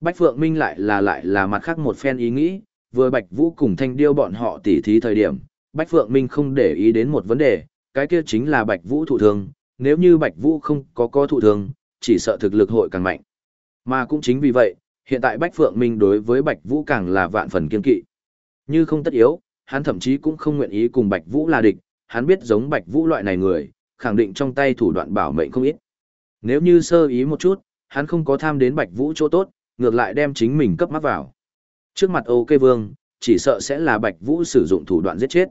Bách Phượng Minh lại là lại là mặt khác một phen ý nghĩ, vừa Bạch Vũ cùng Thanh Điêu bọn họ tỉ thí thời điểm, Bách Phượng Minh không để ý đến một vấn đề, cái kia chính là Bạch Vũ thụ thương, nếu như Bạch Vũ không có có thụ thương, chỉ sợ thực lực hội càng mạnh. Mà cũng chính vì vậy, hiện tại Bách Phượng Minh đối với Bạch Vũ càng là vạn phần kiên kỵ. Như không tất yếu, hắn thậm chí cũng không nguyện ý cùng Bạch Vũ là địch, hắn biết giống Bạch Vũ loại này người, khẳng định trong tay thủ đoạn bảo mệnh không ít. Nếu như sơ ý một chút, hắn không có tham đến Bạch Vũ chỗ tốt, ngược lại đem chính mình cấp mắc vào. Trước mặt OK Vương, chỉ sợ sẽ là Bạch Vũ sử dụng thủ đoạn giết chết.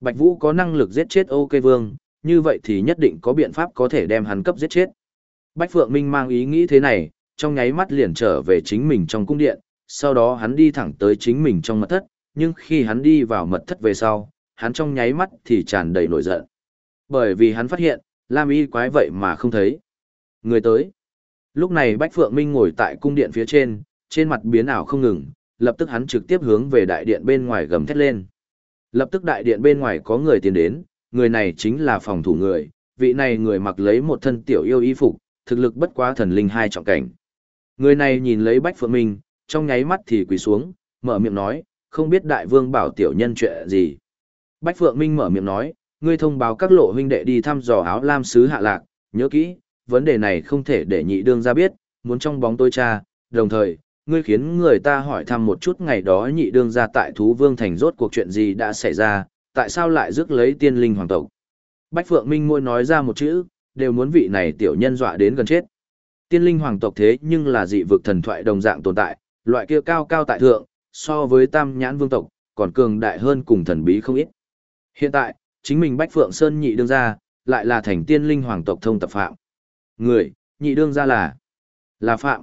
Bạch Vũ có năng lực giết chết OK Vương, như vậy thì nhất định có biện pháp có thể đem hắn cấp giết chết. Bạch Phượng Minh mang ý nghĩ thế này, trong nháy mắt liền trở về chính mình trong cung điện, sau đó hắn đi thẳng tới chính mình trong mật thất, nhưng khi hắn đi vào mật thất về sau, hắn trong nháy mắt thì tràn đầy nổi giận. Bởi vì hắn phát hiện, Lam Y quái vậy mà không thấy. Người tới. Lúc này Bách Phượng Minh ngồi tại cung điện phía trên, trên mặt biến ảo không ngừng, lập tức hắn trực tiếp hướng về đại điện bên ngoài gầm thét lên. Lập tức đại điện bên ngoài có người tiến đến, người này chính là phòng thủ người, vị này người mặc lấy một thân tiểu yêu y phục, thực lực bất quá thần linh hai trọng cảnh. Người này nhìn lấy Bách Phượng Minh, trong nháy mắt thì quỳ xuống, mở miệng nói, không biết đại vương bảo tiểu nhân chuyện gì. Bách Phượng Minh mở miệng nói, ngươi thông báo các lộ huynh đệ đi thăm dò áo lam sứ hạ lạc, nhớ kỹ, vấn đề này không thể để nhị đương ra biết, muốn trong bóng tôi cha, đồng thời, ngươi khiến người ta hỏi thăm một chút ngày đó nhị đương ra tại thú vương thành rốt cuộc chuyện gì đã xảy ra, tại sao lại rước lấy tiên linh hoàng tộc. Bách Phượng Minh môi nói ra một chữ, đều muốn vị này tiểu nhân dọa đến gần chết. Tiên linh hoàng tộc thế nhưng là dị vực thần thoại đồng dạng tồn tại, loại kia cao cao tại thượng, so với tam nhãn vương tộc, còn cường đại hơn cùng thần bí không ít. Hiện tại, chính mình Bách Phượng Sơn nhị đương ra, lại là thành tiên linh hoàng tộc thông tập phạm. Người, nhị đương ra là, là phạm.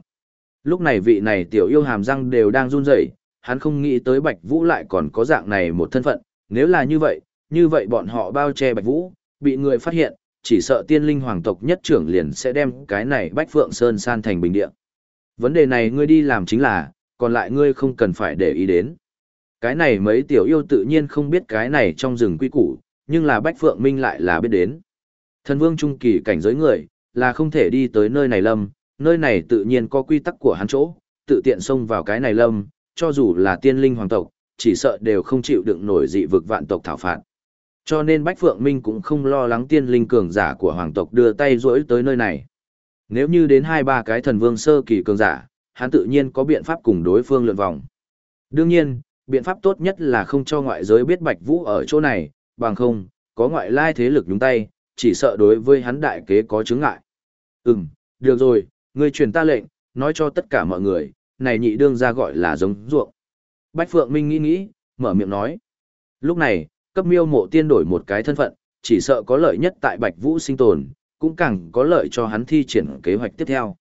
Lúc này vị này tiểu yêu hàm răng đều đang run rẩy, hắn không nghĩ tới Bạch Vũ lại còn có dạng này một thân phận, nếu là như vậy, như vậy bọn họ bao che Bạch Vũ, bị người phát hiện, chỉ sợ tiên linh hoàng tộc nhất trưởng liền sẽ đem cái này Bách Phượng Sơn san thành bình địa. Vấn đề này ngươi đi làm chính là, còn lại ngươi không cần phải để ý đến. Cái này mấy tiểu yêu tự nhiên không biết cái này trong rừng quy củ, nhưng là Bách Phượng Minh lại là biết đến. Thần vương trung kỳ cảnh giới người, là không thể đi tới nơi này lâm, nơi này tự nhiên có quy tắc của hắn chỗ, tự tiện xông vào cái này lâm, cho dù là tiên linh hoàng tộc, chỉ sợ đều không chịu đựng nổi dị vực vạn tộc thảo phạt. Cho nên Bách Phượng Minh cũng không lo lắng tiên linh cường giả của hoàng tộc đưa tay rỗi tới nơi này. Nếu như đến hai ba cái thần vương sơ kỳ cường giả, hắn tự nhiên có biện pháp cùng đối phương lượn vòng. Đương nhiên, biện pháp tốt nhất là không cho ngoại giới biết Bạch Vũ ở chỗ này, bằng không, có ngoại lai thế lực nhúng tay, chỉ sợ đối với hắn đại kế có chứng ngại. Ừm, được rồi, ngươi truyền ta lệnh, nói cho tất cả mọi người, này nhị đương ra gọi là giống ruộng. Bách Phượng Minh nghĩ nghĩ, mở miệng nói. Lúc này, cấp miêu mộ tiên đổi một cái thân phận, chỉ sợ có lợi nhất tại Bạch Vũ sinh tồn, cũng càng có lợi cho hắn thi triển kế hoạch tiếp theo.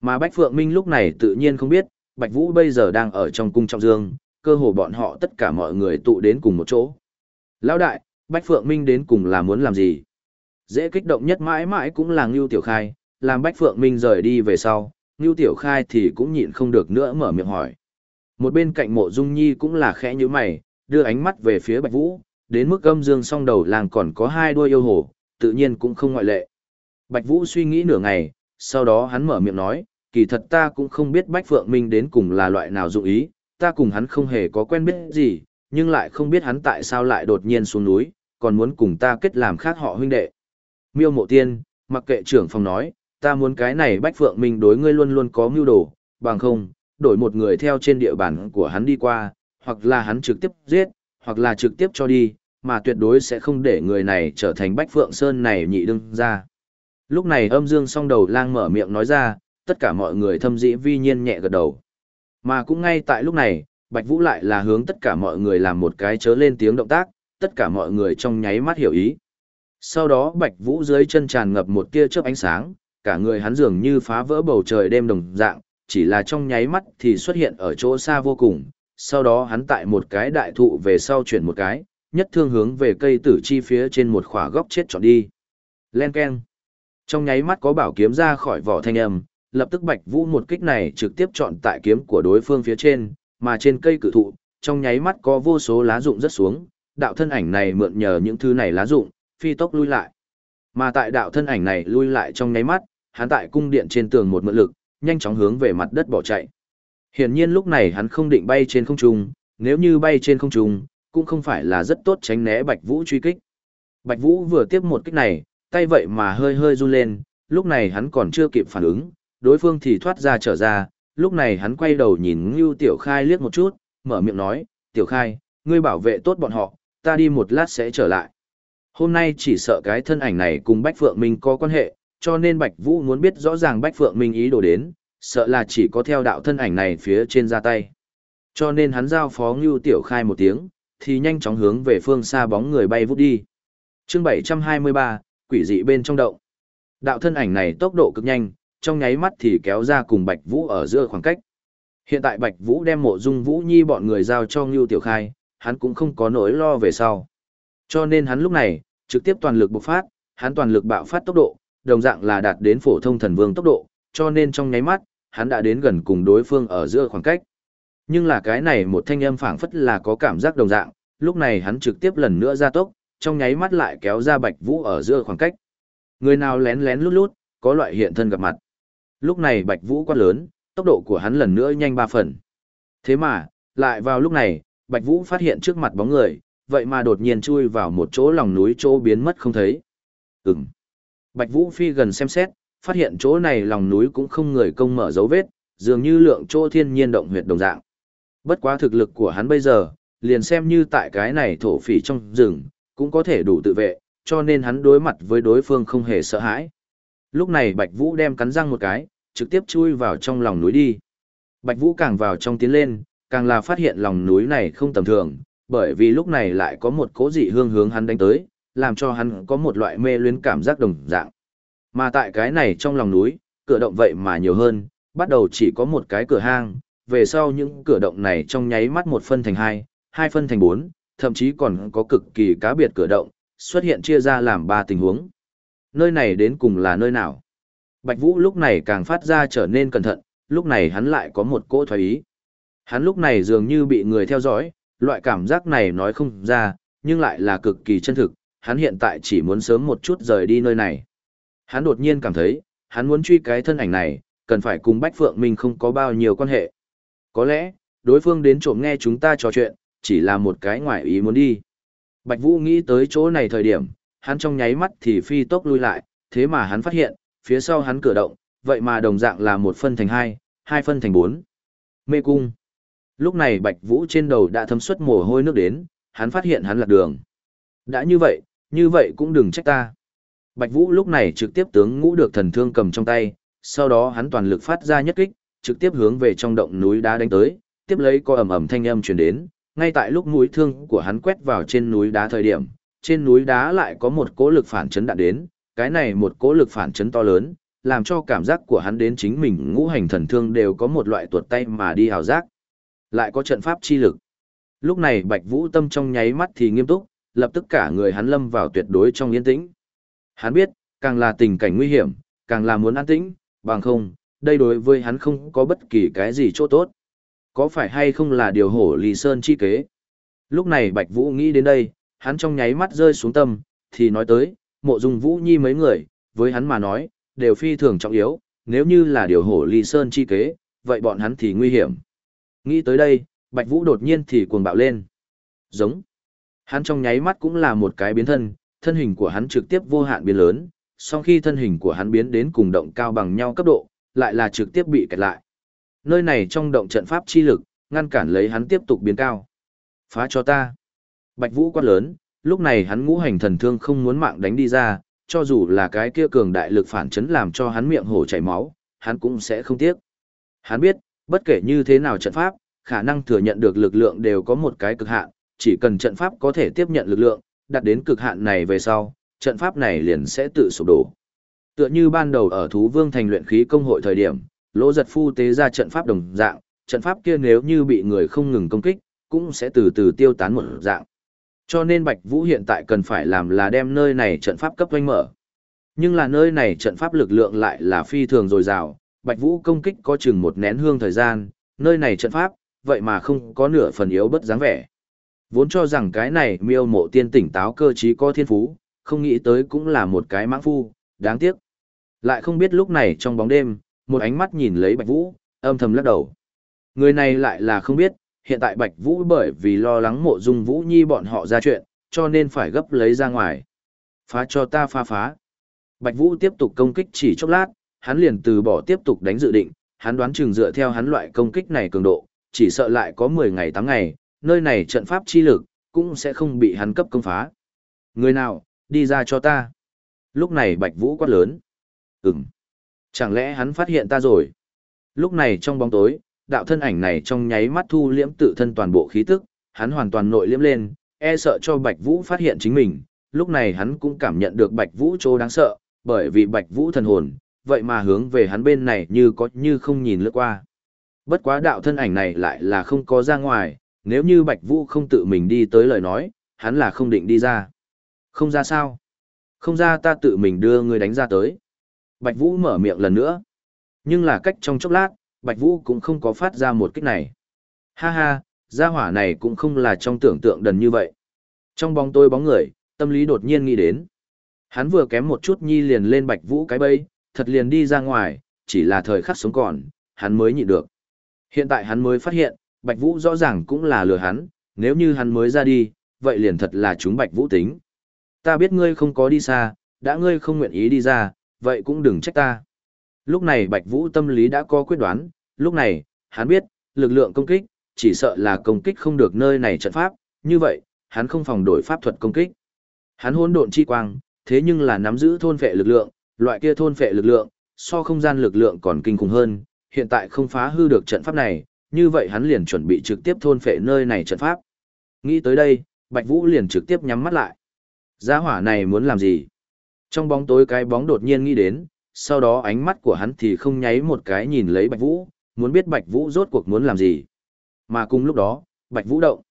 Mà Bách Phượng Minh lúc này tự nhiên không biết, Bạch Vũ bây giờ đang ở trong cung trọng dương, cơ hồ bọn họ tất cả mọi người tụ đến cùng một chỗ. Lão đại, Bách Phượng Minh đến cùng là muốn làm gì? Dễ kích động nhất mãi mãi cũng là Ngưu Tiểu Khai, làm Bách Phượng Minh rời đi về sau, Ngưu Tiểu Khai thì cũng nhịn không được nữa mở miệng hỏi. Một bên cạnh mộ dung nhi cũng là khẽ như mày, đưa ánh mắt về phía Bạch Vũ, đến mức gâm dương song đầu làng còn có hai đuôi yêu hồ, tự nhiên cũng không ngoại lệ. Bạch Vũ suy nghĩ nửa ngày, sau đó hắn mở miệng nói, kỳ thật ta cũng không biết Bách Phượng Minh đến cùng là loại nào dụng ý, ta cùng hắn không hề có quen biết gì, nhưng lại không biết hắn tại sao lại đột nhiên xuống núi, còn muốn cùng ta kết làm khác họ huynh đệ. Miêu mộ tiên, mặc kệ trưởng phòng nói, ta muốn cái này Bách Phượng Minh đối ngươi luôn luôn có mưu đồ, bằng không, đổi một người theo trên địa bàn của hắn đi qua, hoặc là hắn trực tiếp giết, hoặc là trực tiếp cho đi, mà tuyệt đối sẽ không để người này trở thành Bách Phượng Sơn này nhị đương ra. Lúc này âm dương song đầu lang mở miệng nói ra, tất cả mọi người thâm dĩ vi nhiên nhẹ gật đầu. Mà cũng ngay tại lúc này, Bạch Vũ lại là hướng tất cả mọi người làm một cái chớ lên tiếng động tác, tất cả mọi người trong nháy mắt hiểu ý. Sau đó Bạch Vũ dưới chân tràn ngập một tia chớp ánh sáng, cả người hắn dường như phá vỡ bầu trời đêm đồng dạng, chỉ là trong nháy mắt thì xuất hiện ở chỗ xa vô cùng. Sau đó hắn tại một cái đại thụ về sau chuyển một cái, nhất thương hướng về cây tử chi phía trên một khỏa góc chết trọn đi. Len keng. Trong nháy mắt có bảo kiếm ra khỏi vỏ thanh âm, lập tức Bạch Vũ một kích này trực tiếp chọn tại kiếm của đối phương phía trên, mà trên cây cử thụ, trong nháy mắt có vô số lá rụng rất xuống, đạo thân ảnh này mượn nhờ những thứ này lá rụng, phi tốc lui lại. Mà tại đạo thân ảnh này lui lại trong nháy mắt, hắn tại cung điện trên tường một mượn lực, nhanh chóng hướng về mặt đất bỏ chạy. Hiển nhiên lúc này hắn không định bay trên không trung, nếu như bay trên không trung, cũng không phải là rất tốt tránh né Bạch Vũ truy kích. Bạch Vũ vừa tiếp một kích này, tay vậy mà hơi hơi run lên, lúc này hắn còn chưa kịp phản ứng, đối phương thì thoát ra trở ra, lúc này hắn quay đầu nhìn Ngưu Tiểu Khai liếc một chút, mở miệng nói, Tiểu Khai, ngươi bảo vệ tốt bọn họ, ta đi một lát sẽ trở lại. Hôm nay chỉ sợ cái thân ảnh này cùng Bách Phượng Minh có quan hệ, cho nên Bạch Vũ muốn biết rõ ràng Bách Phượng Minh ý đồ đến, sợ là chỉ có theo đạo thân ảnh này phía trên ra tay. Cho nên hắn giao phó Ngưu Tiểu Khai một tiếng, thì nhanh chóng hướng về phương xa bóng người bay vút đi. Chương 723, quỷ dị bên trong động. Đạo thân ảnh này tốc độ cực nhanh, trong nháy mắt thì kéo ra cùng Bạch Vũ ở giữa khoảng cách. Hiện tại Bạch Vũ đem mộ dung Vũ Nhi bọn người giao cho Ngưu Tiểu Khai, hắn cũng không có nỗi lo về sau. Cho nên hắn lúc này, trực tiếp toàn lực bộc phát, hắn toàn lực bạo phát tốc độ, đồng dạng là đạt đến phổ thông thần vương tốc độ, cho nên trong nháy mắt, hắn đã đến gần cùng đối phương ở giữa khoảng cách. Nhưng là cái này một thanh âm phảng phất là có cảm giác đồng dạng, lúc này hắn trực tiếp lần nữa ra tốc, trong nháy mắt lại kéo ra Bạch Vũ ở giữa khoảng cách. Người nào lén lén lút lút, có loại hiện thân gặp mặt. Lúc này Bạch Vũ quá lớn, tốc độ của hắn lần nữa nhanh ba phần. Thế mà, lại vào lúc này, Bạch Vũ phát hiện trước mặt bóng người, vậy mà đột nhiên chui vào một chỗ lòng núi chỗ biến mất không thấy. Ừm. Bạch Vũ phi gần xem xét, phát hiện chỗ này lòng núi cũng không người công mở dấu vết, dường như lượng chỗ thiên nhiên động huyệt đồng dạng. Bất quá thực lực của hắn bây giờ, liền xem như tại cái này thổ phỉ trong rừng, cũng có thể đủ tự vệ, cho nên hắn đối mặt với đối phương không hề sợ hãi. Lúc này Bạch Vũ đem cắn răng một cái, trực tiếp chui vào trong lòng núi đi. Bạch Vũ càng vào trong tiến lên, càng là phát hiện lòng núi này không tầm thường, bởi vì lúc này lại có một cố dị hương hướng hắn đánh tới, làm cho hắn có một loại mê luyến cảm giác đồng dạng. Mà tại cái này trong lòng núi, cửa động vậy mà nhiều hơn, bắt đầu chỉ có một cái cửa hang, về sau những cửa động này trong nháy mắt một phân thành hai, hai phân thành bốn, thậm chí còn có cực kỳ cá biệt cửa động, xuất hiện chia ra làm ba tình huống. Nơi này đến cùng là nơi nào? Bạch Vũ lúc này càng phát ra trở nên cẩn thận, lúc này hắn lại có một cỗ thoái ý. Hắn lúc này dường như bị người theo dõi, loại cảm giác này nói không ra, nhưng lại là cực kỳ chân thực, hắn hiện tại chỉ muốn sớm một chút rời đi nơi này. Hắn đột nhiên cảm thấy, hắn muốn truy cái thân ảnh này, cần phải cùng Bách Phượng Minh không có bao nhiêu quan hệ. Có lẽ, đối phương đến trộm nghe chúng ta trò chuyện, chỉ là một cái ngoại ý muốn đi. Bạch Vũ nghĩ tới chỗ này thời điểm, hắn trong nháy mắt thì phi tốc lui lại, thế mà hắn phát hiện, phía sau hắn cửa động, vậy mà đồng dạng là một phân thành hai, hai phân thành bốn. Mê cung. Lúc này Bạch Vũ trên đầu đã thấm xuất mồ hôi nước đến, hắn phát hiện hắn lạc đường. Đã như vậy, như vậy cũng đừng trách ta. Bạch Vũ lúc này trực tiếp tướng ngũ được thần thương cầm trong tay, sau đó hắn toàn lực phát ra nhất kích, trực tiếp hướng về trong động núi đá đánh tới, tiếp lấy có ầm ầm thanh âm truyền đến, ngay tại lúc mũi thương của hắn quét vào trên núi đá thời điểm, trên núi đá lại có một cỗ lực phản chấn đạn đến, cái này một cỗ lực phản chấn to lớn, làm cho cảm giác của hắn đến chính mình ngũ hành thần thương đều có một loại tuột tay mà đi hào giác. Lại có trận pháp chi lực. Lúc này Bạch Vũ tâm trong nháy mắt thì nghiêm túc, lập tức cả người hắn lâm vào tuyệt đối trong yên tĩnh. Hắn biết, càng là tình cảnh nguy hiểm, càng là muốn an tĩnh, bằng không, đây đối với hắn không có bất kỳ cái gì chỗ tốt. Có phải hay không là điều hổ lì sơn chi kế? Lúc này Bạch Vũ nghĩ đến đây, hắn trong nháy mắt rơi xuống tâm, thì nói tới, mộ dung Vũ Nhi mấy người, với hắn mà nói, đều phi thường trọng yếu, nếu như là điều hổ lì sơn chi kế, vậy bọn hắn thì nguy hiểm. Nghĩ tới đây, Bạch Vũ đột nhiên thì cuồng bạo lên. Giống. Hắn trong nháy mắt cũng là một cái biến thân, thân hình của hắn trực tiếp vô hạn biến lớn, sau khi thân hình của hắn biến đến cùng động cao bằng nhau cấp độ, lại là trực tiếp bị kẹt lại. Nơi này trong động trận pháp chi lực, ngăn cản lấy hắn tiếp tục biến cao. Phá cho ta. Bạch Vũ quát lớn, lúc này hắn ngũ hành thần thương không muốn mạng đánh đi ra, cho dù là cái kia cường đại lực phản chấn làm cho hắn miệng hổ chảy máu, hắn cũng sẽ không tiếc. Hắn biết, bất kể như thế nào trận pháp, khả năng thừa nhận được lực lượng đều có một cái cực hạn, chỉ cần trận pháp có thể tiếp nhận lực lượng, đạt đến cực hạn này về sau, trận pháp này liền sẽ tự sụp đổ. Tựa như ban đầu ở Thú Vương thành luyện khí công hội thời điểm, Lỗ Giật Phu tế ra trận pháp đồng dạng, trận pháp kia nếu như bị người không ngừng công kích, cũng sẽ từ từ tiêu tán một dạng. Cho nên Bạch Vũ hiện tại cần phải làm là đem nơi này trận pháp cấp doanh mở. Nhưng là nơi này trận pháp lực lượng lại là phi thường dồi dào, Bạch Vũ công kích có chừng một nén hương thời gian, nơi này trận pháp, vậy mà không có nửa phần yếu bất dáng vẻ. Vốn cho rằng cái này miêu mộ tiên tỉnh táo cơ trí có thiên phú, không nghĩ tới cũng là một cái mãng phu, đáng tiếc. Lại không biết lúc này trong bóng đêm, một ánh mắt nhìn lấy Bạch Vũ, âm thầm lắc đầu. Người này lại là không biết, hiện tại Bạch Vũ bởi vì lo lắng mộ dung Vũ Nhi bọn họ ra chuyện, cho nên phải gấp lấy ra ngoài. Phá cho ta phá phá. Bạch Vũ tiếp tục công kích chỉ chốc lát, hắn liền từ bỏ tiếp tục đánh dự định, hắn đoán chừng dựa theo hắn loại công kích này cường độ, chỉ sợ lại có 10 ngày 8 ngày, nơi này trận pháp chi lực, cũng sẽ không bị hắn cấp công phá. Người nào, đi ra cho ta. Lúc này Bạch Vũ quát lớn. Ừm. Chẳng lẽ hắn phát hiện ta rồi? Lúc này trong bóng tối, đạo thân ảnh này trong nháy mắt thu liễm tự thân toàn bộ khí tức, hắn hoàn toàn nội liễm lên, e sợ cho Bạch Vũ phát hiện chính mình. Lúc này hắn cũng cảm nhận được Bạch Vũ chỗ đáng sợ, bởi vì Bạch Vũ thần hồn, vậy mà hướng về hắn bên này như có như không nhìn lướt qua. Bất quá đạo thân ảnh này lại là không có ra ngoài, nếu như Bạch Vũ không tự mình đi tới lời nói, hắn là không định đi ra. Không ra sao? Không ra ta tự mình đưa người đánh ra tới. Bạch Vũ mở miệng lần nữa. Nhưng là cách trong chốc lát, Bạch Vũ cũng không có phát ra một kích này. Ha ha, gia hỏa này cũng không là trong tưởng tượng đần như vậy. Trong bóng tôi bóng người, tâm lý đột nhiên nghĩ đến. Hắn vừa kém một chút nhi liền lên Bạch Vũ cái bây, thật liền đi ra ngoài, chỉ là thời khắc sống còn, hắn mới nhịn được. Hiện tại hắn mới phát hiện, Bạch Vũ rõ ràng cũng là lừa hắn, nếu như hắn mới ra đi, vậy liền thật là chúng Bạch Vũ tính. Ta biết ngươi không có đi xa, đã ngươi không nguyện ý đi ra, vậy cũng đừng trách ta. Lúc này Bạch Vũ tâm lý đã có quyết đoán, lúc này, hắn biết, lực lượng công kích, chỉ sợ là công kích không được nơi này trận pháp, như vậy, hắn không phòng đổi pháp thuật công kích. Hắn hỗn độn chi quang, thế nhưng là nắm giữ thôn phệ lực lượng, loại kia thôn phệ lực lượng, so không gian lực lượng còn kinh khủng hơn, hiện tại không phá hư được trận pháp này, như vậy hắn liền chuẩn bị trực tiếp thôn phệ nơi này trận pháp. Nghĩ tới đây, Bạch Vũ liền trực tiếp nhắm mắt lại. Gia hỏa này muốn làm gì? Trong bóng tối cái bóng đột nhiên nghĩ đến, sau đó ánh mắt của hắn thì không nháy một cái nhìn lấy Bạch Vũ, muốn biết Bạch Vũ rốt cuộc muốn làm gì. Mà cùng lúc đó, Bạch Vũ động.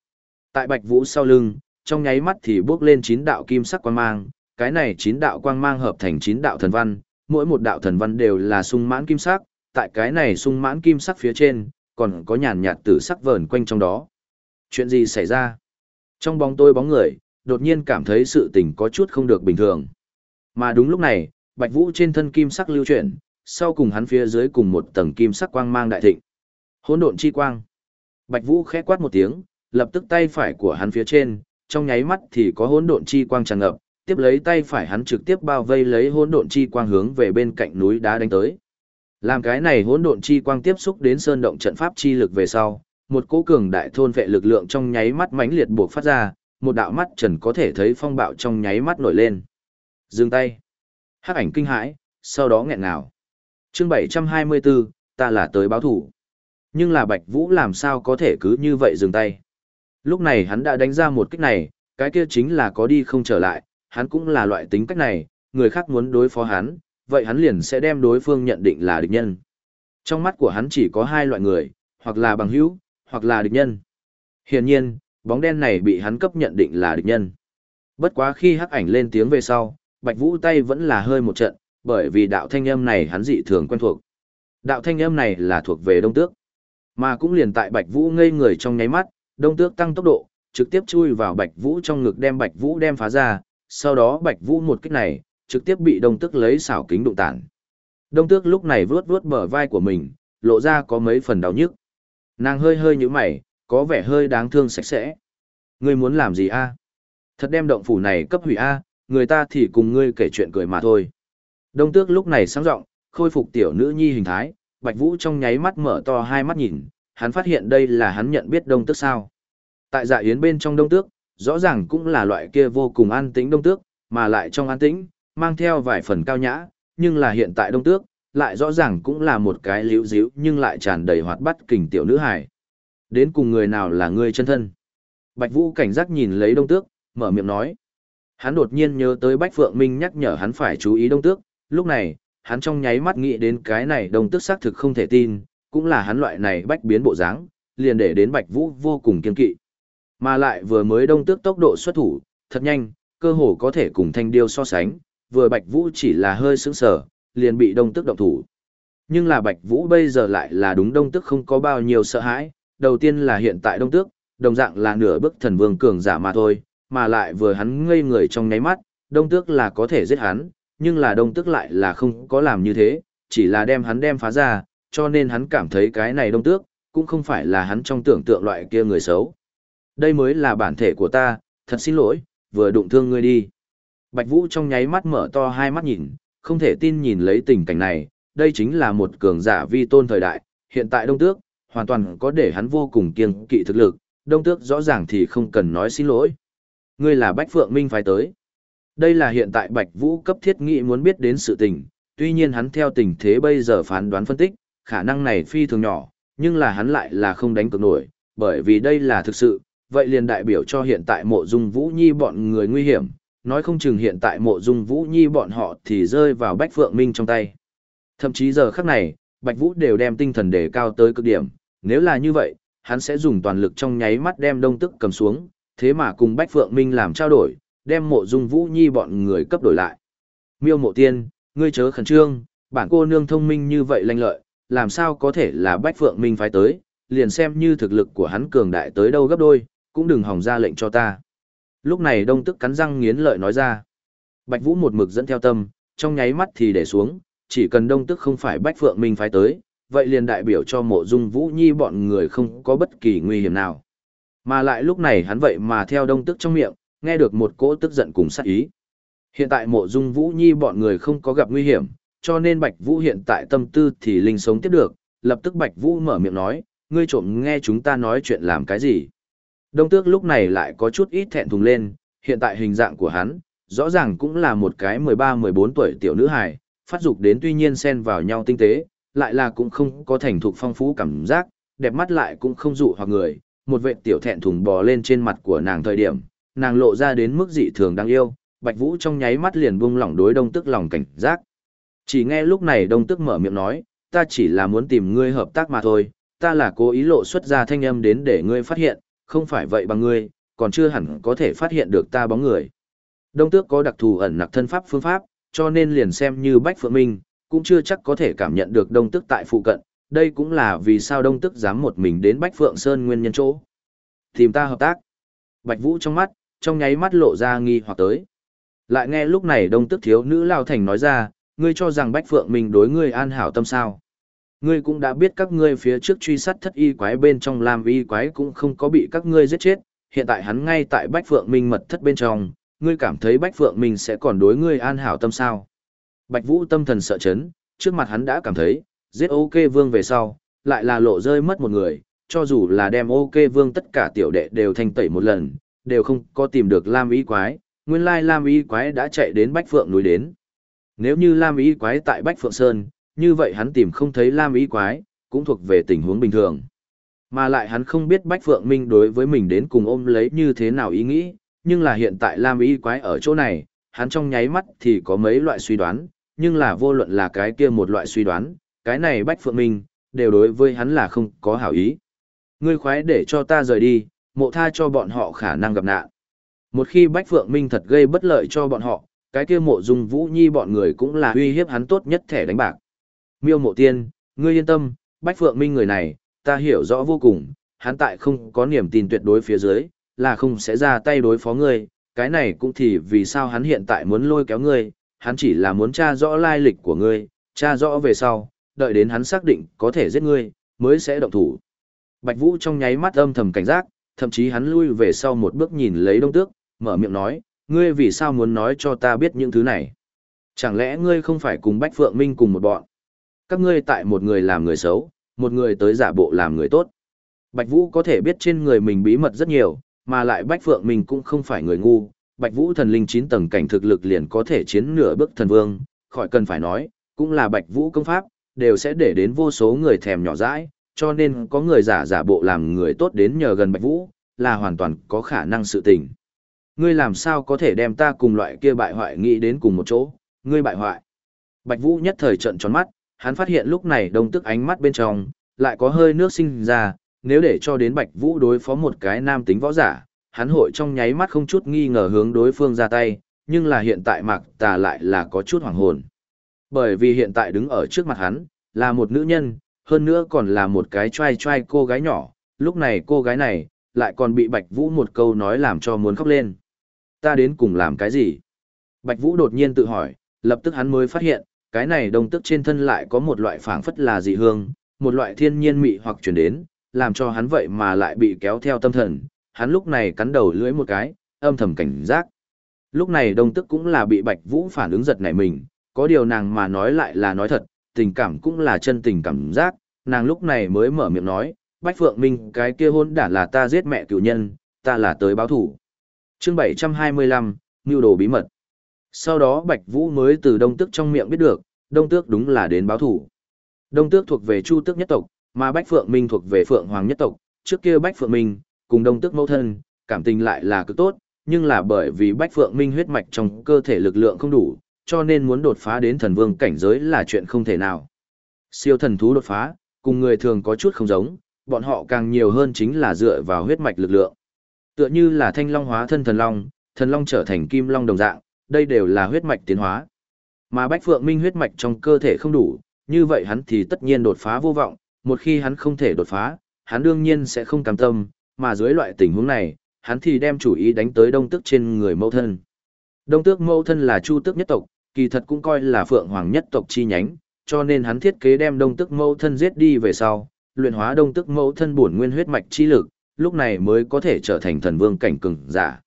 Tại Bạch Vũ sau lưng, trong nháy mắt thì bước lên chín đạo kim sắc quang mang, cái này chín đạo quang mang hợp thành chín đạo thần văn, mỗi một đạo thần văn đều là sung mãn kim sắc, tại cái này sung mãn kim sắc phía trên, còn có nhàn nhạt tử sắc vờn quanh trong đó. Chuyện gì xảy ra? Trong bóng tôi bóng người, đột nhiên cảm thấy sự tình có chút không được bình thường. Mà đúng lúc này, Bạch Vũ trên thân kim sắc lưu chuyển, sau cùng hắn phía dưới cùng một tầng kim sắc quang mang đại thịnh. Hỗn độn chi quang. Bạch Vũ khẽ quát một tiếng, lập tức tay phải của hắn phía trên, trong nháy mắt thì có hỗn độn chi quang tràn ngập, tiếp lấy tay phải hắn trực tiếp bao vây lấy hỗn độn chi quang hướng về bên cạnh núi đá đánh tới. Làm cái này hỗn độn chi quang tiếp xúc đến sơn động trận pháp chi lực về sau, một cỗ cường đại thôn vệ lực lượng trong nháy mắt mãnh liệt buộc phát ra, một đạo mắt trần có thể thấy phong bạo trong nháy mắt nổi lên. Dừng tay. Hắc ảnh kinh hãi, sau đó nghẹn ngào. Chương 724, ta là tới báo thủ. Nhưng là Bạch Vũ làm sao có thể cứ như vậy dừng tay. Lúc này hắn đã đánh ra một kích này, cái kia chính là có đi không trở lại, hắn cũng là loại tính cách này, người khác muốn đối phó hắn, vậy hắn liền sẽ đem đối phương nhận định là địch nhân. Trong mắt của hắn chỉ có hai loại người, hoặc là bằng hữu, hoặc là địch nhân. Hiển nhiên, bóng đen này bị hắn cấp nhận định là địch nhân. Bất quá khi hắc ảnh lên tiếng về sau, Bạch Vũ tay vẫn là hơi một trận, bởi vì đạo thanh âm này hắn dị thường quen thuộc. Đạo thanh âm này là thuộc về Đông Tước. Mà cũng liền tại Bạch Vũ ngây người trong nháy mắt, Đông Tước tăng tốc độ, trực tiếp chui vào Bạch Vũ trong ngực đem Bạch Vũ đem phá ra, sau đó Bạch Vũ một kích này, trực tiếp bị Đông Tước lấy xảo kính đụng tản. Đông Tước lúc này vuốt vuốt bờ vai của mình, lộ ra có mấy phần đau nhức. Nàng hơi hơi nhũ mày, có vẻ hơi đáng thương sạch sẽ. Ngươi muốn làm gì a? Thật đem động phủ này cấp hủy a, người ta thì cùng ngươi kể chuyện cười mà thôi. Đông Tước lúc này sáng giọng, khôi phục tiểu nữ nhi hình thái, Bạch Vũ trong nháy mắt mở to hai mắt nhìn, hắn phát hiện đây là hắn nhận biết Đông Tước sao. Tại dạ yến bên trong Đông Tước, rõ ràng cũng là loại kia vô cùng an tĩnh đông tước, mà lại trong an tĩnh, mang theo vài phần cao nhã, nhưng là hiện tại đông tước, lại rõ ràng cũng là một cái liễu díu nhưng lại tràn đầy hoạt bát kình tiểu nữ hài. Đến cùng người nào là người chân thân? Bạch Vũ cảnh giác nhìn lấy đông tước, mở miệng nói. Hắn đột nhiên nhớ tới Bách Phượng Minh nhắc nhở hắn phải chú ý đông tước, lúc này, hắn trong nháy mắt nghĩ đến cái này đông tước xác thực không thể tin, cũng là hắn loại này bách biến bộ dáng, liền để đến Bạch Vũ vô cùng kiên kỵ. Mà lại vừa mới đông tước tốc độ xuất thủ, thật nhanh, cơ hồ có thể cùng thanh điêu so sánh, vừa Bạch Vũ chỉ là hơi sững sờ, liền bị đông tước động thủ. Nhưng là Bạch Vũ bây giờ lại là đúng đông tước không có bao nhiêu sợ hãi, đầu tiên là hiện tại đông tước, đồng dạng là nửa bức thần vương cường giả mà thôi, mà lại vừa hắn ngây người trong nháy mắt, đông tước là có thể giết hắn, nhưng là đông tước lại là không có làm như thế, chỉ là đem hắn đem phá ra, cho nên hắn cảm thấy cái này đông tước, cũng không phải là hắn trong tưởng tượng loại kia người xấu. Đây mới là bản thể của ta, thật xin lỗi, vừa đụng thương ngươi đi. Bạch Vũ trong nháy mắt mở to hai mắt nhìn, không thể tin nhìn lấy tình cảnh này, đây chính là một cường giả vi tôn thời đại, hiện tại Đông Tước, hoàn toàn có để hắn vô cùng kiêng kỵ thực lực, Đông Tước rõ ràng thì không cần nói xin lỗi. Ngươi là Bách Phượng Minh phải tới. Đây là hiện tại Bạch Vũ cấp thiết nghị muốn biết đến sự tình, tuy nhiên hắn theo tình thế bây giờ phán đoán phân tích, khả năng này phi thường nhỏ, nhưng là hắn lại là không đánh cược nổi, bởi vì đây là thực sự, vậy liền đại biểu cho hiện tại mộ dung Vũ Nhi bọn người nguy hiểm, nói không chừng hiện tại mộ dung Vũ Nhi bọn họ thì rơi vào Bách Phượng Minh trong tay. Thậm chí giờ khắc này, Bạch Vũ đều đem tinh thần đề cao tới cực điểm, nếu là như vậy, hắn sẽ dùng toàn lực trong nháy mắt đem đông tức cầm xuống, thế mà cùng Bách Phượng Minh làm trao đổi, đem mộ dung Vũ Nhi bọn người cấp đổi lại. Miêu mộ tiên, ngươi chớ khẩn trương, bản cô nương thông minh như vậy lanh lợi, làm sao có thể là Bách Phượng Minh phái tới, liền xem như thực lực của hắn cường đại tới đâu gấp đôi, cũng đừng hòng ra lệnh cho ta. Lúc này đông tức cắn răng nghiến lợi nói ra. Bạch Vũ một mực dẫn theo tâm, trong nháy mắt thì để xuống, chỉ cần đông tức không phải Bách Phượng Minh phái tới, vậy liền đại biểu cho mộ dung Vũ Nhi bọn người không có bất kỳ nguy hiểm nào. Mà lại lúc này hắn vậy mà theo đông tức trong miệng, nghe được một cỗ tức giận cùng sát ý. Hiện tại mộ dung Vũ Nhi bọn người không có gặp nguy hiểm, cho nên Bạch Vũ hiện tại tâm tư thì linh sống tiếp được, lập tức Bạch Vũ mở miệng nói, ngươi trộm nghe chúng ta nói chuyện làm cái gì. Đông tước lúc này lại có chút ít thẹn thùng lên, hiện tại hình dạng của hắn, rõ ràng cũng là một cái 13-14 tuổi tiểu nữ hài, phát dục đến tuy nhiên xen vào nhau tinh tế, lại là cũng không có thành thục phong phú cảm giác, đẹp mắt lại cũng không dụ hoặc người, một vệ tiểu thẹn thùng bò lên trên mặt của nàng thời điểm, nàng lộ ra đến mức dị thường đáng yêu, Bạch Vũ trong nháy mắt liền buông lỏng đối đông tức lòng cảnh giác. Chỉ nghe lúc này đông tức mở miệng nói, ta chỉ là muốn tìm ngươi hợp tác mà thôi, ta là cố ý lộ xuất ra thanh âm đến để ngươi phát hiện, không phải vậy bằng ngươi, còn chưa hẳn có thể phát hiện được ta bóng người. Đông tước có đặc thù ẩn nặc thân pháp phương pháp, cho nên liền xem như Bách Phượng Minh, cũng chưa chắc có thể cảm nhận được đông tước tại phụ cận, đây cũng là vì sao đông tước dám một mình đến Bách Phượng Sơn nguyên nhân chỗ. Tìm ta hợp tác. Bạch Vũ trong mắt, trong nháy mắt lộ ra nghi hoặc tới. Lại nghe lúc này đông tước thiếu nữ Lao Thành nói ra, ngươi cho rằng Bách Phượng Minh đối ngươi an hảo tâm sao. Ngươi cũng đã biết các ngươi phía trước truy sát thất y quái bên trong làm y quái cũng không có bị các ngươi giết chết, hiện tại hắn ngay tại Bách Phượng Minh mật thất bên trong, ngươi cảm thấy Bách Phượng Minh sẽ còn đối ngươi an hảo tâm sao. Bạch Vũ tâm thần sợ chấn, trước mặt hắn đã cảm thấy, giết ok vương về sau, lại là lộ rơi mất một người, cho dù là đem ok vương tất cả tiểu đệ đều thanh tẩy một lần, đều không có tìm được Lam Y quái, nguyên lai Lam Y quái đã chạy đến Bách Phượng núi đến. Nếu như Lam Y quái tại Bách Phượng Sơn, như vậy hắn tìm không thấy Lam Ý quái, cũng thuộc về tình huống bình thường. Mà lại hắn không biết Bách Phượng Minh đối với mình đến cùng ôm lấy như thế nào ý nghĩ, nhưng là hiện tại Lam Ý quái ở chỗ này, hắn trong nháy mắt thì có mấy loại suy đoán, nhưng là vô luận là cái kia một loại suy đoán, cái này Bách Phượng Minh, đều đối với hắn là không có hảo ý. Ngươi khoái để cho ta rời đi, mộ tha cho bọn họ khả năng gặp nạn. Một khi Bách Phượng Minh thật gây bất lợi cho bọn họ, cái kia mộ dung vũ nhi bọn người cũng là uy hiếp hắn tốt nhất thẻ đánh bạc. Miêu mộ tiên, ngươi yên tâm, Bách Phượng Minh người này, ta hiểu rõ vô cùng, hắn tại không có niềm tin tuyệt đối phía dưới, là không sẽ ra tay đối phó ngươi, cái này cũng thì vì sao hắn hiện tại muốn lôi kéo ngươi, hắn chỉ là muốn tra rõ lai lịch của ngươi, tra rõ về sau, đợi đến hắn xác định có thể giết ngươi, mới sẽ động thủ. Bạch Vũ trong nháy mắt âm thầm cảnh giác, thậm chí hắn lui về sau một bước nhìn lấy đông tước, mở miệng nói, ngươi vì sao muốn nói cho ta biết những thứ này? Chẳng lẽ ngươi không phải cùng Bách Phượng Minh cùng một bọn? Các ngươi tại một người làm người xấu, một người tới giả bộ làm người tốt. Bạch Vũ có thể biết trên người mình bí mật rất nhiều, mà lại Bách Phượng mình cũng không phải người ngu. Bạch Vũ thần linh 9 tầng cảnh thực lực liền có thể chiến nửa bước thần vương, khỏi cần phải nói, cũng là Bạch Vũ công pháp, đều sẽ để đến vô số người thèm nhỏ dãi, cho nên có người giả giả bộ làm người tốt đến nhờ gần Bạch Vũ, là hoàn toàn có khả năng sự tình. Ngươi làm sao có thể đem ta cùng loại kia bại hoại nghĩ đến cùng một chỗ, ngươi bại hoại. Bạch Vũ nhất thời trợn tròn mắt, hắn phát hiện lúc này đông tức ánh mắt bên trong, lại có hơi nước sinh ra, nếu để cho đến Bạch Vũ đối phó một cái nam tính võ giả, hắn hội trong nháy mắt không chút nghi ngờ hướng đối phương ra tay, nhưng là hiện tại Mạc Tà lại là có chút hoàng hồn. Bởi vì hiện tại đứng ở trước mặt hắn, là một nữ nhân, hơn nữa còn là một cái trai trai cô gái nhỏ, lúc này cô gái này, lại còn bị Bạch Vũ một câu nói làm cho muốn khóc lên ta đến cùng làm cái gì? Bạch Vũ đột nhiên tự hỏi, lập tức hắn mới phát hiện, cái này đông tức trên thân lại có một loại phảng phất là dị hương, một loại thiên nhiên mị hoặc truyền đến, làm cho hắn vậy mà lại bị kéo theo tâm thần, hắn lúc này cắn đầu lưỡi một cái, âm thầm cảnh giác. Lúc này đông tức cũng là bị Bạch Vũ phản ứng giật nảy mình, có điều nàng mà nói lại là nói thật, tình cảm cũng là chân tình cảm giác, nàng lúc này mới mở miệng nói, Bách Phượng Minh cái kia hôn đản là ta giết mẹ cựu nhân, ta là tới báo thủ. Chương 725, Mưu đồ bí mật. Sau đó Bạch Vũ mới từ Đông Tước trong miệng biết được, Đông Tước đúng là đến báo thủ. Đông Tước thuộc về Chu Tước nhất tộc, mà Bách Phượng Minh thuộc về Phượng Hoàng nhất tộc, trước kia Bách Phượng Minh cùng Đông Tước mẫu thân, cảm tình lại là cực tốt, nhưng là bởi vì Bách Phượng Minh huyết mạch trong cơ thể lực lượng không đủ, cho nên muốn đột phá đến thần vương cảnh giới là chuyện không thể nào. Siêu thần thú đột phá, cùng người thường có chút không giống, bọn họ càng nhiều hơn chính là dựa vào huyết mạch lực lượng. Tựa như là thanh long hóa thân thần long, thần long trở thành kim long đồng dạng, đây đều là huyết mạch tiến hóa. Mà Bách Phượng Minh huyết mạch trong cơ thể không đủ, như vậy hắn thì tất nhiên đột phá vô vọng, một khi hắn không thể đột phá, hắn đương nhiên sẽ không cam tâm, mà dưới loại tình huống này, hắn thì đem chủ ý đánh tới đông tức trên người mẫu thân. Đông tước mẫu thân là chu tước nhất tộc, kỳ thật cũng coi là phượng hoàng nhất tộc chi nhánh, cho nên hắn thiết kế đem đông tước mẫu thân giết đi về sau, luyện hóa đông tước mẫu thân bổn nguyên huyết mạch chi lực, lúc này mới có thể trở thành thần vương cảnh cường giả.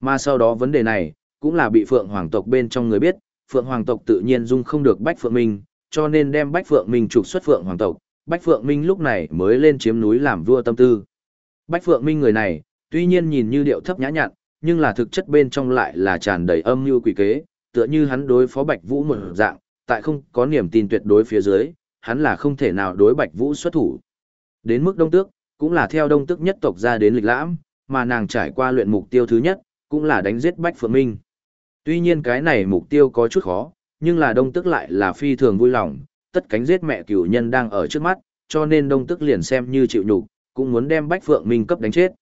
Mà sau đó vấn đề này, cũng là bị phượng hoàng tộc bên trong người biết, phượng hoàng tộc tự nhiên dung không được bách phượng minh, cho nên đem bách phượng minh trục xuất phượng hoàng tộc, bách phượng minh lúc này mới lên chiếm núi làm vua tâm tư. Bách phượng minh người này, tuy nhiên nhìn như điệu thấp nhã nhặn, nhưng là thực chất bên trong lại là tràn đầy âm mưu quỷ kế, tựa như hắn đối phó Bạch Vũ một dạng, tại không có niềm tin tuyệt đối phía dưới, hắn là không thể nào đối Bạch Vũ xuất thủ. Đến mức Đông Tước, cũng là theo Đông Tước nhất tộc ra đến lịch lãm, mà nàng trải qua luyện mục tiêu thứ nhất, cũng là đánh giết Bách Phượng Minh. Tuy nhiên cái này mục tiêu có chút khó, nhưng là Đông Tức lại là phi thường vui lòng, tất cánh giết mẹ cửu nhân đang ở trước mắt, cho nên Đông Tức liền xem như chịu nhục, cũng muốn đem Bách Phượng Minh cấp đánh chết.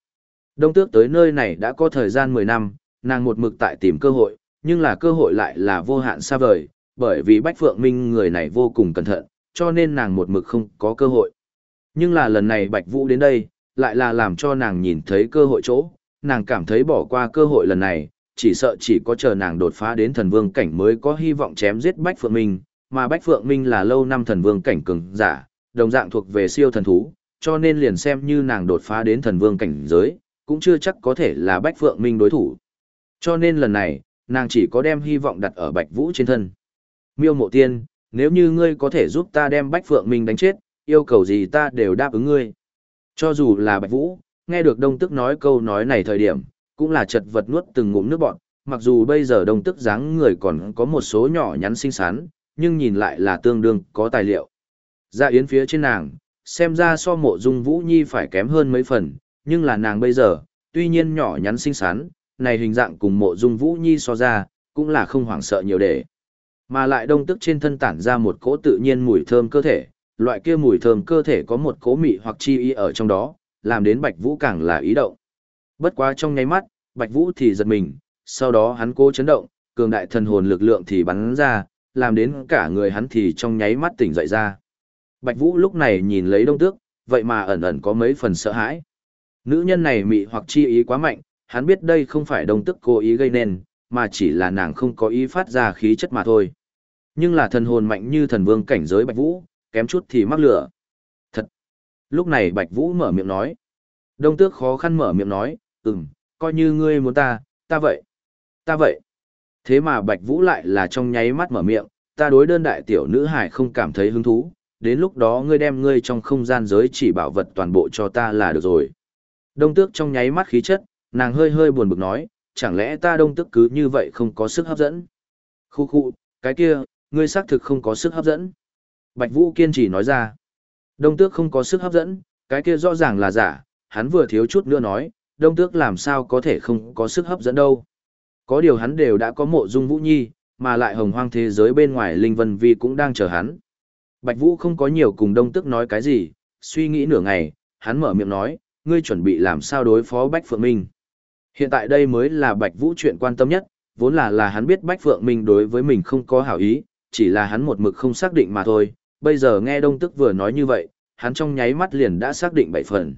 Đông tước tới nơi này đã có thời gian 10 năm, nàng một mực tại tìm cơ hội, nhưng là cơ hội lại là vô hạn xa vời, bởi vì Bách Phượng Minh người này vô cùng cẩn thận, cho nên nàng một mực không có cơ hội. Nhưng là lần này Bạch Vũ đến đây, lại là làm cho nàng nhìn thấy cơ hội chỗ, nàng cảm thấy bỏ qua cơ hội lần này, chỉ sợ chỉ có chờ nàng đột phá đến thần vương cảnh mới có hy vọng chém giết Bách Phượng Minh, mà Bách Phượng Minh là lâu năm thần vương cảnh cường giả, đồng dạng thuộc về siêu thần thú, cho nên liền xem như nàng đột phá đến thần vương cảnh giới, cũng chưa chắc có thể là Bách Phượng Minh đối thủ. Cho nên lần này, nàng chỉ có đem hy vọng đặt ở Bạch Vũ trên thân. Miêu mộ tiên, nếu như ngươi có thể giúp ta đem Bách Phượng Minh đánh chết, yêu cầu gì ta đều đáp ứng ngươi. Cho dù là Bạch Vũ, nghe được Đông Tức nói câu nói này thời điểm, cũng là chật vật nuốt từng ngụm nước bọn, mặc dù bây giờ Đông Tức dáng người còn có một số nhỏ nhắn xinh xắn, nhưng nhìn lại là tương đương có tài liệu. Dạ yến phía trên nàng, xem ra so mộ dung Vũ Nhi phải kém hơn mấy phần, nhưng là nàng bây giờ, tuy nhiên nhỏ nhắn xinh xắn, này hình dạng cùng mộ dung vũ nhi so ra, cũng là không hoảng sợ nhiều để. Mà lại đông tức trên thân tản ra một cỗ tự nhiên mùi thơm cơ thể, loại kia mùi thơm cơ thể có một cỗ mị hoặc chi ý ở trong đó, làm đến Bạch Vũ càng là ý động. Bất quá trong nháy mắt, Bạch Vũ thì giật mình, sau đó hắn cố chấn động, cường đại thần hồn lực lượng thì bắn ra, làm đến cả người hắn thì trong nháy mắt tỉnh dậy ra. Bạch Vũ lúc này nhìn lấy đông tước, vậy mà ẩn ẩn có mấy phần sợ hãi. Nữ nhân này mị hoặc chi ý quá mạnh, hắn biết đây không phải đông tước cố ý gây nên, mà chỉ là nàng không có ý phát ra khí chất mà thôi. Nhưng là thần hồn mạnh như thần vương cảnh giới Bạch Vũ, kém chút thì mắc lửa. Thật! Lúc này Bạch Vũ mở miệng nói. Đông tước khó khăn mở miệng nói, ừm, coi như ngươi muốn ta, ta vậy. Ta vậy. Thế mà Bạch Vũ lại là trong nháy mắt mở miệng, ta đối đơn đại tiểu nữ hải không cảm thấy hứng thú, đến lúc đó ngươi đem ngươi trong không gian giới chỉ bảo vật toàn bộ cho ta là được rồi. Đông tước trong nháy mắt khí chất, nàng hơi hơi buồn bực nói, chẳng lẽ ta đông tước cứ như vậy không có sức hấp dẫn? Khu khu, cái kia, ngươi xác thực không có sức hấp dẫn. Bạch Vũ kiên trì nói ra, đông tước không có sức hấp dẫn, cái kia rõ ràng là giả, hắn vừa thiếu chút nữa nói, đông tước làm sao có thể không có sức hấp dẫn đâu. Có điều hắn đều đã có mộ dung Vũ Nhi, mà lại hồng hoang thế giới bên ngoài Linh Vân Vi cũng đang chờ hắn. Bạch Vũ không có nhiều cùng đông tước nói cái gì, suy nghĩ nửa ngày, hắn mở miệng nói, ngươi chuẩn bị làm sao đối phó Bách Phượng Minh. Hiện tại đây mới là Bạch Vũ chuyện quan tâm nhất, vốn là là hắn biết Bách Phượng Minh đối với mình không có hảo ý, chỉ là hắn một mực không xác định mà thôi. Bây giờ nghe Đông Tức vừa nói như vậy, hắn trong nháy mắt liền đã xác định bảy phần.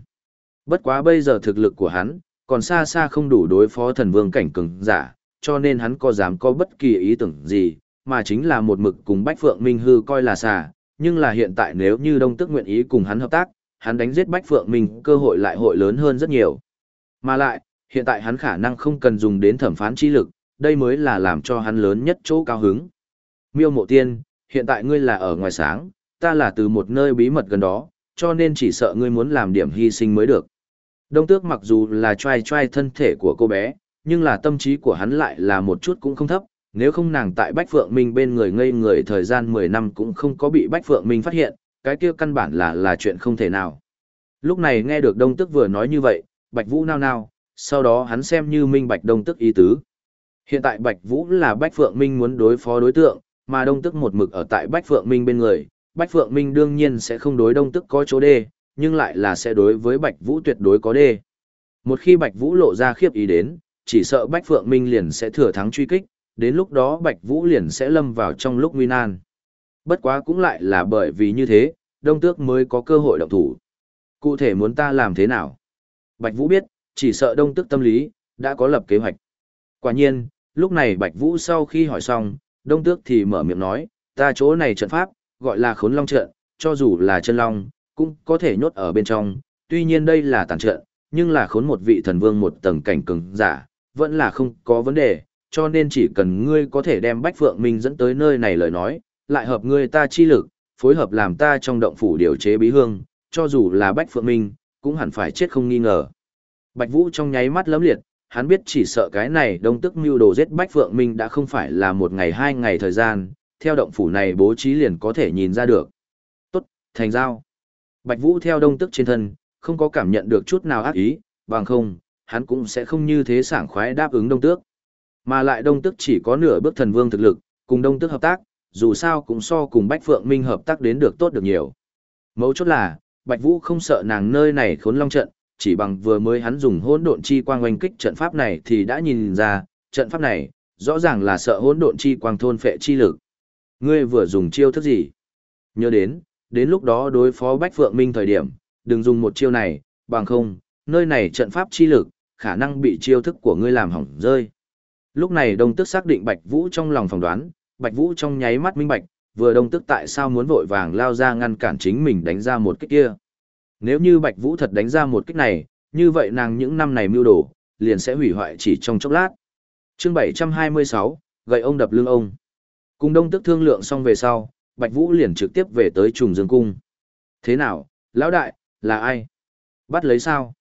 Bất quá bây giờ thực lực của hắn, còn xa xa không đủ đối phó thần vương cảnh cường giả, cho nên hắn có dám có bất kỳ ý tưởng gì, mà chính là một mực cùng Bách Phượng Minh hư coi là xà, nhưng là hiện tại nếu như Đông Tức nguyện ý cùng hắn hợp tác, hắn đánh giết Bách Phượng Minh cơ hội lại hội lớn hơn rất nhiều. Mà lại, hiện tại hắn khả năng không cần dùng đến thẩm phán chi lực, đây mới là làm cho hắn lớn nhất chỗ cao hứng. Miêu mộ tiên, hiện tại ngươi là ở ngoài sáng, ta là từ một nơi bí mật gần đó, cho nên chỉ sợ ngươi muốn làm điểm hy sinh mới được. Đông tước mặc dù là trai trai thân thể của cô bé, nhưng là tâm trí của hắn lại là một chút cũng không thấp, nếu không nàng tại Bách Phượng Minh bên người ngây người thời gian 10 năm cũng không có bị Bách Phượng Minh phát hiện, cái kia căn bản là là chuyện không thể nào. Lúc này nghe được Đông Tức vừa nói như vậy, Bạch Vũ nao nao, sau đó hắn xem như minh Bạch Đông Tức ý tứ. Hiện tại Bạch Vũ là Bách Phượng Minh muốn đối phó đối tượng, mà Đông Tức một mực ở tại Bách Phượng Minh bên người, Bách Phượng Minh đương nhiên sẽ không đối Đông Tức có chỗ đê, nhưng lại là sẽ đối với Bạch Vũ tuyệt đối có đê. Một khi Bạch Vũ lộ ra khiếp ý đến, chỉ sợ Bách Phượng Minh liền sẽ thừa thắng truy kích, đến lúc đó Bạch Vũ liền sẽ lâm vào trong lúc nguy nan. Bất quá cũng lại là bởi vì như thế, Đông Tước mới có cơ hội động thủ. Cụ thể muốn ta làm thế nào? Bạch Vũ biết, chỉ sợ Đông Tước tâm lý, đã có lập kế hoạch. Quả nhiên, lúc này Bạch Vũ sau khi hỏi xong, Đông Tước thì mở miệng nói, ta chỗ này trận pháp, gọi là khốn long trận, cho dù là chân long, cũng có thể nhốt ở bên trong, tuy nhiên đây là tàn trận, nhưng là khốn một vị thần vương một tầng cảnh cường giả, vẫn là không có vấn đề, cho nên chỉ cần ngươi có thể đem Bách Phượng Minh dẫn tới nơi này lời nói, lại hợp ngươi ta chi lực, phối hợp làm ta trong động phủ điều chế bí hương, cho dù là Bách Phượng Minh, cũng hẳn phải chết không nghi ngờ. Bạch Vũ trong nháy mắt lấm liệt, hắn biết chỉ sợ cái này đông tức mưu đồ giết Bách Phượng Minh đã không phải là một ngày hai ngày thời gian, theo động phủ này bố trí liền có thể nhìn ra được. Tốt, thành giao. Bạch Vũ theo đông tức trên thân, không có cảm nhận được chút nào ác ý, bằng không, hắn cũng sẽ không như thế sảng khoái đáp ứng đông tước. Mà lại đông tước chỉ có nửa bước thần vương thực lực, cùng đông tước hợp tác, dù sao cũng so cùng Bách Phượng Minh hợp tác đến được tốt được nhiều. Mấu chốt là, Bạch Vũ không sợ nàng nơi này khốn long trận, chỉ bằng vừa mới hắn dùng hỗn độn chi quang oanh kích trận pháp này thì đã nhìn ra, trận pháp này, rõ ràng là sợ hỗn độn chi quang thôn phệ chi lực. Ngươi vừa dùng chiêu thức gì? Nhớ đến, đến lúc đó đối phó Bách Phượng Minh thời điểm, đừng dùng một chiêu này, bằng không, nơi này trận pháp chi lực, khả năng bị chiêu thức của ngươi làm hỏng rơi. Lúc này Đông Tức xác định Bạch Vũ trong lòng phỏng đoán, Bạch Vũ trong nháy mắt minh bạch, vừa Đông Tức tại sao muốn vội vàng lao ra ngăn cản chính mình đánh ra một kích kia. Nếu như Bạch Vũ thật đánh ra một kích này, như vậy nàng những năm này mưu đồ, liền sẽ hủy hoại chỉ trong chốc lát. Chương 726, gậy ông đập lưng ông. Cùng Đông Tức thương lượng xong về sau, Bạch Vũ liền trực tiếp về tới Trùng Dương cung. Thế nào, lão đại, là ai? Bắt lấy sao?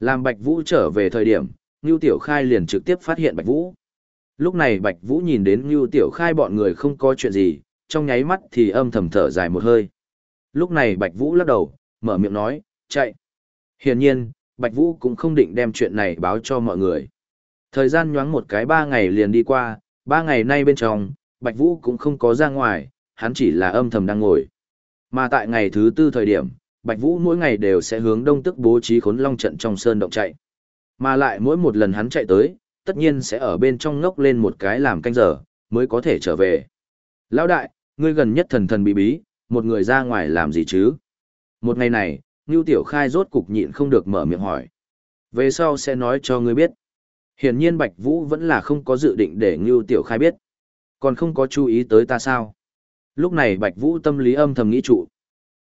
Làm Bạch Vũ trở về thời điểm, Ngưu Tiểu Khai liền trực tiếp phát hiện Bạch Vũ. Lúc này Bạch Vũ nhìn đến Ngưu Tiểu Khai bọn người không có chuyện gì, trong nháy mắt thì âm thầm thở dài một hơi. Lúc này Bạch Vũ lắc đầu, mở miệng nói, chạy. Hiển nhiên, Bạch Vũ cũng không định đem chuyện này báo cho mọi người. Thời gian nhoáng một cái ba ngày liền đi qua, ba ngày nay bên trong, Bạch Vũ cũng không có ra ngoài, hắn chỉ là âm thầm đang ngồi. Mà tại ngày thứ tư thời điểm, Bạch Vũ mỗi ngày đều sẽ hướng đông tức bố trí khốn long trận trong sơn động chạy. Mà lại mỗi một lần hắn chạy tới, tất nhiên sẽ ở bên trong ngốc lên một cái làm canh giờ, mới có thể trở về. Lão đại, ngươi gần nhất thần thần bí bí, một người ra ngoài làm gì chứ? Một ngày này, Ngưu Tiểu Khai rốt cục nhịn không được mở miệng hỏi. Về sau sẽ nói cho ngươi biết. Hiển nhiên Bạch Vũ vẫn là không có dự định để Ngưu Tiểu Khai biết. Còn không có chú ý tới ta sao? Lúc này Bạch Vũ tâm lý âm thầm nghĩ trụ.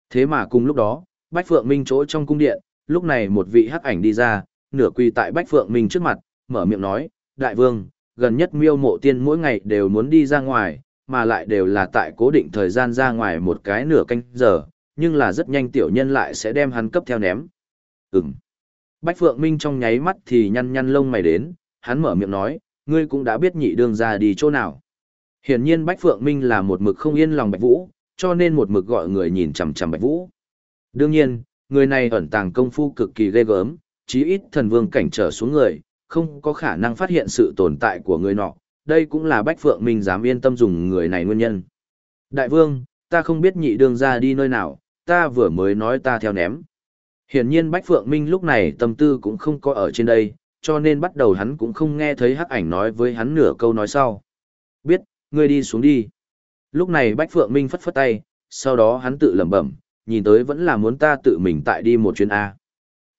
Thế mà cùng lúc đó, Bách Phượng Minh chỗ trong cung điện, lúc này một vị hắc ảnh đi ra, nửa quỳ tại Bách Phượng Minh trước mặt, mở miệng nói, Đại vương, gần nhất miêu mộ tiên mỗi ngày đều muốn đi ra ngoài, mà lại đều là tại cố định thời gian ra ngoài một cái nửa canh giờ, nhưng là rất nhanh tiểu nhân lại sẽ đem hắn cấp theo ném. Ừm. Bách Phượng Minh trong nháy mắt thì nhăn nhăn lông mày đến, hắn mở miệng nói, ngươi cũng đã biết nhị đường ra đi chỗ nào. Hiển nhiên Bách Phượng Minh là một mực không yên lòng Bạch Vũ, cho nên một mực gọi người nhìn chằm chằm Bạch Vũ. Đương nhiên, người này ẩn tàng công phu cực kỳ ghê gớm, chí ít thần vương cảnh trở xuống người, không có khả năng phát hiện sự tồn tại của người nọ, đây cũng là Bách Phượng Minh dám yên tâm dùng người này nguyên nhân. Đại vương, ta không biết nhị đường ra đi nơi nào, ta vừa mới nói ta theo ném. Hiển nhiên Bách Phượng Minh lúc này tâm tư cũng không có ở trên đây, cho nên bắt đầu hắn cũng không nghe thấy hắc ảnh nói với hắn nửa câu nói sau. Biết, ngươi đi xuống đi. Lúc này Bách Phượng Minh phất phất tay, sau đó hắn tự lẩm bẩm, nhìn tới vẫn là muốn ta tự mình tại đi một chuyến A.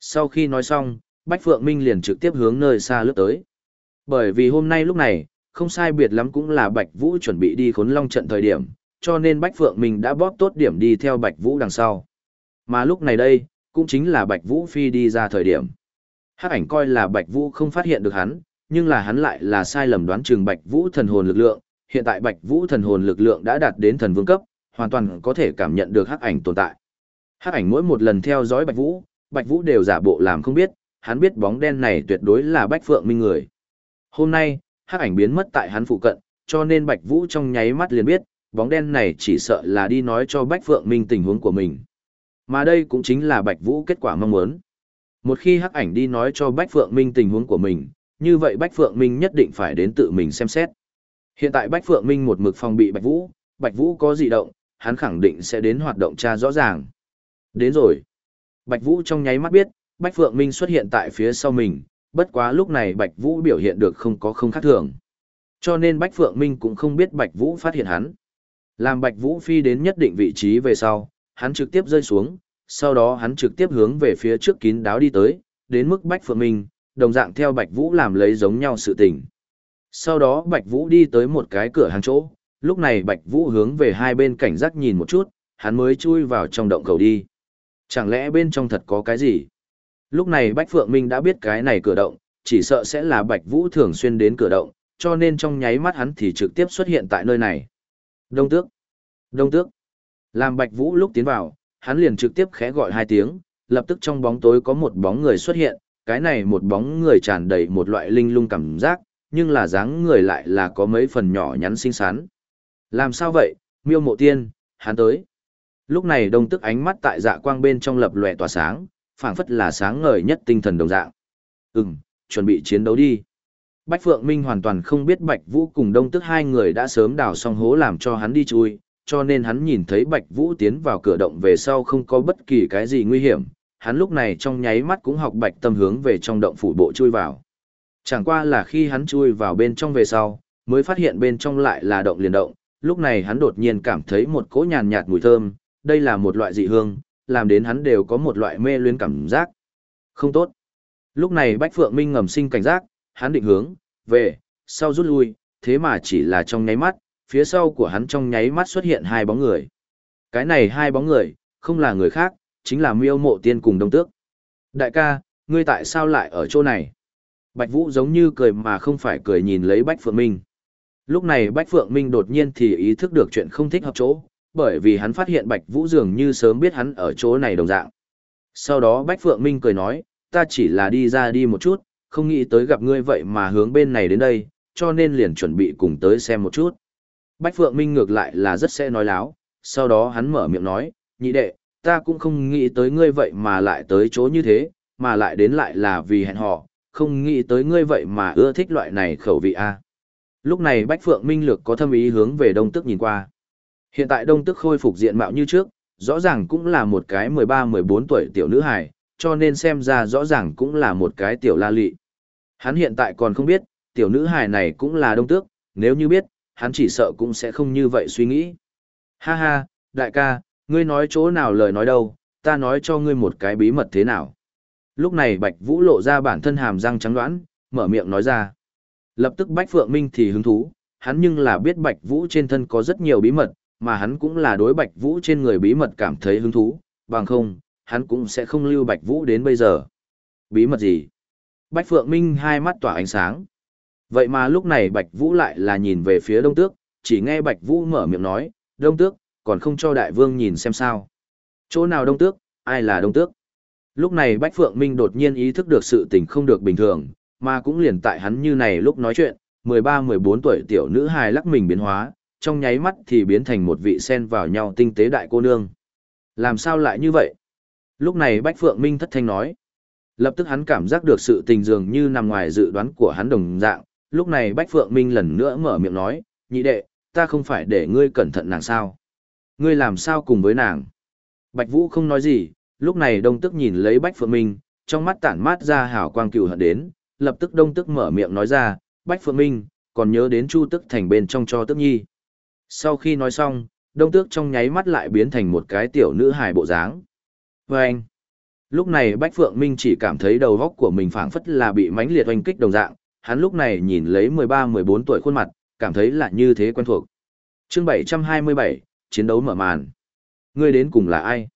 Sau khi nói xong, Bách Phượng Minh liền trực tiếp hướng nơi xa lướt tới. Bởi vì hôm nay lúc này, không sai biệt lắm cũng là Bạch Vũ chuẩn bị đi khốn long trận thời điểm, cho nên Bách Phượng Minh đã bóp tốt điểm đi theo Bạch Vũ đằng sau. Mà lúc này đây, cũng chính là Bạch Vũ Phi đi ra thời điểm. Hắc ảnh coi là Bạch Vũ không phát hiện được hắn, nhưng là hắn lại là sai lầm đoán chừng Bạch Vũ thần hồn lực lượng, hiện tại Bạch Vũ thần hồn lực lượng đã đạt đến thần vương cấp, hoàn toàn có thể cảm nhận được hắc ảnh tồn tại. Hắc ảnh mỗi một lần theo dõi Bạch Vũ, Bạch Vũ đều giả bộ làm không biết, hắn biết bóng đen này tuyệt đối là Bách Phượng Minh người. Hôm nay, hắc ảnh biến mất tại hắn phụ cận, cho nên Bạch Vũ trong nháy mắt liền biết, bóng đen này chỉ sợ là đi nói cho Bách Phượng Minh tình huống của mình. Mà đây cũng chính là Bạch Vũ kết quả mong muốn. Một khi hắc ảnh đi nói cho Bách Phượng Minh tình huống của mình, như vậy Bách Phượng Minh nhất định phải đến tự mình xem xét. Hiện tại Bách Phượng Minh một mực phòng bị Bạch Vũ, Bạch Vũ có dị động, hắn khẳng định sẽ đến hoạt động tra rõ ràng. Đến rồi. Bạch Vũ trong nháy mắt biết, Bách Phượng Minh xuất hiện tại phía sau mình, bất quá lúc này Bạch Vũ biểu hiện được không có không khác thường. Cho nên Bách Phượng Minh cũng không biết Bạch Vũ phát hiện hắn. Làm Bạch Vũ phi đến nhất định vị trí về sau, hắn trực tiếp rơi xuống, sau đó hắn trực tiếp hướng về phía trước kín đáo đi tới, đến mức Bách Phượng Minh, đồng dạng theo Bạch Vũ làm lấy giống nhau sự tình. Sau đó Bạch Vũ đi tới một cái cửa hàng chỗ, lúc này Bạch Vũ hướng về hai bên cảnh giác nhìn một chút, hắn mới chui vào trong động cầu đi. Chẳng lẽ bên trong thật có cái gì? Lúc này Bách Phượng Minh đã biết cái này cửa động, chỉ sợ sẽ là Bạch Vũ thường xuyên đến cửa động, cho nên trong nháy mắt hắn thì trực tiếp xuất hiện tại nơi này. Đông tước! Đông tước! Làm Bạch Vũ lúc tiến vào, hắn liền trực tiếp khẽ gọi hai tiếng, lập tức trong bóng tối có một bóng người xuất hiện, cái này một bóng người tràn đầy một loại linh lung cảm giác, nhưng là dáng người lại là có mấy phần nhỏ nhắn xinh xắn. Làm sao vậy, miêu mộ tiên, hắn tới. Lúc này đông tức ánh mắt tại dạ quang bên trong lập lòe tỏa sáng, phảng phất là sáng ngời nhất tinh thần đồng dạng. Ừm, chuẩn bị chiến đấu đi. Bách Phượng Minh hoàn toàn không biết Bạch Vũ cùng đông tức hai người đã sớm đào xong hố làm cho hắn đi chui, cho nên hắn nhìn thấy Bạch Vũ tiến vào cửa động về sau không có bất kỳ cái gì nguy hiểm, hắn lúc này trong nháy mắt cũng học Bạch Tâm hướng về trong động phủ bộ chui vào. Chẳng qua là khi hắn chui vào bên trong về sau, mới phát hiện bên trong lại là động liền động, lúc này hắn đột nhiên cảm thấy một cỗ nhàn nhạt mùi thơm, đây là một loại dị hương, làm đến hắn đều có một loại mê luyến cảm giác. Không tốt. Lúc này Bách Phượng Minh ngầm sinh cảnh giác, hắn định hướng, về, sau rút lui, thế mà chỉ là trong nháy mắt, phía sau của hắn trong nháy mắt xuất hiện hai bóng người. Cái này hai bóng người, không là người khác, chính là miêu mộ tiên cùng đông tước. Đại ca, ngươi tại sao lại ở chỗ này? Bạch Vũ giống như cười mà không phải cười nhìn lấy Bách Phượng Minh. Lúc này Bách Phượng Minh đột nhiên thì ý thức được chuyện không thích hợp chỗ, bởi vì hắn phát hiện Bạch Vũ dường như sớm biết hắn ở chỗ này đồng dạng. Sau đó Bách Phượng Minh cười nói, ta chỉ là đi ra đi một chút, không nghĩ tới gặp ngươi vậy mà hướng bên này đến đây, cho nên liền chuẩn bị cùng tới xem một chút. Bách Phượng Minh ngược lại là rất sẽ nói láo, sau đó hắn mở miệng nói, nhị đệ, ta cũng không nghĩ tới ngươi vậy mà lại tới chỗ như thế, mà lại đến lại là vì hẹn hò, không nghĩ tới ngươi vậy mà ưa thích loại này khẩu vị a. Lúc này Bách Phượng Minh Lược có thâm ý hướng về Đông Tức nhìn qua. Hiện tại Đông Tức khôi phục diện mạo như trước, rõ ràng cũng là một cái 13-14 tuổi tiểu nữ hài, cho nên xem ra rõ ràng cũng là một cái tiểu la lị. Hắn hiện tại còn không biết, tiểu nữ hài này cũng là Đông Tước, nếu như biết, hắn chỉ sợ cũng sẽ không như vậy suy nghĩ. Ha ha, đại ca, ngươi nói chỗ nào lời nói đâu, ta nói cho ngươi một cái bí mật thế nào. Lúc này Bạch Vũ lộ ra bản thân hàm răng trắng đoán, mở miệng nói ra. Lập tức Bách Phượng Minh thì hứng thú, hắn nhưng là biết Bạch Vũ trên thân có rất nhiều bí mật, mà hắn cũng là đối Bạch Vũ trên người bí mật cảm thấy hứng thú, bằng không, hắn cũng sẽ không lưu Bạch Vũ đến bây giờ. Bí mật gì? Bách Phượng Minh hai mắt tỏa ánh sáng. Vậy mà lúc này Bạch Vũ lại là nhìn về phía Đông Tước, chỉ nghe Bạch Vũ mở miệng nói, Đông Tước, còn không cho Đại Vương nhìn xem sao. Chỗ nào Đông Tước, ai là Đông Tước? Lúc này Bách Phượng Minh đột nhiên ý thức được sự tình không được bình thường, mà cũng liền tại hắn như này lúc nói chuyện, 13-14 tuổi tiểu nữ hài lắc mình biến hóa, trong nháy mắt thì biến thành một vị sen vào nhau tinh tế đại cô nương. Làm sao lại như vậy? Lúc này Bách Phượng Minh thất thanh nói. Lập tức hắn cảm giác được sự tình dường như nằm ngoài dự đoán của hắn đồng dạng, lúc này Bách Phượng Minh lần nữa mở miệng nói, nhị đệ, ta không phải để ngươi cẩn thận nàng sao? Ngươi làm sao cùng với nàng? Bạch Vũ không nói gì, lúc này Đông Tức nhìn lấy Bách Phượng Minh, trong mắt tản mát ra hào quang cựu hận đến, lập tức Đông Tức mở miệng nói ra, Bách Phượng Minh, còn nhớ đến Chu Tức thành bên trong cho Tức Nhi. Sau khi nói xong, Đông Tước trong nháy mắt lại biến thành một cái tiểu nữ hài bộ dáng. Và anh, lúc này Bách Phượng Minh chỉ cảm thấy đầu góc của mình phảng phất là bị mãnh liệt oanh kích đồng dạng, hắn lúc này nhìn lấy 13-14 tuổi khuôn mặt, cảm thấy là như thế quen thuộc. chương 727, chiến đấu mở màn. Ngươi đến cùng là ai?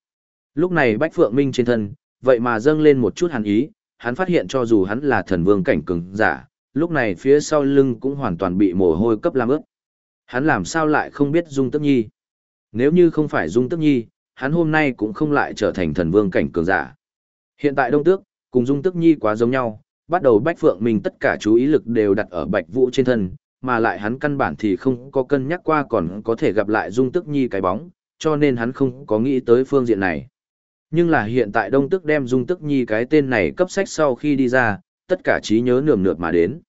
Lúc này Bách Phượng Minh trên thân, vậy mà dâng lên một chút hàn ý, hắn phát hiện cho dù hắn là thần vương cảnh cường giả, lúc này phía sau lưng cũng hoàn toàn bị mồ hôi cấp làm ướt. Hắn làm sao lại không biết Dung Tức Nhi? Nếu như không phải Dung Tức Nhi, hắn hôm nay cũng không lại trở thành thần vương cảnh cường giả. Hiện tại Đông Tước, cùng Dung Tức Nhi quá giống nhau, bắt đầu Bách Phượng mình tất cả chú ý lực đều đặt ở Bạch Vũ trên thân, mà lại hắn căn bản thì không có cân nhắc qua còn có thể gặp lại Dung Tức Nhi cái bóng, cho nên hắn không có nghĩ tới phương diện này. Nhưng là hiện tại Đông Tức đem Dung Tức Nhi cái tên này cấp sách sau khi đi ra, tất cả trí nhớ nườm nượp mà đến.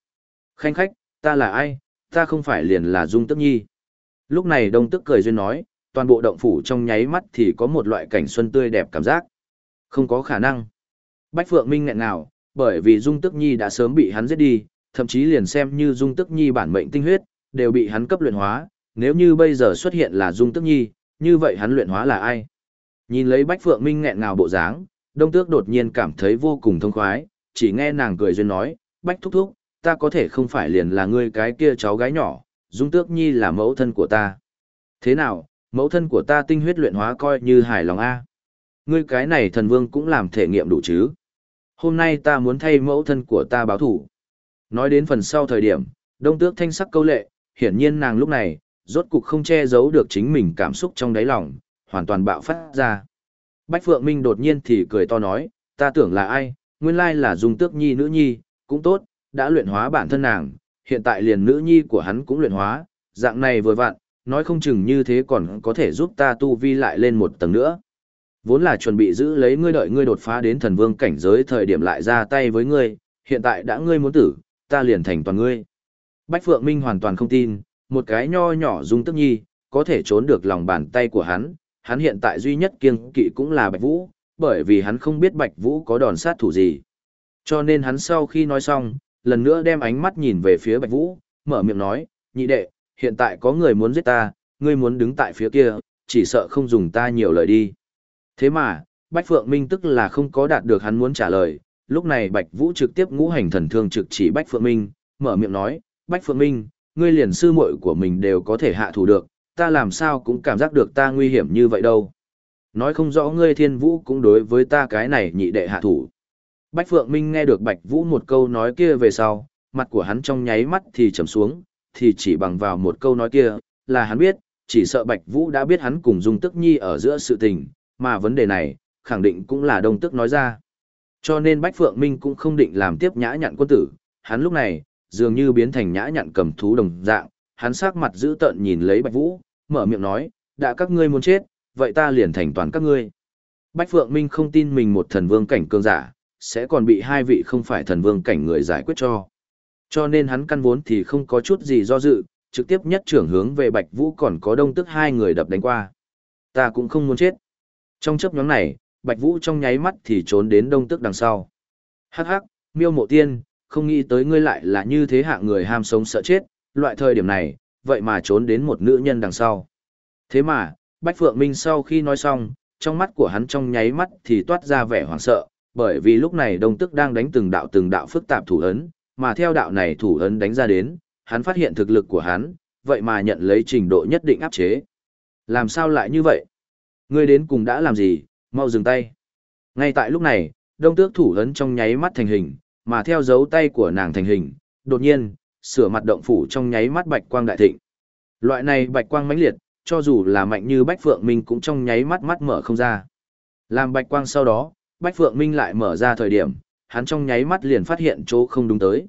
Khanh khách, ta là ai, ta không phải liền là Dung Tức Nhi. Lúc này Đông Tức cười duyên nói, toàn bộ động phủ trong nháy mắt thì có một loại cảnh xuân tươi đẹp cảm giác. Không có khả năng. Bách Phượng Minh nghẹn nào, bởi vì Dung Tức Nhi đã sớm bị hắn giết đi, thậm chí liền xem như Dung Tức Nhi bản mệnh tinh huyết, đều bị hắn cấp luyện hóa, nếu như bây giờ xuất hiện là Dung Tức Nhi, như vậy hắn luyện hóa là ai? Nhìn lấy Bách Phượng Minh nghẹn ngào bộ dáng, Đông Tước đột nhiên cảm thấy vô cùng thông khoái, chỉ nghe nàng cười duyên nói, Bách Thúc Thúc, ta có thể không phải liền là ngươi cái kia cháu gái nhỏ, Dung Tước Nhi là mẫu thân của ta. Thế nào, mẫu thân của ta tinh huyết luyện hóa coi như hài lòng A. Ngươi cái này thần vương cũng làm thể nghiệm đủ chứ. Hôm nay ta muốn thay mẫu thân của ta báo thủ. Nói đến phần sau thời điểm, Đông Tước thanh sắc câu lệ, hiển nhiên nàng lúc này, rốt cục không che giấu được chính mình cảm xúc trong đáy lòng, hoàn toàn bạo phát ra. Bách Phượng Minh đột nhiên thì cười to nói, ta tưởng là ai, nguyên lai là Dung Tước Nhi nữ nhi, cũng tốt, đã luyện hóa bản thân nàng, hiện tại liền nữ nhi của hắn cũng luyện hóa, dạng này vừa vặn, nói không chừng như thế còn có thể giúp ta tu vi lại lên một tầng nữa. Vốn là chuẩn bị giữ lấy ngươi đợi ngươi đột phá đến thần vương cảnh giới thời điểm lại ra tay với ngươi, hiện tại đã ngươi muốn tử, ta liền thành toàn ngươi. Bách Phượng Minh hoàn toàn không tin, một cái nho nhỏ dung tức nhi, có thể trốn được lòng bàn tay của hắn, hắn hiện tại duy nhất kiêng kỵ cũng là Bạch Vũ, bởi vì hắn không biết Bạch Vũ có đòn sát thủ gì. Cho nên hắn sau khi nói xong, lần nữa đem ánh mắt nhìn về phía Bạch Vũ, mở miệng nói, nhị đệ, hiện tại có người muốn giết ta, ngươi muốn đứng tại phía kia, chỉ sợ không dùng ta nhiều lời đi. Thế mà, Bạch Phượng Minh tức là không có đạt được hắn muốn trả lời, lúc này Bạch Vũ trực tiếp ngũ hành thần thương trực chỉ Bạch Phượng Minh, mở miệng nói, Bạch Phượng Minh, ngươi liền sư muội của mình đều có thể hạ thủ được, ta làm sao cũng cảm giác được ta nguy hiểm như vậy đâu. Nói không rõ ngươi thiên vũ cũng đối với ta cái này nhị đệ hạ thủ. Bách Phượng Minh nghe được Bạch Vũ một câu nói kia về sau, mặt của hắn trong nháy mắt thì trầm xuống, thì chỉ bằng vào một câu nói kia, là hắn biết, chỉ sợ Bạch Vũ đã biết hắn cùng Dung Tức Nhi ở giữa sự tình, mà vấn đề này, khẳng định cũng là Đông Tức nói ra. Cho nên Bách Phượng Minh cũng không định làm tiếp nhã nhặn quân tử, hắn lúc này, dường như biến thành nhã nhặn cầm thú đồng dạng, hắn sắc mặt dữ tợn nhìn lấy Bạch Vũ, mở miệng nói, đã các ngươi muốn chết, vậy ta liền thành toàn các ngươi. Bách Phượng Minh không tin mình một thần vương cảnh cường giả, sẽ còn bị hai vị không phải thần vương cảnh người giải quyết cho. Cho nên hắn căn vốn thì không có chút gì do dự, trực tiếp nhất trưởng hướng về Bạch Vũ còn có đông tức hai người đập đánh qua. Ta cũng không muốn chết. Trong chấp nhóm này, Bạch Vũ trong nháy mắt thì trốn đến đông tức đằng sau. Hắc hắc, miêu mộ tiên, không nghĩ tới ngươi lại là như thế hạng người ham sống sợ chết, loại thời điểm này, vậy mà trốn đến một nữ nhân đằng sau. Thế mà, Bách Phượng Minh sau khi nói xong, trong mắt của hắn trong nháy mắt thì toát ra vẻ hoảng sợ, bởi vì lúc này Đông Tức đang đánh từng đạo từng đạo phức tạp thủ ấn, mà theo đạo này thủ ấn đánh ra đến, hắn phát hiện thực lực của hắn, vậy mà nhận lấy trình độ nhất định áp chế. Làm sao lại như vậy? Ngươi đến cùng đã làm gì, mau dừng tay. Ngay tại lúc này, Đông Tước thủ ấn trong nháy mắt thành hình, mà theo dấu tay của nàng thành hình, đột nhiên, sửa mặt động phủ trong nháy mắt bạch quang đại thịnh. Loại này bạch quang mãnh liệt, cho dù là mạnh như Bách Phượng Minh cũng trong nháy mắt mắt mở không ra. Làm bạch quang sau đó, Bách Phượng Minh lại mở ra thời điểm, hắn trong nháy mắt liền phát hiện chỗ không đúng tới.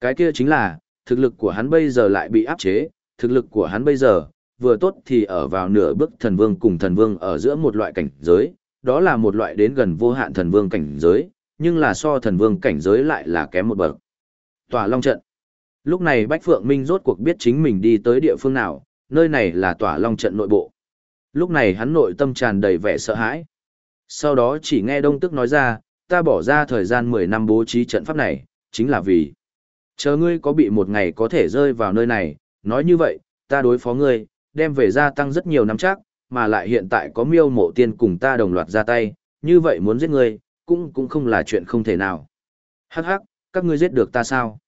Cái kia chính là, thực lực của hắn bây giờ lại bị áp chế, thực lực của hắn bây giờ, vừa tốt thì ở vào nửa bước thần vương cùng thần vương ở giữa một loại cảnh giới, đó là một loại đến gần vô hạn thần vương cảnh giới, nhưng là so thần vương cảnh giới lại là kém một bậc. Tòa Long Trận Lúc này Bách Phượng Minh rốt cuộc biết chính mình đi tới địa phương nào, nơi này là tỏa long trận nội bộ. Lúc này hắn nội tâm tràn đầy vẻ sợ hãi. Sau đó chỉ nghe Đông Tức nói ra, ta bỏ ra thời gian 10 năm bố trí trận pháp này, chính là vì chờ ngươi có bị một ngày có thể rơi vào nơi này, nói như vậy, ta đối phó ngươi, đem về gia tăng rất nhiều năm chắc, mà lại hiện tại có miêu mộ tiên cùng ta đồng loạt ra tay, như vậy muốn giết ngươi, cũng cũng không là chuyện không thể nào. Hắc hắc, các ngươi giết được ta sao?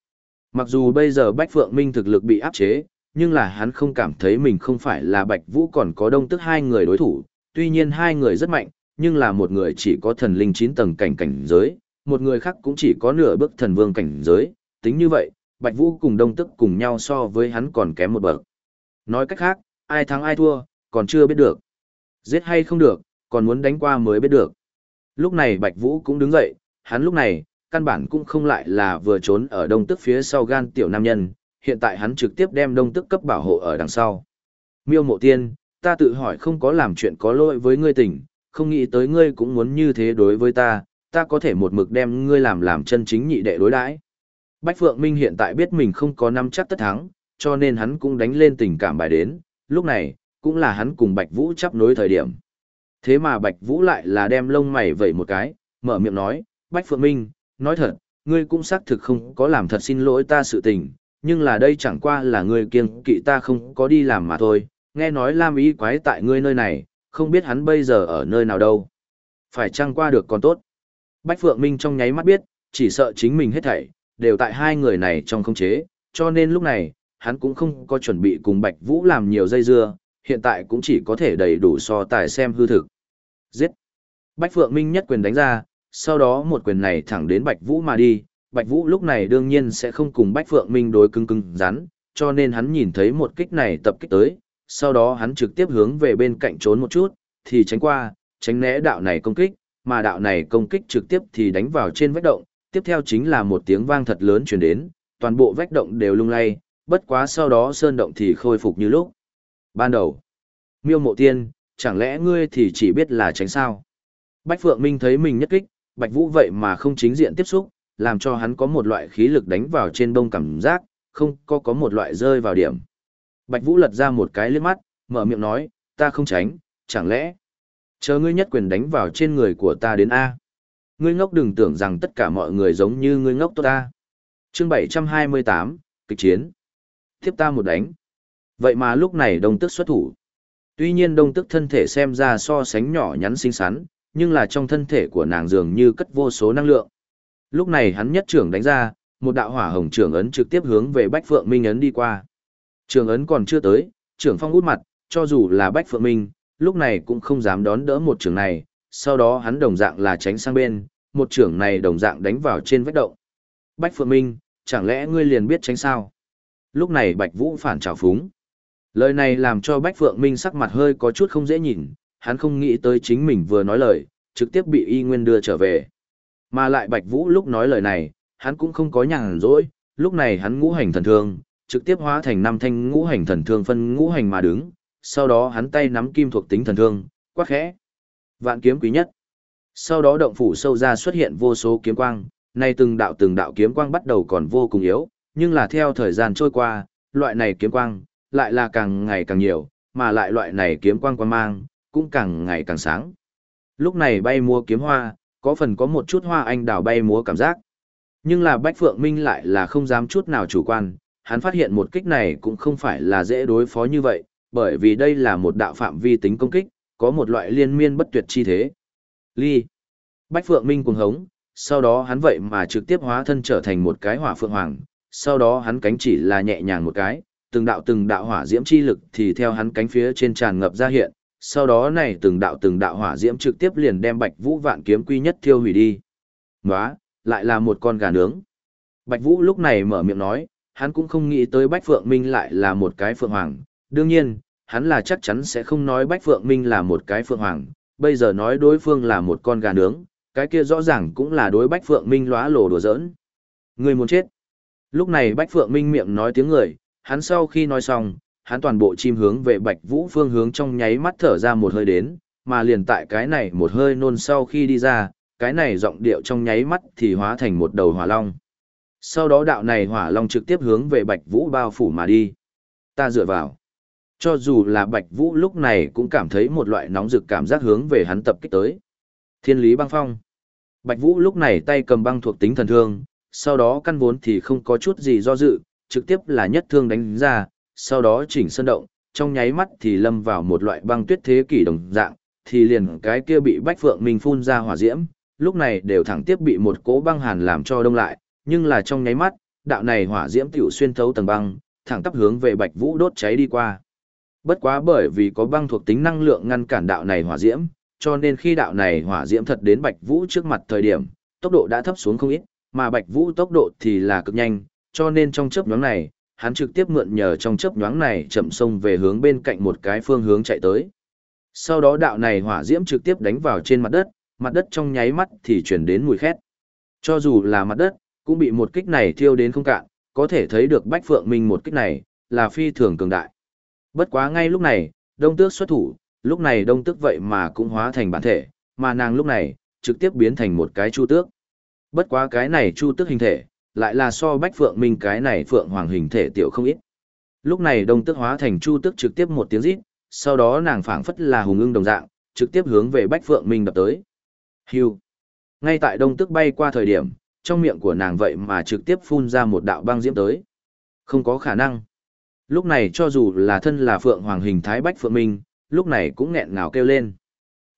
Mặc dù bây giờ Bách Phượng Minh thực lực bị áp chế, nhưng là hắn không cảm thấy mình không phải là Bạch Vũ còn có đông tức hai người đối thủ, tuy nhiên hai người rất mạnh, nhưng là một người chỉ có thần linh 9 tầng cảnh cảnh giới, một người khác cũng chỉ có nửa bước thần vương cảnh giới, tính như vậy, Bạch Vũ cùng Đông Tức cùng nhau so với hắn còn kém một bậc. Nói cách khác, ai thắng ai thua, còn chưa biết được. Giết hay không được, còn muốn đánh qua mới biết được. Lúc này Bạch Vũ cũng đứng dậy, hắn lúc này, căn bản cũng không lại là vừa trốn ở Đông Tức phía sau gan tiểu nam nhân, hiện tại hắn trực tiếp đem Đông Tức cấp bảo hộ ở đằng sau. Miêu Mộ Tiên, ta tự hỏi không có làm chuyện có lỗi với ngươi tỉnh, không nghĩ tới ngươi cũng muốn như thế đối với ta, ta có thể một mực đem ngươi làm làm chân chính nhị đệ đối đãi. Bách Phượng Minh hiện tại biết mình không có nắm chắc tất thắng, cho nên hắn cũng đánh lên tình cảm bài đến, lúc này, cũng là hắn cùng Bạch Vũ chấp nối thời điểm. Thế mà Bạch Vũ lại là đem lông mày vẩy một cái, mở miệng nói, Bách Phượng Minh, nói thật, ngươi cũng xác thực không có làm thật xin lỗi ta sự tình, nhưng là đây chẳng qua là ngươi kiêng kỵ ta không có đi làm mà thôi, nghe nói Lam ý quái tại ngươi nơi này, không biết hắn bây giờ ở nơi nào đâu. Phải chăng qua được còn tốt. Bách Phượng Minh trong nháy mắt biết, chỉ sợ chính mình hết thảy, đều tại hai người này trong không chế, cho nên lúc này, hắn cũng không có chuẩn bị cùng Bạch Vũ làm nhiều dây dưa, hiện tại cũng chỉ có thể đầy đủ so tài xem hư thực. Giết! Bách Phượng Minh nhất quyền đánh ra, sau đó một quyền này thẳng đến Bạch Vũ mà đi, Bạch Vũ lúc này đương nhiên sẽ không cùng Bách Phượng Minh đối cứng cứng rắn, cho nên hắn nhìn thấy một kích này tập kích tới, sau đó hắn trực tiếp hướng về bên cạnh trốn một chút, thì tránh qua, tránh né đạo này công kích, mà đạo này công kích trực tiếp thì đánh vào trên vách động, tiếp theo chính là một tiếng vang thật lớn truyền đến, toàn bộ vách động đều lung lay, bất quá sau đó sơn động thì khôi phục như lúc. Ban đầu, miêu mộ tiên, chẳng lẽ ngươi thì chỉ biết là tránh sao? Bách Phượng Minh thấy mình nhất kích, Bạch Vũ vậy mà không chính diện tiếp xúc, làm cho hắn có một loại khí lực đánh vào trên bông cảm giác, không có có một loại rơi vào điểm. Bạch Vũ lật ra một cái liếc mắt, mở miệng nói, ta không tránh, chẳng lẽ, chờ ngươi nhất quyền đánh vào trên người của ta đến A. Ngươi ngốc đừng tưởng rằng tất cả mọi người giống như ngươi ngốc tốt ta. Chương 728, kịch chiến. Tiếp ta một đánh. Vậy mà lúc này đông tức xuất thủ. Tuy nhiên đông tức thân thể xem ra so sánh nhỏ nhắn xinh xắn, nhưng là trong thân thể của nàng dường như cất vô số năng lượng. Lúc này hắn nhất trưởng đánh ra, một đạo hỏa hồng trưởng ấn trực tiếp hướng về Bách Phượng Minh ấn đi qua. trưởng ấn còn chưa tới, trưởng phong út mặt, cho dù là Bách Phượng Minh, lúc này cũng không dám đón đỡ một trưởng này, sau đó hắn đồng dạng là tránh sang bên, một trưởng này đồng dạng đánh vào trên vách động. Bách Phượng Minh, chẳng lẽ ngươi liền biết tránh sao? Lúc này Bạch Vũ phản trào phúng. Lời này làm cho Bách Phượng Minh sắc mặt hơi có chút không dễ nhìn, hắn không nghĩ tới chính mình vừa nói lời, trực tiếp bị y nguyên đưa trở về. Mà lại Bạch Vũ lúc nói lời này, hắn cũng không có nhàn rỗi, lúc này hắn ngũ hành thần thương, trực tiếp hóa thành năm thanh ngũ hành thần thương phân ngũ hành mà đứng, sau đó hắn tay nắm kim thuộc tính thần thương, quát khẽ. Vạn kiếm quý nhất. Sau đó động phủ sâu ra xuất hiện vô số kiếm quang, nay từng đạo từng đạo kiếm quang bắt đầu còn vô cùng yếu, nhưng là theo thời gian trôi qua, loại này kiếm quang lại là càng ngày càng nhiều, mà lại loại này kiếm quang quang mang cũng càng ngày càng sáng. Lúc này bay múa kiếm hoa, có phần có một chút hoa anh đào bay múa cảm giác. Nhưng là Bách Phượng Minh lại là không dám chút nào chủ quan, hắn phát hiện một kích này cũng không phải là dễ đối phó như vậy, bởi vì đây là một đạo phạm vi tính công kích, có một loại liên miên bất tuyệt chi thế. Ly. Bách Phượng Minh cuồng hống, sau đó hắn vậy mà trực tiếp hóa thân trở thành một cái hỏa phượng hoàng, sau đó hắn cánh chỉ là nhẹ nhàng một cái, từng đạo từng đạo hỏa diễm chi lực thì theo hắn cánh phía trên tràn ngập ra hiện, sau đó này từng đạo từng đạo hỏa diễm trực tiếp liền đem Bạch Vũ vạn kiếm quy nhất thiêu hủy đi. Nóa, lại là một con gà nướng. Bạch Vũ lúc này mở miệng nói, hắn cũng không nghĩ tới Bách Phượng Minh lại là một cái phượng hoàng. Đương nhiên, hắn là chắc chắn sẽ không nói Bách Phượng Minh là một cái phượng hoàng, bây giờ nói đối phương là một con gà nướng, cái kia rõ ràng cũng là đối Bách Phượng Minh lóa lổ đùa giỡn. Người muốn chết. Lúc này Bách Phượng Minh miệng nói tiếng người, hắn sau khi nói xong, hắn toàn bộ chim hướng về Bạch Vũ phương hướng trong nháy mắt thở ra một hơi đến, mà liền tại cái này một hơi nôn sau khi đi ra, cái này giọng điệu trong nháy mắt thì hóa thành một đầu hỏa long. Sau đó đạo này hỏa long trực tiếp hướng về Bạch Vũ bao phủ mà đi. Ta dựa vào. Cho dù là Bạch Vũ lúc này cũng cảm thấy một loại nóng rực cảm giác hướng về hắn tập kích tới. Thiên lý băng phong. Bạch Vũ lúc này tay cầm băng thuộc tính thần thương, sau đó căn vốn thì không có chút gì do dự, trực tiếp là nhất thương đánh ra, sau đó chỉnh sân động, trong nháy mắt thì lâm vào một loại băng tuyết thế kỷ đồng dạng, thì liền cái kia bị Bách Phượng Minh phun ra hỏa diễm, lúc này đều thẳng tiếp bị một cỗ băng hàn làm cho đông lại, nhưng là trong nháy mắt, đạo này hỏa diễm tiểu xuyên thấu tầng băng, thẳng tắp hướng về Bạch Vũ đốt cháy đi qua. Bất quá bởi vì có băng thuộc tính năng lượng ngăn cản đạo này hỏa diễm, cho nên khi đạo này hỏa diễm thật đến Bạch Vũ trước mặt thời điểm, tốc độ đã thấp xuống không ít, mà Bạch Vũ tốc độ thì là cực nhanh, cho nên trong chớp nhoáng này, hắn trực tiếp mượn nhờ trong chớp nhoáng này chậm xông về hướng bên cạnh một cái phương hướng chạy tới. Sau đó đạo này hỏa diễm trực tiếp đánh vào trên mặt đất, mặt đất trong nháy mắt thì chuyển đến mùi khét. Cho dù là mặt đất, cũng bị một kích này thiêu đến không cạn, có thể thấy được Bách Phượng Minh một kích này, là phi thường cường đại. Bất quá ngay lúc này, đông tước xuất thủ, lúc này đông tước vậy mà cũng hóa thành bản thể, mà nàng lúc này, trực tiếp biến thành một cái chu tước. Bất quá cái này chu tước hình thể, lại là so Bách Phượng Minh cái này Phượng Hoàng hình thể tiểu không ít. Lúc này đông tước hóa thành chu tước trực tiếp một tiếng rít, sau đó nàng phảng phất là hùng ưng đồng dạng, trực tiếp hướng về Bách Phượng Minh đập tới. Hưu. Ngay tại đông tước bay qua thời điểm, trong miệng của nàng vậy mà trực tiếp phun ra một đạo băng diễm tới. Không có khả năng. Lúc này cho dù là thân là Phượng Hoàng hình thái Bách Phượng Minh, lúc này cũng nghẹn ngào kêu lên.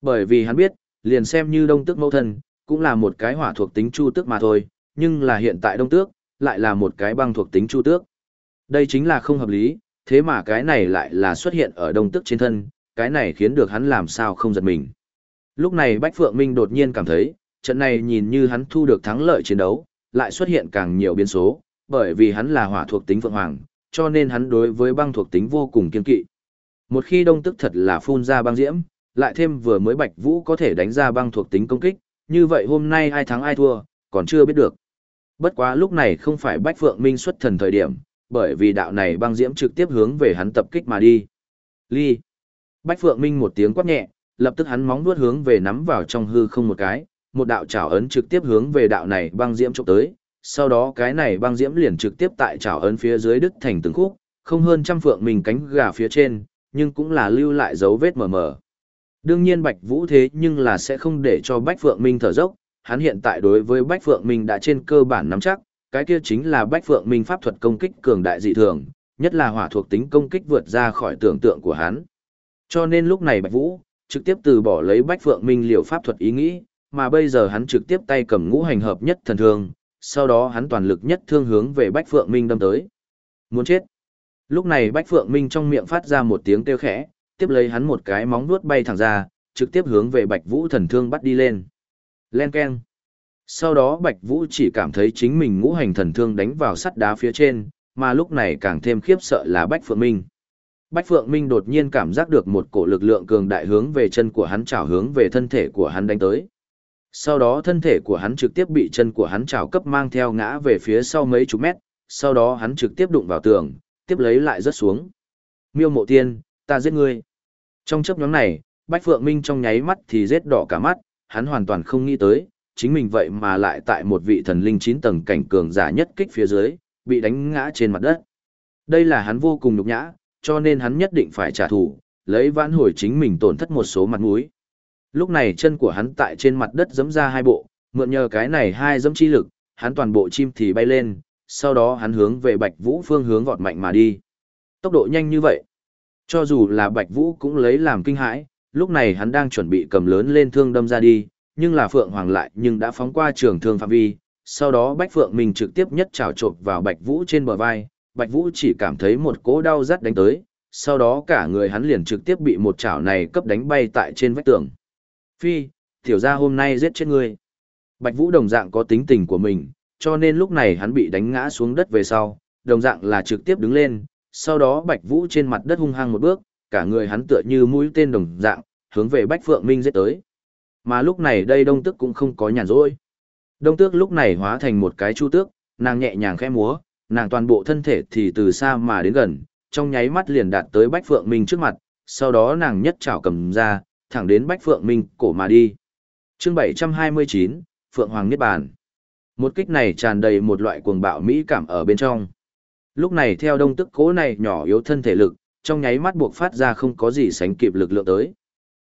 Bởi vì hắn biết, liền xem như đông tước mẫu thân, cũng là một cái hỏa thuộc tính chu tước mà thôi, nhưng là hiện tại đông tước, lại là một cái băng thuộc tính chu tước. Đây chính là không hợp lý, thế mà cái này lại là xuất hiện ở đông tước trên thân, cái này khiến được hắn làm sao không giật mình. Lúc này Bách Phượng Minh đột nhiên cảm thấy, trận này nhìn như hắn thu được thắng lợi chiến đấu, lại xuất hiện càng nhiều biến số, bởi vì hắn là hỏa thuộc tính Phượng Hoàng, cho nên hắn đối với băng thuộc tính vô cùng kiên kỵ. Một khi đông tức thật là phun ra băng diễm, lại thêm vừa mới Bạch Vũ có thể đánh ra băng thuộc tính công kích, như vậy hôm nay ai thắng ai thua, còn chưa biết được. Bất quá lúc này không phải Bách Phượng Minh xuất thần thời điểm, bởi vì đạo này băng diễm trực tiếp hướng về hắn tập kích mà đi. Ly. Bách Phượng Minh một tiếng quát nhẹ, lập tức hắn móng vuốt hướng về nắm vào trong hư không một cái, một đạo chảo ấn trực tiếp hướng về đạo này băng diễm chụp tới, sau đó cái này băng diễm liền trực tiếp tại chảo ấn phía dưới đứt thành từng khúc, không hơn trăm phượng minh cánh gà phía trên, nhưng cũng là lưu lại dấu vết mờ mờ. Đương nhiên Bạch Vũ thế nhưng là sẽ không để cho Bách Phượng Minh thở dốc, hắn hiện tại đối với Bách Phượng Minh đã trên cơ bản nắm chắc, cái kia chính là Bách Phượng Minh pháp thuật công kích cường đại dị thường, nhất là hỏa thuộc tính công kích vượt ra khỏi tưởng tượng của hắn. Cho nên lúc này Bạch Vũ trực tiếp từ bỏ lấy Bách Phượng Minh liều pháp thuật ý nghĩ, mà bây giờ hắn trực tiếp tay cầm ngũ hành hợp nhất thần thương, sau đó hắn toàn lực nhất thương hướng về Bách Phượng Minh đâm tới. Muốn chết. Lúc này Bách Phượng Minh trong miệng phát ra một tiếng kêu khẽ, tiếp lấy hắn một cái móng vuốt bay thẳng ra, trực tiếp hướng về Bạch Vũ thần thương bắt đi lên. Len keng. Sau đó Bạch Vũ chỉ cảm thấy chính mình ngũ hành thần thương đánh vào sắt đá phía trên, mà lúc này càng thêm khiếp sợ là Bách Phượng Minh. Bách Phượng Minh đột nhiên cảm giác được một cổ lực lượng cường đại hướng về chân của hắn trào hướng về thân thể của hắn đánh tới. Sau đó thân thể của hắn trực tiếp bị chân của hắn trào cấp mang theo ngã về phía sau mấy chục mét, sau đó hắn trực tiếp đụng vào tường, tiếp lấy lại rớt xuống. Miêu mộ tiên, ta giết ngươi. Trong chấp nhóm này, Bách Phượng Minh trong nháy mắt thì rết đỏ cả mắt, hắn hoàn toàn không nghĩ tới, chính mình vậy mà lại tại một vị thần linh 9 tầng cảnh cường giả nhất kích phía dưới, bị đánh ngã trên mặt đất. Đây là hắn vô cùng nhục nhã, cho nên hắn nhất định phải trả thù, lấy vãn hồi chính mình tổn thất một số mặt mũi. Lúc này chân của hắn tại trên mặt đất giẫm ra hai bộ, mượn nhờ cái này hai giẫm chi lực, hắn toàn bộ chim thì bay lên, sau đó hắn hướng về Bạch Vũ phương hướng vọt mạnh mà đi. Tốc độ nhanh như vậy, cho dù là Bạch Vũ cũng lấy làm kinh hãi, lúc này hắn đang chuẩn bị cầm lớn lên thương đâm ra đi, nhưng là Phượng Hoàng lại nhưng đã phóng qua trường thương phạm vi, sau đó Bách Phượng mình trực tiếp nhất trào trộp vào Bạch Vũ trên bờ vai, Bạch Vũ chỉ cảm thấy một cỗ đau rát đánh tới, sau đó cả người hắn liền trực tiếp bị một chảo này cấp đánh bay tại trên vách tường. Phi, tiểu gia hôm nay giết chết ngươi. Bạch Vũ đồng dạng có tính tình của mình, cho nên lúc này hắn bị đánh ngã xuống đất về sau, đồng dạng là trực tiếp đứng lên, sau đó Bạch Vũ trên mặt đất hung hăng một bước, cả người hắn tựa như mũi tên đồng dạng, hướng về Bách Phượng Minh giết tới. Mà lúc này đây Đông Tước cũng không có nhàn rỗi. Đông Tước lúc này hóa thành một cái chu tước, nàng nhẹ nhàng khẽ múa, nàng toàn bộ thân thể thì từ xa mà đến gần, trong nháy mắt liền đạt tới Bách Phượng Minh trước mặt, sau đó nàng nhất chảo cầm ra, thẳng đến Bách Phượng Minh cổ mà đi. Chương 729, Phượng Hoàng Niết Bàn. Một kích này tràn đầy một loại cuồng bạo mỹ cảm ở bên trong. Lúc này theo đông tức cố này nhỏ yếu thân thể lực, trong nháy mắt buộc phát ra không có gì sánh kịp lực lượng tới.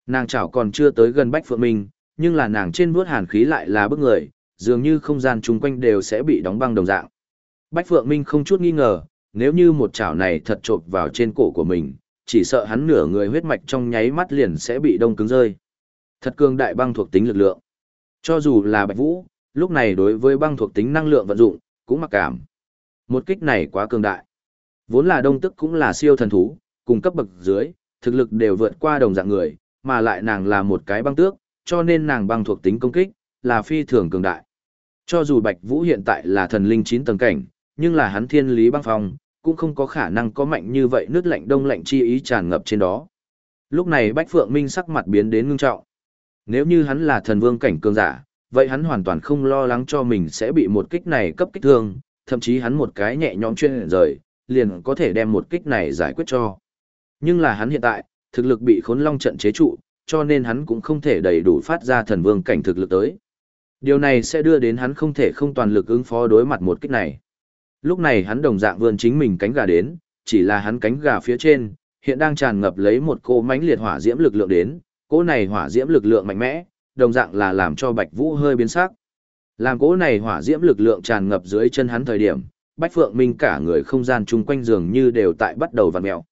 Nàng chảo còn chưa tới gần Bách Phượng Minh, nhưng là nàng trên vuốt hàn khí lại là bức người, dường như không gian chung quanh đều sẽ bị đóng băng đồng dạng. Bách Phượng Minh không chút nghi ngờ, nếu như một chảo này thật trộp vào trên cổ của mình, chỉ sợ hắn nửa người huyết mạch trong nháy mắt liền sẽ bị đông cứng rơi. Thật cường đại băng thuộc tính lực lượng. Cho dù là Bạch Vũ, lúc này đối với băng thuộc tính năng lượng vận dụng, cũng mặc cảm. Một kích này quá cường đại. Vốn là đông tức cũng là siêu thần thú, cùng cấp bậc dưới, thực lực đều vượt qua đồng dạng người, mà lại nàng là một cái băng tước, cho nên nàng băng thuộc tính công kích, là phi thường cường đại. Cho dù Bạch Vũ hiện tại là thần linh 9 tầng cảnh, nhưng là hắn thiên lý băng phong, cũng không có khả năng có mạnh như vậy nước lạnh đông lạnh chi ý tràn ngập trên đó. Lúc này Bách Phượng Minh sắc mặt biến đến ngưng trọng. Nếu như hắn là thần vương cảnh cường giả, vậy hắn hoàn toàn không lo lắng cho mình sẽ bị một kích này cấp kích thương, thậm chí hắn một cái nhẹ nhõm chuyên rời, liền có thể đem một kích này giải quyết cho. Nhưng là hắn hiện tại, thực lực bị khốn long trận chế trụ, cho nên hắn cũng không thể đầy đủ phát ra thần vương cảnh thực lực tới. Điều này sẽ đưa đến hắn không thể không toàn lực ứng phó đối mặt một kích này. Lúc này hắn đồng dạng vươn chính mình cánh gà đến, chỉ là hắn cánh gà phía trên, hiện đang tràn ngập lấy một cô mánh liệt hỏa diễm lực lượng đến, cỗ này hỏa diễm lực lượng mạnh mẽ, đồng dạng là làm cho Bạch Vũ hơi biến sắc. Làm cỗ này hỏa diễm lực lượng tràn ngập dưới chân hắn thời điểm, Bách Phượng Minh cả người không gian chung quanh dường như đều tại bắt đầu vặn mèo.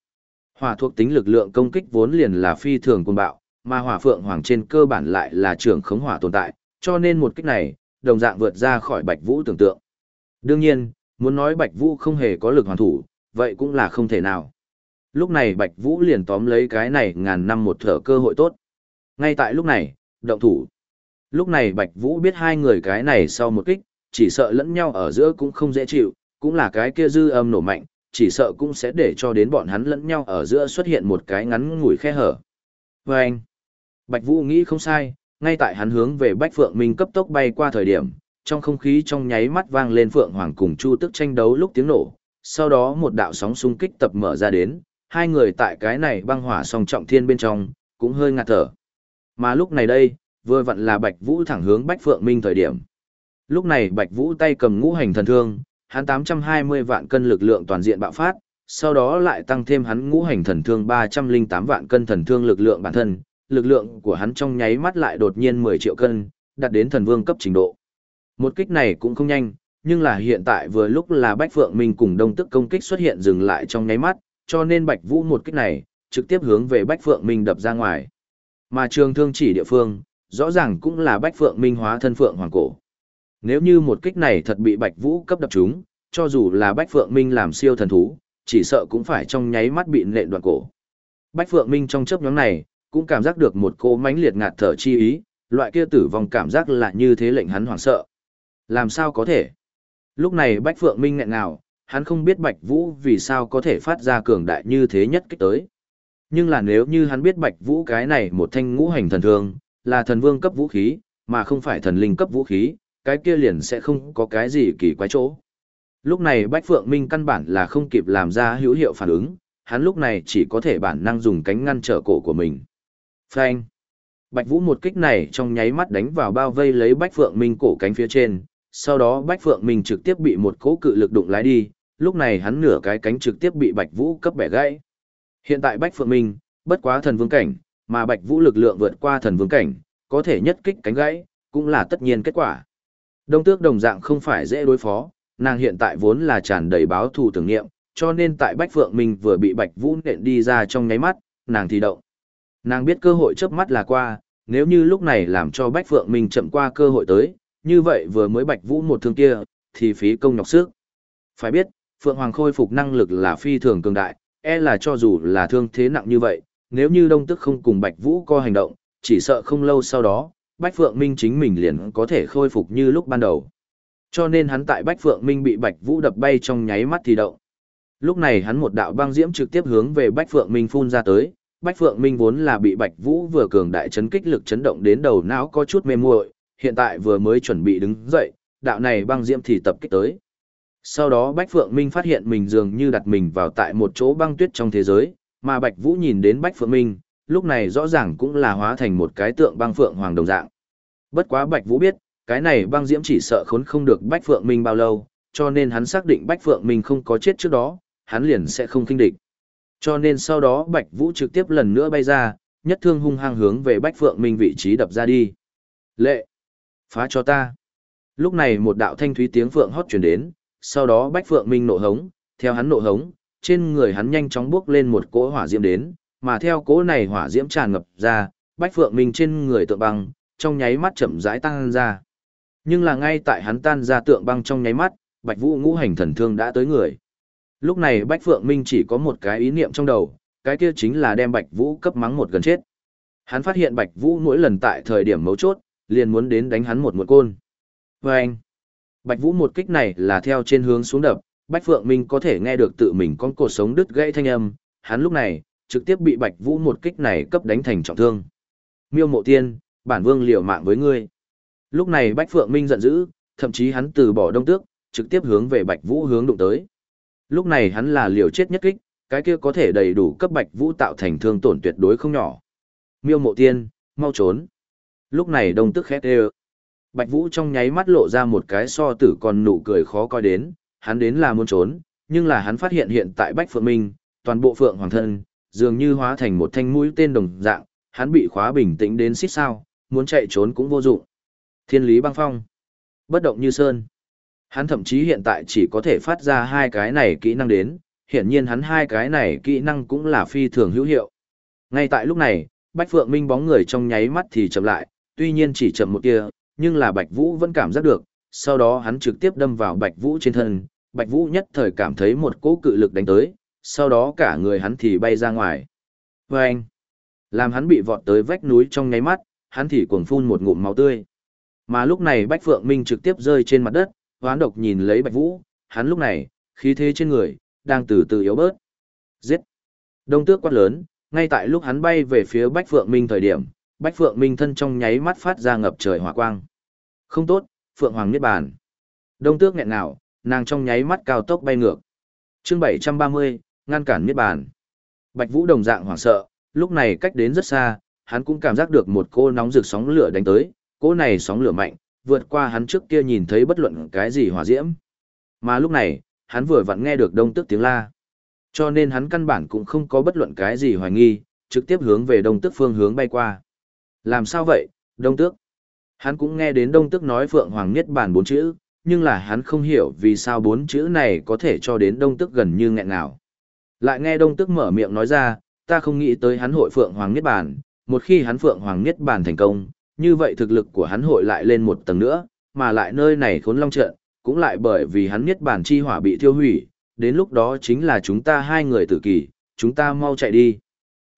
Hỏa thuộc tính lực lượng công kích vốn liền là phi thường cuồng bạo, mà Hỏa Phượng Hoàng trên cơ bản lại là trưởng khống hỏa tồn tại, cho nên một kích này, đồng dạng vượt ra khỏi Bạch Vũ tưởng tượng. Đương nhiên, muốn nói Bạch Vũ không hề có lực hoàn thủ, vậy cũng là không thể nào. Lúc này Bạch Vũ liền tóm lấy cái này ngàn năm một thở cơ hội tốt. Ngay tại lúc này, động thủ. Lúc này Bạch Vũ biết hai người cái này sau một kích, chỉ sợ lẫn nhau ở giữa cũng không dễ chịu, cũng là cái kia dư âm nổ mạnh, chỉ sợ cũng sẽ để cho đến bọn hắn lẫn nhau ở giữa xuất hiện một cái ngắn ngủi khe hở. Và anh, Bạch Vũ nghĩ không sai, ngay tại hắn hướng về Bách Phượng Minh cấp tốc bay qua thời điểm, trong không khí trong nháy mắt vang lên Phượng Hoàng cùng Chu Tức tranh đấu lúc tiếng nổ, sau đó một đạo sóng xung kích tập mở ra đến, hai người tại cái này băng hỏa song trọng thiên bên trong, cũng hơi ngạt thở. Mà lúc này đây, vừa vặn là Bạch Vũ thẳng hướng Bách Phượng Minh thời điểm. Lúc này Bạch Vũ tay cầm ngũ hành thần thương, hắn 820 vạn cân lực lượng toàn diện bạo phát, sau đó lại tăng thêm hắn ngũ hành thần thương 308 vạn cân thần thương lực lượng bản thân, lực lượng của hắn trong nháy mắt lại đột nhiên 10 triệu cân, đạt đến thần vương cấp trình độ. Một kích này cũng không nhanh, nhưng là hiện tại vừa lúc là Bách Phượng Minh cùng Đông Tức công kích xuất hiện dừng lại trong nháy mắt, cho nên Bạch Vũ một kích này, trực tiếp hướng về Bách Phượng Minh đập ra ngoài. Mà trường thương chỉ địa phương, rõ ràng cũng là Bách Phượng Minh hóa thân Phượng Hoàng Cổ. Nếu như một kích này thật bị Bạch Vũ cấp đập trúng, cho dù là Bách Phượng Minh làm siêu thần thú, chỉ sợ cũng phải trong nháy mắt bị nện đoạn cổ. Bách Phượng Minh trong chớp nhoáng này, cũng cảm giác được một cô mãnh liệt ngạt thở chi ý, loại kia tử vong cảm giác là như thế lệnh hắn hoảng sợ. Làm sao có thể? Lúc này Bách Phượng Minh nghẹn ngào, hắn không biết Bạch Vũ vì sao có thể phát ra cường đại như thế nhất kích tới. Nhưng là nếu như hắn biết Bạch Vũ cái này một thanh ngũ hành thần thương, là thần vương cấp vũ khí, mà không phải thần linh cấp vũ khí, cái kia liền sẽ không có cái gì kỳ quái chỗ. Lúc này Bách Phượng Minh căn bản là không kịp làm ra hữu hiệu phản ứng, hắn lúc này chỉ có thể bản năng dùng cánh ngăn trở cổ của mình. Phanh! Bạch Vũ một kích này trong nháy mắt đánh vào bao vây lấy Bách Phượng Minh cổ cánh phía trên, sau đó Bách Phượng Minh trực tiếp bị một cỗ cự lực đụng lái đi, lúc này hắn nửa cái cánh trực tiếp bị Bạch Vũ cấp bẻ gãy. Hiện tại Bách Phượng Minh, bất quá thần vương cảnh, mà Bạch Vũ lực lượng vượt qua thần vương cảnh, có thể nhất kích cánh gãy, cũng là tất nhiên kết quả. Đông tước đồng dạng không phải dễ đối phó, nàng hiện tại vốn là tràn đầy báo thù tưởng niệm, cho nên tại Bách Phượng Minh vừa bị Bạch Vũ nện đi ra trong nháy mắt, nàng thì động. Nàng biết cơ hội chớp mắt là qua, nếu như lúc này làm cho Bách Phượng Minh chậm qua cơ hội tới, như vậy vừa mới Bạch Vũ một thương kia, thì phí công nhọc sức. Phải biết, Phượng Hoàng khôi phục năng lực là phi thường cường đại, e là cho dù là thương thế nặng như vậy, nếu như Đông Tức không cùng Bạch Vũ co hành động, chỉ sợ không lâu sau đó, Bách Phượng Minh chính mình liền có thể khôi phục như lúc ban đầu. Cho nên hắn tại Bách Phượng Minh bị Bạch Vũ đập bay trong nháy mắt thì động. Lúc này hắn một đạo băng diễm trực tiếp hướng về Bách Phượng Minh phun ra tới, Bách Phượng Minh vốn là bị Bạch Vũ vừa cường đại chấn kích lực chấn động đến đầu não có chút mê muội, hiện tại vừa mới chuẩn bị đứng dậy, đạo này băng diễm thì tập kích tới. Sau đó Bách Phượng Minh phát hiện mình dường như đặt mình vào tại một chỗ băng tuyết trong thế giới, mà Bạch Vũ nhìn đến Bách Phượng Minh, lúc này rõ ràng cũng là hóa thành một cái tượng băng phượng hoàng đồng dạng. Bất quá Bạch Vũ biết, cái này băng diễm chỉ sợ khốn không được Bách Phượng Minh bao lâu, cho nên hắn xác định Bách Phượng Minh không có chết trước đó, hắn liền sẽ không kinh địch. Cho nên sau đó Bạch Vũ trực tiếp lần nữa bay ra, nhất thương hung hăng hướng về Bách Phượng Minh vị trí đập ra đi. Lệ! Phá cho ta! Lúc này một đạo thanh thúy tiếng phượng hót truyền đến, sau đó Bách Phượng Minh nộ hống, theo hắn nộ hống, trên người hắn nhanh chóng bước lên một cỗ hỏa diễm đến, mà theo cỗ này hỏa diễm tràn ngập ra, Bách Phượng Minh trên người tượng băng, trong nháy mắt chậm rãi tan ra. Nhưng là ngay tại hắn tan ra tượng băng trong nháy mắt, Bạch Vũ ngũ hành thần thương đã tới người. Lúc này Bách Phượng Minh chỉ có một cái ý niệm trong đầu, cái kia chính là đem Bạch Vũ cấp mắng một gần chết. Hắn phát hiện Bạch Vũ mỗi lần tại thời điểm mấu chốt, liền muốn đến đánh hắn một một côn. Và anh, Bạch Vũ một kích này là theo trên hướng xuống đập, Bách Phượng Minh có thể nghe được tự mình con cột sống đứt gãy thanh âm, hắn lúc này, trực tiếp bị Bạch Vũ một kích này cấp đánh thành trọng thương. Miêu Mộ Tiên, bản vương liều mạng với ngươi. Lúc này Bách Phượng Minh giận dữ, thậm chí hắn từ bỏ đông tước, trực tiếp hướng về Bạch Vũ hướng đụng tới. Lúc này hắn là liều chết nhất kích, cái kia có thể đầy đủ cấp Bạch Vũ tạo thành thương tổn tuyệt đối không nhỏ. Miêu Mộ Tiên, mau trốn. Lúc này đông tước khét đều. Bạch Vũ trong nháy mắt lộ ra một cái so tử còn nụ cười khó coi đến, hắn đến là muốn trốn, nhưng là hắn phát hiện hiện tại Bách Phượng Minh, toàn bộ Phượng Hoàng thân, dường như hóa thành một thanh mũi tên đồng dạng, hắn bị khóa bình tĩnh đến xít sao, muốn chạy trốn cũng vô dụng. Thiên lý băng phong, bất động như sơn. Hắn thậm chí hiện tại chỉ có thể phát ra hai cái này kỹ năng đến, hiển nhiên hắn hai cái này kỹ năng cũng là phi thường hữu hiệu. Ngay tại lúc này, bạch Phượng Minh bóng người trong nháy mắt thì chậm lại, tuy nhiên chỉ chậm một tia, nhưng là Bạch Vũ vẫn cảm giác được, sau đó hắn trực tiếp đâm vào Bạch Vũ trên thân, Bạch Vũ nhất thời cảm thấy một cỗ cự lực đánh tới, sau đó cả người hắn thì bay ra ngoài. Vâng! Làm hắn bị vọt tới vách núi trong nháy mắt, hắn thì cuồng phun một ngụm máu tươi. Mà lúc này Bách Phượng Minh trực tiếp rơi trên mặt đất, hoán độc nhìn lấy Bạch Vũ, hắn lúc này, khí thế trên người, đang từ từ yếu bớt. Giết! Đông tước quát lớn, ngay tại lúc hắn bay về phía Bách Phượng Minh thời điểm, Bách Phượng Minh thân trong nháy mắt phát ra ngập trời hỏa quang. Không tốt, Phượng Hoàng Niết Bàn. Đông tước nghẹn nào, nàng trong nháy mắt cao tốc bay ngược. chương 730, ngăn cản Niết Bàn. Bạch Vũ đồng dạng hoảng sợ, lúc này cách đến rất xa, hắn cũng cảm giác được một cô nóng rực sóng lửa đánh tới, cô này sóng lửa mạnh, vượt qua hắn trước kia nhìn thấy bất luận cái gì hỏa diễm. Mà lúc này, hắn vừa vặn nghe được đông Tức tiếng la. Cho nên hắn căn bản cũng không có bất luận cái gì hoài nghi, trực tiếp hướng về đông Tức phương hướng bay qua. Làm sao vậy, đông tước? Hắn cũng nghe đến đông tước nói Phượng Hoàng Niết Bàn bốn chữ, nhưng là hắn không hiểu vì sao bốn chữ này có thể cho đến đông tước gần như nghẹn nào. Lại nghe đông tước mở miệng nói ra, ta không nghĩ tới hắn hội Phượng Hoàng Niết Bàn, một khi hắn Phượng Hoàng Niết Bàn thành công, như vậy thực lực của hắn hội lại lên một tầng nữa, mà lại nơi này khốn long trận, cũng lại bởi vì hắn Niết Bàn chi hỏa bị thiêu hủy, đến lúc đó chính là chúng ta hai người tử kỳ, chúng ta mau chạy đi.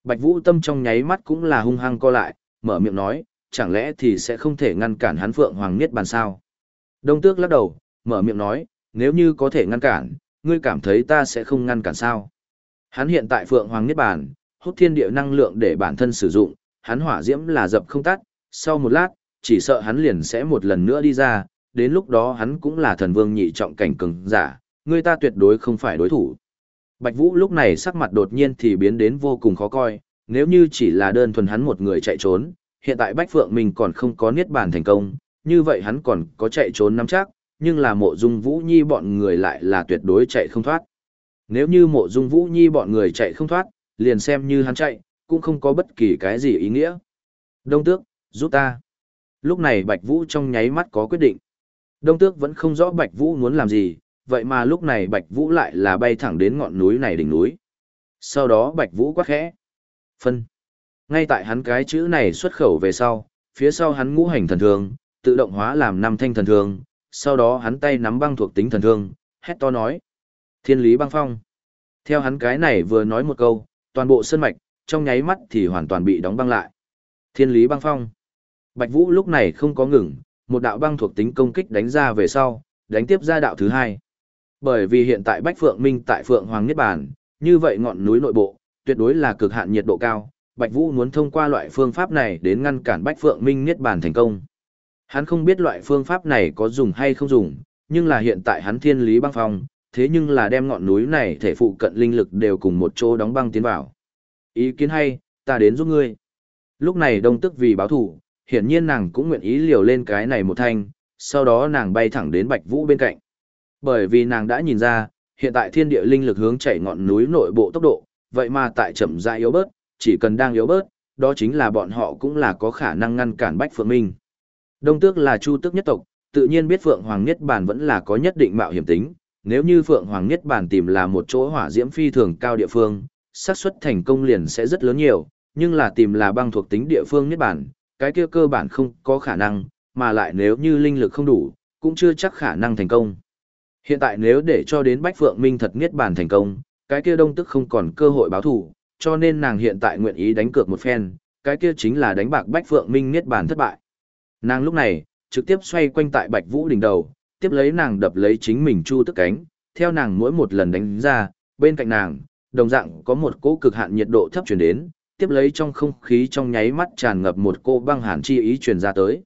Bạch Vũ Tâm trong nháy mắt cũng là hung hăng co lại, mở miệng nói, chẳng lẽ thì sẽ không thể ngăn cản hắn Phượng Hoàng Niết Bàn sao? Đông Tước lắc đầu, mở miệng nói, nếu như có thể ngăn cản, ngươi cảm thấy ta sẽ không ngăn cản sao? Hắn hiện tại Phượng Hoàng Niết Bàn, hút thiên địa năng lượng để bản thân sử dụng, hắn hỏa diễm là dập không tắt, sau một lát, chỉ sợ hắn liền sẽ một lần nữa đi ra, đến lúc đó hắn cũng là thần vương nhị trọng cảnh cường giả, người ta tuyệt đối không phải đối thủ. Bạch Vũ lúc này sắc mặt đột nhiên thì biến đến vô cùng khó coi, nếu như chỉ là đơn thuần hắn một người chạy trốn, hiện tại Bách Phượng mình còn không có niết bàn thành công, như vậy hắn còn có chạy trốn nắm chắc, nhưng là mộ dung Vũ Nhi bọn người lại là tuyệt đối chạy không thoát. Nếu như mộ dung Vũ Nhi bọn người chạy không thoát, liền xem như hắn chạy, cũng không có bất kỳ cái gì ý nghĩa. Đông tước, giúp ta. Lúc này Bạch Vũ trong nháy mắt có quyết định. Đông tước vẫn không rõ Bạch Vũ muốn làm gì, vậy mà lúc này Bạch Vũ lại là bay thẳng đến ngọn núi này đỉnh núi. Sau đó Bạch Vũ quát khẽ. Phân. Ngay tại hắn cái chữ này xuất khẩu về sau, phía sau hắn ngũ hành thần thương, tự động hóa làm năm thanh thần thương, sau đó hắn tay nắm băng thuộc tính thần thương, hét to nói. Thiên lý băng phong. Theo hắn cái này vừa nói một câu, toàn bộ sơn mạch, trong nháy mắt thì hoàn toàn bị đóng băng lại. Thiên lý băng phong. Bạch Vũ lúc này không có ngừng, một đạo băng thuộc tính công kích đánh ra về sau, đánh tiếp ra đạo thứ hai. Bởi vì hiện tại Bách Phượng Minh tại Phượng Hoàng Niết Bàn, như vậy ngọn núi nội bộ, tuyệt đối là cực hạn nhiệt độ cao, Bạch Vũ muốn thông qua loại phương pháp này đến ngăn cản Bách Phượng Minh Niết Bàn thành công. Hắn không biết loại phương pháp này có dùng hay không dùng, nhưng là hiện tại hắn thiên lý băng phong, thế nhưng là đem ngọn núi này thể phụ cận linh lực đều cùng một chỗ đóng băng tiến vào. Ý kiến hay, ta đến giúp ngươi. Lúc này đông tức vì báo thủ, hiển nhiên nàng cũng nguyện ý liều lên cái này một thanh, sau đó nàng bay thẳng đến Bạch Vũ bên cạnh. Bởi vì nàng đã nhìn ra, hiện tại thiên địa linh lực hướng chảy ngọn núi nội bộ tốc độ, vậy mà tại chậm rãi yếu bớt, chỉ cần đang yếu bớt, đó chính là bọn họ cũng là có khả năng ngăn cản Bách Phượng Minh. Đông tước là chu tước nhất tộc, tự nhiên biết Phượng Hoàng Niết Bàn vẫn là có nhất định mạo hiểm tính, nếu như Phượng Hoàng Niết Bàn tìm là một chỗ hỏa diễm phi thường cao địa phương, xác suất thành công liền sẽ rất lớn nhiều, nhưng là tìm là băng thuộc tính địa phương Niết Bàn, cái kia cơ bản không có khả năng, mà lại nếu như linh lực không đủ, cũng chưa chắc khả năng thành công. Hiện tại nếu để cho đến Bách Phượng Minh thật Niết Bàn thành công, cái kia đông tức không còn cơ hội báo thủ, cho nên nàng hiện tại nguyện ý đánh cược một phen, cái kia chính là đánh bạc Bách Phượng Minh Niết Bàn thất bại. Nàng lúc này, trực tiếp xoay quanh tại Bạch Vũ đỉnh đầu, tiếp lấy nàng đập lấy chính mình chu tức cánh, theo nàng mỗi một lần đánh ra, bên cạnh nàng, đồng dạng có một cỗ cực hạn nhiệt độ thấp truyền đến, tiếp lấy trong không khí trong nháy mắt tràn ngập một cô băng hàn chi ý truyền ra tới.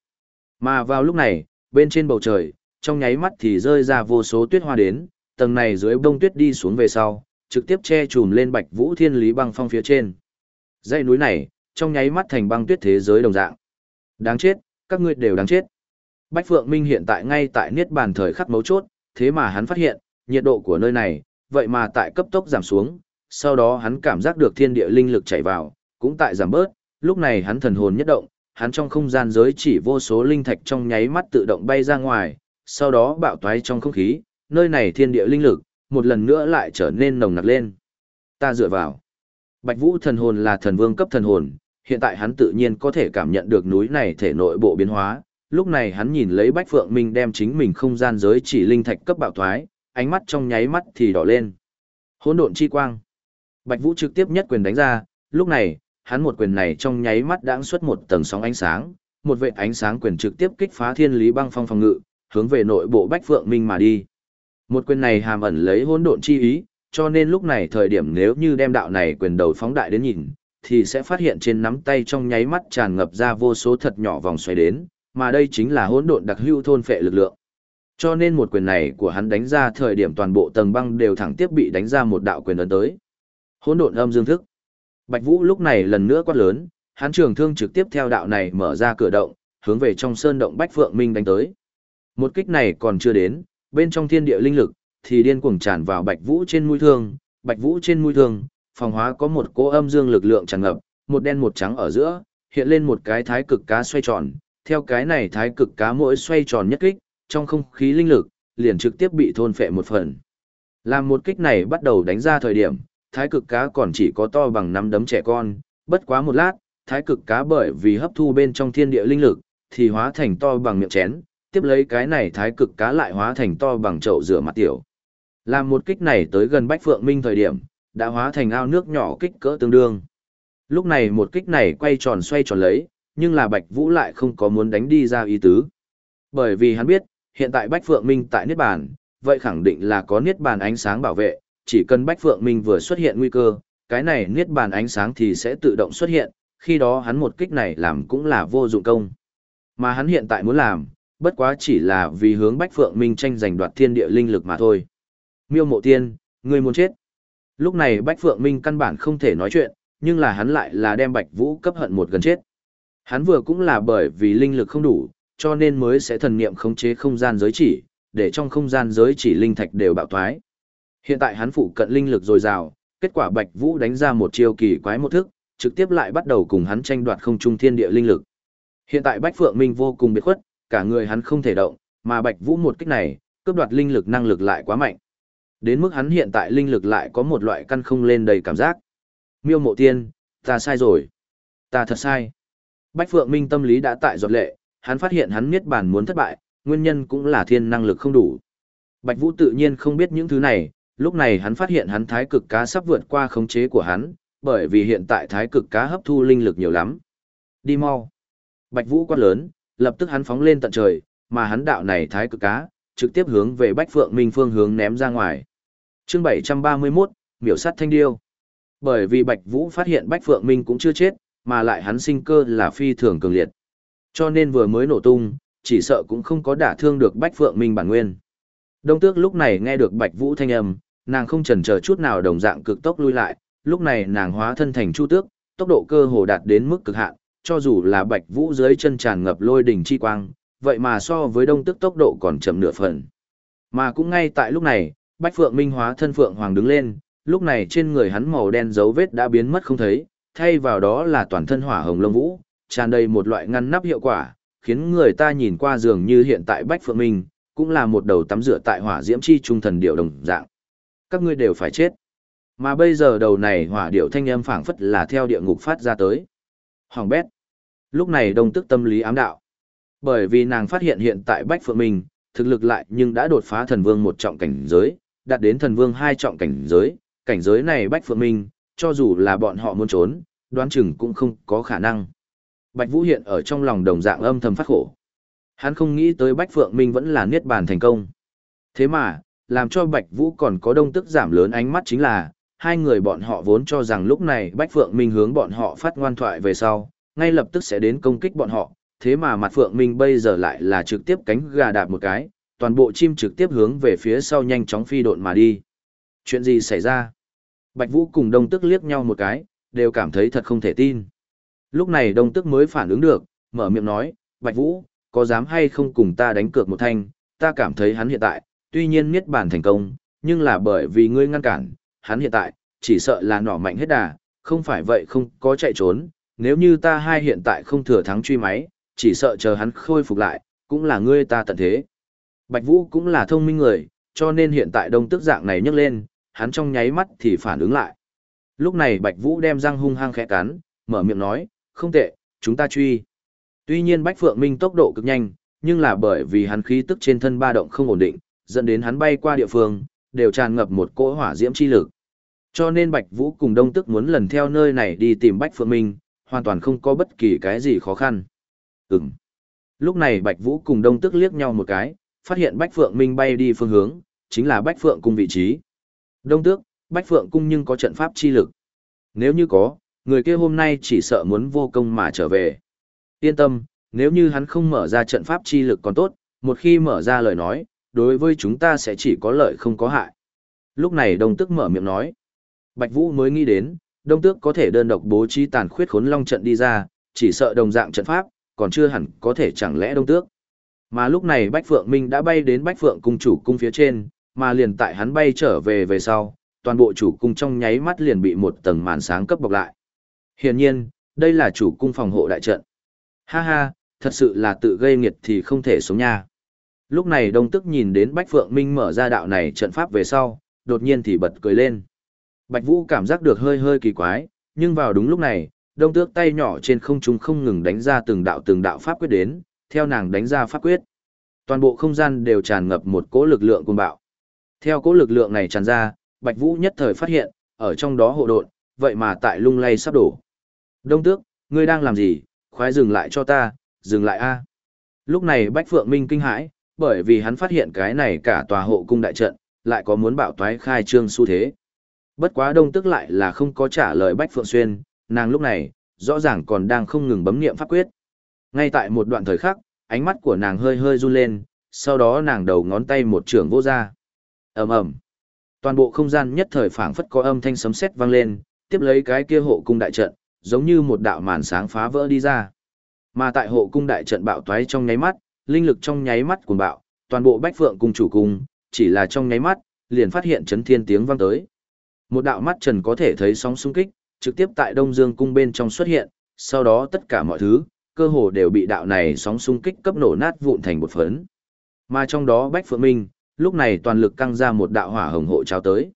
Mà vào lúc này, bên trên bầu trời, trong nháy mắt thì rơi ra vô số tuyết hoa đến, tầng này dưới bông tuyết đi xuống về sau, trực tiếp che chùm lên Bạch Vũ Thiên Lý băng phong phía trên. Dãy núi này, trong nháy mắt thành băng tuyết thế giới đồng dạng. Đáng chết, các ngươi đều đáng chết. Bách Phượng Minh hiện tại ngay tại niết bàn thời khắc mấu chốt, thế mà hắn phát hiện, nhiệt độ của nơi này, vậy mà tại cấp tốc giảm xuống, sau đó hắn cảm giác được thiên địa linh lực chảy vào, cũng tại giảm bớt, lúc này hắn thần hồn nhất động, hắn trong không gian giới chỉ vô số linh thạch trong nháy mắt tự động bay ra ngoài, sau đó bạo toái trong không khí, nơi này thiên địa linh lực, một lần nữa lại trở nên nồng nặc lên. Ta dựa vào. Bạch Vũ thần hồn là thần vương cấp thần hồn, hiện tại hắn tự nhiên có thể cảm nhận được núi này thể nội bộ biến hóa, lúc này hắn nhìn lấy Bách Phượng Minh đem chính mình không gian giới chỉ linh thạch cấp bạo thoái, ánh mắt trong nháy mắt thì đỏ lên. Hỗn độn chi quang. Bạch Vũ trực tiếp nhất quyền đánh ra, lúc này, hắn một quyền này trong nháy mắt đãng xuất một tầng sóng ánh sáng, một vệt ánh sáng quyền trực tiếp kích phá thiên lý băng phong phòng ngự, hướng về nội bộ Bách Phượng Minh mà đi. Một quyền này hàm ẩn lấy hỗn độn chi ý, cho nên lúc này thời điểm nếu như đem đạo này quyền đầu phóng đại đến nhìn, thì sẽ phát hiện trên nắm tay trong nháy mắt tràn ngập ra vô số thật nhỏ vòng xoáy đến, mà đây chính là hỗn độn đặc hữu thôn phệ lực lượng. Cho nên một quyền này của hắn đánh ra thời điểm toàn bộ tầng băng đều thẳng tiếp bị đánh ra một đạo quyền ấn tới. Hỗn độn âm dương thức. Bạch Vũ lúc này lần nữa quát lớn, hắn trường thương trực tiếp theo đạo này mở ra cửa động, hướng về trong sơn động Bách Phượng Minh đánh tới. Một kích này còn chưa đến, bên trong thiên địa linh lực thì điên cuồng tràn vào Bạch Vũ trên mũi thương, Bạch Vũ trên mũi thương, phòng hóa có một cỗ âm dương lực lượng tràn ngập, một đen một trắng ở giữa, hiện lên một cái thái cực cá xoay tròn, theo cái này thái cực cá mỗi xoay tròn nhất kích, trong không khí linh lực, liền trực tiếp bị thôn phệ một phần. Làm một kích này bắt đầu đánh ra thời điểm, thái cực cá còn chỉ có to bằng nắm đấm trẻ con, bất quá một lát, thái cực cá bởi vì hấp thu bên trong thiên địa linh lực, thì hóa thành to bằng miệng chén, tiếp lấy cái này thái cực cá lại hóa thành to bằng chậu rửa mặt tiểu. Làm một kích này tới gần Bách Phượng Minh thời điểm, đã hóa thành ao nước nhỏ kích cỡ tương đương. Lúc này một kích này quay tròn xoay tròn lấy, nhưng là Bạch Vũ lại không có muốn đánh đi ra ý tứ. Bởi vì hắn biết, hiện tại Bách Phượng Minh tại Niết Bàn, vậy khẳng định là có Niết Bàn ánh sáng bảo vệ, chỉ cần Bách Phượng Minh vừa xuất hiện nguy cơ, cái này Niết Bàn ánh sáng thì sẽ tự động xuất hiện, khi đó hắn một kích này làm cũng là vô dụng công. Mà hắn hiện tại muốn làm, bất quá chỉ là vì hướng Bách Phượng Minh tranh giành đoạt thiên địa linh lực mà thôi. Miêu Mộ Tiên, ngươi muốn chết. Lúc này Bách Phượng Minh căn bản không thể nói chuyện, nhưng là hắn lại là đem Bạch Vũ cấp hận một gần chết. Hắn vừa cũng là bởi vì linh lực không đủ, cho nên mới sẽ thần niệm khống chế không gian giới chỉ, để trong không gian giới chỉ linh thạch đều bạo thoái. Hiện tại hắn phụ cận linh lực dồi dào, kết quả Bạch Vũ đánh ra một chiêu kỳ quái một thức, trực tiếp lại bắt đầu cùng hắn tranh đoạt không trung thiên địa linh lực. Hiện tại Bách Phượng Minh vô cùng biệt khuất, cả người hắn không thể động, mà Bạch Vũ một kích này, cướp đoạt linh lực năng lực lại quá mạnh. Đến mức hắn hiện tại linh lực lại có một loại căn không lên đầy cảm giác. Miêu mộ tiên, ta sai rồi. Ta thật sai. Bách Phượng Minh tâm lý đã tại giọt lệ, hắn phát hiện hắn niết bàn muốn thất bại, nguyên nhân cũng là thiên năng lực không đủ. Bạch Vũ tự nhiên không biết những thứ này, lúc này hắn phát hiện hắn thái cực cá sắp vượt qua khống chế của hắn, bởi vì hiện tại thái cực cá hấp thu linh lực nhiều lắm. Đi mau. Bạch Vũ quát lớn, lập tức hắn phóng lên tận trời, mà hắn đạo này thái cực cá, trực tiếp hướng về Bách Phượng Minh phương hướng ném ra ngoài. Chương 731, miểu sát thanh điêu. Bởi vì Bạch Vũ phát hiện Bách Phượng Minh cũng chưa chết, mà lại hắn sinh cơ là phi thường cường liệt. Cho nên vừa mới nổ tung, chỉ sợ cũng không có đả thương được Bách Phượng Minh bản nguyên. Đông Tước lúc này nghe được Bạch Vũ thanh âm, nàng không chần chờ chút nào đồng dạng cực tốc lui lại, lúc này nàng hóa thân thành Chu Tước, tốc độ cơ hồ đạt đến mức cực hạn, cho dù là Bạch Vũ dưới chân tràn ngập lôi đỉnh chi quang, vậy mà so với Đông Tước tốc độ còn chậm nửa phần. Mà cũng ngay tại lúc này, Bách Phượng Minh hóa thân Phượng Hoàng đứng lên, lúc này trên người hắn màu đen dấu vết đã biến mất không thấy, thay vào đó là toàn thân hỏa hồng lông vũ, tràn đầy một loại ngăn nắp hiệu quả, khiến người ta nhìn qua dường như hiện tại Bách Phượng Minh, cũng là một đầu tắm rửa tại hỏa diễm chi trung thần điệu đồng dạng. Các ngươi đều phải chết. Mà bây giờ đầu này hỏa điệu thanh âm phảng phất là theo địa ngục phát ra tới. Hoàng bét. Lúc này đông tức tâm lý ám đạo. Bởi vì nàng phát hiện hiện tại Bách Phượng Minh, thực lực lại nhưng đã đột phá thần vương một trọng cảnh giới, đạt đến thần vương hai trọng cảnh giới, cảnh giới này Bách Phượng Minh, cho dù là bọn họ muốn trốn, đoán chừng cũng không có khả năng. Bạch Vũ hiện ở trong lòng đồng dạng âm thầm phát khổ. Hắn không nghĩ tới Bách Phượng Minh vẫn là niết bàn thành công. Thế mà, làm cho Bạch Vũ còn có đông tức giảm lớn ánh mắt chính là, hai người bọn họ vốn cho rằng lúc này Bách Phượng Minh hướng bọn họ phát ngoan thoại về sau, ngay lập tức sẽ đến công kích bọn họ, thế mà mặt Phượng Minh bây giờ lại là trực tiếp cánh gà đạp một cái, toàn bộ chim trực tiếp hướng về phía sau nhanh chóng phi độn mà đi. Chuyện gì xảy ra? Bạch Vũ cùng Đông Tức liếc nhau một cái, đều cảm thấy thật không thể tin. Lúc này Đông Tức mới phản ứng được, mở miệng nói, Bạch Vũ, có dám hay không cùng ta đánh cược một thanh, ta cảm thấy hắn hiện tại, tuy nhiên miết bản thành công, nhưng là bởi vì ngươi ngăn cản, hắn hiện tại, chỉ sợ là nỏ mạnh hết đà, không phải vậy không có chạy trốn, nếu như ta hai hiện tại không thừa thắng truy máy, chỉ sợ chờ hắn khôi phục lại, cũng là ngươi ta tận thế. Bạch Vũ cũng là thông minh người, cho nên hiện tại đông tức dạng này nhấc lên, hắn trong nháy mắt thì phản ứng lại. Lúc này Bạch Vũ đem răng hung hăng khẽ cắn, mở miệng nói, không tệ, chúng ta truy. Tuy nhiên Bách Phượng Minh tốc độ cực nhanh, nhưng là bởi vì hắn khí tức trên thân ba động không ổn định, dẫn đến hắn bay qua địa phương, đều tràn ngập một cỗ hỏa diễm chi lực. Cho nên Bạch Vũ cùng Đông Tức muốn lần theo nơi này đi tìm Bách Phượng Minh, hoàn toàn không có bất kỳ cái gì khó khăn. Ừm. Lúc này Bạch Vũ cùng Đông Tức liếc nhau một cái, phát hiện Bách Phượng Minh bay đi phương hướng, chính là Bách Phượng cùng vị trí. Đông Tước, Bách Phượng cung nhưng có trận pháp chi lực. Nếu như có, người kia hôm nay chỉ sợ muốn vô công mà trở về. Yên tâm, nếu như hắn không mở ra trận pháp chi lực còn tốt, một khi mở ra lời nói, đối với chúng ta sẽ chỉ có lợi không có hại. Lúc này Đông Tước mở miệng nói. Bạch Vũ mới nghĩ đến, Đông Tước có thể đơn độc bố trí tàn khuyết khốn long trận đi ra, chỉ sợ đồng dạng trận pháp, còn chưa hẳn có thể chẳng lẽ Đông Tước. Mà lúc này Bách Phượng Minh đã bay đến Bách Phượng cung chủ cung phía trên, mà liền tại hắn bay trở về về sau, toàn bộ chủ cung trong nháy mắt liền bị một tầng màn sáng cấp bọc lại. Hiển nhiên, đây là chủ cung phòng hộ đại trận. Ha ha, thật sự là tự gây nghiệt thì không thể sống nha. Lúc này Đông Tức nhìn đến Bách Phượng Minh mở ra đạo này trận pháp về sau, đột nhiên thì bật cười lên. Bạch Vũ cảm giác được hơi hơi kỳ quái, nhưng vào đúng lúc này, Đông Tước tay nhỏ trên không trung không ngừng đánh ra từng đạo từng đạo pháp quyết đến, theo nàng đánh ra pháp quyết. Toàn bộ không gian đều tràn ngập một cỗ lực lượng cuồng bạo. Theo cỗ lực lượng này tràn ra, Bạch Vũ nhất thời phát hiện, ở trong đó hộ độn, vậy mà tại lung lay sắp đổ. Đông tước, ngươi đang làm gì, khoái dừng lại cho ta, dừng lại a. Lúc này Bách Phượng Minh kinh hãi, bởi vì hắn phát hiện cái này cả tòa hộ cung đại trận, lại có muốn bạo toái khai trương xu thế. Bất quá đông tức lại là không có trả lời Bách Phượng Xuyên, nàng lúc này, rõ ràng còn đang không ngừng bấm niệm pháp quyết. Ngay tại một đoạn thời khắc, ánh mắt của nàng hơi hơi run lên, sau đó nàng đầu ngón tay một trường vô ra ầm ầm Toàn bộ không gian nhất thời phảng phất có âm thanh sấm sét vang lên, tiếp lấy cái kia hộ cung đại trận, giống như một đạo màn sáng phá vỡ đi ra. Mà tại hộ cung đại trận bạo toái trong nháy mắt, linh lực trong nháy mắt cuồng bạo, toàn bộ Bách Phượng cung chủ cung, chỉ là trong nháy mắt, liền phát hiện chấn thiên tiếng vang tới. Một đạo mắt trần có thể thấy sóng xung kích, trực tiếp tại Đông Dương cung bên trong xuất hiện, sau đó tất cả mọi thứ, cơ hồ đều bị đạo này sóng xung kích cấp nổ nát vụn thành một phấn. Mà trong đó Bách Phượng Minh, lúc này toàn lực căng ra một đạo hỏa hồng hộ trao tới.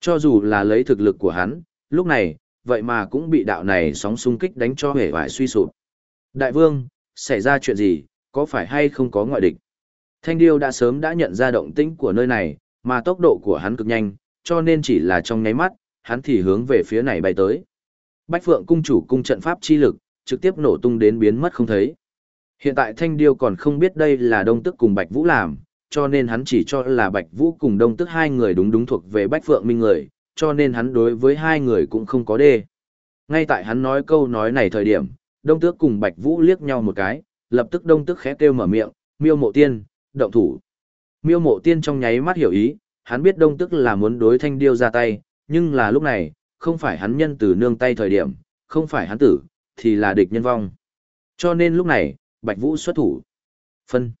Cho dù là lấy thực lực của hắn, lúc này, vậy mà cũng bị đạo này sóng xung kích đánh cho hề vải suy sụp. Đại vương, xảy ra chuyện gì, có phải hay không có ngoại địch? Thanh điêu đã sớm đã nhận ra động tĩnh của nơi này, mà tốc độ của hắn cực nhanh, cho nên chỉ là trong nháy mắt, hắn thì hướng về phía này bay tới. Bách Phượng cung chủ cung trận pháp chi lực, trực tiếp nổ tung đến biến mất không thấy. Hiện tại Thanh Điêu còn không biết đây là Đông Tức cùng Bạch Vũ làm, cho nên hắn chỉ cho là Bạch Vũ cùng Đông Tức hai người đúng đúng thuộc về Bách Phượng Minh người, cho nên hắn đối với hai người cũng không có đê. Ngay tại hắn nói câu nói này thời điểm, Đông Tước cùng Bạch Vũ liếc nhau một cái, lập tức Đông Tước khẽ kêu mở miệng, miêu mộ tiên, động thủ. Miêu mộ tiên trong nháy mắt hiểu ý, hắn biết Đông Tước là muốn đối Thanh Điêu ra tay, nhưng là lúc này, không phải hắn nhân tử nương tay thời điểm, không phải hắn tử, thì là địch nhân vong. Cho nên lúc này, Bạch Vũ xuất thủ. Phân.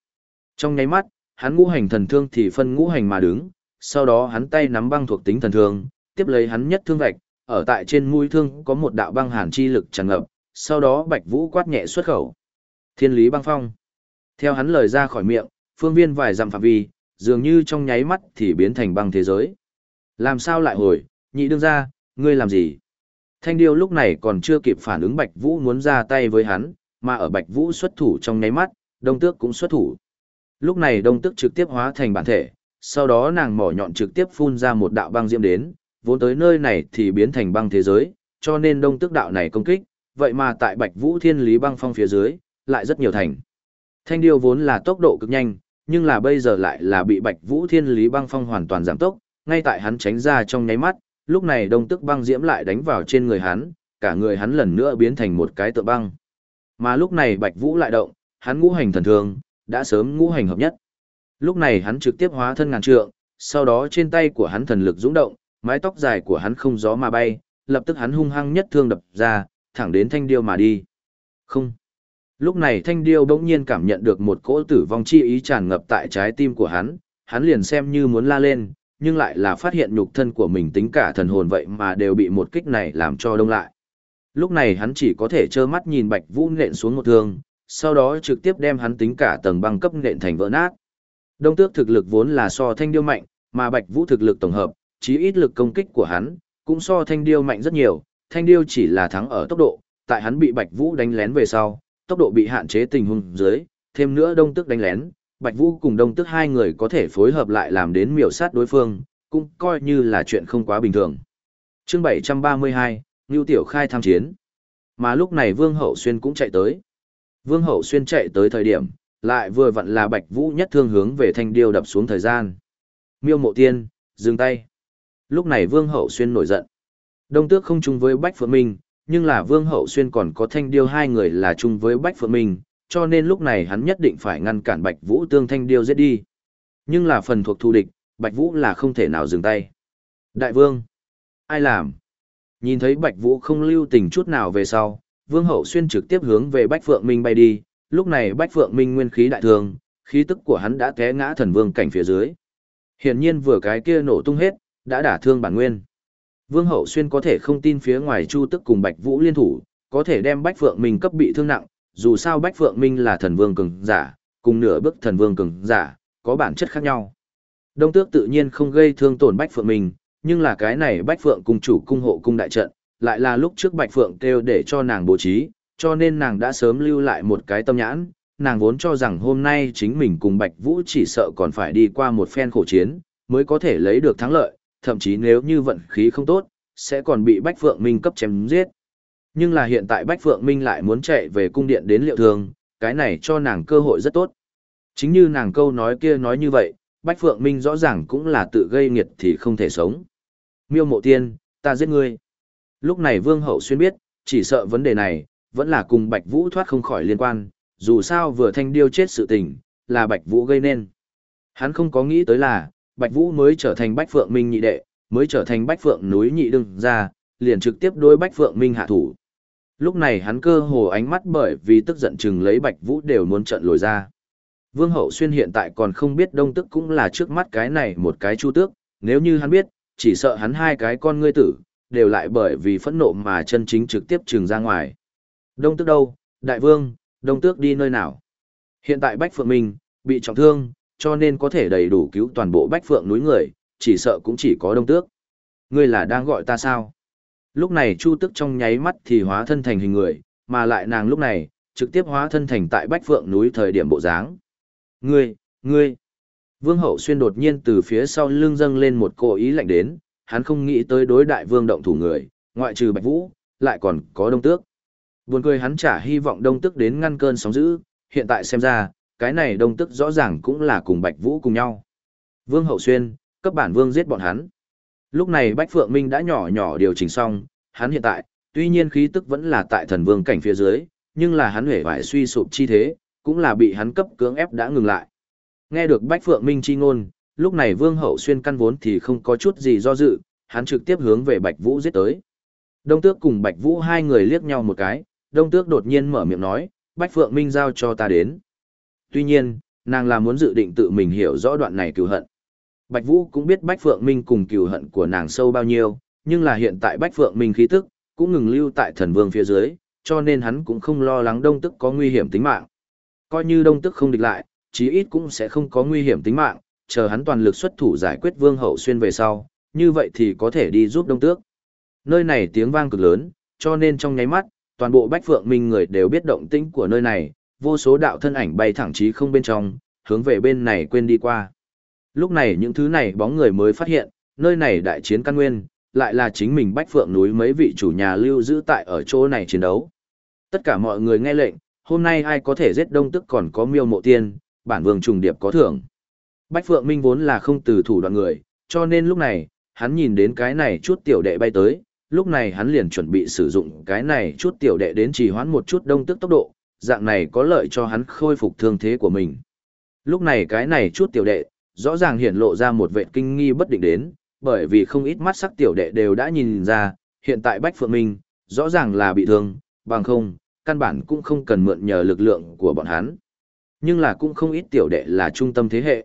Trong nháy mắt, hắn ngũ hành thần thương thì phân ngũ hành mà đứng, sau đó hắn tay nắm băng thuộc tính thần thương, tiếp lấy hắn nhất thương vạch, ở tại trên mũi thương có một đạo băng hàn chi lực tràn ngập, sau đó Bạch Vũ quát nhẹ xuất khẩu. Thiên lý băng phong. Theo hắn lời ra khỏi miệng, phương viên vài dặm phạm vi, dường như trong nháy mắt thì biến thành băng thế giới. Làm sao lại hồi, nhị đương ra, ngươi làm gì? Thanh điêu lúc này còn chưa kịp phản ứng Bạch Vũ muốn ra tay với hắn, mà ở Bạch Vũ xuất thủ trong nháy mắt, Đông Tước cũng xuất thủ. Lúc này Đông tức trực tiếp hóa thành bản thể, sau đó nàng mỏ nhọn trực tiếp phun ra một đạo băng diễm đến, vốn tới nơi này thì biến thành băng thế giới, cho nên đông tức đạo này công kích, vậy mà tại Bạch Vũ Thiên Lý băng phong phía dưới, lại rất nhiều thành. Thanh điêu vốn là tốc độ cực nhanh, nhưng là bây giờ lại là bị Bạch Vũ Thiên Lý băng phong hoàn toàn giảm tốc, ngay tại hắn tránh ra trong nháy mắt, lúc này đông tức băng diễm lại đánh vào trên người hắn, cả người hắn lần nữa biến thành một cái tượng băng. Mà lúc này Bạch Vũ lại động, hắn ngũ hành thần thường, đã sớm ngũ hành hợp nhất. Lúc này hắn trực tiếp hóa thân ngàn trượng, sau đó trên tay của hắn thần lực dũng động, mái tóc dài của hắn không gió mà bay, lập tức hắn hung hăng nhất thương đập ra, thẳng đến thanh điêu mà đi. Không. Lúc này thanh điêu bỗng nhiên cảm nhận được một cỗ tử vong chi ý tràn ngập tại trái tim của hắn, hắn liền xem như muốn la lên, nhưng lại là phát hiện nhục thân của mình tính cả thần hồn vậy mà đều bị một kích này làm cho đông lại. Lúc này hắn chỉ có thể trơ mắt nhìn Bạch Vũ nện xuống một thương, sau đó trực tiếp đem hắn tính cả tầng băng cấp nện thành vỡ nát. Đông tước thực lực vốn là so thanh điêu mạnh, mà Bạch Vũ thực lực tổng hợp, chí ít lực công kích của hắn, cũng so thanh điêu mạnh rất nhiều, thanh điêu chỉ là thắng ở tốc độ, tại hắn bị Bạch Vũ đánh lén về sau, tốc độ bị hạn chế tình huống dưới, thêm nữa đông tước đánh lén, Bạch Vũ cùng đông tước hai người có thể phối hợp lại làm đến miểu sát đối phương, cũng coi như là chuyện không quá bình thường. Chương 732, Ngưu Tiểu Khai tham chiến. Mà lúc này Vương Hậu Xuyên cũng chạy tới. Vương Hậu Xuyên chạy tới thời điểm, lại vừa vặn là Bạch Vũ nhất thương hướng về thanh điêu đập xuống thời gian. Miêu Mộ Tiên, dừng tay. Lúc này Vương Hậu Xuyên nổi giận. Đông Tước không chung với Bách Phượng Minh, nhưng là Vương Hậu Xuyên còn có thanh điêu hai người là chung với Bách Phượng Minh, cho nên lúc này hắn nhất định phải ngăn cản Bạch Vũ tương thanh điêu giết đi. Nhưng là phần thuộc thù địch, Bạch Vũ là không thể nào dừng tay. Đại Vương, ai làm? Nhìn thấy Bạch Vũ không lưu tình chút nào về sau, Vương Hậu Xuyên trực tiếp hướng về Bách Phượng Minh bay đi, lúc này Bách Phượng Minh nguyên khí đại thường, khí tức của hắn đã té ngã thần vương cảnh phía dưới. Hiển nhiên vừa cái kia nổ tung hết, đã đả thương bản nguyên. Vương Hậu Xuyên có thể không tin phía ngoài Chu Tức cùng Bạch Vũ liên thủ, có thể đem Bách Phượng Minh cấp bị thương nặng, dù sao Bách Phượng Minh là thần vương cường giả, cùng nửa bước thần vương cường giả, có bản chất khác nhau. Đông Tước tự nhiên không gây thương tổn Bách Phượng Minh, nhưng là cái này Bách Phượng cung chủ cung hộ cung đại trận, lại là lúc trước Bạch Phượng kêu để cho nàng bố trí, cho nên nàng đã sớm lưu lại một cái tâm nhãn, nàng vốn cho rằng hôm nay chính mình cùng Bạch Vũ chỉ sợ còn phải đi qua một phen khổ chiến, mới có thể lấy được thắng lợi, thậm chí nếu như vận khí không tốt, sẽ còn bị Bách Phượng Minh cấp chém giết. Nhưng là hiện tại Bách Phượng Minh lại muốn chạy về cung điện đến liệu thường, cái này cho nàng cơ hội rất tốt. Chính như nàng câu nói kia nói như vậy, Bách Phượng Minh rõ ràng cũng là tự gây nghiệt thì không thể sống. Miêu mộ tiên, ta giết ngươi. Lúc này Vương Hậu Xuyên biết, chỉ sợ vấn đề này, vẫn là cùng Bạch Vũ thoát không khỏi liên quan, dù sao vừa thanh điêu chết sự tình, là Bạch Vũ gây nên. Hắn không có nghĩ tới là, Bạch Vũ mới trở thành Bách Phượng Minh nhị đệ, mới trở thành Bách Phượng núi nhị đương ra, liền trực tiếp đối Bách Phượng Minh hạ thủ. Lúc này hắn cơ hồ ánh mắt bởi vì tức giận chừng lấy Bạch Vũ đều muốn trận lồi ra. Vương Hậu Xuyên hiện tại còn không biết đông tức cũng là trước mắt cái này một cái chu tước, nếu như hắn biết, chỉ sợ hắn hai cái con ngươi tử, đều lại bởi vì phẫn nộ mà chân chính trực tiếp trường ra ngoài. Đông tước đâu, đại vương, đông tước đi nơi nào? Hiện tại Bách Phượng Minh, bị trọng thương, cho nên có thể đầy đủ cứu toàn bộ Bách Phượng núi người, chỉ sợ cũng chỉ có đông tước. Ngươi là đang gọi ta sao? Lúc này Chu Tức trong nháy mắt thì hóa thân thành hình người, mà lại nàng lúc này, trực tiếp hóa thân thành tại Bách Phượng núi thời điểm bộ dáng. Ngươi, ngươi. Vương Hậu Xuyên đột nhiên từ phía sau lưng dâng lên một cô ý lạnh đến, hắn không nghĩ tới đối đại vương động thủ người, ngoại trừ Bạch Vũ, lại còn có Đông Tước. Buồn cười hắn chả hy vọng Đông Tước đến ngăn cơn sóng dữ, hiện tại xem ra, cái này Đông Tước rõ ràng cũng là cùng Bạch Vũ cùng nhau. Vương Hậu Xuyên, cấp bản vương giết bọn hắn. Lúc này Bách Phượng Minh đã nhỏ nhỏ điều chỉnh xong, hắn hiện tại, tuy nhiên khí tức vẫn là tại thần vương cảnh phía dưới, nhưng là hắn hể vải suy sụp chi thế, cũng là bị hắn cấp cưỡng ép đã ngừng lại. Nghe được Bách Phượng Minh chi ngôn, lúc này Vương Hậu Xuyên căn vốn thì không có chút gì do dự, hắn trực tiếp hướng về Bạch Vũ giết tới. Đông Tước cùng Bạch Vũ hai người liếc nhau một cái, Đông Tước đột nhiên mở miệng nói, Bách Phượng Minh giao cho ta đến. Tuy nhiên, nàng là muốn dự định tự mình hiểu rõ đoạn này cừu hận. Bạch Vũ cũng biết Bách Phượng Minh cùng cừu hận của nàng sâu bao nhiêu, nhưng là hiện tại Bách Phượng Minh khí tức, cũng ngừng lưu tại thần vương phía dưới, cho nên hắn cũng không lo lắng Đông Tức có nguy hiểm tính mạng. Coi như Đông Tức không địch lại, chí ít cũng sẽ không có nguy hiểm tính mạng, chờ hắn toàn lực xuất thủ giải quyết Vương Hậu Xuyên về sau, như vậy thì có thể đi giúp Đông Tước. Nơi này tiếng vang cực lớn, cho nên trong nháy mắt, toàn bộ Bách Phượng Minh người đều biết động tĩnh của nơi này, vô số đạo thân ảnh bay thẳng chí không bên trong, hướng về bên này quên đi qua. Lúc này những thứ này bóng người mới phát hiện, nơi này đại chiến căn nguyên, lại là chính mình Bách Phượng núi mấy vị chủ nhà lưu giữ tại ở chỗ này chiến đấu. Tất cả mọi người nghe lệnh, hôm nay ai có thể giết đông tức còn có miêu mộ tiên, bản vương trùng điệp có thưởng. Bách Phượng Minh vốn là không từ thủ đoạn người, cho nên lúc này, hắn nhìn đến cái này chút tiểu đệ bay tới, lúc này hắn liền chuẩn bị sử dụng cái này chút tiểu đệ đến trì hoãn một chút đông tức tốc độ, dạng này có lợi cho hắn khôi phục thương thế của mình. Lúc này cái này chút tiểu đệ, rõ ràng hiện lộ ra một vệ kinh nghi bất định đến, bởi vì không ít mắt sắc tiểu đệ đều đã nhìn ra, hiện tại Bách Phượng Minh, rõ ràng là bị thương, bằng không, căn bản cũng không cần mượn nhờ lực lượng của bọn hắn. Nhưng là cũng không ít tiểu đệ là trung tâm thế hệ.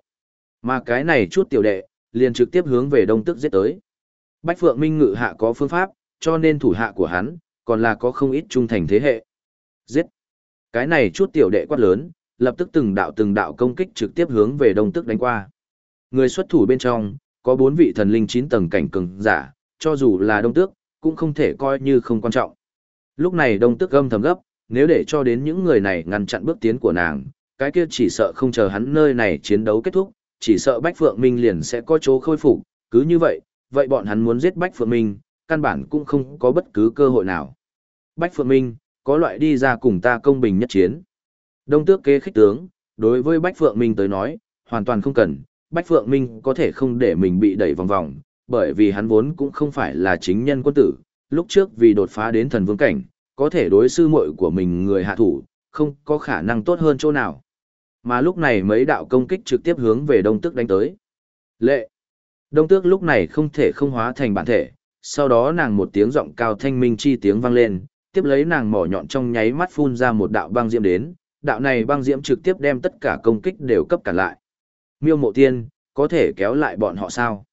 Mà cái này chút tiểu đệ, liền trực tiếp hướng về đông tức giết tới. Bách Phượng Minh ngự hạ có phương pháp, cho nên thủ hạ của hắn, còn là có không ít trung thành thế hệ. Giết! Cái này chút tiểu đệ quát lớn, lập tức từng đạo từng đạo công kích trực tiếp hướng về đông tức đánh qua. Người xuất thủ bên trong, có bốn vị thần linh chín tầng cảnh cường giả, cho dù là đông tước, cũng không thể coi như không quan trọng. Lúc này đông tước gâm thầm gấp, nếu để cho đến những người này ngăn chặn bước tiến của nàng, cái kia chỉ sợ không chờ hắn nơi này chiến đấu kết thúc, chỉ sợ Bách Phượng Minh liền sẽ có chỗ khôi phục, cứ như vậy, vậy bọn hắn muốn giết Bách Phượng Minh, căn bản cũng không có bất cứ cơ hội nào. Bách Phượng Minh, có loại đi ra cùng ta công bình nhất chiến. Đông tước kế khích tướng, đối với Bách Phượng Minh tới nói, hoàn toàn không cần, Bách Phượng Minh có thể không để mình bị đẩy vòng vòng, bởi vì hắn vốn cũng không phải là chính nhân quân tử, lúc trước vì đột phá đến thần vương cảnh, có thể đối sư muội của mình người hạ thủ, không có khả năng tốt hơn chỗ nào. Mà lúc này mấy đạo công kích trực tiếp hướng về Đông Tước đánh tới. Lệ! Đông Tước lúc này không thể không hóa thành bản thể, sau đó nàng một tiếng giọng cao thanh minh chi tiếng vang lên, tiếp lấy nàng mỏ nhọn trong nháy mắt phun ra một đạo băng diễm đến, đạo này băng diễm trực tiếp đem tất cả công kích đều cấp cả lại. Miêu mộ tiên, có thể kéo lại bọn họ sao?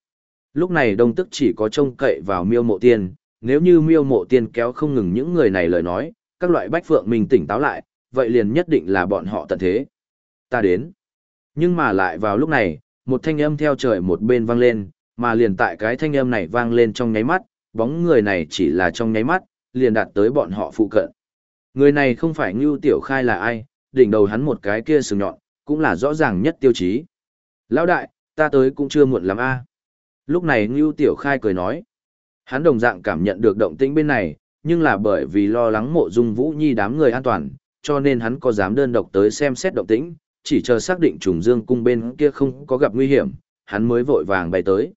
Lúc này đông tức chỉ có trông cậy vào miêu mộ tiên, nếu như miêu mộ tiên kéo không ngừng những người này lời nói, các loại bách phượng mình tỉnh táo lại, vậy liền nhất định là bọn họ tận thế. Ta đến. Nhưng mà lại vào lúc này, một thanh âm theo trời một bên vang lên, mà liền tại cái thanh âm này vang lên trong nháy mắt, bóng người này chỉ là trong nháy mắt, liền đạt tới bọn họ phụ cận. Người này không phải Ngưu Tiểu Khai là ai, đỉnh đầu hắn một cái kia sừng nhọn, cũng là rõ ràng nhất tiêu chí. Lão đại, ta tới cũng chưa muộn lắm a. Lúc này Ngưu Tiểu Khai cười nói. Hắn đồng dạng cảm nhận được động tĩnh bên này, nhưng là bởi vì lo lắng mộ dung Vũ Nhi đám người an toàn, cho nên hắn có dám đơn độc tới xem xét động tĩnh, chỉ chờ xác định trùng dương cung bên kia không có gặp nguy hiểm, hắn mới vội vàng bay tới.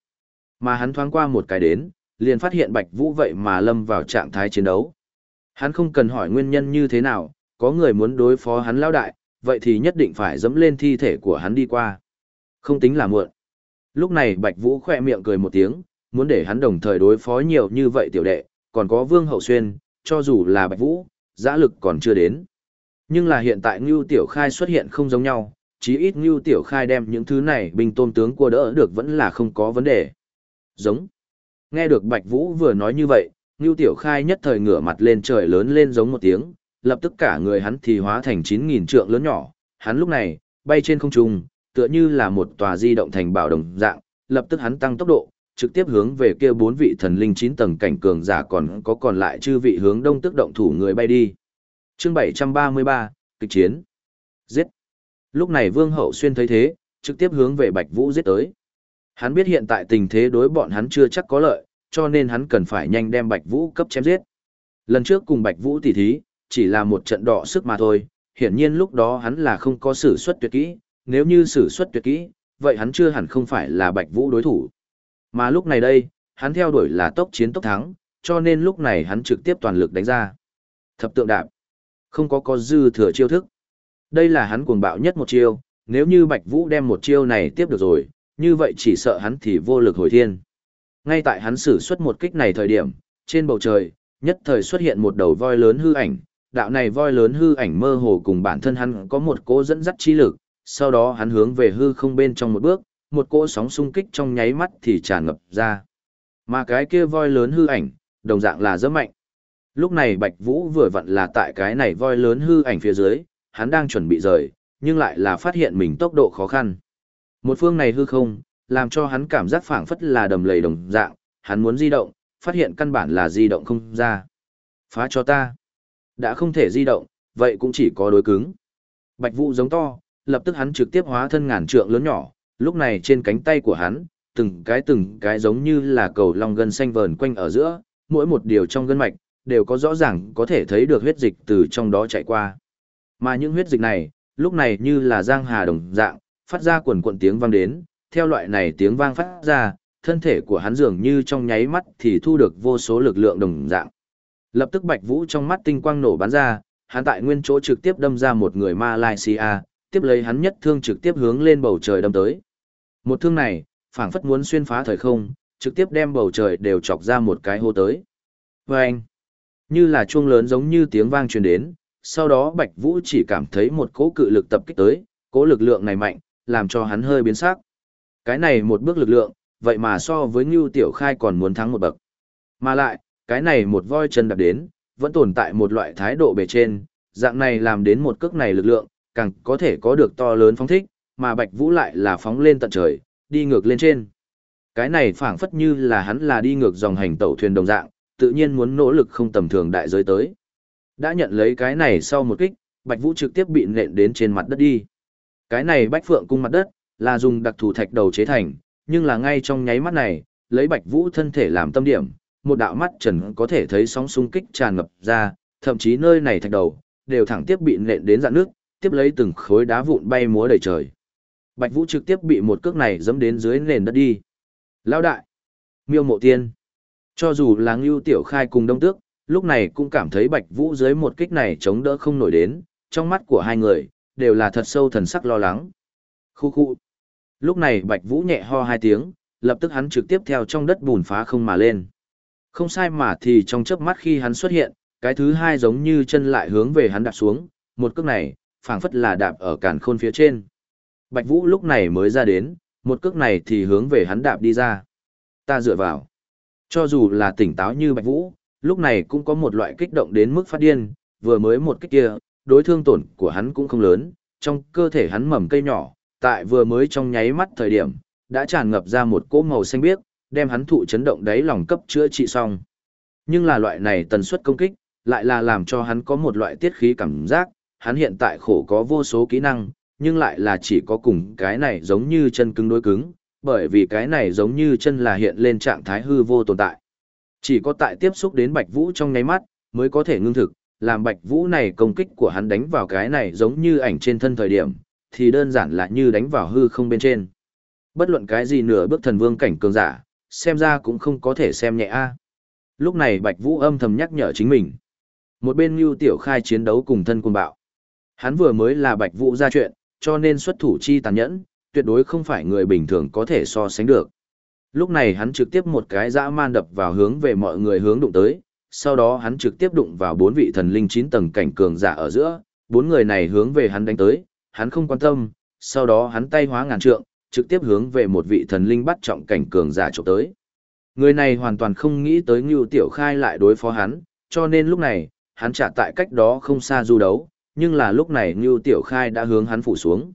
Mà hắn thoáng qua một cái đến, liền phát hiện Bạch Vũ vậy mà lâm vào trạng thái chiến đấu. Hắn không cần hỏi nguyên nhân như thế nào, có người muốn đối phó hắn lao đại, vậy thì nhất định phải dẫm lên thi thể của hắn đi qua. Không tính là muộn. Lúc này Bạch Vũ khỏe miệng cười một tiếng, muốn để hắn đồng thời đối phó nhiều như vậy tiểu đệ, còn có Vương Hậu Xuyên, cho dù là Bạch Vũ, giã lực còn chưa đến. Nhưng là hiện tại Ngưu Tiểu Khai xuất hiện không giống nhau, chí ít Ngưu Tiểu Khai đem những thứ này Bình tôn tướng cua đỡ được vẫn là không có vấn đề. Giống. Nghe được Bạch Vũ vừa nói như vậy, Ngưu Tiểu Khai nhất thời ngửa mặt lên trời lớn lên giống một tiếng, lập tức cả người hắn thì hóa thành 9.000 trượng lớn nhỏ, hắn lúc này, bay trên không trung, tựa như là một tòa di động thành bảo đồng dạng, lập tức hắn tăng tốc độ, trực tiếp hướng về kia bốn vị thần linh chín tầng cảnh cường giả còn có còn lại chư vị hướng đông tức động thủ người bay đi. Chương 733, kịch chiến. Giết. Lúc này Vương Hậu Xuyên thấy thế, trực tiếp hướng về Bạch Vũ giết tới. Hắn biết hiện tại tình thế đối bọn hắn chưa chắc có lợi, cho nên hắn cần phải nhanh đem Bạch Vũ cấp chém giết. Lần trước cùng Bạch Vũ tỉ thí, chỉ là một trận đọ sức mà thôi, hiển nhiên lúc đó hắn là không có sử xuất tuyệt kỹ, nếu như sử xuất tuyệt kỹ, vậy hắn chưa hẳn không phải là Bạch Vũ đối thủ. Mà lúc này đây, hắn theo đuổi là tốc chiến tốc thắng, cho nên lúc này hắn trực tiếp toàn lực đánh ra. Thập tượng đạp, không có có dư thừa chiêu thức. Đây là hắn cuồng bạo nhất một chiêu, nếu như Bạch Vũ đem một chiêu này tiếp được rồi, như vậy chỉ sợ hắn thì vô lực hồi thiên. Ngay tại hắn sử xuất một kích này thời điểm, trên bầu trời, nhất thời xuất hiện một đầu voi lớn hư ảnh, đạo này voi lớn hư ảnh mơ hồ cùng bản thân hắn có một cỗ dẫn dắt chi lực, sau đó hắn hướng về hư không bên trong một bước, một cỗ sóng xung kích trong nháy mắt thì tràn ngập ra. Mà cái kia voi lớn hư ảnh, đồng dạng là rất mạnh. Lúc này Bạch Vũ vừa vặn là tại cái này voi lớn hư ảnh phía dưới, hắn đang chuẩn bị rời, nhưng lại là phát hiện mình tốc độ khó khăn. Một phương này hư không, làm cho hắn cảm giác phảng phất là đầm lầy đồng dạng, hắn muốn di động, phát hiện căn bản là di động không ra. Phá cho ta. Đã không thể di động, vậy cũng chỉ có đối cứng. Bạch Vũ giống to, lập tức hắn trực tiếp hóa thân ngàn trượng lớn nhỏ, lúc này trên cánh tay của hắn, từng cái từng cái giống như là cầu long gân xanh vờn quanh ở giữa, mỗi một điều trong gân mạch, đều có rõ ràng có thể thấy được huyết dịch từ trong đó chạy qua. Mà những huyết dịch này, lúc này như là giang hà đồng dạng, phát ra quần quần tiếng vang đến, theo loại này tiếng vang phát ra, thân thể của hắn dường như trong nháy mắt thì thu được vô số lực lượng đồng dạng. Lập tức Bạch Vũ trong mắt tinh quang nổ bắn ra, hắn tại nguyên chỗ trực tiếp đâm ra một người Malaysia, tiếp lấy hắn nhất thương trực tiếp hướng lên bầu trời đâm tới. Một thương này, phảng phất muốn xuyên phá thời không, trực tiếp đem bầu trời đều chọc ra một cái hô tới. Vâng! Như là chuông lớn giống như tiếng vang truyền đến, sau đó Bạch Vũ chỉ cảm thấy một cỗ cự lực tập kích tới, cỗ lực lượng này mạnh, làm cho hắn hơi biến sắc. Cái này một bước lực lượng, vậy mà so với Ngưu Tiểu Khai còn muốn thắng một bậc. Mà lại, cái này một voi chân đạp đến, vẫn tồn tại một loại thái độ bề trên, dạng này làm đến một cước này lực lượng, càng có thể có được to lớn phóng thích, mà Bạch Vũ lại là phóng lên tận trời, đi ngược lên trên. Cái này phảng phất như là hắn là đi ngược dòng hành tẩu thuyền đồng dạng, tự nhiên muốn nỗ lực không tầm thường đại giới tới. Đã nhận lấy cái này sau một kích, Bạch Vũ trực tiếp bị nện đến trên mặt đất đi. Cái này Bách Phượng cung mặt đất, là dùng đặc thù thạch đầu chế thành, nhưng là ngay trong nháy mắt này, lấy Bạch Vũ thân thể làm tâm điểm, một đạo mắt trần có thể thấy sóng xung kích tràn ngập ra, thậm chí nơi này thạch đầu, đều thẳng tiếp bị nện đến dạn nước, tiếp lấy từng khối đá vụn bay múa đầy trời. Bạch Vũ trực tiếp bị một cước này dẫm đến dưới nền đất đi. Lão đại! Miêu mộ tiên! Cho dù là Ngưu Tiểu Khai cùng Đông Tước, lúc này cũng cảm thấy Bạch Vũ dưới một kích này chống đỡ không nổi đến, trong mắt của hai người, đều là thật sâu thần sắc lo lắng. Khu khu! Lúc này Bạch Vũ nhẹ ho hai tiếng, lập tức hắn trực tiếp theo trong đất bùn phá không mà lên. Không sai mà thì trong chớp mắt khi hắn xuất hiện, cái thứ hai giống như chân lại hướng về hắn đạp xuống, một cước này, phảng phất là đạp ở cản khôn phía trên. Bạch Vũ lúc này mới ra đến, một cước này thì hướng về hắn đạp đi ra. Ta dựa vào. Cho dù là tỉnh táo như Bạch Vũ, lúc này cũng có một loại kích động đến mức phát điên, vừa mới một kích kia, đối thương tổn của hắn cũng không lớn, trong cơ thể hắn mầm cây nhỏ, tại vừa mới trong nháy mắt thời điểm, đã tràn ngập ra một cỗ màu xanh biếc, đem hắn thụ chấn động đáy lòng cấp chữa trị xong. Nhưng là loại này tần suất công kích, lại là làm cho hắn có một loại tiết khí cảm giác, hắn hiện tại khổ có vô số kỹ năng, nhưng lại là chỉ có cùng cái này giống như chân cứng đối cứng, bởi vì cái này giống như chân là hiện lên trạng thái hư vô tồn tại. Chỉ có tại tiếp xúc đến Bạch Vũ trong nháy mắt, mới có thể ngưng thực, làm Bạch Vũ này công kích của hắn đánh vào cái này giống như ảnh trên thân thời điểm, thì đơn giản là như đánh vào hư không bên trên. Bất luận cái gì nửa bước thần vương cảnh cường giả, xem ra cũng không có thể xem nhẹ a. Lúc này Bạch Vũ âm thầm nhắc nhở chính mình. Một bên Nưu Tiểu Khai chiến đấu cùng thân quân bạo. Hắn vừa mới là Bạch Vũ ra chuyện, cho nên xuất thủ chi tàn nhẫn, tuyệt đối không phải người bình thường có thể so sánh được. Lúc này hắn trực tiếp một cái dã man đập vào hướng về mọi người hướng đụng tới, sau đó hắn trực tiếp đụng vào bốn vị thần linh 9 tầng cảnh cường giả ở giữa, bốn người này hướng về hắn đánh tới, hắn không quan tâm, sau đó hắn tay hóa ngàn trượng, trực tiếp hướng về một vị thần linh bắt trọng cảnh cường giả chụp tới. Người này hoàn toàn không nghĩ tới Ngưu Tiểu Khai lại đối phó hắn, cho nên lúc này, hắn trả tại cách đó không xa du đấu, nhưng là lúc này Ngưu Tiểu Khai đã hướng hắn phủ xuống.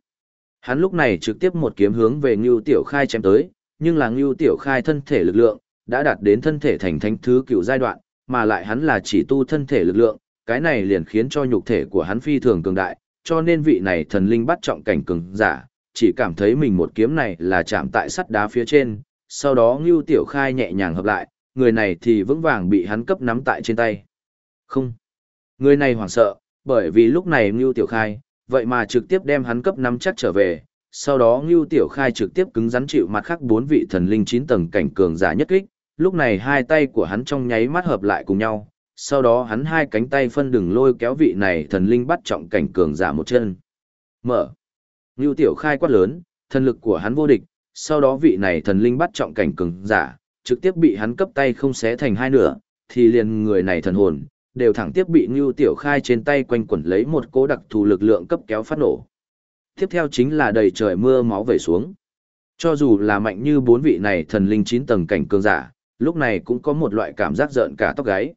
Hắn lúc này trực tiếp một kiếm hướng về Ngưu Tiểu Khai chém tới, nhưng là Ngưu Tiểu Khai thân thể lực lượng, đã đạt đến thân thể thành thánh thứ cựu giai đoạn, mà lại hắn là chỉ tu thân thể lực lượng, cái này liền khiến cho nhục thể của hắn phi thường cường đại, cho nên vị này thần linh bắt trọng cảnh cường giả, chỉ cảm thấy mình một kiếm này là chạm tại sắt đá phía trên, sau đó Ngưu Tiểu Khai nhẹ nhàng hợp lại, người này thì vững vàng bị hắn cấp nắm tại trên tay. Không. Người này hoảng sợ, bởi vì lúc này Ngưu Tiểu Khai, vậy mà trực tiếp đem hắn cấp nắm chắc trở về, sau đó Ngưu Tiểu Khai trực tiếp cứng rắn chịu mặt khác bốn vị thần linh chín tầng cảnh cường giả nhất kích, lúc này hai tay của hắn trong nháy mắt hợp lại cùng nhau, sau đó hắn hai cánh tay phân đường lôi kéo vị này thần linh bắt trọng cảnh cường giả một chân. Mở. Ngưu Tiểu Khai quát lớn, thần lực của hắn vô địch, sau đó vị này thần linh bắt trọng cảnh cường giả, trực tiếp bị hắn cấp tay không xé thành hai nửa, thì liền người này thần hồn, đều thẳng tiếp bị Ngưu Tiểu Khai trên tay quanh quẩn lấy một cố đặc thù lực lượng cấp kéo phát nổ. Tiếp theo chính là đầy trời mưa máu về xuống. Cho dù là mạnh như bốn vị này thần linh chín tầng cảnh cường giả, lúc này cũng có một loại cảm giác giận cả tóc gáy.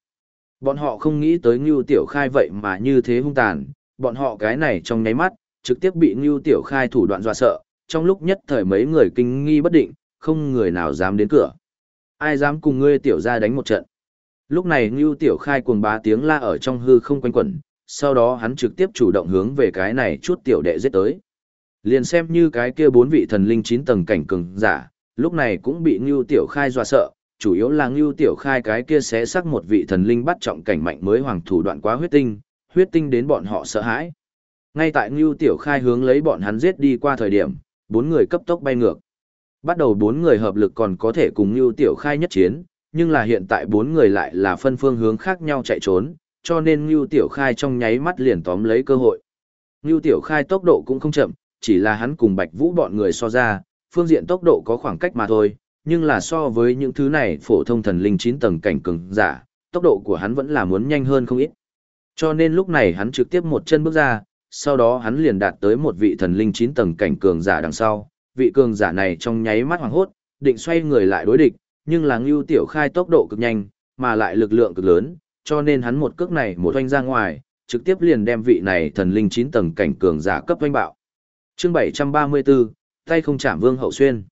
Bọn họ không nghĩ tới Ngưu Tiểu Khai vậy mà như thế hung tàn, bọn họ cái này trong nháy mắt, trực tiếp bị Ngưu Tiểu Khai thủ đoạn dọa sợ, trong lúc nhất thời mấy người kinh nghi bất định, không người nào dám đến cửa. Ai dám cùng ngươi tiểu ra đánh một trận. Lúc này Ngưu Tiểu Khai cuồng bá tiếng la ở trong hư không quanh quẩn, sau đó hắn trực tiếp chủ động hướng về cái này chút tiểu đệ giết tới. Liền xem như cái kia bốn vị thần linh chín tầng cảnh cường giả, lúc này cũng bị Ngưu Tiểu Khai dọa sợ, chủ yếu là Ngưu Tiểu Khai cái kia xé xác một vị thần linh bắt trọng cảnh mạnh mới hoàng thủ đoạn quá huyết tinh, huyết tinh đến bọn họ sợ hãi. Ngay tại Ngưu Tiểu Khai hướng lấy bọn hắn giết đi qua thời điểm, bốn người cấp tốc bay ngược. Bắt đầu bốn người hợp lực còn có thể cùng Ngưu Tiểu Khai nhất chiến, nhưng là hiện tại bốn người lại là phân phương hướng khác nhau chạy trốn, cho nên Ngưu Tiểu Khai trong nháy mắt liền tóm lấy cơ hội. Ngưu Tiểu Khai tốc độ cũng không chậm, chỉ là hắn cùng Bạch Vũ bọn người so ra, phương diện tốc độ có khoảng cách mà thôi, nhưng là so với những thứ này phổ thông thần linh 9 tầng cảnh cường giả, tốc độ của hắn vẫn là muốn nhanh hơn không ít. Cho nên lúc này hắn trực tiếp một chân bước ra, sau đó hắn liền đạt tới một vị thần linh 9 tầng cảnh cường giả đằng sau, vị cường giả này trong nháy mắt hoảng hốt, định xoay người lại đối địch, nhưng là Ngưu Tiểu Khai tốc độ cực nhanh, mà lại lực lượng cực lớn, cho nên hắn một cước này một oanh ra ngoài, trực tiếp liền đem vị này thần linh 9 tầng cảnh cường giả cấp oanh bạo. Chương 734, tay không chạm Vương Hậu Xuyên.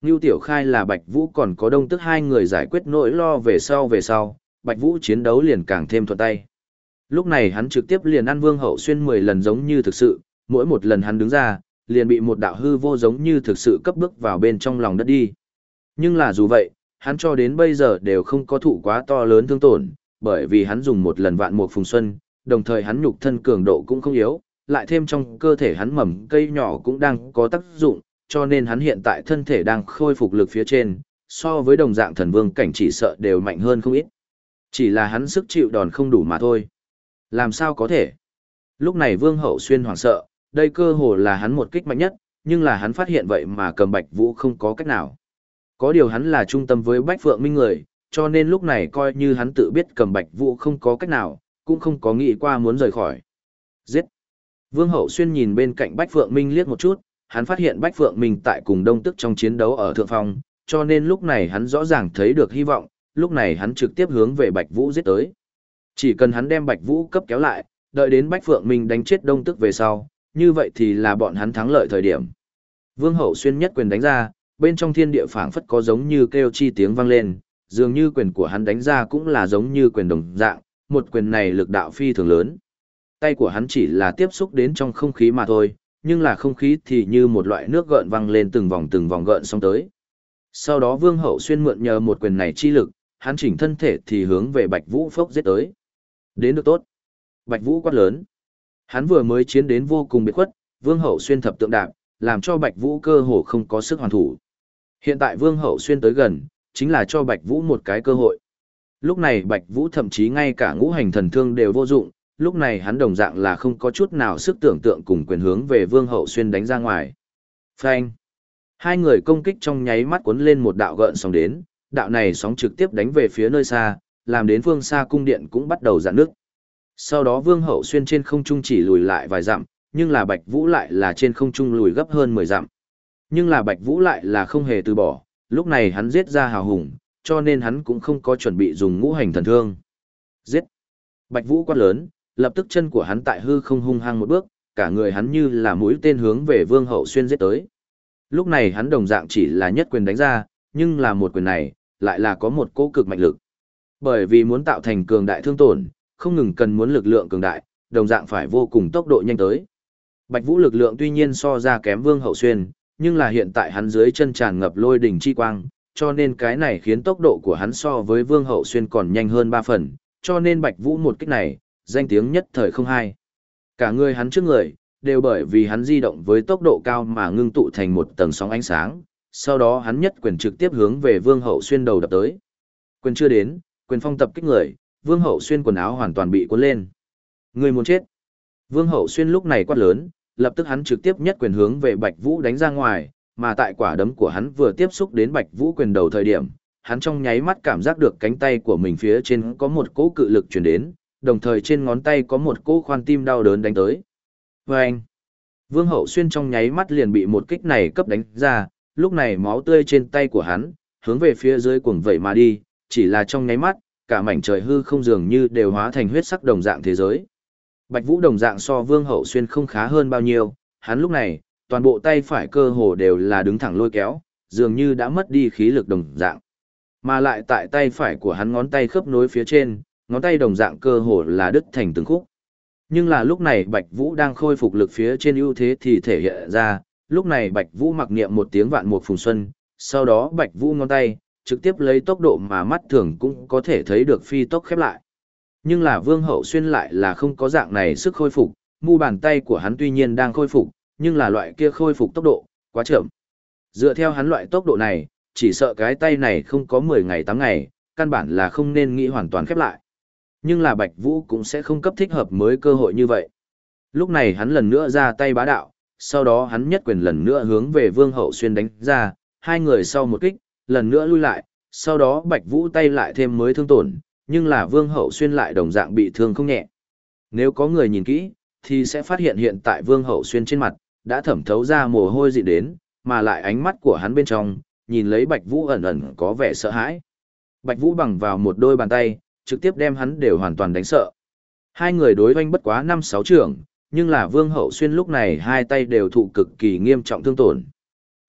Ngưu Tiểu Khai là Bạch Vũ còn có đông tức hai người giải quyết nỗi lo về sau về sau, Bạch Vũ chiến đấu liền càng thêm thuận tay. Lúc này hắn trực tiếp liền ăn Vương Hậu Xuyên 10 lần giống như thực sự, mỗi một lần hắn đứng ra, liền bị một đạo hư vô giống như thực sự cấp bước vào bên trong lòng đất đi. Nhưng là dù vậy, hắn cho đến bây giờ đều không có thụ quá to lớn thương tổn, bởi vì hắn dùng một lần vạn mục phùng xuân, đồng thời hắn nhục thân cường độ cũng không yếu, lại thêm trong cơ thể hắn mầm cây nhỏ cũng đang có tác dụng, cho nên hắn hiện tại thân thể đang khôi phục lực phía trên, so với đồng dạng thần vương cảnh chỉ sợ đều mạnh hơn không ít. Chỉ là hắn sức chịu đòn không đủ mà thôi. Làm sao có thể? Lúc này vương hậu xuyên hoảng sợ, đây cơ hồ là hắn một kích mạnh nhất, nhưng là hắn phát hiện vậy mà cầm bạch vũ không có cách nào. Có điều hắn là trung tâm với bách phượng minh người, cho nên lúc này coi như hắn tự biết cầm bạch vũ không có cách nào, cũng không có nghĩ qua muốn rời khỏi. Giết! Vương Hậu Xuyên nhìn bên cạnh Bách Phượng Minh liếc một chút, hắn phát hiện Bách Phượng Minh tại cùng Đông Tức trong chiến đấu ở thượng phong, cho nên lúc này hắn rõ ràng thấy được hy vọng, lúc này hắn trực tiếp hướng về Bạch Vũ giết tới. Chỉ cần hắn đem Bạch Vũ cấp kéo lại, đợi đến Bách Phượng Minh đánh chết Đông Tức về sau, như vậy thì là bọn hắn thắng lợi thời điểm. Vương Hậu Xuyên nhất quyền đánh ra, bên trong thiên địa phảng phất có giống như kêu chi tiếng vang lên, dường như quyền của hắn đánh ra cũng là giống như quyền đồng dạng, một quyền này lực đạo phi thường lớn. Tay của hắn chỉ là tiếp xúc đến trong không khí mà thôi, nhưng là không khí thì như một loại nước gợn văng lên từng vòng từng vòng gợn xong tới. Sau đó Vương Hậu Xuyên mượn nhờ một quyền này chi lực, hắn chỉnh thân thể thì hướng về Bạch Vũ phốc giết tới. Đến được tốt. Bạch Vũ quát lớn. Hắn vừa mới chiến đến vô cùng biệt khuất, Vương Hậu Xuyên thập tượng đạp, làm cho Bạch Vũ cơ hồ không có sức hoàn thủ. Hiện tại Vương Hậu Xuyên tới gần, chính là cho Bạch Vũ một cái cơ hội. Lúc này Bạch Vũ thậm chí ngay cả ngũ hành thần thương đều vô dụng, lúc này hắn đồng dạng là không có chút nào sức tưởng tượng cùng quyền hướng về Vương Hậu Xuyên đánh ra ngoài. Phanh! Hai người công kích trong nháy mắt cuốn lên một đạo gợn sóng đến, đạo này sóng trực tiếp đánh về phía nơi xa, làm đến phương xa cung điện cũng bắt đầu giãn nước. Sau đó Vương Hậu Xuyên trên không trung chỉ lùi lại vài dặm, nhưng là Bạch Vũ lại là trên không trung lùi gấp hơn 10 dặm. Nhưng là Bạch Vũ lại là không hề từ bỏ, lúc này hắn giết ra hào hùng, cho nên hắn cũng không có chuẩn bị dùng ngũ hành thần thương. Giết! Bạch Vũ quát lớn, lập tức chân của hắn tại hư không hung hăng một bước, cả người hắn như là mũi tên hướng về Vương Hậu Xuyên giết tới. Lúc này hắn đồng dạng chỉ là nhất quyền đánh ra, nhưng là một quyền này, lại là có một cỗ cực mạnh lực. Bởi vì muốn tạo thành cường đại thương tổn, không ngừng cần muốn lực lượng cường đại, đồng dạng phải vô cùng tốc độ nhanh tới. Bạch Vũ lực lượng tuy nhiên so ra kém Vương Hậu Xuyên, nhưng là hiện tại hắn dưới chân tràn ngập lôi đỉnh chi quang, cho nên cái này khiến tốc độ của hắn so với Vương Hậu Xuyên còn nhanh hơn 3 phần, cho nên Bạch Vũ một kích này, danh tiếng nhất thời không hai. Cả người hắn trước người, đều bởi vì hắn di động với tốc độ cao mà ngưng tụ thành một tầng sóng ánh sáng, sau đó hắn nhất quyền trực tiếp hướng về Vương Hậu Xuyên đầu đập tới. Quyền chưa đến, quyền phong tập kích người, Vương Hậu Xuyên quần áo hoàn toàn bị cuốn lên. Người muốn chết. Vương Hậu Xuyên lúc này quát lớn, lập tức hắn trực tiếp nhất quyền hướng về Bạch Vũ đánh ra ngoài, mà tại quả đấm của hắn vừa tiếp xúc đến Bạch Vũ quyền đầu thời điểm, hắn trong nháy mắt cảm giác được cánh tay của mình phía trên có một cỗ cự lực truyền đến, đồng thời trên ngón tay có một cỗ khoan tim đau đớn đánh tới. Vâng! Vương Hậu Xuyên trong nháy mắt liền bị một kích này cấp đánh ra, lúc này máu tươi trên tay của hắn, hướng về phía dưới cuồng vẩy mà đi, chỉ là trong nháy mắt, cả mảnh trời hư không dường như đều hóa thành huyết sắc đồng dạng thế giới. Bạch Vũ đồng dạng so Vương Hậu Xuyên không khá hơn bao nhiêu, hắn lúc này, toàn bộ tay phải cơ hồ đều là đứng thẳng lôi kéo, dường như đã mất đi khí lực đồng dạng. Mà lại tại tay phải của hắn ngón tay khớp nối phía trên, ngón tay đồng dạng cơ hồ là đứt thành từng khúc. Nhưng là lúc này Bạch Vũ đang khôi phục lực phía trên ưu thế thì thể hiện ra, lúc này Bạch Vũ mặc niệm một tiếng vạn mục phùng xuân, Sau đó Bạch Vũ ngón tay, trực tiếp lấy tốc độ mà mắt thường cũng có thể thấy được phi tốc khép lại. Nhưng là Vương Hậu Xuyên lại là không có dạng này sức khôi phục, mu bàn tay của hắn tuy nhiên đang khôi phục, nhưng là loại kia khôi phục tốc độ, quá chậm. Dựa theo hắn loại tốc độ này, chỉ sợ cái tay này không có 10 ngày 8 ngày, căn bản là không nên nghĩ hoàn toàn khép lại. Nhưng là Bạch Vũ cũng sẽ không cấp thích hợp mới cơ hội như vậy. Lúc này hắn lần nữa ra tay bá đạo, sau đó hắn nhất quyền lần nữa hướng về Vương Hậu Xuyên đánh ra, hai người sau một kích, lần nữa lui lại, sau đó Bạch Vũ tay lại thêm mới thương tổn, nhưng là Vương Hậu Xuyên lại đồng dạng bị thương không nhẹ. Nếu có người nhìn kỹ, thì sẽ phát hiện hiện tại Vương Hậu Xuyên trên mặt, đã thẩm thấu ra mồ hôi dị đến, mà lại ánh mắt của hắn bên trong, nhìn lấy Bạch Vũ ẩn ẩn có vẻ sợ hãi. Bạch Vũ bằng vào một đôi bàn tay, trực tiếp đem hắn đều hoàn toàn đánh sợ. Hai người đối hoanh bất quá năm sáu trưởng, nhưng là Vương Hậu Xuyên lúc này hai tay đều thụ cực kỳ nghiêm trọng thương tổn.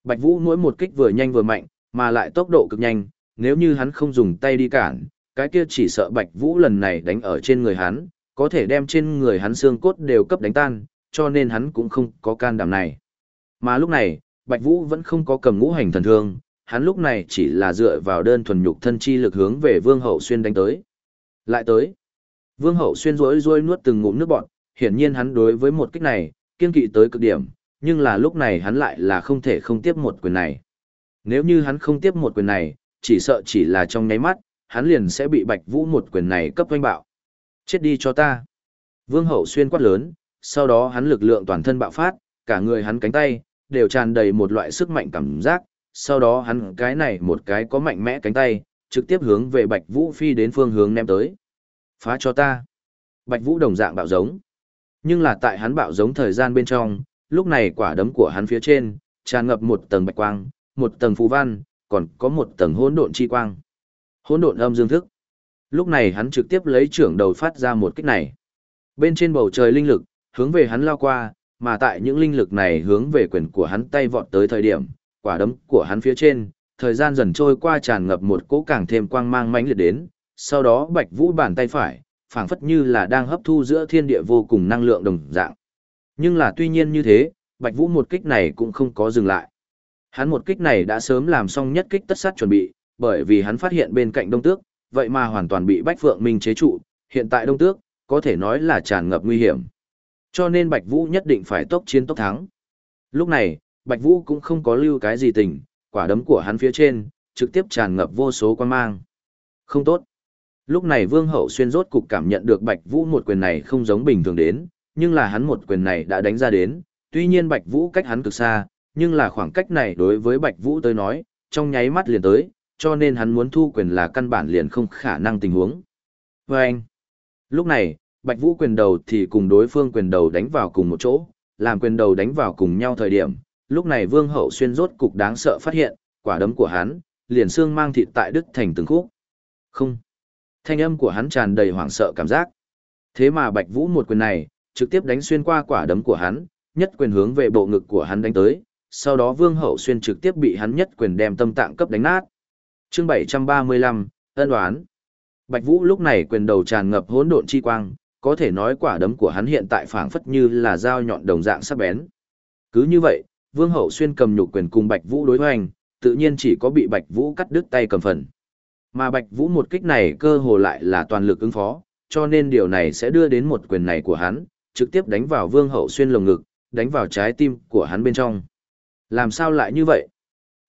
Bạch Vũ mỗi một kích vừa nhanh vừa mạnh, mà lại tốc độ cực nhanh, nếu như hắn không dùng tay đi cản, cái kia chỉ sợ Bạch Vũ lần này đánh ở trên người hắn, có thể đem trên người hắn xương cốt đều cấp đánh tan, cho nên hắn cũng không có can đảm này. Mà lúc này, Bạch Vũ vẫn không có cầm ngũ hành thần thương, hắn lúc này chỉ là dựa vào đơn thuần nhục thân chi lực hướng về Vương Hậu Xuyên đánh tới. Lại tới. Vương Hậu Xuyên rối rối nuốt từng ngụm nước bọt, hiển nhiên hắn đối với một kích này, kiên kỵ tới cực điểm, nhưng là lúc này hắn lại là không thể không tiếp một quyền này. Nếu như hắn không tiếp một quyền này, chỉ sợ chỉ là trong nháy mắt, hắn liền sẽ bị Bạch Vũ một quyền này cấp oanh bạo. Chết đi cho ta. Vương Hậu Xuyên quát lớn, sau đó hắn lực lượng toàn thân bạo phát, cả người hắn cánh tay, đều tràn đầy một loại sức mạnh cảm giác, sau đó hắn cái này một cái có mạnh mẽ cánh tay, trực tiếp hướng về Bạch Vũ phi đến phương hướng ném tới. Phá cho ta. Bạch Vũ đồng dạng bạo giống. Nhưng là tại hắn bạo giống thời gian bên trong, lúc này quả đấm của hắn phía trên, tràn ngập một tầng bạch quang, một tầng phù văn, còn có một tầng hỗn độn chi quang. Hỗn độn âm dương thức. Lúc này hắn trực tiếp lấy trưởng đầu phát ra một kích này. Bên trên bầu trời linh lực, hướng về hắn lao qua, mà tại những linh lực này hướng về quyền của hắn tay vọt tới thời điểm, quả đấm của hắn phía trên, thời gian dần trôi qua tràn ngập một cỗ càng thêm quang mang mãnh liệt đến, sau đó Bạch Vũ bàn tay phải, phảng phất như là đang hấp thu giữa thiên địa vô cùng năng lượng đồng dạng. Nhưng là tuy nhiên như thế, Bạch Vũ một kích này cũng không có dừng lại. Hắn một kích này đã sớm làm xong nhất kích tất sát chuẩn bị, bởi vì hắn phát hiện bên cạnh Đông Tước, vậy mà hoàn toàn bị Bách Phượng Minh chế trụ, hiện tại Đông Tước, có thể nói là tràn ngập nguy hiểm. Cho nên Bạch Vũ nhất định phải tốc chiến tốc thắng. Lúc này, Bạch Vũ cũng không có lưu cái gì tình, quả đấm của hắn phía trên, trực tiếp tràn ngập vô số quan mang. Không tốt. Lúc này Vương Hậu Xuyên rốt cục cảm nhận được Bạch Vũ một quyền này không giống bình thường đến, nhưng là hắn một quyền này đã đánh ra đến, tuy nhiên Bạch Vũ cách hắn cực xa, nhưng là khoảng cách này đối với Bạch Vũ tới nói, trong nháy mắt liền tới, cho nên hắn muốn thu quyền là căn bản liền không khả năng tình huống. Và anh, lúc này, Bạch Vũ quyền đầu thì cùng đối phương quyền đầu đánh vào cùng một chỗ, làm quyền đầu đánh vào cùng nhau thời điểm, lúc này Vương Hậu Xuyên rốt cục đáng sợ phát hiện, quả đấm của hắn, liền xương mang thịt tại đứt thành từng khúc. Không. Thanh âm của hắn tràn đầy hoảng sợ cảm giác. Thế mà Bạch Vũ một quyền này, trực tiếp đánh xuyên qua quả đấm của hắn, nhất quyền hướng về bộ ngực của hắn đánh tới, sau đó Vương Hậu Xuyên trực tiếp bị hắn nhất quyền đem tâm tạng cấp đánh nát. Chương 735, ân đoán. Bạch Vũ lúc này quyền đầu tràn ngập hỗn độn chi quang, có thể nói quả đấm của hắn hiện tại phảng phất như là dao nhọn đồng dạng sắc bén. Cứ như vậy, Vương Hậu Xuyên cầm nhục quyền cùng Bạch Vũ đối hoành, tự nhiên chỉ có bị Bạch Vũ cắt đứt tay cầm phần. Mà Bạch Vũ một kích này cơ hồ lại là toàn lực ứng phó, cho nên điều này sẽ đưa đến một quyền này của hắn, trực tiếp đánh vào Vương Hậu Xuyên lồng ngực, đánh vào trái tim của hắn bên trong. Làm sao lại như vậy?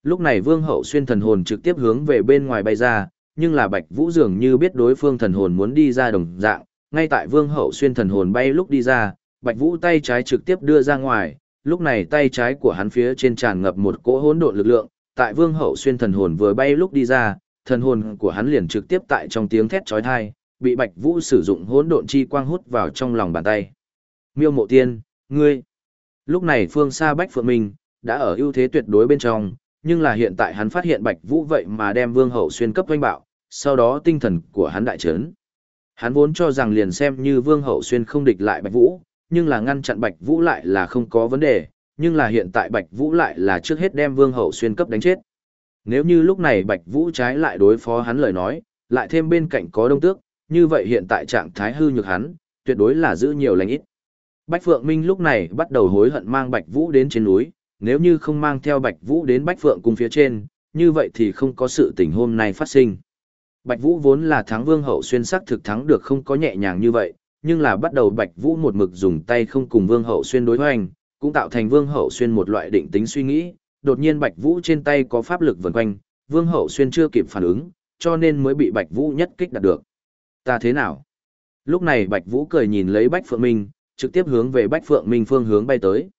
Lúc này Vương Hậu Xuyên thần hồn trực tiếp hướng về bên ngoài bay ra, nhưng là Bạch Vũ dường như biết đối phương thần hồn muốn đi ra đồng dạng, ngay tại Vương Hậu Xuyên thần hồn bay lúc đi ra, Bạch Vũ tay trái trực tiếp đưa ra ngoài, lúc này tay trái của hắn phía trên tràn ngập một cỗ hỗn độn lực lượng, tại Vương Hậu Xuyên thần hồn vừa bay lúc đi ra, thần hồn của hắn liền trực tiếp tại trong tiếng thét chói tai, bị Bạch Vũ sử dụng hỗn độn chi quang hút vào trong lòng bàn tay. Miêu Mộ Tiên, ngươi. Lúc này phương xa Bách Phượng Minh đã ở ưu thế tuyệt đối bên trong, nhưng là hiện tại hắn phát hiện Bạch Vũ vậy mà đem Vương Hậu Xuyên cấp doanh bạo, sau đó tinh thần của hắn đại chấn. Hắn vốn cho rằng liền xem như Vương Hậu Xuyên không địch lại Bạch Vũ, nhưng là ngăn chặn Bạch Vũ lại là không có vấn đề, nhưng là hiện tại Bạch Vũ lại là trước hết đem Vương Hậu Xuyên cấp đánh chết. Nếu như lúc này Bạch Vũ trái lại đối phó hắn lời nói, lại thêm bên cạnh có đông tước, như vậy hiện tại trạng thái hư nhược hắn, tuyệt đối là giữ nhiều lành ít. Bạch Phượng Minh lúc này bắt đầu hối hận mang Bạch Vũ đến trên núi, nếu như không mang theo Bạch Vũ đến bách Phượng cung phía trên, như vậy thì không có sự tình hôm nay phát sinh. Bạch Vũ vốn là thắng Vương Hậu Xuyên sắc thực thắng được không có nhẹ nhàng như vậy, nhưng là bắt đầu Bạch Vũ một mực dùng tay không cùng Vương Hậu Xuyên đối hoành, cũng tạo thành Vương Hậu Xuyên một loại định tính suy nghĩ, đột nhiên Bạch Vũ trên tay có pháp lực vần quanh, Vương Hậu Xuyên chưa kịp phản ứng, cho nên mới bị Bạch Vũ nhất kích đạt được. Ta thế nào? Lúc này Bạch Vũ cười nhìn lấy Bách Phượng Minh, trực tiếp hướng về Bách Phượng Minh phương hướng bay tới.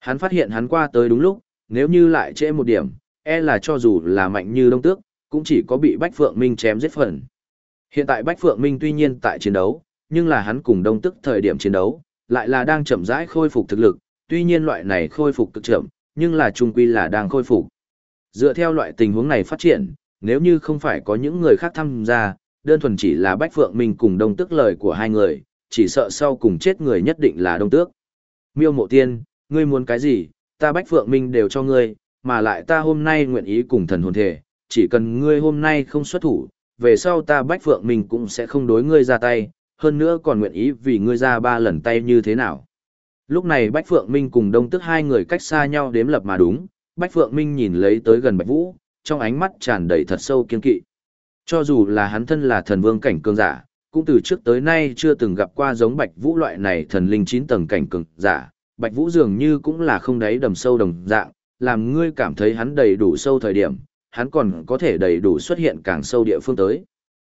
Hắn phát hiện hắn qua tới đúng lúc, nếu như lại trễ một điểm, e là cho dù là mạnh như đông tước, cũng chỉ có bị Bách Phượng Minh chém giết phần. Hiện tại Bách Phượng Minh tuy nhiên tại chiến đấu, nhưng là hắn cùng đông tước thời điểm chiến đấu, lại là đang chậm rãi khôi phục thực lực, tuy nhiên loại này khôi phục cực chậm, nhưng là trung quy là đang khôi phục. Dựa theo loại tình huống này phát triển, nếu như không phải có những người khác tham gia, đơn thuần chỉ là Bách Phượng Minh cùng Đông Tước lời của hai người, chỉ sợ sau cùng chết người nhất định là Đông Tước. Miêu Mộ Tiên, ngươi muốn cái gì, ta Bách Phượng Minh đều cho ngươi, mà lại ta hôm nay nguyện ý cùng thần hồn thể, chỉ cần ngươi hôm nay không xuất thủ, về sau ta Bách Phượng Minh cũng sẽ không đối ngươi ra tay, hơn nữa còn nguyện ý vì ngươi ra ba lần tay như thế nào. Lúc này Bách Phượng Minh cùng Đông Tức hai người cách xa nhau đếm lập mà đúng, Bách Phượng Minh nhìn lấy tới gần Bạch Vũ, trong ánh mắt tràn đầy thật sâu kiên kỵ. Cho dù là hắn thân là thần vương cảnh cường giả, cũng từ trước tới nay chưa từng gặp qua giống Bạch Vũ loại này thần linh 9 tầng cảnh cường giả, Bạch Vũ dường như cũng là không đáy đầm sâu đồng dạng, làm ngươi cảm thấy hắn đầy đủ sâu thời điểm, hắn còn có thể đầy đủ xuất hiện càng sâu địa phương tới.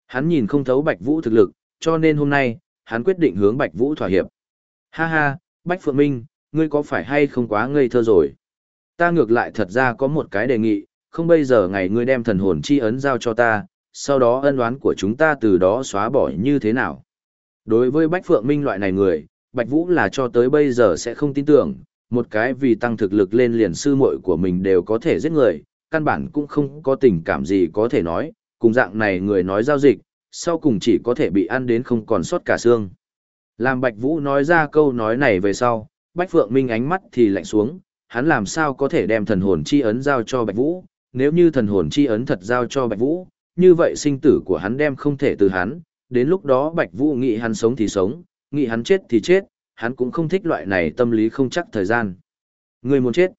Hắn nhìn không thấu Bạch Vũ thực lực, cho nên hôm nay, hắn quyết định hướng Bạch Vũ thỏa hiệp. Ha ha, Bạch Phượng Minh, ngươi có phải hay không quá ngây thơ rồi? Ta ngược lại thật ra có một cái đề nghị, không bây giờ ngày ngươi đem thần hồn chi ấn giao cho ta, sau đó ân oán của chúng ta từ đó xóa bỏ như thế nào? Đối với Bách Phượng Minh loại này người, Bạch Vũ là cho tới bây giờ sẽ không tin tưởng, một cái vì tăng thực lực lên liền sư muội của mình đều có thể giết người, căn bản cũng không có tình cảm gì có thể nói, cùng dạng này người nói giao dịch, sau cùng chỉ có thể bị ăn đến không còn sót cả xương. Làm Bạch Vũ nói ra câu nói này về sau, Bách Phượng Minh ánh mắt thì lạnh xuống, hắn làm sao có thể đem thần hồn chi ấn giao cho Bạch Vũ, nếu như thần hồn chi ấn thật giao cho Bạch Vũ, như vậy sinh tử của hắn đem không thể từ hắn, đến lúc đó Bạch Vũ nghĩ hắn sống thì sống, nghĩ hắn chết thì chết, hắn cũng không thích loại này tâm lý không chắc thời gian. Người muốn chết.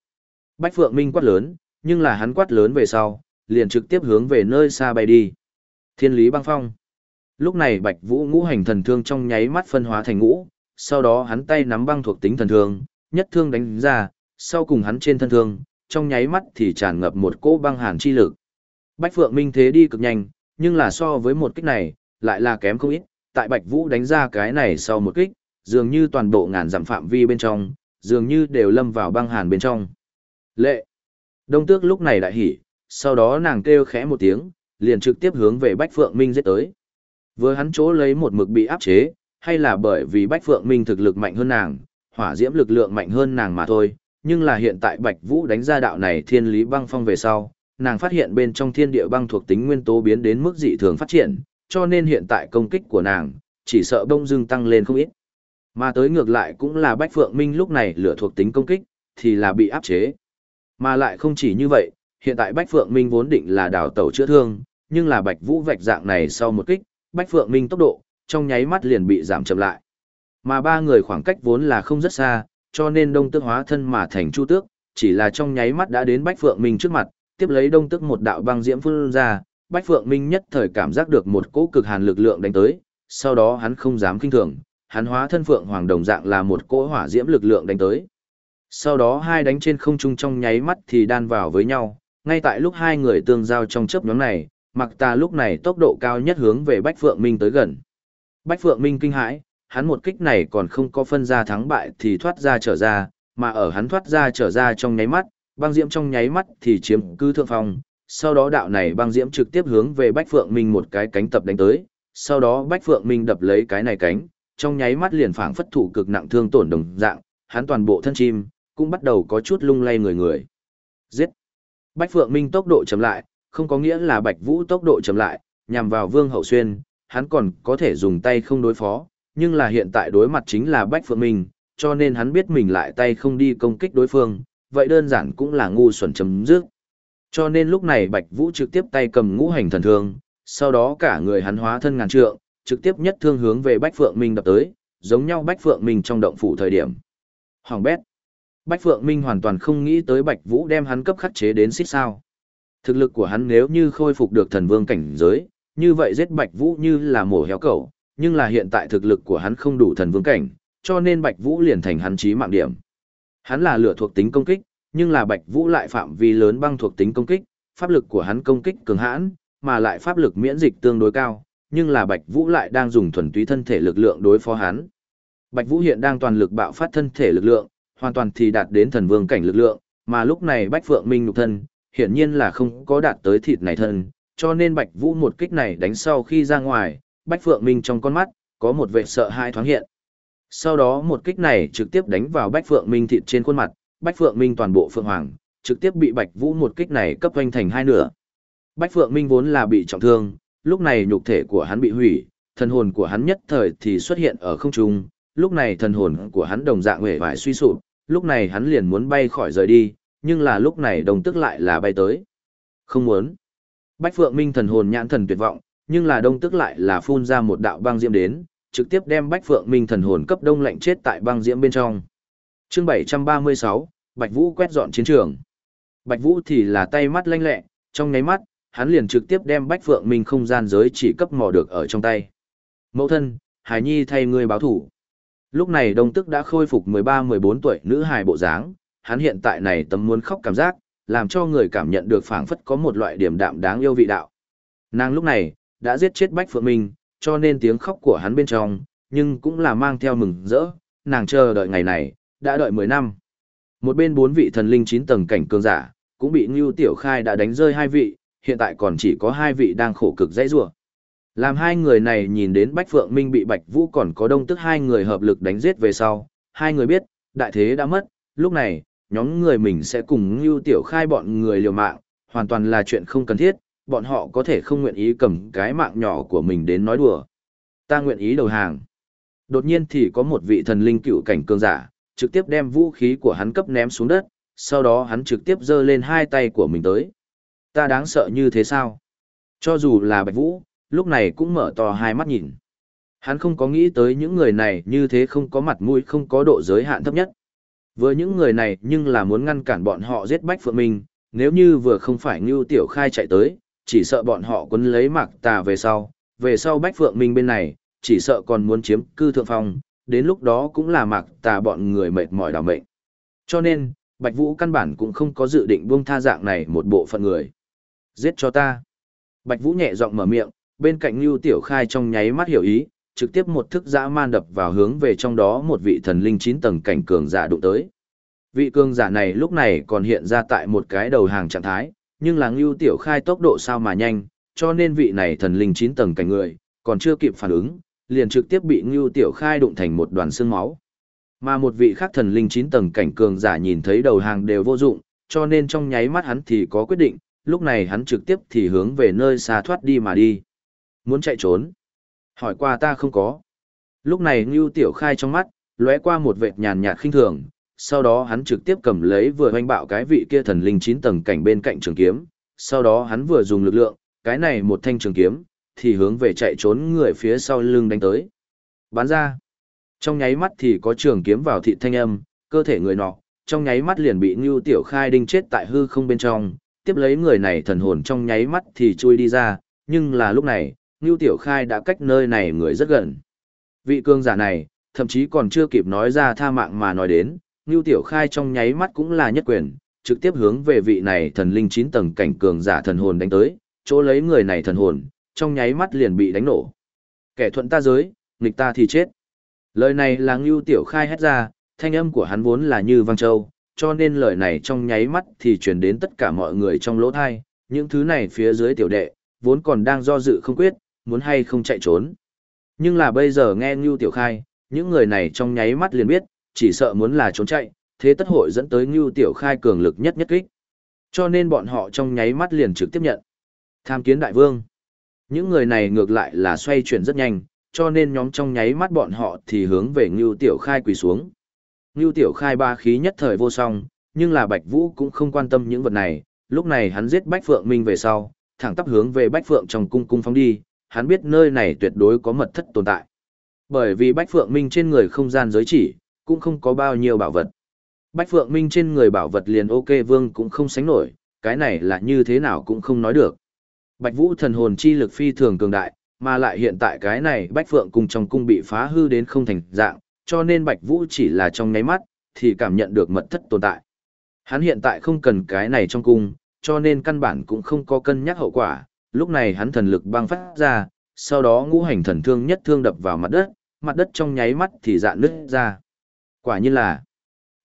Bách Phượng Minh quát lớn, nhưng là hắn quát lớn về sau, liền trực tiếp hướng về nơi xa bay đi. Thiên lý băng phong. Lúc này Bạch Vũ ngũ hành thần thương trong nháy mắt phân hóa thành ngũ, sau đó hắn tay nắm băng thuộc tính thần thương, nhất thương đánh ra, sau cùng hắn trên thân thương, trong nháy mắt thì tràn ngập một cỗ băng hàn chi lực. Bạch Phượng Minh thế đi cực nhanh, nhưng là so với một kích này, lại là kém không ít, tại Bạch Vũ đánh ra cái này sau một kích, dường như toàn bộ ngàn dặm phạm vi bên trong, dường như đều lâm vào băng hàn bên trong. Lệ! Đông tước lúc này đại hỉ, sau đó nàng kêu khẽ một tiếng, liền trực tiếp hướng về Bách Phượng Minh giết tới. Vừa hắn chỗ lấy một mực bị áp chế, hay là bởi vì Bách Phượng Minh thực lực mạnh hơn nàng, hỏa diễm lực lượng mạnh hơn nàng mà thôi, nhưng là hiện tại Bạch Vũ đánh ra đạo này thiên lý băng phong về sau, nàng phát hiện bên trong thiên địa băng thuộc tính nguyên tố biến đến mức dị thường phát triển, cho nên hiện tại công kích của nàng, chỉ sợ bông dưng tăng lên không ít. Mà tới ngược lại cũng là Bách Phượng Minh lúc này lửa thuộc tính công kích, thì là bị áp chế. Mà lại không chỉ như vậy, hiện tại Bách Phượng Minh vốn định là đào tẩu chữa thương, nhưng là Bạch Vũ vạch dạng này sau một kích, Bách Phượng Minh tốc độ, trong nháy mắt liền bị giảm chậm lại. Mà ba người khoảng cách vốn là không rất xa, cho nên đông tước hóa thân mà thành chu tước, chỉ là trong nháy mắt đã đến Bách Phượng Minh trước mặt, tiếp lấy đông tước một đạo băng diễm phương ra, Bách Phượng Minh nhất thời cảm giác được một cỗ cực hàn lực lượng đánh tới, sau đó hắn không dám kinh thường, hắn hóa thân Phượng Hoàng đồng dạng là một cỗ hỏa diễm lực lượng đánh tới. Sau đó hai đánh trên không trung trong nháy mắt thì đan vào với nhau, ngay tại lúc hai người tương giao trong chớp nhóm này, Mặc Tà lúc này tốc độ cao nhất hướng về Bách Phượng Minh tới gần. Bách Phượng Minh kinh hãi, hắn một kích này còn không có phân ra thắng bại thì thoát ra trở ra, mà ở hắn thoát ra trở ra trong nháy mắt, băng diễm trong nháy mắt thì chiếm cứ thượng phong, sau đó đạo này băng diễm trực tiếp hướng về Bách Phượng Minh một cái cánh tập đánh tới, sau đó Bách Phượng Minh đập lấy cái này cánh, trong nháy mắt liền phảng phất thủ cực nặng thương tổn đồng dạng, hắn toàn bộ thân chim cũng bắt đầu có chút lung lay người người. Giết! Bách Phượng Minh tốc độ chậm lại, không có nghĩa là Bạch Vũ tốc độ chậm lại, nhằm vào Vương Hậu Xuyên, hắn còn có thể dùng tay không đối phó, nhưng là hiện tại đối mặt chính là Bách Phượng Minh, cho nên hắn biết mình lại tay không đi công kích đối phương, vậy đơn giản cũng là ngu xuẩn chấm dứt. Cho nên lúc này Bạch Vũ trực tiếp tay cầm ngũ hành thần thương, sau đó cả người hắn hóa thân ngàn trượng, trực tiếp nhất thương hướng về Bách Phượng Minh đập tới, giống nhau Bách Phượng Minh trong động phủ thời điểm. Hoàng bét. Bách Phượng Minh hoàn toàn không nghĩ tới Bạch Vũ đem hắn cấp khắc chế đến xích sao. Thực lực của hắn nếu như khôi phục được thần vương cảnh giới, như vậy giết Bạch Vũ như là mổ héo cẩu, nhưng là hiện tại thực lực của hắn không đủ thần vương cảnh, cho nên Bạch Vũ liền thành hắn chí mạng điểm. Hắn là lửa thuộc tính công kích, nhưng là Bạch Vũ lại phạm vi lớn băng thuộc tính công kích, pháp lực của hắn công kích cường hãn, mà lại pháp lực miễn dịch tương đối cao, nhưng là Bạch Vũ lại đang dùng thuần túy thân thể lực lượng đối phó hắn. Bạch Vũ hiện đang toàn lực bạo phát thân thể lực lượng, hoàn toàn thì đạt đến thần vương cảnh lực lượng, mà lúc này Bạch Phượng Minh nhục thân, hiển nhiên là không có đạt tới thịt này thân, cho nên Bạch Vũ một kích này đánh sau khi ra ngoài, Bạch Phượng Minh trong con mắt, có một vẻ sợ hãi thoáng hiện. Sau đó một kích này trực tiếp đánh vào Bạch Phượng Minh thịt trên khuôn mặt, Bách Phượng Minh toàn bộ phượng hoàng, trực tiếp bị Bạch Vũ một kích này cấp hoanh thành hai nửa. Bách Phượng Minh vốn là bị trọng thương, lúc này nhục thể của hắn bị hủy, thần hồn của hắn nhất thời thì xuất hiện ở không trung, lúc này thần hồn của hắn đồng dạng hề vải suy sụp, lúc này hắn liền muốn bay khỏi rời đi, nhưng là lúc này đồng tức lại là bay tới. Không muốn. Bách Phượng Minh thần hồn nhãn thần tuyệt vọng, nhưng là đông tức lại là phun ra một đạo băng diễm đến, trực tiếp đem Bách Phượng Minh thần hồn cấp đông lạnh chết tại băng diễm bên trong. Chương 736, Bạch Vũ quét dọn chiến trường. Bạch Vũ thì là tay mắt lanh lẹ, trong nháy mắt, hắn liền trực tiếp đem Bách Phượng Minh không gian giới chỉ cấp mò được ở trong tay. Mẫu thân, Hải Nhi thay ngươi báo thủ. Lúc này Đông Tức đã khôi phục 13-14 tuổi nữ hài bộ dáng, hắn hiện tại này tấm muốn khóc cảm giác, làm cho người cảm nhận được phảng phất có một loại điểm đạm đáng yêu vị đạo. Nàng lúc này, đã giết chết Bách Phượng Minh, cho nên tiếng khóc của hắn bên trong, nhưng cũng là mang theo mừng rỡ, nàng chờ đợi ngày này, đã đợi 10 năm. Một bên bốn vị thần linh 9 tầng cảnh cường giả, cũng bị Ngưu Tiểu Khai đã đánh rơi hai vị, hiện tại còn chỉ có hai vị đang khổ cực dãy rủa. Làm hai người này nhìn đến Bách Phượng Minh bị Bạch Vũ còn có đông tức hai người hợp lực đánh giết về sau, hai người biết, đại thế đã mất, lúc này, nhóm người mình sẽ cùng Ngưu Tiểu Khai bọn người liều mạng, hoàn toàn là chuyện không cần thiết, bọn họ có thể không nguyện ý cầm cái mạng nhỏ của mình đến nói đùa. Ta nguyện ý đầu hàng. Đột nhiên thì có một vị thần linh cựu cảnh cường giả, trực tiếp đem vũ khí của hắn cấp ném xuống đất, sau đó hắn trực tiếp giơ lên hai tay của mình tới. Ta đáng sợ như thế sao? Cho dù là Bạch Vũ, lúc này cũng mở to hai mắt nhìn. Hắn không có nghĩ tới những người này như thế không có mặt mũi không có độ giới hạn thấp nhất. Với những người này nhưng là muốn ngăn cản bọn họ giết Bách Phượng Minh, nếu như vừa không phải Ngưu Tiểu Khai chạy tới, chỉ sợ bọn họ quấn lấy mạc tà về sau, về sau Bách Phượng Minh bên này, chỉ sợ còn muốn chiếm cư thượng phong, đến lúc đó cũng là mạc tà bọn người mệt mỏi đào mệnh. Cho nên, Bạch Vũ căn bản cũng không có dự định buông tha dạng này một bộ phận người. Giết cho ta. Bạch Vũ nhẹ giọng mở miệng, bên cạnh Lưu Tiểu Khai trong nháy mắt hiểu ý, trực tiếp một thức dã man đập vào hướng về trong đó một vị thần linh 9 tầng cảnh cường giả đụng tới. Vị cường giả này lúc này còn hiện ra tại một cái đầu hàng trạng thái, nhưng là Lưu Tiểu Khai tốc độ sao mà nhanh, cho nên vị này thần linh 9 tầng cảnh người, còn chưa kịp phản ứng, liền trực tiếp bị Lưu Tiểu Khai đụng thành một đoàn xương máu. Mà một vị khác thần linh 9 tầng cảnh cường giả nhìn thấy đầu hàng đều vô dụng, cho nên trong nháy mắt hắn thì có quyết định, lúc này hắn trực tiếp thì hướng về nơi xa thoát đi mà đi. Muốn chạy trốn? Hỏi qua ta không có. Lúc này Ngưu Tiểu Khai trong mắt, lóe qua một vệt nhàn nhạt khinh thường, sau đó hắn trực tiếp cầm lấy vừa hoanh bạo cái vị kia thần linh 9 tầng cảnh bên cạnh trường kiếm, sau đó hắn vừa dùng lực lượng, cái này một thanh trường kiếm, thì hướng về chạy trốn người phía sau lưng đánh tới. bắn ra. Trong nháy mắt thì có trường kiếm vào thị thanh âm, cơ thể người nọ, trong nháy mắt liền bị Ngưu Tiểu Khai đinh chết tại hư không bên trong, tiếp lấy người này thần hồn trong nháy mắt thì chui đi ra, nhưng là lúc này, Ngưu Tiểu Khai đã cách nơi này người rất gần. Vị cương giả này, thậm chí còn chưa kịp nói ra tha mạng mà nói đến, Ngưu Tiểu Khai trong nháy mắt cũng là nhất quyền, trực tiếp hướng về vị này thần linh 9 tầng cảnh cường giả thần hồn đánh tới, chỗ lấy người này thần hồn, trong nháy mắt liền bị đánh nổ. Kẻ thuận ta giới, nghịch ta thì chết. Lời này là Ngưu Tiểu Khai hét ra, thanh âm của hắn vốn là như vang châu, cho nên lời này trong nháy mắt thì truyền đến tất cả mọi người trong lỗ thai, những thứ này phía dưới tiểu đệ, vốn còn đang do dự không quyết, muốn hay không chạy trốn. Nhưng là bây giờ nghe Ngưu Tiểu Khai, những người này trong nháy mắt liền biết, chỉ sợ muốn là trốn chạy, thế tất hội dẫn tới Ngưu Tiểu Khai cường lực nhất nhất kích. Cho nên bọn họ trong nháy mắt liền trực tiếp nhận. Tham kiến đại vương. Những người này ngược lại là xoay chuyển rất nhanh, cho nên nhóm trong nháy mắt bọn họ thì hướng về Ngưu Tiểu Khai quỳ xuống. Ngưu Tiểu Khai ba khí nhất thời vô song, nhưng là Bạch Vũ cũng không quan tâm những vật này, lúc này hắn giết Bách Phượng Minh về sau, thẳng tắp hướng về Bách Phượng trong cung cung phóng đi, hắn biết nơi này tuyệt đối có mật thất tồn tại. Bởi vì Bách Phượng Minh trên người không gian giới chỉ, cũng không có bao nhiêu bảo vật. Bách Phượng Minh trên người bảo vật liền ok vương cũng không sánh nổi, cái này là như thế nào cũng không nói được. Bạch Vũ thần hồn chi lực phi thường cường đại, mà lại hiện tại cái này Bách Phượng cung trong cung bị phá hư đến không thành dạng, cho nên Bạch Vũ chỉ là trong nháy mắt, thì cảm nhận được mật thất tồn tại. Hắn hiện tại không cần cái này trong cung, cho nên căn bản cũng không có cân nhắc hậu quả, lúc này hắn thần lực băng phát ra, sau đó ngũ hành thần thương nhất thương đập vào mặt đất, mặt đất trong nháy mắt thì dạn nứt ra. Quả nhiên là,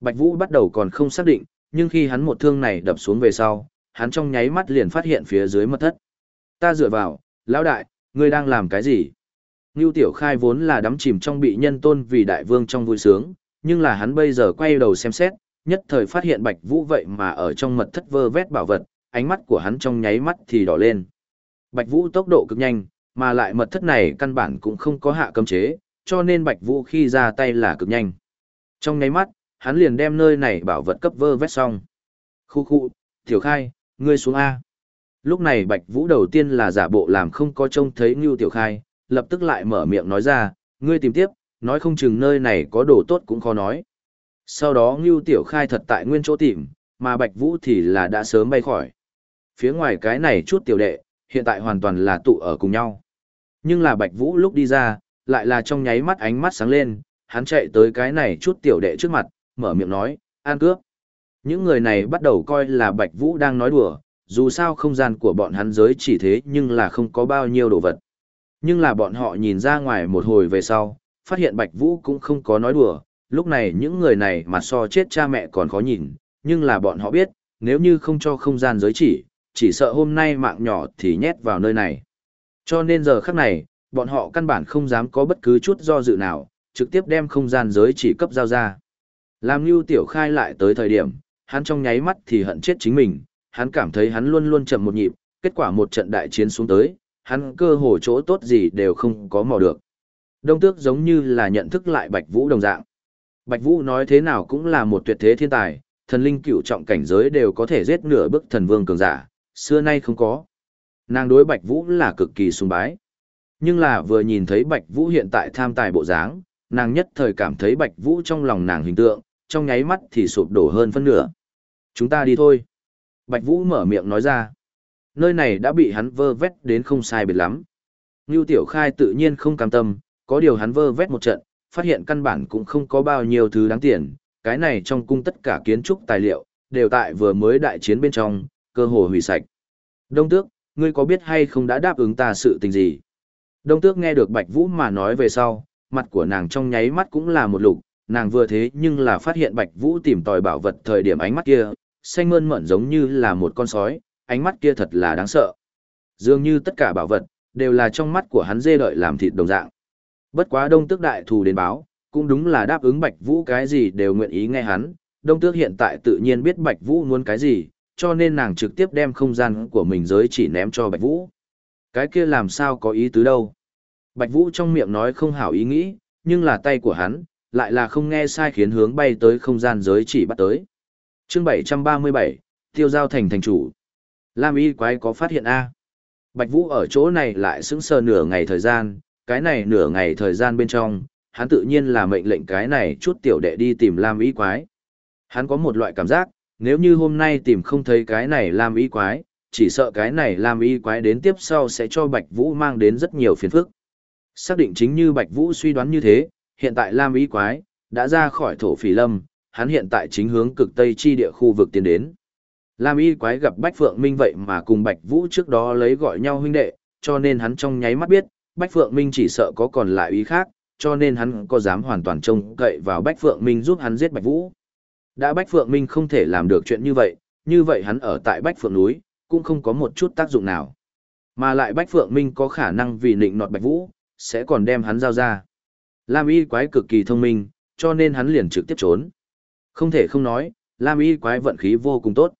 Bạch Vũ bắt đầu còn không xác định, nhưng khi hắn một thương này đập xuống về sau, hắn trong nháy mắt liền phát hiện phía dưới mật thất. Ta dựa vào, lão đại, ngươi đang làm cái gì? Ngưu Tiểu Khai vốn là đắm chìm trong bị nhân tôn vì đại vương trong vui sướng, nhưng là hắn bây giờ quay đầu xem xét, nhất thời phát hiện Bạch Vũ vậy mà ở trong mật thất vơ vét bảo vật, ánh mắt của hắn trong nháy mắt thì đỏ lên. Bạch Vũ tốc độ cực nhanh, mà lại mật thất này căn bản cũng không có hạ cấm chế, cho nên Bạch Vũ khi ra tay là cực nhanh. Trong nháy mắt, hắn liền đem nơi này bảo vật cấp vơ vét xong. Khu khu, Tiểu Khai, ngươi xuống A. Lúc này Bạch Vũ đầu tiên là giả bộ làm không có trông thấy Ngưu Tiểu Khai, lập tức lại mở miệng nói ra, ngươi tìm tiếp, nói không chừng nơi này có đồ tốt cũng khó nói. Sau đó Ngưu Tiểu Khai thật tại nguyên chỗ tìm, mà Bạch Vũ thì là đã sớm bay khỏi. Phía ngoài cái này chút tiểu đệ, hiện tại hoàn toàn là tụ ở cùng nhau. Nhưng là Bạch Vũ lúc đi ra, lại là trong nháy mắt ánh mắt sáng lên, hắn chạy tới cái này chút tiểu đệ trước mặt, mở miệng nói, an cướp. Những người này bắt đầu coi là Bạch Vũ đang nói đùa, dù sao không gian của bọn hắn giới chỉ thế nhưng là không có bao nhiêu đồ vật. Nhưng là bọn họ nhìn ra ngoài một hồi về sau, phát hiện Bạch Vũ cũng không có nói đùa, lúc này những người này mà so chết cha mẹ còn khó nhìn, nhưng là bọn họ biết, nếu như không cho không gian giới chỉ, chỉ sợ hôm nay mạng nhỏ thì nhét vào nơi này. Cho nên giờ khắc này, bọn họ căn bản không dám có bất cứ chút do dự nào, trực tiếp đem không gian giới chỉ cấp giao ra. Làm Lưu Tiểu Khai lại tới thời điểm, hắn trong nháy mắt thì hận chết chính mình, hắn cảm thấy hắn luôn luôn chậm một nhịp, kết quả một trận đại chiến xuống tới, hắn cơ hồ chỗ tốt gì đều không có mò được. Đông tước giống như là nhận thức lại Bạch Vũ đồng dạng. Bạch Vũ nói thế nào cũng là một tuyệt thế thiên tài, thần linh cựu trọng cảnh giới đều có thể giết nửa bức thần vương cường giả, xưa nay không có. Nàng đối Bạch Vũ là cực kỳ sùng bái. Nhưng là vừa nhìn thấy Bạch Vũ hiện tại tham tài bộ dáng, nàng nhất thời cảm thấy Bạch Vũ trong lòng nàng hình tượng, trong nháy mắt thì sụp đổ hơn phân nửa. Chúng ta đi thôi. Bạch Vũ mở miệng nói ra. Nơi này đã bị hắn vơ vét đến không sai biệt lắm. Ngưu Tiểu Khai tự nhiên không cam tâm, có điều hắn vơ vét một trận, phát hiện căn bản cũng không có bao nhiêu thứ đáng tiền. Cái này trong cung tất cả kiến trúc tài liệu, đều tại vừa mới đại chiến bên trong, cơ hồ hủy sạch. Đông Tước, ngươi có biết hay không đã đáp ứng ta sự tình gì? Đông Tước nghe được Bạch Vũ mà nói về sau, mặt của nàng trong nháy mắt cũng là một lục, nàng vừa thế nhưng là phát hiện Bạch Vũ tìm tòi bảo vật thời điểm ánh mắt kia, xanh mơn mởn giống như là một con sói, ánh mắt kia thật là đáng sợ. Dường như tất cả bảo vật, đều là trong mắt của hắn dê đợi làm thịt đồng dạng. Bất quá đông tước đại thù đến báo, cũng đúng là đáp ứng Bạch Vũ cái gì đều nguyện ý nghe hắn, đông tước hiện tại tự nhiên biết Bạch Vũ muốn cái gì, cho nên nàng trực tiếp đem không gian của mình giới chỉ ném cho Bạch Vũ. Cái kia làm sao có ý tứ đâu. Bạch Vũ trong miệng nói không hảo ý nghĩ, nhưng là tay của hắn, lại là không nghe sai khiến hướng bay tới không gian giới chỉ bắt tới chương 737, tiêu giao thành thành chủ. Lam y quái có phát hiện A. Bạch Vũ ở chỗ này lại sững sờ nửa ngày thời gian, cái này nửa ngày thời gian bên trong, hắn tự nhiên là mệnh lệnh cái này chút tiểu đệ đi tìm Lam y quái. Hắn có một loại cảm giác, nếu như hôm nay tìm không thấy cái này Lam y quái, chỉ sợ cái này Lam y quái đến tiếp sau sẽ cho Bạch Vũ mang đến rất nhiều phiền phức. Xác định chính như Bạch Vũ suy đoán như thế, hiện tại Lam Y Quái đã ra khỏi thổ phỉ lâm, hắn hiện tại chính hướng cực tây chi địa khu vực tiến đến. Lam Y Quái gặp Bách Phượng Minh vậy mà cùng Bạch Vũ trước đó lấy gọi nhau huynh đệ, cho nên hắn trong nháy mắt biết, Bách Phượng Minh chỉ sợ có còn lại ý khác, cho nên hắn có dám hoàn toàn trông cậy vào Bách Phượng Minh giúp hắn giết Bạch Vũ. Đã Bách Phượng Minh không thể làm được chuyện như vậy, như vậy hắn ở tại Bách Phượng núi, cũng không có một chút tác dụng nào. Mà lại Bách Phượng Minh có khả năng vì nịnh nọt Bạch Vũ, sẽ còn đem hắn giao ra. Lam y quái cực kỳ thông minh, cho nên hắn liền trực tiếp trốn. Không thể không nói, Lam y quái vận khí vô cùng tốt.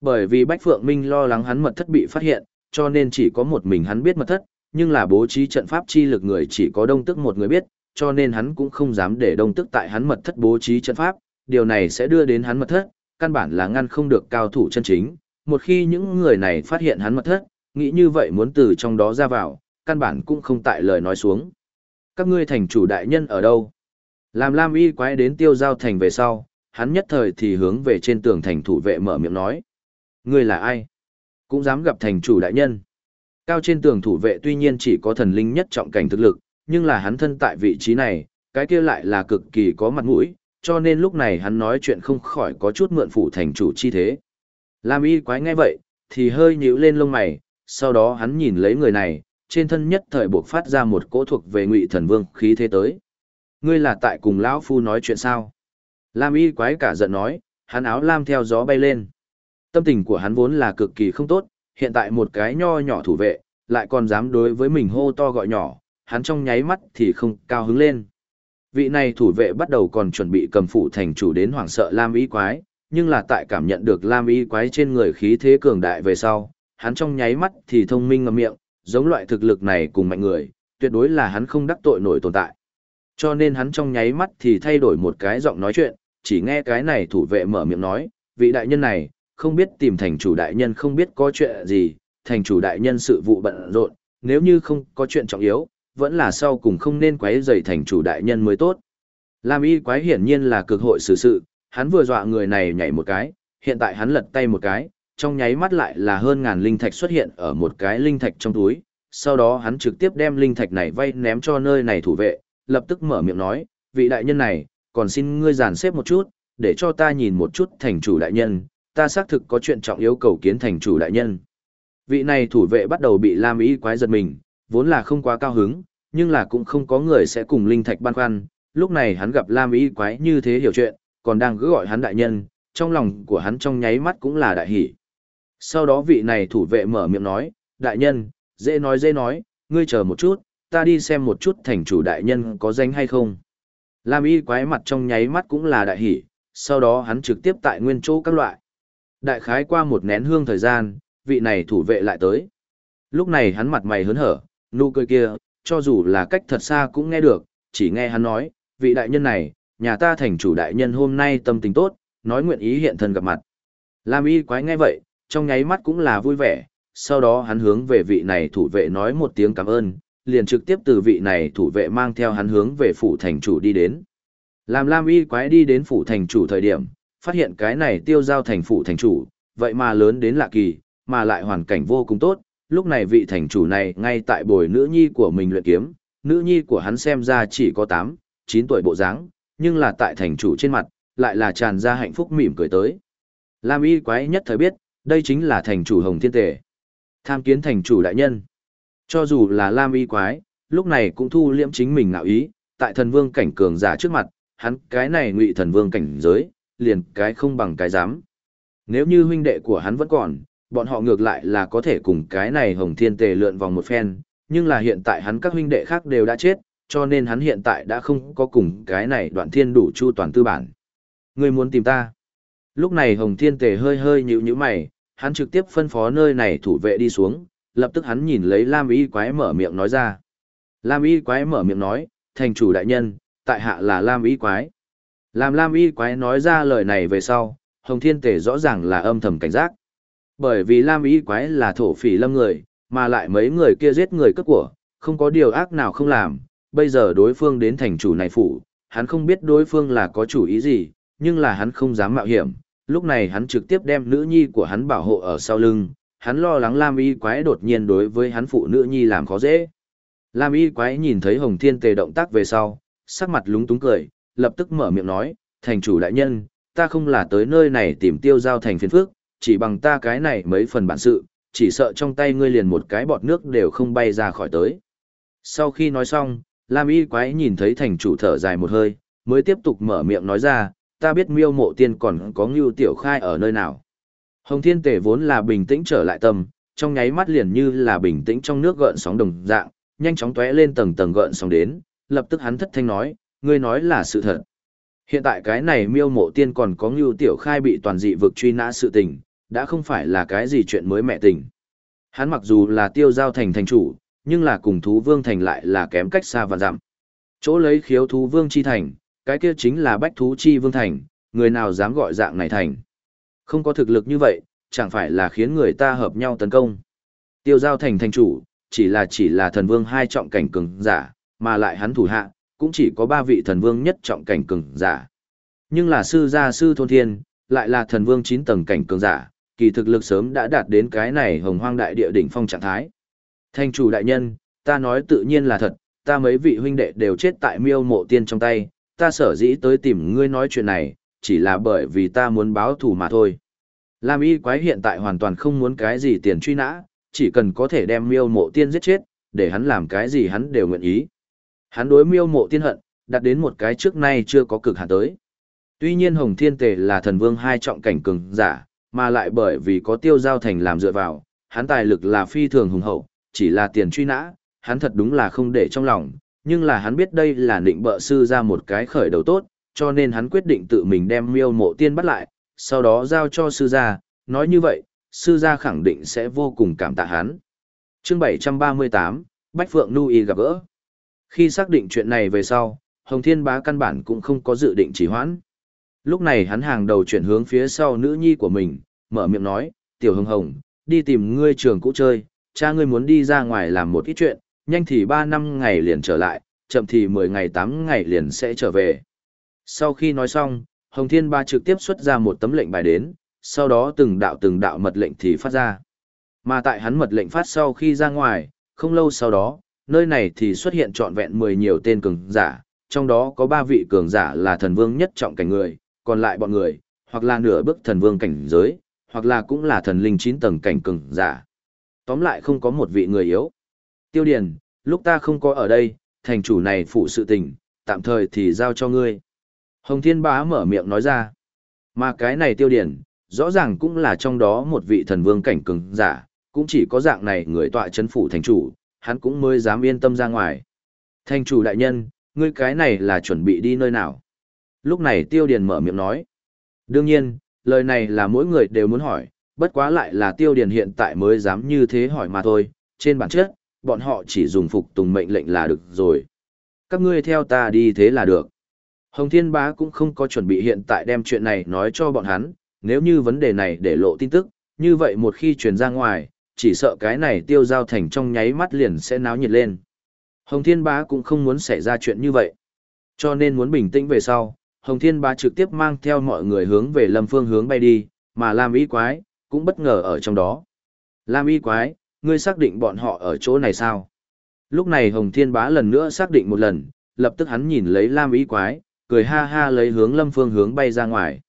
Bởi vì Bách Phượng Minh lo lắng hắn mật thất bị phát hiện, cho nên chỉ có một mình hắn biết mật thất, nhưng là bố trí trận pháp chi lực người chỉ có đông tức một người biết, cho nên hắn cũng không dám để đông tức tại hắn mật thất bố trí trận pháp, điều này sẽ đưa đến hắn mật thất, căn bản là ngăn không được cao thủ chân chính. Một khi những người này phát hiện hắn mật thất, nghĩ như vậy muốn từ trong đó ra vào, căn bản cũng không tại lời nói xuống. Các ngươi thành chủ đại nhân ở đâu? Làm Lam y quái đến tiêu giao thành về sau, hắn nhất thời thì hướng về trên tường thành thủ vệ mở miệng nói. Ngươi là ai? Cũng dám gặp thành chủ đại nhân. Cao trên tường thủ vệ tuy nhiên chỉ có thần linh nhất trọng cảnh thực lực, nhưng là hắn thân tại vị trí này, cái kia lại là cực kỳ có mặt mũi, cho nên lúc này hắn nói chuyện không khỏi có chút mượn phủ thành chủ chi thế. Lam y quái nghe vậy, thì hơi nhíu lên lông mày, sau đó hắn nhìn lấy người này, trên thân nhất thời buộc phát ra một cỗ thuộc về ngụy thần vương khí thế tới. Ngươi là tại cùng lão phu nói chuyện sao? Lam y quái cả giận nói, hắn áo lam theo gió bay lên. Tâm tình của hắn vốn là cực kỳ không tốt, hiện tại một cái nho nhỏ thủ vệ, lại còn dám đối với mình hô to gọi nhỏ, hắn trong nháy mắt thì không cao hứng lên. Vị này thủ vệ bắt đầu còn chuẩn bị cầm phụ thành chủ đến hoảng sợ Lam y quái, nhưng là tại cảm nhận được Lam y quái trên người khí thế cường đại về sau, hắn trong nháy mắt thì thông minh ngậm miệng, giống loại thực lực này cùng mạnh người, tuyệt đối là hắn không đắc tội nổi tồn tại. Cho nên hắn trong nháy mắt thì thay đổi một cái giọng nói chuyện, chỉ nghe cái này thủ vệ mở miệng nói, vị đại nhân này, không biết tìm thành chủ đại nhân không biết có chuyện gì, thành chủ đại nhân sự vụ bận rộn, nếu như không có chuyện trọng yếu, vẫn là sau cùng không nên quấy rầy thành chủ đại nhân mới tốt. Lam y quái hiển nhiên là cực hội xử sự, hắn vừa dọa người này nhảy một cái, hiện tại hắn lật tay một cái, trong nháy mắt lại là hơn ngàn linh thạch xuất hiện ở một cái linh thạch trong túi, sau đó hắn trực tiếp đem linh thạch này vay ném cho nơi này thủ vệ, lập tức mở miệng nói, vị đại nhân này, còn xin ngươi giàn xếp một chút, để cho ta nhìn một chút thành chủ đại nhân, ta xác thực có chuyện trọng yếu cầu kiến thành chủ đại nhân. Vị này thủ vệ bắt đầu bị Lam Ý quái giật mình, vốn là không quá cao hứng, nhưng là cũng không có người sẽ cùng linh thạch ban khoăn, lúc này hắn gặp Lam Ý quái như thế hiểu chuyện, còn đang cứ gọi hắn đại nhân, trong lòng của hắn trong nháy mắt cũng là đại hỷ. Sau đó vị này thủ vệ mở miệng nói, đại nhân, dễ nói dễ nói, ngươi chờ một chút, ta đi xem một chút thành chủ đại nhân có danh hay không. Lam y quái mặt trong nháy mắt cũng là đại hỉ, sau đó hắn trực tiếp tại nguyên chỗ các loại. Đại khái qua một nén hương thời gian, vị này thủ vệ lại tới. Lúc này hắn mặt mày hớn hở, nụ cười kia, cho dù là cách thật xa cũng nghe được, chỉ nghe hắn nói, vị đại nhân này, nhà ta thành chủ đại nhân hôm nay tâm tình tốt, nói nguyện ý hiện thân gặp mặt. Lam y quái nghe vậy, trong nháy mắt cũng là vui vẻ, sau đó hắn hướng về vị này thủ vệ nói một tiếng cảm ơn, liền trực tiếp từ vị này thủ vệ mang theo hắn hướng về phủ thành chủ đi đến. Làm Lam Y quái đi đến phủ thành chủ thời điểm, phát hiện cái này tiêu giao thành phủ thành chủ, vậy mà lớn đến lạ kỳ, mà lại hoàn cảnh vô cùng tốt, lúc này vị thành chủ này ngay tại bồi nữ nhi của mình luyện kiếm, nữ nhi của hắn xem ra chỉ có 8, 9 tuổi bộ dáng, nhưng là tại thành chủ trên mặt, lại là tràn ra hạnh phúc mỉm cười tới. Lam Y quái nhất thời biết, đây chính là thành chủ Hồng Thiên Tề. Tham kiến thành chủ đại nhân. Cho dù là Lam y quái, lúc này cũng thu liễm chính mình ngạo ý, tại thần vương cảnh cường giả trước mặt, hắn cái này ngụy thần vương cảnh giới, liền cái không bằng cái dám. Nếu như huynh đệ của hắn vẫn còn, bọn họ ngược lại là có thể cùng cái này hồng thiên tề lượn vòng một phen, nhưng là hiện tại hắn các huynh đệ khác đều đã chết, cho nên hắn hiện tại đã không có cùng cái này đoạn thiên đủ chu toàn tư bản. Ngươi muốn tìm ta? Lúc này hồng thiên tề hơi hơi nhíu nhíu mày, hắn trực tiếp phân phó nơi này thủ vệ đi xuống, lập tức hắn nhìn lấy Lam Y quái mở miệng nói ra. Lam Y quái mở miệng nói, thành chủ đại nhân, tại hạ là Lam Y quái. Làm Lam Y quái nói ra lời này về sau, Hồng Thiên Tể rõ ràng là âm thầm cảnh giác. Bởi vì Lam Y quái là thổ phỉ lâm người, mà lại mấy người kia giết người cướp của, không có điều ác nào không làm, bây giờ đối phương đến thành chủ này phủ, hắn không biết đối phương là có chủ ý gì, nhưng là hắn không dám mạo hiểm, lúc này hắn trực tiếp đem nữ nhi của hắn bảo hộ ở sau lưng, hắn lo lắng Lam Y quái đột nhiên đối với hắn phụ nữ nhi làm khó dễ. Lam Y quái nhìn thấy Hồng Thiên Tề động tác về sau, sắc mặt lúng túng cười, lập tức mở miệng nói, thành chủ đại nhân, ta không là tới nơi này tìm tiêu giao thành phiền phước, chỉ bằng ta cái này mấy phần bản sự, chỉ sợ trong tay ngươi liền một cái bọt nước đều không bay ra khỏi tới. Sau khi nói xong, Lam Y quái nhìn thấy thành chủ thở dài một hơi, mới tiếp tục mở miệng nói ra, ta biết miêu mộ tiên còn có ngưu tiểu khai ở nơi nào. Hồng Thiên Tề vốn là bình tĩnh trở lại tâm, trong nháy mắt liền như là bình tĩnh trong nước gợn sóng đồng dạng, nhanh chóng tóe lên tầng tầng gợn sóng đến, lập tức hắn thất thanh nói, ngươi nói là sự thật. Hiện tại cái này miêu mộ tiên còn có ngưu tiểu khai bị toàn dị vực truy nã sự tình, đã không phải là cái gì chuyện mới mẹ tình. Hắn mặc dù là tiêu giao thành thành chủ, nhưng là cùng thú vương thành lại là kém cách xa và dặm. Chỗ lấy khiếu thú vương chi thành, cái kia chính là bách thú chi vương thành, người nào dám gọi dạng này thành. Không có thực lực như vậy, chẳng phải là khiến người ta hợp nhau tấn công. Tiêu giao thành thành chủ, chỉ là chỉ là thần vương hai trọng cảnh cường giả, mà lại hắn thủ hạ, cũng chỉ có ba vị thần vương nhất trọng cảnh cường giả. Nhưng là sư gia sư thôn thiên, lại là thần vương chín tầng cảnh cường giả, kỳ thực lực sớm đã đạt đến cái này hồng hoang đại địa đỉnh phong trạng thái. Thành chủ đại nhân, ta nói tự nhiên là thật, ta mấy vị huynh đệ đều chết tại miêu mộ tiên trong tay, ta sở dĩ tới tìm ngươi nói chuyện này, chỉ là bởi vì ta muốn báo thù mà thôi. Lam y quái hiện tại hoàn toàn không muốn cái gì tiền truy nã, chỉ cần có thể đem miêu mộ tiên giết chết, để hắn làm cái gì hắn đều nguyện ý. Hắn đối miêu mộ tiên hận, đặt đến một cái trước nay chưa có cực hạn tới. Tuy nhiên Hồng Thiên Tề là thần vương hai trọng cảnh cường giả, mà lại bởi vì có tiêu giao thành làm dựa vào, hắn tài lực là phi thường hùng hậu, chỉ là tiền truy nã, hắn thật đúng là không để trong lòng, nhưng là hắn biết đây là định bợ sư ra một cái khởi đầu tốt, cho nên hắn quyết định tự mình đem miêu mộ tiên bắt lại, sau đó giao cho sư gia, nói như vậy, sư gia khẳng định sẽ vô cùng cảm tạ hắn. Chương 738, Bách Phượng Nui gặp gỡ. Khi xác định chuyện này về sau, Hồng Thiên Bá căn bản cũng không có dự định trì hoãn. Lúc này hắn hàng đầu chuyển hướng phía sau nữ nhi của mình, mở miệng nói, Tiểu Hồng Hồng, đi tìm ngươi trường cũ chơi, cha ngươi muốn đi ra ngoài làm một ít chuyện, nhanh thì 3 năm ngày liền trở lại, chậm thì 10 ngày 8 ngày liền sẽ trở về. Sau khi nói xong, Hồng Thiên Ba trực tiếp xuất ra một tấm lệnh bài đến, sau đó từng đạo từng đạo mật lệnh thì phát ra. Mà tại hắn mật lệnh phát sau khi ra ngoài, không lâu sau đó, nơi này thì xuất hiện trọn vẹn 10 nhiều tên cường giả, trong đó có 3 vị cường giả là thần vương nhất trọng cảnh người, còn lại bọn người, hoặc là nửa bước thần vương cảnh giới, hoặc là cũng là thần linh 9 tầng cảnh cường giả. Tóm lại không có một vị người yếu. Tiêu Điền, lúc ta không có ở đây, thành chủ này phụ sự tình, tạm thời thì giao cho ngươi. Hồng Thiên Bá mở miệng nói ra. Mà cái này tiêu điển, rõ ràng cũng là trong đó một vị thần vương cảnh cường giả, cũng chỉ có dạng này người tọa chấn phủ thành chủ, hắn cũng mới dám yên tâm ra ngoài. Thành chủ đại nhân, ngươi cái này là chuẩn bị đi nơi nào? Lúc này tiêu điển mở miệng nói. Đương nhiên, lời này là mỗi người đều muốn hỏi, bất quá lại là tiêu điển hiện tại mới dám như thế hỏi mà thôi, trên bản chất, bọn họ chỉ dùng phục tùng mệnh lệnh là được rồi. Các ngươi theo ta đi thế là được. Hồng Thiên Bá cũng không có chuẩn bị hiện tại đem chuyện này nói cho bọn hắn, nếu như vấn đề này để lộ tin tức, như vậy một khi truyền ra ngoài, chỉ sợ cái này tiêu giao thành trong nháy mắt liền sẽ náo nhiệt lên. Hồng Thiên Bá cũng không muốn xảy ra chuyện như vậy. Cho nên muốn bình tĩnh về sau, Hồng Thiên Bá trực tiếp mang theo mọi người hướng về lâm phương hướng bay đi, mà Lam Y Quái cũng bất ngờ ở trong đó. Lam Y Quái, ngươi xác định bọn họ ở chỗ này sao? Lúc này Hồng Thiên Bá lần nữa xác định một lần, lập tức hắn nhìn lấy Lam Y Quái, cười ha ha lấy hướng lâm phương hướng bay ra ngoài.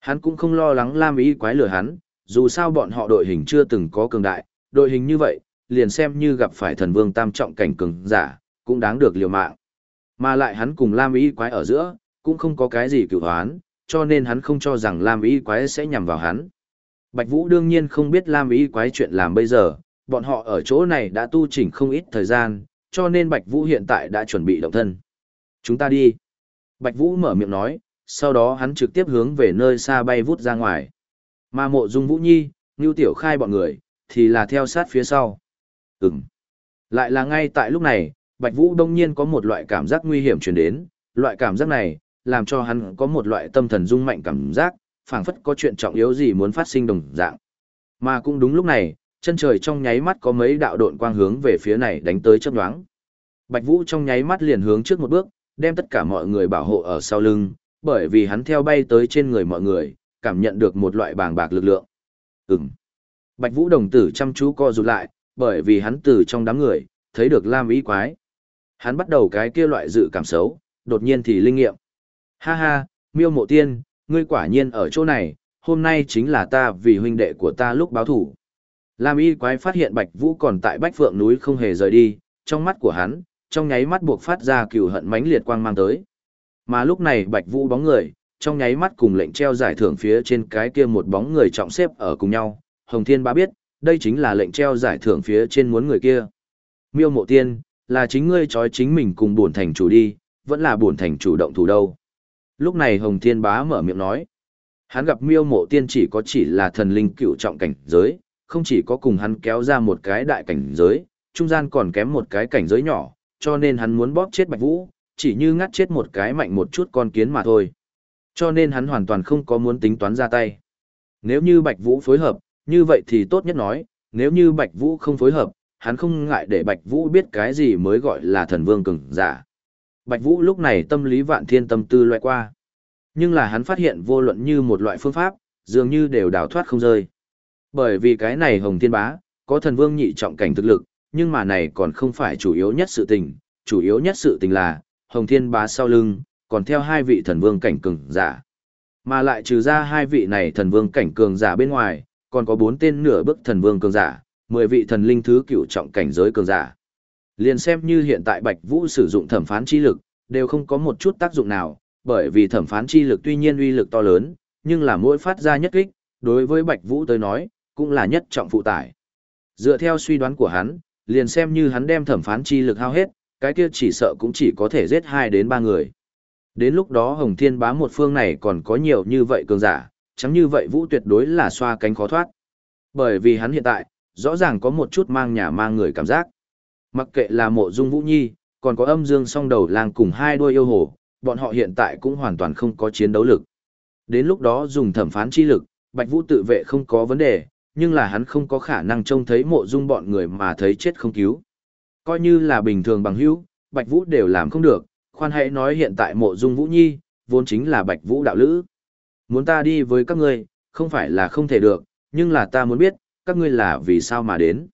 Hắn cũng không lo lắng Lam ý quái lửa hắn, dù sao bọn họ đội hình chưa từng có cường đại, đội hình như vậy, liền xem như gặp phải thần vương tam trọng cảnh cường giả, cũng đáng được liều mạng. Mà lại hắn cùng Lam ý quái ở giữa, cũng không có cái gì cựu hoán, cho nên hắn không cho rằng Lam ý quái sẽ nhằm vào hắn. Bạch Vũ đương nhiên không biết Lam ý quái chuyện làm bây giờ, bọn họ ở chỗ này đã tu chỉnh không ít thời gian, cho nên Bạch Vũ hiện tại đã chuẩn bị động thân. Chúng ta đi. Bạch Vũ mở miệng nói, sau đó hắn trực tiếp hướng về nơi xa bay vút ra ngoài. Mà mộ dung Vũ Nhi, Ngưu Tiểu Khai bọn người, thì là theo sát phía sau. Ừm. Lại là ngay tại lúc này, Bạch Vũ đông nhiên có một loại cảm giác nguy hiểm truyền đến, loại cảm giác này, làm cho hắn có một loại tâm thần rung mạnh cảm giác, phảng phất có chuyện trọng yếu gì muốn phát sinh đồng dạng. Mà cũng đúng lúc này, chân trời trong nháy mắt có mấy đạo độn quang hướng về phía này đánh tới chớp nhoáng. Bạch Vũ trong nháy mắt liền hướng trước một bước, đem tất cả mọi người bảo hộ ở sau lưng, bởi vì hắn theo bay tới trên người mọi người, cảm nhận được một loại bàng bạc lực lượng. Ừm. Bạch Vũ đồng tử chăm chú co rụt lại, bởi vì hắn từ trong đám người, thấy được Lam Ý quái. Hắn bắt đầu cái kia loại dự cảm xấu, đột nhiên thì linh nghiệm. Ha ha, miêu mộ tiên, ngươi quả nhiên ở chỗ này, hôm nay chính là ta vì huynh đệ của ta lúc báo thủ. Lam Y quái phát hiện Bạch Vũ còn tại Bách Phượng núi không hề rời đi, trong mắt của hắn, trong nháy mắt buộc phát ra cừu hận mãnh liệt quang mang tới. Mà lúc này Bạch Vũ bóng người, trong nháy mắt cùng lệnh treo giải thưởng phía trên cái kia một bóng người trọng xếp ở cùng nhau, Hồng Thiên bá biết, đây chính là lệnh treo giải thưởng phía trên muốn người kia. Miêu Mộ Tiên, là chính ngươi trói chính mình cùng bổn thành chủ đi, vẫn là bổn thành chủ động thủ đâu. Lúc này Hồng Thiên Bá mở miệng nói, hắn gặp Miêu Mộ Tiên chỉ có chỉ là thần linh cựu trọng cảnh giới, không chỉ có cùng hắn kéo ra một cái đại cảnh giới, trung gian còn kém một cái cảnh giới nhỏ, cho nên hắn muốn bóp chết Bạch Vũ, chỉ như ngắt chết một cái mạnh một chút con kiến mà thôi. Cho nên hắn hoàn toàn không có muốn tính toán ra tay. Nếu như Bạch Vũ phối hợp, như vậy thì tốt nhất nói, nếu như Bạch Vũ không phối hợp, hắn không ngại để Bạch Vũ biết cái gì mới gọi là thần vương cường giả. Bạch Vũ lúc này tâm lý vạn thiên tâm tư loại qua. Nhưng là hắn phát hiện vô luận như một loại phương pháp, dường như đều đào thoát không rơi. Bởi vì cái này Hồng Thiên Bá, có thần vương nhị trọng cảnh thực lực, nhưng mà này còn không phải chủ yếu nhất sự tình, chủ yếu nhất sự tình là, Hồng Thiên Bá sau lưng, còn theo hai vị thần vương cảnh cường giả. Mà lại trừ ra hai vị này thần vương cảnh cường giả bên ngoài, còn có bốn tên nửa bước thần vương cường giả, mười vị thần linh thứ cựu trọng cảnh giới cường giả. Liền xem như hiện tại Bạch Vũ sử dụng thẩm phán chi lực, đều không có một chút tác dụng nào, bởi vì thẩm phán chi lực tuy nhiên uy lực to lớn, nhưng là mỗi phát ra nhất kích, đối với Bạch Vũ tới nói, cũng là nhất trọng phụ tải. Dựa theo suy đoán của hắn, liền xem như hắn đem thẩm phán chi lực hao hết, cái kia chỉ sợ cũng chỉ có thể giết hai đến ba người. Đến lúc đó Hồng Thiên bá một phương này còn có nhiều như vậy cường giả, chẳng như vậy Vũ tuyệt đối là xoa cánh khó thoát. Bởi vì hắn hiện tại, rõ ràng có một chút mang nhà mang người cảm giác. Mặc kệ là mộ dung Vũ Nhi, còn có âm dương song đầu lang cùng hai đôi yêu hồ, bọn họ hiện tại cũng hoàn toàn không có chiến đấu lực. Đến lúc đó dùng thẩm phán chi lực, Bạch Vũ tự vệ không có vấn đề, nhưng là hắn không có khả năng trông thấy mộ dung bọn người mà thấy chết không cứu. Coi như là bình thường bằng hữu, Bạch Vũ đều làm không được, khoan hãy nói hiện tại mộ dung Vũ Nhi, vốn chính là Bạch Vũ đạo lữ. Muốn ta đi với các ngươi, không phải là không thể được, nhưng là ta muốn biết, các ngươi là vì sao mà đến.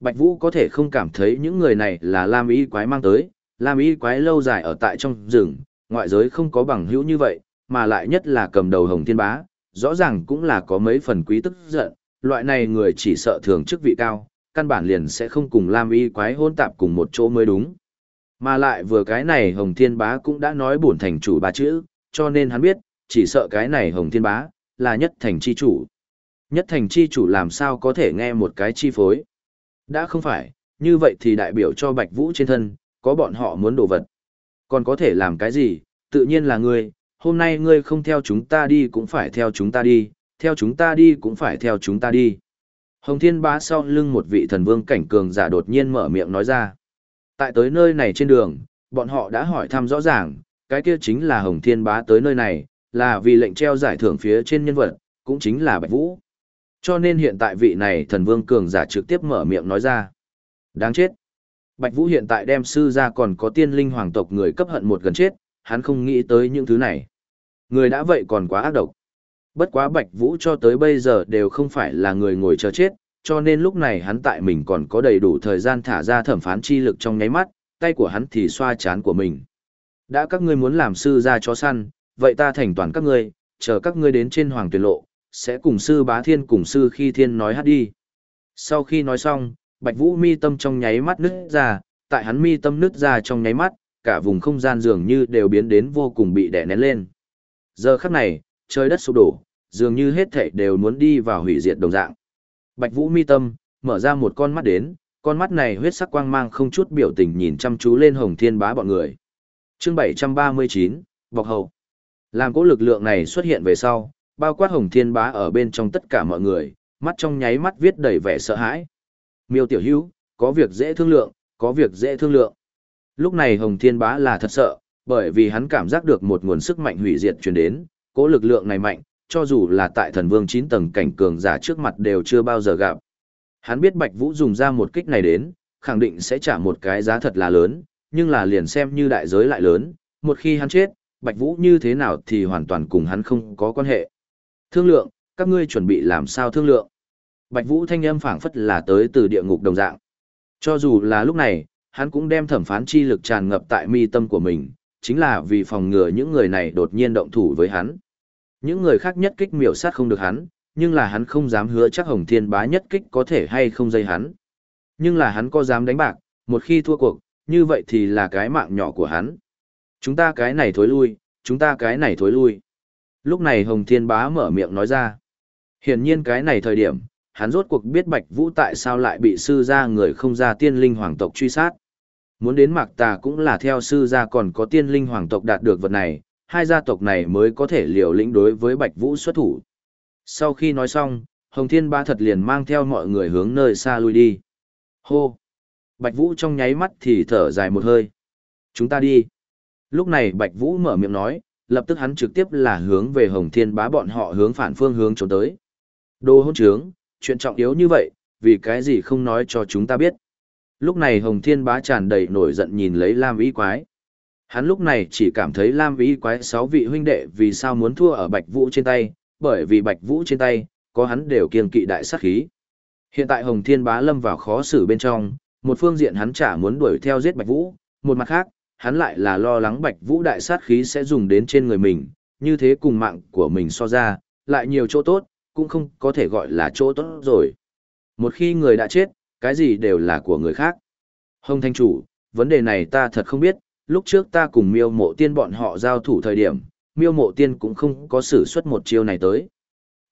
Bạch Vũ có thể không cảm thấy những người này là Lam Y quái mang tới, Lam Y quái lâu dài ở tại trong rừng, ngoại giới không có bằng hữu như vậy, mà lại nhất là cầm đầu Hồng Thiên Bá, rõ ràng cũng là có mấy phần quý tức giận, loại này người chỉ sợ thường chức vị cao, căn bản liền sẽ không cùng Lam Y quái hôn tạp cùng một chỗ mới đúng. Mà lại vừa cái này Hồng Thiên Bá cũng đã nói bổn thành chủ ba chữ, cho nên hắn biết, chỉ sợ cái này Hồng Thiên Bá, là nhất thành chi chủ. Nhất thành chi chủ làm sao có thể nghe một cái chi phối. Đã không phải, như vậy thì đại biểu cho Bạch Vũ trên thân, có bọn họ muốn đồ vật. Còn có thể làm cái gì, tự nhiên là ngươi, hôm nay ngươi không theo chúng ta đi cũng phải theo chúng ta đi, theo chúng ta đi cũng phải theo chúng ta đi. Hồng Thiên Bá sau lưng một vị thần vương cảnh cường giả đột nhiên mở miệng nói ra. Tại tới nơi này trên đường, bọn họ đã hỏi thăm rõ ràng, cái kia chính là Hồng Thiên Bá tới nơi này, là vì lệnh treo giải thưởng phía trên nhân vật, cũng chính là Bạch Vũ. Cho nên hiện tại vị này thần vương cường giả trực tiếp mở miệng nói ra. Đáng chết. Bạch Vũ hiện tại đem sư ra còn có tiên linh hoàng tộc người cấp hận một gần chết, hắn không nghĩ tới những thứ này. Người đã vậy còn quá ác độc. Bất quá Bạch Vũ cho tới bây giờ đều không phải là người ngồi chờ chết, cho nên lúc này hắn tại mình còn có đầy đủ thời gian thả ra thẩm phán chi lực trong nháy mắt, tay của hắn thì xoa chán của mình. Đã các ngươi muốn làm sư ra chó săn, vậy ta thành toàn các ngươi, chờ các ngươi đến trên hoàng tuyển lộ, sẽ cùng sư bá thiên cùng sư khi thiên nói hát đi. Sau khi nói xong, Bạch Vũ mi tâm trong nháy mắt nứt ra, tại hắn mi tâm nứt ra trong nháy mắt, cả vùng không gian dường như đều biến đến vô cùng bị đè nén lên. Giờ khắc này, trời đất sụp đổ, dường như hết thảy đều muốn đi vào hủy diệt đồng dạng. Bạch Vũ mi tâm, mở ra một con mắt đến, con mắt này huyết sắc quang mang không chút biểu tình nhìn chăm chú lên Hồng Thiên Bá bọn người. Chương 739, Bọc Hậu. Làm cỗ lực lượng này xuất hiện về sau, bao quát Hồng Thiên Bá ở bên trong tất cả mọi người, mắt trong nháy mắt viết đầy vẻ sợ hãi. Miêu Tiểu Hữu, có việc dễ thương lượng, có việc dễ thương lượng. Lúc này Hồng Thiên Bá là thật sợ, bởi vì hắn cảm giác được một nguồn sức mạnh hủy diệt truyền đến, cỗ lực lượng này mạnh, cho dù là tại thần vương 9 tầng cảnh cường giả trước mặt đều chưa bao giờ gặp. Hắn biết Bạch Vũ dùng ra một kích này đến, khẳng định sẽ trả một cái giá thật là lớn, nhưng là liền xem như đại giới lại lớn, một khi hắn chết, Bạch Vũ như thế nào thì hoàn toàn cùng hắn không có quan hệ. Thương lượng, các ngươi chuẩn bị làm sao thương lượng? Bạch Vũ thanh âm phảng phất là tới từ địa ngục đồng dạng. Cho dù là lúc này, hắn cũng đem thẩm phán chi lực tràn ngập tại mi tâm của mình, chính là vì phòng ngừa những người này đột nhiên động thủ với hắn. Những người khác nhất kích miểu sát không được hắn, nhưng là hắn không dám hứa chắc Hồng Thiên Bá nhất kích có thể hay không dây hắn. Nhưng là hắn có dám đánh bạc, một khi thua cuộc, như vậy thì là cái mạng nhỏ của hắn. Chúng ta cái này thối lui, chúng ta cái này thối lui. Lúc này Hồng Thiên Bá mở miệng nói ra. Hiển nhiên cái này thời điểm, hắn rốt cuộc biết Bạch Vũ tại sao lại bị sư gia người không ra tiên linh hoàng tộc truy sát. Muốn đến Mạc Tà cũng là theo sư gia còn có tiên linh hoàng tộc đạt được vật này, hai gia tộc này mới có thể liều lĩnh đối với Bạch Vũ xuất thủ. Sau khi nói xong, Hồng Thiên Ba thật liền mang theo mọi người hướng nơi xa lui đi. Hô! Bạch Vũ trong nháy mắt thì thở dài một hơi. Chúng ta đi. Lúc này Bạch Vũ mở miệng nói, lập tức hắn trực tiếp là hướng về Hồng Thiên Bá bọn họ hướng phản phương hướng trốn tới. Đồ hôn trướng, chuyện trọng yếu như vậy, vì cái gì không nói cho chúng ta biết. Lúc này Hồng Thiên Bá tràn đầy nổi giận nhìn lấy Lam Vĩ Quái. Hắn lúc này chỉ cảm thấy Lam Vĩ Quái sáu vị huynh đệ vì sao muốn thua ở Bạch Vũ trên tay, bởi vì Bạch Vũ trên tay, có hắn đều kiêng kỵ đại sát khí. Hiện tại Hồng Thiên Bá lâm vào khó xử bên trong, một phương diện hắn chả muốn đuổi theo giết Bạch Vũ, một mặt khác, hắn lại là lo lắng Bạch Vũ đại sát khí sẽ dùng đến trên người mình, như thế cùng mạng của mình so ra, lại nhiều chỗ tốt, cũng không có thể gọi là chỗ tốt rồi. Một khi người đã chết, cái gì đều là của người khác. Hồng Thanh Chủ, vấn đề này ta thật không biết, lúc trước ta cùng miêu mộ tiên bọn họ giao thủ thời điểm, miêu mộ tiên cũng không có sử xuất một chiêu này tới.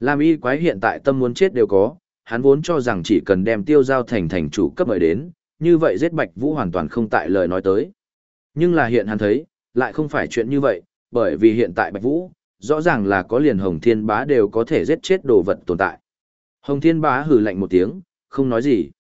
Lam y quái hiện tại tâm muốn chết đều có, hắn vốn cho rằng chỉ cần đem tiêu giao thành thành chủ cấp mời đến, như vậy giết Bạch Vũ hoàn toàn không tại lời nói tới. Nhưng là hiện hắn thấy, lại không phải chuyện như vậy, bởi vì hiện tại Bạch Vũ, rõ ràng là có liền Hồng Thiên Bá đều có thể giết chết đồ vật tồn tại. Hồng Thiên Bá hừ lạnh một tiếng, không nói gì.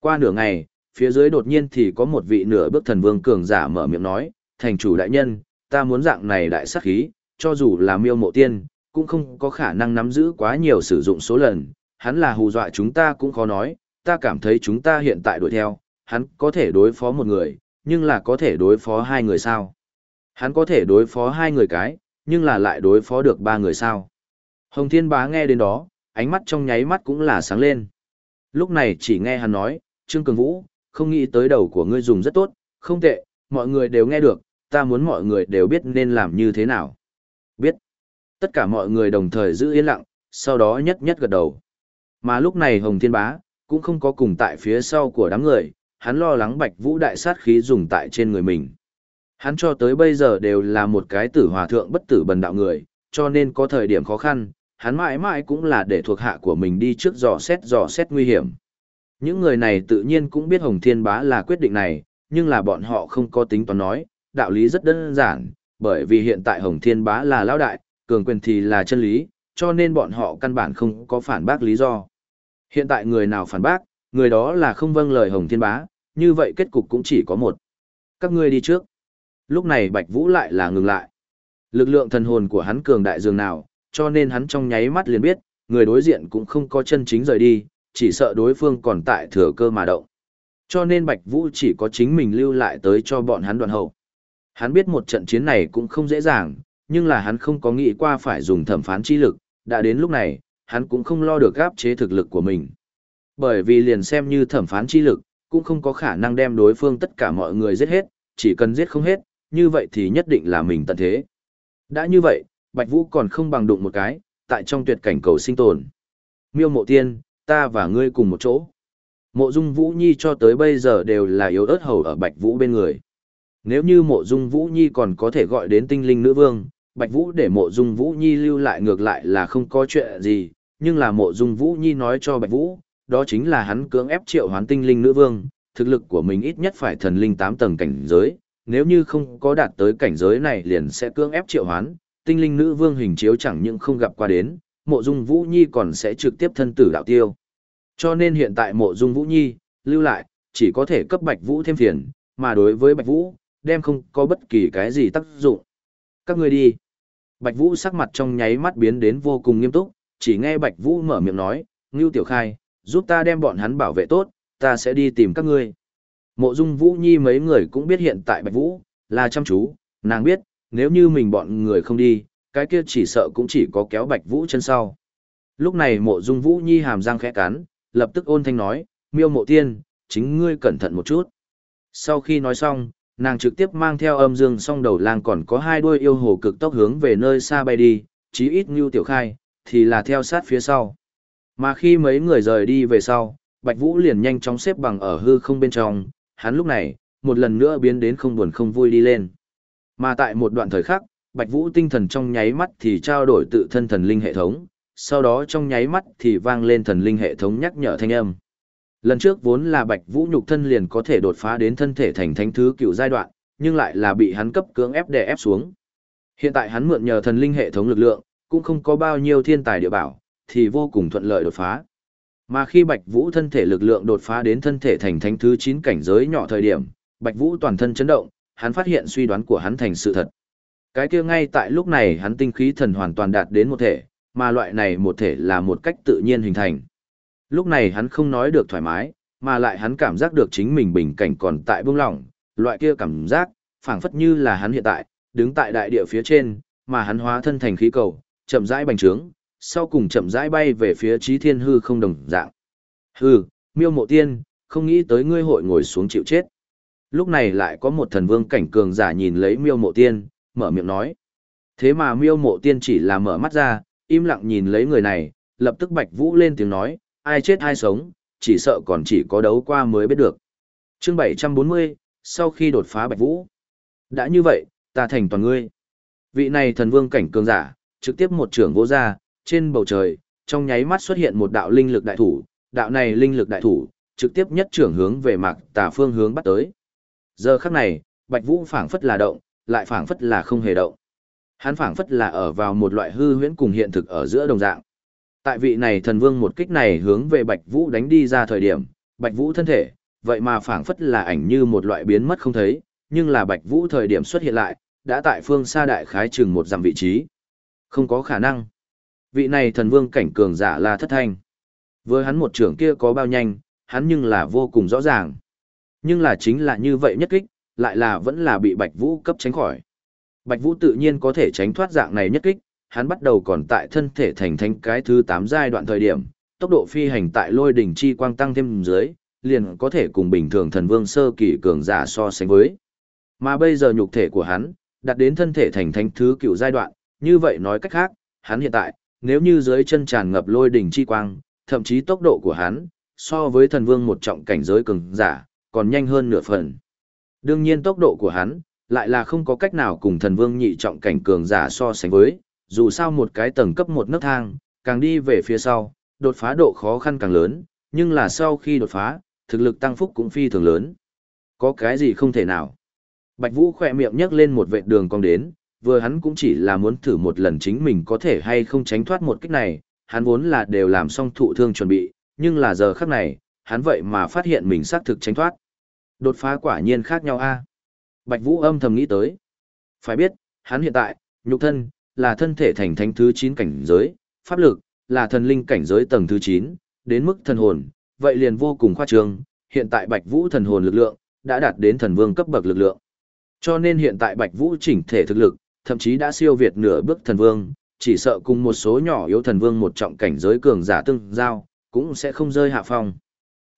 Qua nửa ngày, phía dưới đột nhiên thì có một vị nửa bước thần vương cường giả mở miệng nói, thành chủ đại nhân, ta muốn dạng này đại sát khí, cho dù là miêu mộ tiên, cũng không có khả năng nắm giữ quá nhiều sử dụng số lần, hắn là hù dọa chúng ta cũng khó nói, ta cảm thấy chúng ta hiện tại đuổi theo, hắn có thể đối phó một người, nhưng là có thể đối phó hai người sao? Hắn có thể đối phó hai người cái, nhưng là lại đối phó được ba người sao? Hồng Thiên Bá nghe đến đó, ánh mắt trong nháy mắt cũng là sáng lên. Lúc này chỉ nghe hắn nói, Trương Cường Vũ, không nghĩ tới đầu của ngươi dùng rất tốt, không tệ, mọi người đều nghe được, ta muốn mọi người đều biết nên làm như thế nào. Biết. Tất cả mọi người đồng thời giữ yên lặng, sau đó nhất nhất gật đầu. Mà lúc này Hồng Thiên Bá, cũng không có cùng tại phía sau của đám người, hắn lo lắng Bạch Vũ đại sát khí dùng tại trên người mình. Hắn cho tới bây giờ đều là một cái tử hòa thượng bất tử bần đạo người, cho nên có thời điểm khó khăn, hắn mãi mãi cũng là để thuộc hạ của mình đi trước dò xét dò xét nguy hiểm. Những người này tự nhiên cũng biết Hồng Thiên Bá là quyết định này, nhưng là bọn họ không có tính toán nói, đạo lý rất đơn giản, bởi vì hiện tại Hồng Thiên Bá là lão đại, cường quyền thì là chân lý, cho nên bọn họ căn bản không có phản bác lý do. Hiện tại người nào phản bác, người đó là không vâng lời Hồng Thiên Bá, như vậy kết cục cũng chỉ có một. Các ngươi đi trước. Lúc này Bạch Vũ lại là ngừng lại. Lực lượng thần hồn của hắn cường đại dường nào, cho nên hắn trong nháy mắt liền biết, người đối diện cũng không có chân chính rời đi, chỉ sợ đối phương còn tại thừa cơ mà động. Cho nên Bạch Vũ chỉ có chính mình lưu lại tới cho bọn hắn đoàn hậu. Hắn biết một trận chiến này cũng không dễ dàng, nhưng là hắn không có nghĩ qua phải dùng thẩm phán chi lực, đã đến lúc này, hắn cũng không lo được gáp chế thực lực của mình. Bởi vì liền xem như thẩm phán chi lực, cũng không có khả năng đem đối phương tất cả mọi người giết hết, chỉ cần giết không hết, như vậy thì nhất định là mình tận thế. Đã như vậy, Bạch Vũ còn không bằng đụng một cái, tại trong tuyệt cảnh cầu sinh tồn. Miêu mộ tiên, ta và ngươi cùng một chỗ. Mộ dung Vũ Nhi cho tới bây giờ đều là yếu ớt hầu ở Bạch Vũ bên người. Nếu như mộ dung Vũ Nhi còn có thể gọi đến tinh linh nữ vương, Bạch Vũ để mộ dung Vũ Nhi lưu lại ngược lại là không có chuyện gì, nhưng là mộ dung Vũ Nhi nói cho Bạch Vũ, đó chính là hắn cưỡng ép triệu hoán tinh linh nữ vương, thực lực của mình ít nhất phải thần linh 8 tầng cảnh giới, nếu như không có đạt tới cảnh giới này liền sẽ cưỡng ép triệu hoán, tinh linh nữ vương hình chiếu chẳng những không gặp qua đến, mộ dung Vũ Nhi còn sẽ trực tiếp thân tử đạo tiêu. Cho nên hiện tại mộ dung Vũ Nhi, lưu lại, chỉ có thể cấp Bạch Vũ thêm phiền, mà đối với Bạch Vũ, đem không có bất kỳ cái gì tác dụng. Các ngươi đi. Bạch Vũ sắc mặt trong nháy mắt biến đến vô cùng nghiêm túc, chỉ nghe Bạch Vũ mở miệng nói, Ngưu Tiểu Khai, giúp ta đem bọn hắn bảo vệ tốt, ta sẽ đi tìm các ngươi. Mộ Dung Vũ Nhi mấy người cũng biết hiện tại Bạch Vũ, là chăm chú, nàng biết, nếu như mình bọn người không đi, cái kia chỉ sợ cũng chỉ có kéo Bạch Vũ chân sau. Lúc này Mộ Dung Vũ Nhi hàm răng khẽ cắn, lập tức ôn thanh nói, miêu mộ tiên, chính ngươi cẩn thận một chút. Sau khi nói xong, nàng trực tiếp mang theo âm dương song đầu lang còn có hai đuôi yêu hồ cực tốc hướng về nơi xa bay đi, chí ít như tiểu khai, thì là theo sát phía sau. Mà khi mấy người rời đi về sau, Bạch Vũ liền nhanh chóng xếp bằng ở hư không bên trong, hắn lúc này, một lần nữa biến đến không buồn không vui đi lên. Mà tại một đoạn thời khắc, Bạch Vũ tinh thần trong nháy mắt thì trao đổi tự thân thần linh hệ thống, sau đó trong nháy mắt thì vang lên thần linh hệ thống nhắc nhở thanh âm. Lần trước vốn là Bạch Vũ nhục thân liền có thể đột phá đến thân thể thành thánh thứ cựu giai đoạn, nhưng lại là bị hắn cấp cưỡng ép đè ép xuống. Hiện tại hắn mượn nhờ thần linh hệ thống lực lượng, cũng không có bao nhiêu thiên tài địa bảo, thì vô cùng thuận lợi đột phá. Mà khi Bạch Vũ thân thể lực lượng đột phá đến thân thể thành thánh thứ 9 cảnh giới nhỏ thời điểm, Bạch Vũ toàn thân chấn động, hắn phát hiện suy đoán của hắn thành sự thật. Cái kia ngay tại lúc này hắn tinh khí thần hoàn toàn đạt đến một thể, mà loại này một thể là một cách tự nhiên hình thành. Lúc này hắn không nói được thoải mái, mà lại hắn cảm giác được chính mình bình cảnh còn tại bông lỏng, loại kia cảm giác, phảng phất như là hắn hiện tại, đứng tại đại địa phía trên, mà hắn hóa thân thành khí cầu, chậm rãi bành trướng, sau cùng chậm rãi bay về phía trí thiên hư không đồng dạng. Hư, miêu mộ tiên, không nghĩ tới ngươi hội ngồi xuống chịu chết. Lúc này lại có một thần vương cảnh cường giả nhìn lấy miêu mộ tiên, mở miệng nói. Thế mà miêu mộ tiên chỉ là mở mắt ra, im lặng nhìn lấy người này, lập tức bạch vũ lên tiếng nói, ai chết ai sống, chỉ sợ còn chỉ có đấu qua mới biết được. Chương 740, sau khi đột phá bạch vũ. Đã như vậy, ta thành toàn ngươi. Vị này thần vương cảnh cường giả, trực tiếp một trưởng vỗ ra, trên bầu trời, trong nháy mắt xuất hiện một đạo linh lực đại thủ, đạo này linh lực đại thủ, trực tiếp nhất trưởng hướng về mạc tà phương hướng bắt tới. Giờ khắc này, Bạch Vũ phảng phất là động, lại phảng phất là không hề động. Hắn phảng phất là ở vào một loại hư huyễn cùng hiện thực ở giữa đồng dạng. Tại vị này thần vương một kích này hướng về Bạch Vũ đánh đi ra thời điểm, Bạch Vũ thân thể, vậy mà phảng phất là ảnh như một loại biến mất không thấy, nhưng là Bạch Vũ thời điểm xuất hiện lại, đã tại phương xa đại khái chừng một dặm vị trí. Không có khả năng. Vị này thần vương cảnh cường giả là thất thanh. Với hắn một trưởng kia có bao nhanh, hắn nhưng là vô cùng rõ ràng. Nhưng là chính là như vậy nhất kích, lại là vẫn là bị Bạch Vũ cấp tránh khỏi. Bạch Vũ tự nhiên có thể tránh thoát dạng này nhất kích, hắn bắt đầu còn tại thân thể thành thánh cái thứ 8 giai đoạn thời điểm, tốc độ phi hành tại lôi đỉnh chi quang tăng thêm dưới, liền có thể cùng bình thường thần vương sơ kỳ cường giả so sánh với. Mà bây giờ nhục thể của hắn, đạt đến thân thể thành thánh thứ cựu giai đoạn, như vậy nói cách khác, hắn hiện tại, nếu như dưới chân tràn ngập lôi đỉnh chi quang, thậm chí tốc độ của hắn, so với thần vương một trọng cảnh giới cường giả, còn nhanh hơn nửa phần. Đương nhiên tốc độ của hắn, lại là không có cách nào cùng thần vương nhị trọng cảnh cường giả so sánh với, dù sao một cái tầng cấp một nấc thang, càng đi về phía sau, đột phá độ khó khăn càng lớn, nhưng là sau khi đột phá, thực lực tăng phúc cũng phi thường lớn. Có cái gì không thể nào? Bạch Vũ khỏe miệng nhấc lên một vệt đường cong đến, vừa hắn cũng chỉ là muốn thử một lần chính mình có thể hay không tránh thoát một kích này, hắn vốn là đều làm xong thụ thương chuẩn bị, nhưng là giờ khắc này, hắn vậy mà phát hiện mình xác thực tránh thoát. Đột phá quả nhiên khác nhau a. Bạch Vũ âm thầm nghĩ tới. Phải biết, hắn hiện tại, nhục thân, là thân thể thành thánh thứ 9 cảnh giới, pháp lực, là thần linh cảnh giới tầng thứ 9, đến mức thần hồn, vậy liền vô cùng khoa trương, hiện tại Bạch Vũ thần hồn lực lượng, đã đạt đến thần vương cấp bậc lực lượng. Cho nên hiện tại Bạch Vũ chỉnh thể thực lực, thậm chí đã siêu việt nửa bước thần vương, chỉ sợ cùng một số nhỏ yếu thần vương một trọng cảnh giới cường giả tương giao, cũng sẽ không rơi hạ phong.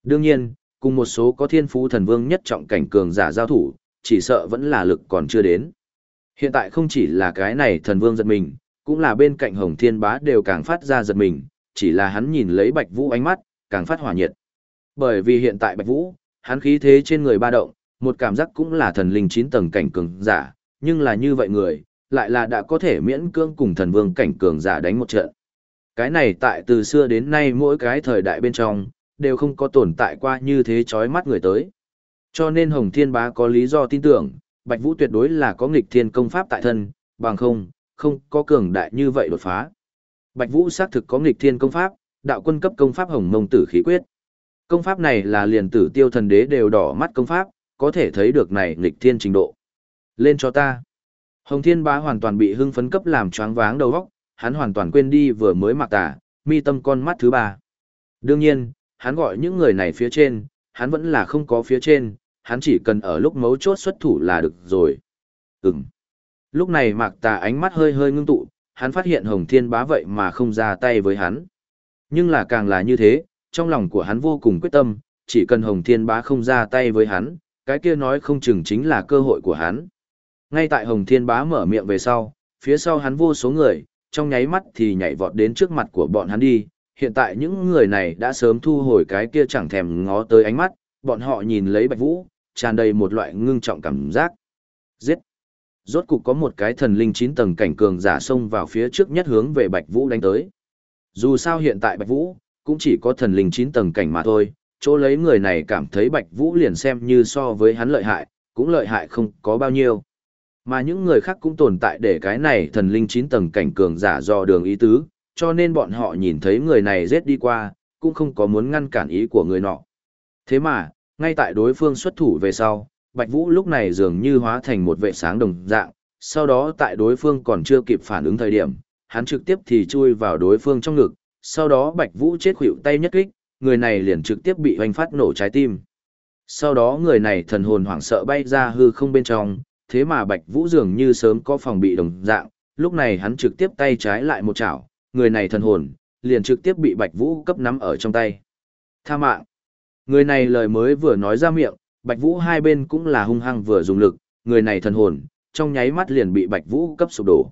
Đương nhiên, cùng một số có thiên phú thần vương nhất trọng cảnh cường giả giao thủ, chỉ sợ vẫn là lực còn chưa đến. Hiện tại không chỉ là cái này thần vương giật mình, cũng là bên cạnh hồng thiên bá đều càng phát ra giật mình, chỉ là hắn nhìn lấy bạch vũ ánh mắt, càng phát hỏa nhiệt. Bởi vì hiện tại bạch vũ, hắn khí thế trên người ba động, một cảm giác cũng là thần linh chín tầng cảnh cường giả, nhưng là như vậy người, lại là đã có thể miễn cưỡng cùng thần vương cảnh cường giả đánh một trận. Cái này tại từ xưa đến nay mỗi cái thời đại bên trong, đều không có tồn tại qua như thế chói mắt người tới. Cho nên Hồng Thiên Bá có lý do tin tưởng, Bạch Vũ tuyệt đối là có nghịch thiên công pháp tại thân, bằng không, không có cường đại như vậy đột phá. Bạch Vũ xác thực có nghịch thiên công pháp, đạo quân cấp công pháp Hồng Mông Tử Khí Quyết. Công pháp này là liền tử tiêu thần đế đều đỏ mắt công pháp, có thể thấy được này nghịch thiên trình độ. Lên cho ta. Hồng Thiên Bá hoàn toàn bị hưng phấn cấp làm choáng váng đầu óc, hắn hoàn toàn quên đi vừa mới mặc tả, mi tâm con mắt thứ ba. Đương nhiên, hắn gọi những người này phía trên, hắn vẫn là không có phía trên, hắn chỉ cần ở lúc mấu chốt xuất thủ là được rồi. Ừm. Lúc này mạc tà ánh mắt hơi hơi ngưng tụ, hắn phát hiện Hồng Thiên Bá vậy mà không ra tay với hắn. Nhưng là càng là như thế, trong lòng của hắn vô cùng quyết tâm, chỉ cần Hồng Thiên Bá không ra tay với hắn, cái kia nói không chừng chính là cơ hội của hắn. Ngay tại Hồng Thiên Bá mở miệng về sau, phía sau hắn vô số người, trong nháy mắt thì nhảy vọt đến trước mặt của bọn hắn đi. Hiện tại những người này đã sớm thu hồi cái kia chẳng thèm ngó tới ánh mắt, bọn họ nhìn lấy Bạch Vũ, tràn đầy một loại ngưng trọng cảm giác. Giết! Rốt cục có một cái thần linh chín tầng cảnh cường giả xông vào phía trước nhất hướng về Bạch Vũ đánh tới. Dù sao hiện tại Bạch Vũ, cũng chỉ có thần linh chín tầng cảnh mà thôi, chỗ lấy người này cảm thấy Bạch Vũ liền xem như so với hắn lợi hại, cũng lợi hại không có bao nhiêu. Mà những người khác cũng tồn tại để cái này thần linh chín tầng cảnh cường giả do đường ý tứ, cho nên bọn họ nhìn thấy người này giết đi qua, cũng không có muốn ngăn cản ý của người nọ. Thế mà, ngay tại đối phương xuất thủ về sau, Bạch Vũ lúc này dường như hóa thành một vệ sáng đồng dạng, sau đó tại đối phương còn chưa kịp phản ứng thời điểm, hắn trực tiếp thì chui vào đối phương trong ngực, sau đó Bạch Vũ chết khuỵu tay nhất kích, người này liền trực tiếp bị hoành phát nổ trái tim. Sau đó người này thần hồn hoảng sợ bay ra hư không bên trong, thế mà Bạch Vũ dường như sớm có phòng bị đồng dạng, lúc này hắn trực tiếp tay trái lại một chảo, người này thần hồn, liền trực tiếp bị Bạch Vũ cấp nắm ở trong tay. Tha mạng. Người này lời mới vừa nói ra miệng, Bạch Vũ hai bên cũng là hung hăng vừa dùng lực, người này thần hồn, trong nháy mắt liền bị Bạch Vũ cấp sụp đổ.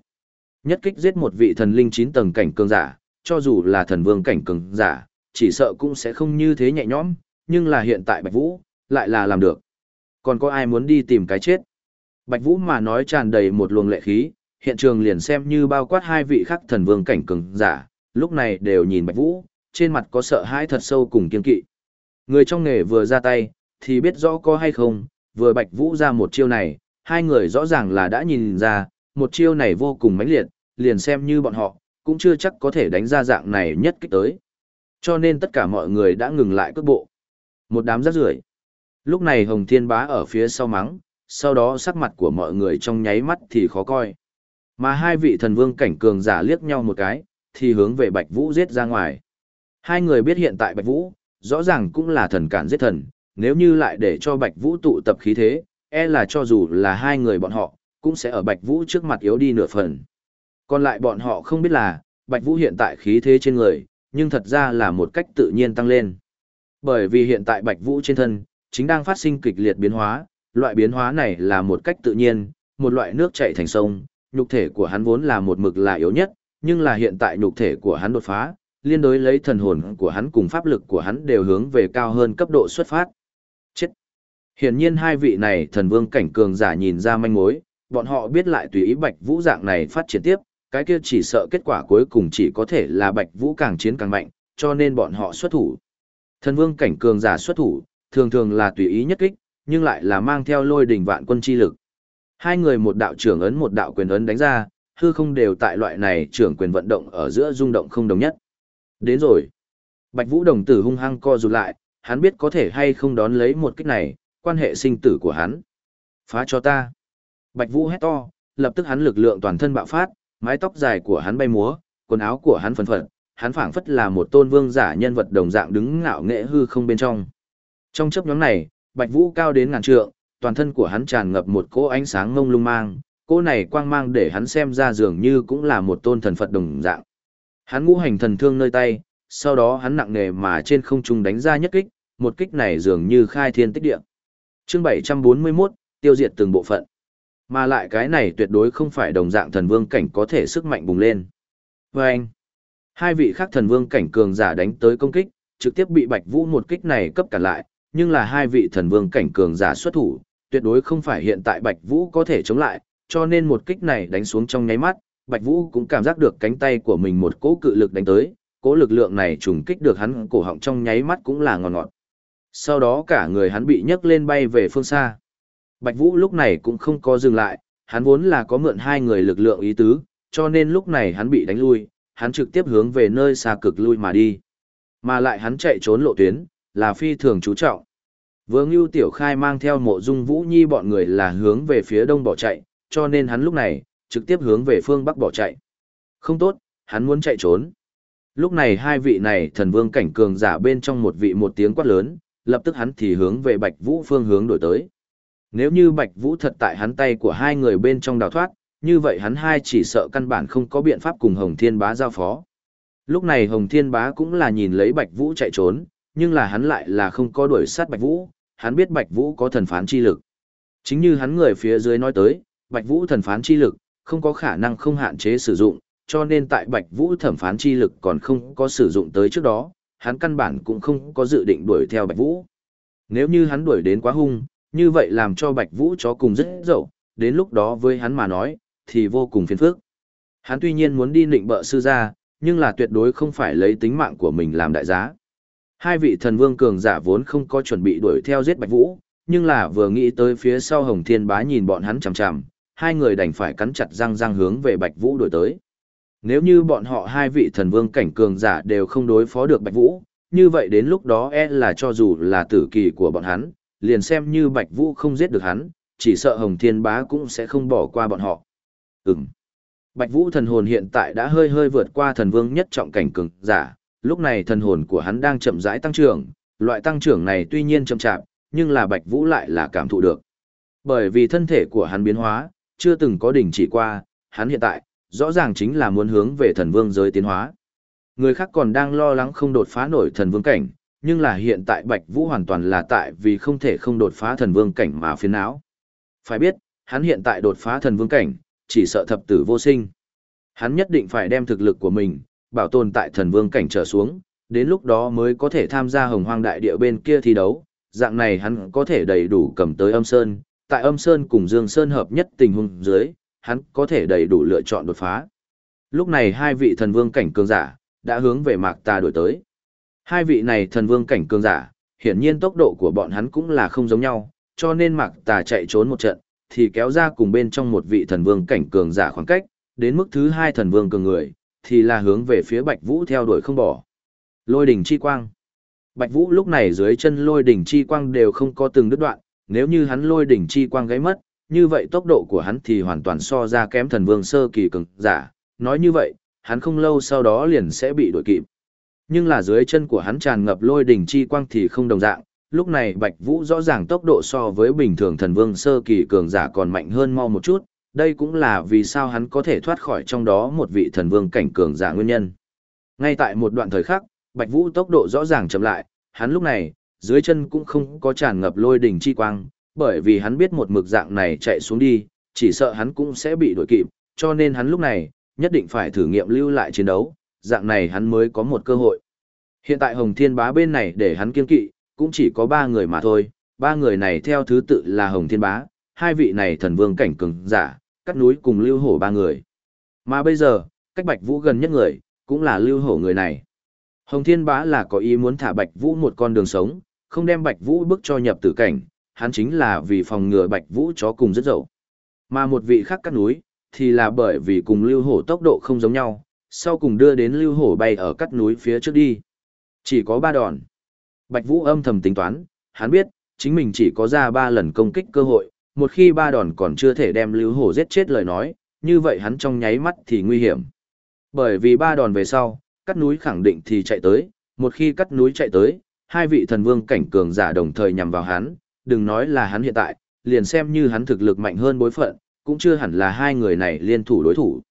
Nhất kích giết một vị thần linh 9 tầng cảnh cường giả, cho dù là thần vương cảnh cường giả, chỉ sợ cũng sẽ không như thế nhẹ nhõm, nhưng là hiện tại Bạch Vũ, lại là làm được. Còn có ai muốn đi tìm cái chết? Bạch Vũ mà nói tràn đầy một luồng lệ khí, hiện trường liền xem như bao quát hai vị khác thần vương cảnh cường giả, lúc này đều nhìn Bạch Vũ, trên mặt có sợ hãi thật sâu cùng kiên kỵ. Người trong nghề vừa ra tay, thì biết rõ có hay không, vừa Bạch Vũ ra một chiêu này, hai người rõ ràng là đã nhìn ra, một chiêu này vô cùng mãnh liệt, liền xem như bọn họ, cũng chưa chắc có thể đánh ra dạng này nhất kích tới. Cho nên tất cả mọi người đã ngừng lại cước bộ. Một đám rác rưởi. Lúc này Hồng Thiên Bá ở phía sau mắng, sau đó sắc mặt của mọi người trong nháy mắt thì khó coi. Mà hai vị thần vương cảnh cường giả liếc nhau một cái, thì hướng về Bạch Vũ giết ra ngoài. Hai người biết hiện tại Bạch Vũ, rõ ràng cũng là thần cản giết thần, nếu như lại để cho Bạch Vũ tụ tập khí thế, e là cho dù là hai người bọn họ, cũng sẽ ở Bạch Vũ trước mặt yếu đi nửa phần. Còn lại bọn họ không biết là, Bạch Vũ hiện tại khí thế trên người, nhưng thật ra là một cách tự nhiên tăng lên. Bởi vì hiện tại Bạch Vũ trên thân, chính đang phát sinh kịch liệt biến hóa, loại biến hóa này là một cách tự nhiên, một loại nước chảy thành sông, nhục thể của hắn vốn là một mực là yếu nhất, nhưng là hiện tại nhục thể của hắn đột phá, liên đối lấy thần hồn của hắn cùng pháp lực của hắn đều hướng về cao hơn cấp độ xuất phát. Chết! Hiển nhiên hai vị này thần vương cảnh cường giả nhìn ra manh mối, bọn họ biết lại tùy ý Bạch Vũ dạng này phát triển tiếp, cái kia chỉ sợ kết quả cuối cùng chỉ có thể là Bạch Vũ càng chiến càng mạnh, cho nên bọn họ xuất thủ. Thần vương cảnh cường giả xuất thủ, thường thường là tùy ý nhất kích, nhưng lại là mang theo lôi đỉnh vạn quân chi lực. Hai người một đạo trưởng ấn một đạo quyền ấn đánh ra, hư không đều tại loại này trưởng quyền vận động ở giữa rung động không đồng nhất. Đến rồi. Bạch Vũ đồng tử hung hăng co rụt lại, hắn biết có thể hay không đón lấy một kích này, quan hệ sinh tử của hắn. Phá cho ta. Bạch Vũ hét to, lập tức hắn lực lượng toàn thân bạo phát, mái tóc dài của hắn bay múa, quần áo của hắn phần phật, hắn phảng phất là một tôn vương giả nhân vật đồng dạng đứng ngạo nghệ hư không bên trong. Trong chớp nhoáng này, Bạch Vũ cao đến ngàn trượng, toàn thân của hắn tràn ngập một cỗ ánh sáng ngông lung mang, cỗ này quang mang để hắn xem ra dường như cũng là một tôn thần Phật đồng dạng. Hắn ngũ hành thần thương nơi tay, sau đó hắn nặng nề mà trên không trung đánh ra nhất kích, một kích này dường như khai thiên tích địa. Chương 741, tiêu diệt từng bộ phận. Mà lại cái này tuyệt đối không phải đồng dạng thần vương cảnh có thể sức mạnh bùng lên. Và anh, hai vị khác thần vương cảnh cường giả đánh tới công kích, trực tiếp bị Bạch Vũ một kích này cấp cả lại, nhưng là hai vị thần vương cảnh cường giả xuất thủ, tuyệt đối không phải hiện tại Bạch Vũ có thể chống lại, cho nên một kích này đánh xuống trong nháy mắt, Bạch Vũ cũng cảm giác được cánh tay của mình một cỗ cự lực đánh tới, cỗ lực lượng này trùng kích được hắn cổ họng trong nháy mắt cũng là ngọt ngọt. Sau đó cả người hắn bị nhấc lên bay về phương xa. Bạch Vũ lúc này cũng không có dừng lại, hắn vốn là có mượn hai người lực lượng ý tứ, cho nên lúc này hắn bị đánh lui, hắn trực tiếp hướng về nơi xa cực lui mà đi. Mà lại hắn chạy trốn lộ tuyến, là phi thường chú trọng. Vương Ngưu Tiểu Khai mang theo mộ dung Vũ Nhi bọn người là hướng về phía đông bỏ chạy, cho nên hắn lúc này, trực tiếp hướng về phương bắc bỏ chạy. Không tốt, hắn muốn chạy trốn. Lúc này hai vị này thần vương cảnh cường giả bên trong một vị một tiếng quát lớn, lập tức hắn thì hướng về Bạch Vũ phương hướng đổi tới. Nếu như Bạch Vũ thật tại hắn tay của hai người bên trong đào thoát, như vậy hắn hai chỉ sợ căn bản không có biện pháp cùng Hồng Thiên Bá giao phó. Lúc này Hồng Thiên Bá cũng là nhìn lấy Bạch Vũ chạy trốn, nhưng là hắn lại là không có đuổi sát Bạch Vũ, hắn biết Bạch Vũ có thần phán chi lực. Chính như hắn người phía dưới nói tới, Bạch Vũ thần phán chi lực, không có khả năng không hạn chế sử dụng, cho nên tại Bạch Vũ thẩm phán chi lực còn không có sử dụng tới trước đó, hắn căn bản cũng không có dự định đuổi theo Bạch Vũ. Nếu như hắn đuổi đến quá hung, như vậy làm cho Bạch Vũ chó cùng rất dậu, đến lúc đó với hắn mà nói, thì vô cùng phiền phức. Hắn tuy nhiên muốn đi nịnh bợ sư gia, nhưng là tuyệt đối không phải lấy tính mạng của mình làm đại giá. Hai vị thần vương cường giả vốn không có chuẩn bị đuổi theo giết Bạch Vũ, nhưng là vừa nghĩ tới phía sau Hồng Thiên Bá nhìn bọn hắn chằm chằm, hai người đành phải cắn chặt răng răng hướng về Bạch Vũ đuổi tới. Nếu như bọn họ hai vị thần vương cảnh cường giả đều không đối phó được Bạch Vũ, như vậy đến lúc đó e là cho dù là tử kỳ của bọn hắn, liền xem như Bạch Vũ không giết được hắn, chỉ sợ Hồng Thiên Bá cũng sẽ không bỏ qua bọn họ. Ừm. Bạch Vũ thần hồn hiện tại đã hơi hơi vượt qua thần vương nhất trọng cảnh cường giả, lúc này thần hồn của hắn đang chậm rãi tăng trưởng, loại tăng trưởng này tuy nhiên chậm chạp, nhưng là Bạch Vũ lại là cảm thụ được. Bởi vì thân thể của hắn biến hóa, chưa từng có đỉnh chỉ qua, hắn hiện tại, rõ ràng chính là muốn hướng về thần vương giới tiến hóa. Người khác còn đang lo lắng không đột phá nổi thần vương cảnh, nhưng là hiện tại Bạch Vũ hoàn toàn là tại vì không thể không đột phá thần vương cảnh mà phiền não. Phải biết, hắn hiện tại đột phá thần vương cảnh, chỉ sợ thập tử vô sinh. Hắn nhất định phải đem thực lực của mình, bảo tồn tại thần vương cảnh trở xuống, đến lúc đó mới có thể tham gia hồng hoang đại địa bên kia thi đấu, dạng này hắn có thể đầy đủ cầm tới âm sơn, tại âm sơn cùng dương sơn hợp nhất tình huống dưới, hắn có thể đầy đủ lựa chọn đột phá. Lúc này hai vị thần vương cảnh cường giả, đã hướng về mạc tà đổi tới. Hai vị này thần vương cảnh cường giả, hiển nhiên tốc độ của bọn hắn cũng là không giống nhau, cho nên mạc tà chạy trốn một trận, thì kéo ra cùng bên trong một vị thần vương cảnh cường giả khoảng cách, đến mức thứ hai thần vương cường người, thì là hướng về phía Bạch Vũ theo đuổi không bỏ. Lôi đỉnh chi quang. Bạch Vũ lúc này dưới chân lôi đỉnh chi quang đều không có từng đứt đoạn, nếu như hắn lôi đỉnh chi quang gáy mất, như vậy tốc độ của hắn thì hoàn toàn so ra kém thần vương sơ kỳ cường giả, nói như vậy, hắn không lâu sau đó liền sẽ bị đuổi kịp. Nhưng là dưới chân của hắn tràn ngập lôi đỉnh chi quang thì không đồng dạng, lúc này Bạch Vũ rõ ràng tốc độ so với bình thường thần vương sơ kỳ cường giả còn mạnh hơn mau một chút, đây cũng là vì sao hắn có thể thoát khỏi trong đó một vị thần vương cảnh cường giả nguyên nhân. Ngay tại một đoạn thời khắc, Bạch Vũ tốc độ rõ ràng chậm lại, hắn lúc này, dưới chân cũng không có tràn ngập lôi đỉnh chi quang, bởi vì hắn biết một mực dạng này chạy xuống đi, chỉ sợ hắn cũng sẽ bị đuổi kịp, cho nên hắn lúc này, nhất định phải thử nghiệm lưu lại chiến đấu, dạng này hắn mới có một cơ hội. Hiện tại Hồng Thiên Bá bên này để hắn kiên kỵ, cũng chỉ có ba người mà thôi, ba người này theo thứ tự là Hồng Thiên Bá, hai vị này thần vương cảnh cường giả, cắt núi cùng lưu hổ ba người. Mà bây giờ, cách Bạch Vũ gần nhất người, cũng là lưu hổ người này. Hồng Thiên Bá là có ý muốn thả Bạch Vũ một con đường sống, không đem Bạch Vũ bước cho nhập tử cảnh, hắn chính là vì phòng ngừa Bạch Vũ chó cùng rất dậu. Mà một vị khác cắt núi, thì là bởi vì cùng lưu hổ tốc độ không giống nhau, sau cùng đưa đến lưu hổ bay ở cắt núi phía trước đi. Chỉ có ba đòn. Bạch Vũ âm thầm tính toán, hắn biết, chính mình chỉ có ra ba lần công kích cơ hội, một khi ba đòn còn chưa thể đem lưu hổ giết chết lời nói, như vậy hắn trong nháy mắt thì nguy hiểm. Bởi vì ba đòn về sau, cắt núi khẳng định thì chạy tới, một khi cắt núi chạy tới, hai vị thần vương cảnh cường giả đồng thời nhằm vào hắn, đừng nói là hắn hiện tại, liền xem như hắn thực lực mạnh hơn bối phận, cũng chưa hẳn là hai người này liên thủ đối thủ.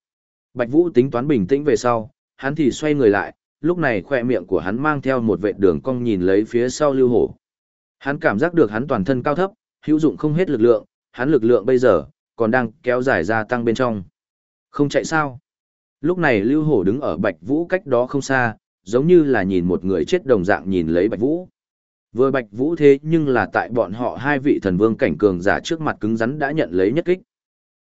Bạch Vũ tính toán bình tĩnh về sau, hắn thì xoay người lại, lúc này khoe miệng của hắn mang theo một vệ đường cong nhìn lấy phía sau lưu hổ. Hắn cảm giác được hắn toàn thân cao thấp, hữu dụng không hết lực lượng, hắn lực lượng bây giờ, còn đang kéo dài gia tăng bên trong. Không chạy sao? Lúc này lưu hổ đứng ở Bạch Vũ cách đó không xa, giống như là nhìn một người chết đồng dạng nhìn lấy Bạch Vũ. Vừa Bạch Vũ thế nhưng là tại bọn họ hai vị thần vương cảnh cường giả trước mặt cứng rắn đã nhận lấy nhất kích.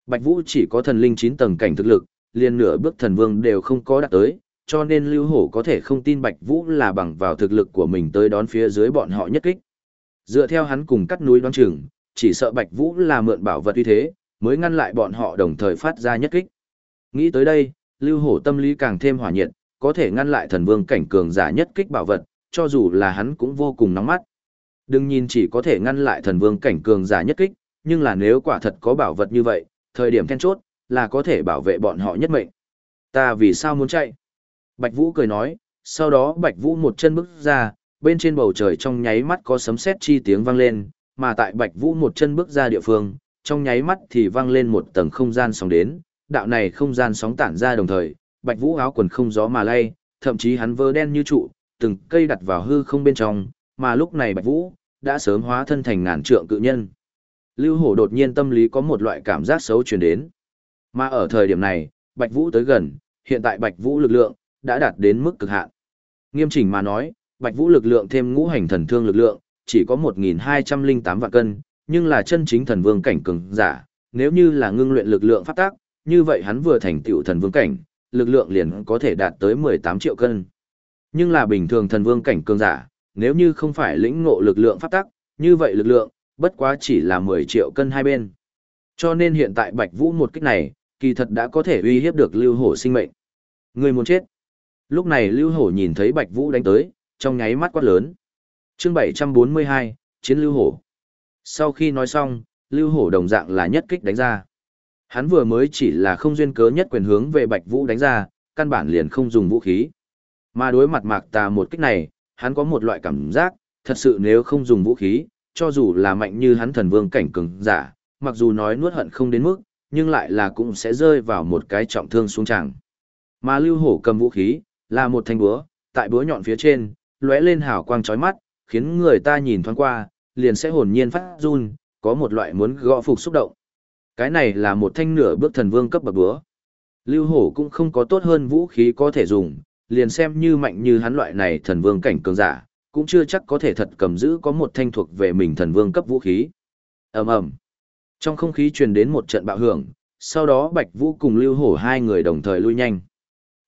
Bạch Vũ chỉ có thần linh 9 tầng cảnh thực lực, liền nửa bước thần vương đều không có đạt tới, cho nên Lưu Hổ có thể không tin Bạch Vũ là bằng vào thực lực của mình tới đón phía dưới bọn họ nhất kích. Dựa theo hắn cùng cắt núi đoán chừng, chỉ sợ Bạch Vũ là mượn bảo vật uy thế, mới ngăn lại bọn họ đồng thời phát ra nhất kích. Nghĩ tới đây, Lưu Hổ tâm lý càng thêm hỏa nhiệt, có thể ngăn lại thần vương cảnh cường giả nhất kích bảo vật, cho dù là hắn cũng vô cùng nóng mắt. Đừng nhìn chỉ có thể ngăn lại thần vương cảnh cường giả nhất kích, nhưng là nếu quả thật có bảo vật như vậy, thời điểm then chốt, là có thể bảo vệ bọn họ nhất mệnh. Ta vì sao muốn chạy? Bạch Vũ cười nói, sau đó Bạch Vũ một chân bước ra, bên trên bầu trời trong nháy mắt có sấm sét chi tiếng vang lên, mà tại Bạch Vũ một chân bước ra địa phương, trong nháy mắt thì vang lên một tầng không gian sóng đến, đạo này không gian sóng tản ra đồng thời, Bạch Vũ áo quần không gió mà lay, thậm chí hắn vơ đen như trụ, từng cây đặt vào hư không bên trong, mà lúc này Bạch Vũ đã sớm hóa thân thành ngàn trượng cự nhân. Lưu Hổ đột nhiên tâm lý có một loại cảm giác xấu truyền đến. Mà ở thời điểm này, Bạch Vũ tới gần, hiện tại Bạch Vũ lực lượng đã đạt đến mức cực hạn. Nghiêm chỉnh mà nói, Bạch Vũ lực lượng thêm ngũ hành thần thương lực lượng, chỉ có 1208 vạn cân, nhưng là chân chính thần vương cảnh cường giả, nếu như là ngưng luyện lực lượng pháp tác, như vậy hắn vừa thành tựu thần vương cảnh, lực lượng liền có thể đạt tới 18 triệu cân. Nhưng là bình thường thần vương cảnh cường giả, nếu như không phải lĩnh ngộ lực lượng pháp tắc, như vậy lực lượng, bất quá chỉ là 10 triệu cân hai bên. Cho nên hiện tại Bạch Vũ một kích này, kỳ thật đã có thể uy hiếp được Lưu Hổ sinh mệnh. Người muốn chết. Lúc này Lưu Hổ nhìn thấy Bạch Vũ đánh tới, trong nháy mắt quát lớn. Chương 742, Chiến Lưu Hổ. Sau khi nói xong, Lưu Hổ đồng dạng là nhất kích đánh ra. Hắn vừa mới chỉ là không duyên cớ nhất quyền hướng về Bạch Vũ đánh ra, căn bản liền không dùng vũ khí. Mà đối mặt Mạc Tà một kích này, hắn có một loại cảm giác, thật sự nếu không dùng vũ khí, cho dù là mạnh như hắn thần vương cảnh cường giả, mặc dù nói nuốt hận không đến mức, nhưng lại là cũng sẽ rơi vào một cái trọng thương xuống chẳng. Mà lưu hổ cầm vũ khí, là một thanh búa, tại búa nhọn phía trên, lóe lên hào quang chói mắt, khiến người ta nhìn thoáng qua, liền sẽ hồn nhiên phát run, có một loại muốn gõ phục xúc động. Cái này là một thanh nửa bước thần vương cấp bậc búa. Lưu hổ cũng không có tốt hơn vũ khí có thể dùng, liền xem như mạnh như hắn loại này thần vương cảnh cường giả, cũng chưa chắc có thể thật cầm giữ có một thanh thuộc về mình thần vương cấp vũ khí. ầm ầm Trong không khí truyền đến một trận bạo hưởng, sau đó Bạch Vũ cùng Lưu Hổ hai người đồng thời lui nhanh.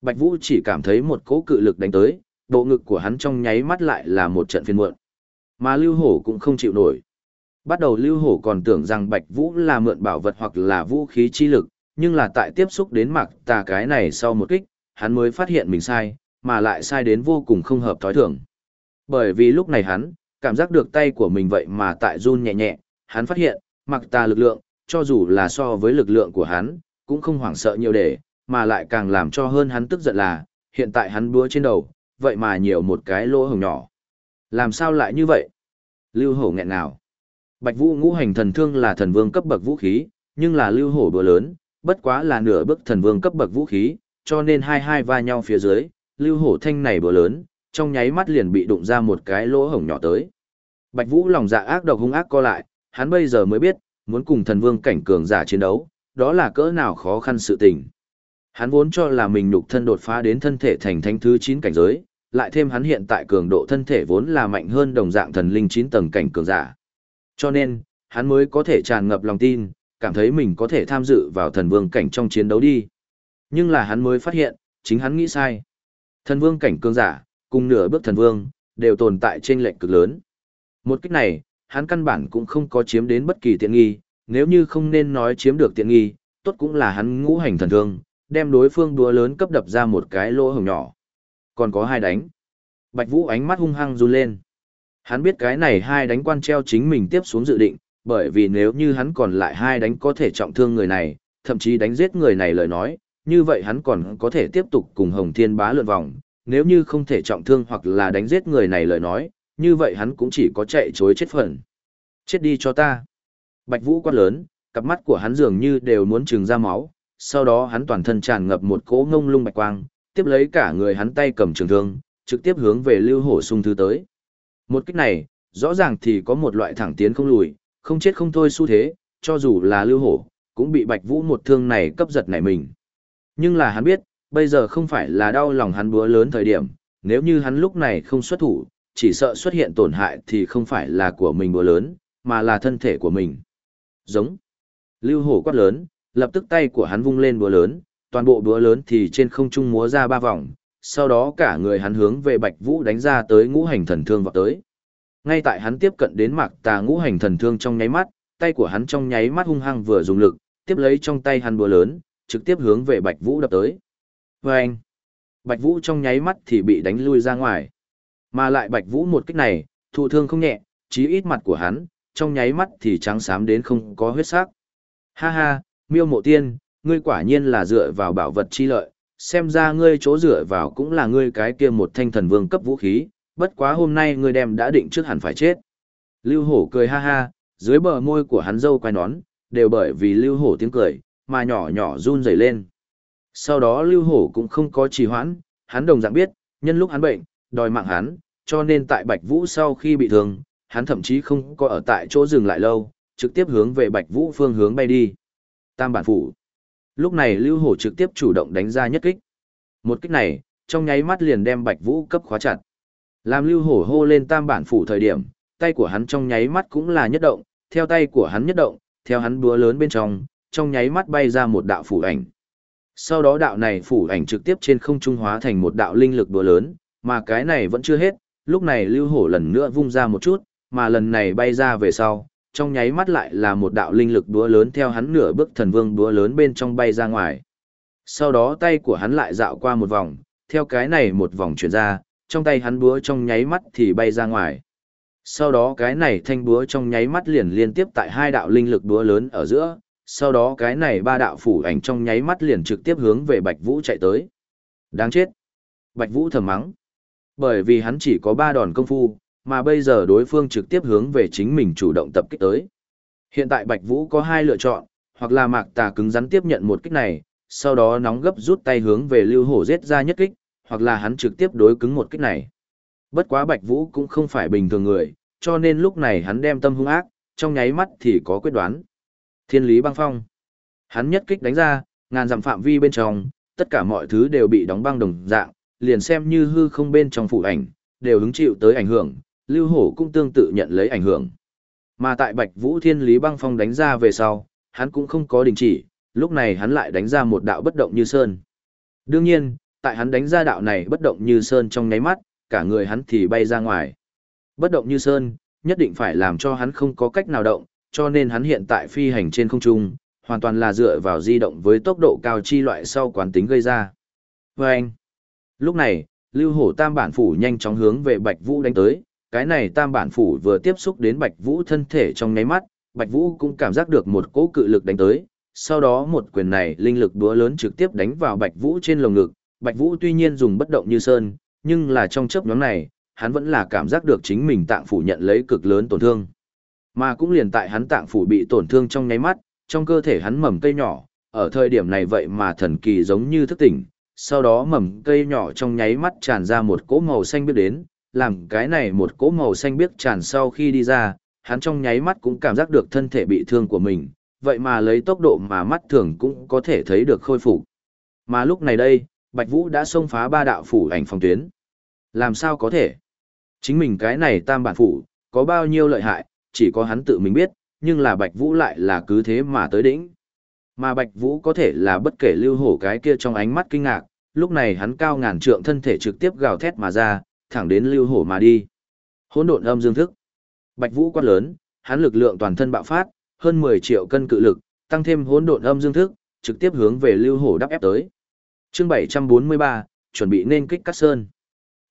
Bạch Vũ chỉ cảm thấy một cỗ cự lực đánh tới, bộ ngực của hắn trong nháy mắt lại là một trận phiền muộn. Mà Lưu Hổ cũng không chịu nổi. Bắt đầu Lưu Hổ còn tưởng rằng Bạch Vũ là mượn bảo vật hoặc là vũ khí chi lực, nhưng là tại tiếp xúc đến Mặc tà cái này sau một kích, hắn mới phát hiện mình sai, mà lại sai đến vô cùng không hợp thói thường. Bởi vì lúc này hắn, cảm giác được tay của mình vậy mà tại run nhẹ nhẹ, hắn phát hiện, mặc tà lực lượng, cho dù là so với lực lượng của hắn, cũng không hoảng sợ nhiều để, mà lại càng làm cho hơn hắn tức giận là, hiện tại hắn búa trên đầu, vậy mà nhiều một cái lỗ hồng nhỏ. Làm sao lại như vậy? Lưu hổ nghẹn nào? Bạch vũ ngũ hành thần thương là thần vương cấp bậc vũ khí, nhưng là lưu hổ bữa lớn, bất quá là nửa bức thần vương cấp bậc vũ khí, cho nên hai hai va nhau phía dưới, lưu hổ thanh này bữa lớn, trong nháy mắt liền bị đụng ra một cái lỗ hổng nhỏ tới. Bạch Vũ lòng dạ ác độc hung ác co lại, hắn bây giờ mới biết, muốn cùng thần vương cảnh cường giả chiến đấu, đó là cỡ nào khó khăn sự tình. Hắn vốn cho là mình nhục thân đột phá đến thân thể thành thánh thứ 9 cảnh giới, lại thêm hắn hiện tại cường độ thân thể vốn là mạnh hơn đồng dạng thần linh 9 tầng cảnh cường giả. Cho nên, hắn mới có thể tràn ngập lòng tin, cảm thấy mình có thể tham dự vào thần vương cảnh trong chiến đấu đi. Nhưng là hắn mới phát hiện, chính hắn nghĩ sai. Thần vương cảnh cường giả, cùng nửa bước thần vương, đều tồn tại trên lệnh cực lớn. Một cách này, hắn căn bản cũng không có chiếm đến bất kỳ tiện nghi, nếu như không nên nói chiếm được tiện nghi, tốt cũng là hắn ngũ hành thần thương, đem đối phương đùa lớn cấp đập ra một cái lỗ hồng nhỏ. Còn có hai đánh. Bạch Vũ ánh mắt hung hăng run lên. Hắn biết cái này hai đánh quan treo chính mình tiếp xuống dự định, bởi vì nếu như hắn còn lại hai đánh có thể trọng thương người này, thậm chí đánh giết người này lời nói, như vậy hắn còn có thể tiếp tục cùng Hồng Thiên bá lượn vòng, nếu như không thể trọng thương hoặc là đánh giết người này lời nói, như vậy hắn cũng chỉ có chạy chối chết phần. Chết đi cho ta. Bạch Vũ quát lớn, cặp mắt của hắn dường như đều muốn trừng ra máu, sau đó hắn toàn thân tràn ngập một cỗ ngông lung bạch quang, tiếp lấy cả người hắn tay cầm trường thương, trực tiếp hướng về Lưu Hổ xung thứ tới. Một kích này, rõ ràng thì có một loại thẳng tiến không lùi, không chết không thôi xu thế, cho dù là Lưu Hổ, cũng bị Bạch Vũ một thương này cấp giật nảy mình. Nhưng là hắn biết, bây giờ không phải là đau lòng hắn búa lớn thời điểm, nếu như hắn lúc này không xuất thủ, chỉ sợ xuất hiện tổn hại thì không phải là của mình búa lớn, mà là thân thể của mình. Giống. Lưu hổ quát lớn, lập tức tay của hắn vung lên búa lớn, toàn bộ búa lớn thì trên không trung múa ra ba vòng, sau đó cả người hắn hướng về Bạch Vũ đánh ra tới ngũ hành thần thương vào tới. Ngay tại hắn tiếp cận đến mạc tà ngũ hành thần thương trong nháy mắt, tay của hắn trong nháy mắt hung hăng vừa dùng lực, tiếp lấy trong tay hắn búa lớn, trực tiếp hướng về Bạch Vũ đập tới. Và anh, Bạch Vũ trong nháy mắt thì bị đánh lui ra ngoài. Mà lại Bạch Vũ một kích này, thụ thương không nhẹ, chí ít mặt của hắn, trong nháy mắt thì trắng xám đến không có huyết sắc. Ha ha, miêu mộ tiên, ngươi quả nhiên là dựa vào bảo vật chi lợi, xem ra ngươi chỗ dựa vào cũng là ngươi cái kia một thanh thần vương cấp vũ khí, bất quá hôm nay ngươi đem đã định trước hẳn phải chết. Lưu hổ cười ha ha, dưới bờ môi của hắn dâu quay nón, đều bởi vì lưu hổ tiếng cười, mà nhỏ nhỏ run rẩy lên. Sau đó Lưu Hổ cũng không có trì hoãn, hắn đồng dạng biết, nhân lúc hắn bệnh, đòi mạng hắn, cho nên tại Bạch Vũ sau khi bị thương, hắn thậm chí không có ở tại chỗ dừng lại lâu, trực tiếp hướng về Bạch Vũ phương hướng bay đi. Tam bản phủ. Lúc này Lưu Hổ trực tiếp chủ động đánh ra nhất kích. Một kích này, trong nháy mắt liền đem Bạch Vũ cấp khóa chặt. Làm Lưu Hổ hô lên tam bản phủ thời điểm, tay của hắn trong nháy mắt cũng là nhất động, theo tay của hắn nhất động, theo hắn búa lớn bên trong, trong nháy mắt bay ra một đạo phủ ảnh. Sau đó đạo này phủ ảnh trực tiếp trên không trung hóa thành một đạo linh lực đùa lớn, mà cái này vẫn chưa hết, lúc này lưu hổ lần nữa vung ra một chút, mà lần này bay ra về sau, trong nháy mắt lại là một đạo linh lực búa lớn theo hắn nửa bước thần vương búa lớn bên trong bay ra ngoài. Sau đó tay của hắn lại dạo qua một vòng, theo cái này một vòng chuyển ra, trong tay hắn búa trong nháy mắt thì bay ra ngoài. Sau đó cái này thanh búa trong nháy mắt liền liên tiếp tại hai đạo linh lực búa lớn ở giữa, sau đó cái này ba đạo phủ ảnh trong nháy mắt liền trực tiếp hướng về Bạch Vũ chạy tới. Đáng chết. Bạch Vũ thầm mắng. Bởi vì hắn chỉ có ba đòn công phu, mà bây giờ đối phương trực tiếp hướng về chính mình chủ động tập kích tới. Hiện tại Bạch Vũ có hai lựa chọn, hoặc là mạc tà cứng rắn tiếp nhận một kích này, sau đó nóng gấp rút tay hướng về lưu hổ giết ra nhất kích, hoặc là hắn trực tiếp đối cứng một kích này. Bất quá Bạch Vũ cũng không phải bình thường người, cho nên lúc này hắn đem tâm hung ác, trong nháy mắt thì có quyết đoán. Thiên lý băng phong. Hắn nhất kích đánh ra, ngàn dặm phạm vi bên trong, tất cả mọi thứ đều bị đóng băng đồng dạng, liền xem như hư không bên trong phủ ảnh, đều hứng chịu tới ảnh hưởng, Lưu Hổ cũng tương tự nhận lấy ảnh hưởng. Mà tại Bạch Vũ Thiên Lý Băng Phong đánh ra về sau, hắn cũng không có đình chỉ, lúc này hắn lại đánh ra một đạo bất động như sơn. Đương nhiên, tại hắn đánh ra đạo này bất động như sơn trong nháy mắt, cả người hắn thì bay ra ngoài. Bất động như sơn, nhất định phải làm cho hắn không có cách nào động, cho nên hắn hiện tại phi hành trên không trung, hoàn toàn là dựa vào di động với tốc độ cao chi loại sau quán tính gây ra. Và anh, lúc này, lưu hổ tam bản phủ nhanh chóng hướng về Bạch Vũ đánh tới, cái này tam bản phủ vừa tiếp xúc đến Bạch Vũ thân thể trong nháy mắt, Bạch Vũ cũng cảm giác được một cỗ cự lực đánh tới, sau đó một quyền này linh lực đúa lớn trực tiếp đánh vào Bạch Vũ trên lồng ngực, Bạch Vũ tuy nhiên dùng bất động như sơn, nhưng là trong chớp nhoáng này, hắn vẫn là cảm giác được chính mình tạng phủ nhận lấy cực lớn tổn thương. Mà cũng liền tại hắn tạng phủ bị tổn thương trong nháy mắt, trong cơ thể hắn mầm cây nhỏ, ở thời điểm này vậy mà thần kỳ giống như thức tỉnh, sau đó mầm cây nhỏ trong nháy mắt tràn ra một cỗ màu xanh biết đến, làm cái này một cỗ màu xanh biết tràn sau khi đi ra, hắn trong nháy mắt cũng cảm giác được thân thể bị thương của mình, vậy mà lấy tốc độ mà mắt thường cũng có thể thấy được khôi phục. Mà lúc này đây, Bạch Vũ đã xông phá ba đạo phủ ảnh phòng tuyến. Làm sao có thể? Chính mình cái này tam bản phủ, có bao nhiêu lợi hại, chỉ có hắn tự mình biết, nhưng là Bạch Vũ lại là cứ thế mà tới đỉnh. Mà Bạch Vũ có thể là bất kể lưu hổ cái kia trong ánh mắt kinh ngạc, lúc này hắn cao ngàn trượng thân thể trực tiếp gào thét mà ra, thẳng đến lưu hổ mà đi. Hỗn độn âm dương thức. Bạch Vũ quát lớn, hắn lực lượng toàn thân bạo phát, hơn 10 triệu cân cự lực, tăng thêm hỗn độn âm dương thức, trực tiếp hướng về lưu hổ đắp ép tới. Chương 743, chuẩn bị nên kích cắt sơn.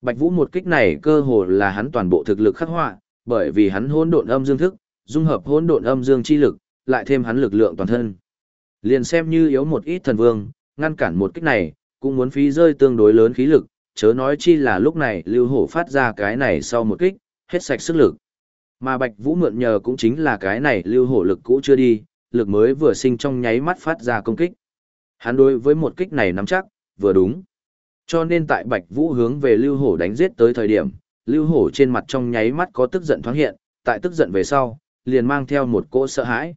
Bạch Vũ một kích này cơ hồ là hắn toàn bộ thực lực khắc họa, bởi vì hắn hỗn độn âm dương thức, dung hợp hỗn độn âm dương chi lực, lại thêm hắn lực lượng toàn thân. Liền xem như yếu một ít thần vương, ngăn cản một kích này, cũng muốn phí rơi tương đối lớn khí lực, chớ nói chi là lúc này Lưu Hổ phát ra cái này sau một kích, hết sạch sức lực. Mà Bạch Vũ mượn nhờ cũng chính là cái này Lưu Hổ lực cũ chưa đi, lực mới vừa sinh trong nháy mắt phát ra công kích. Hắn đối với một kích này nắm chắc, vừa đúng. Cho nên tại Bạch Vũ hướng về Lưu Hổ đánh giết tới thời điểm, Lưu Hổ trên mặt trong nháy mắt có tức giận thoáng hiện, tại tức giận về sau, liền mang theo một cỗ sợ hãi.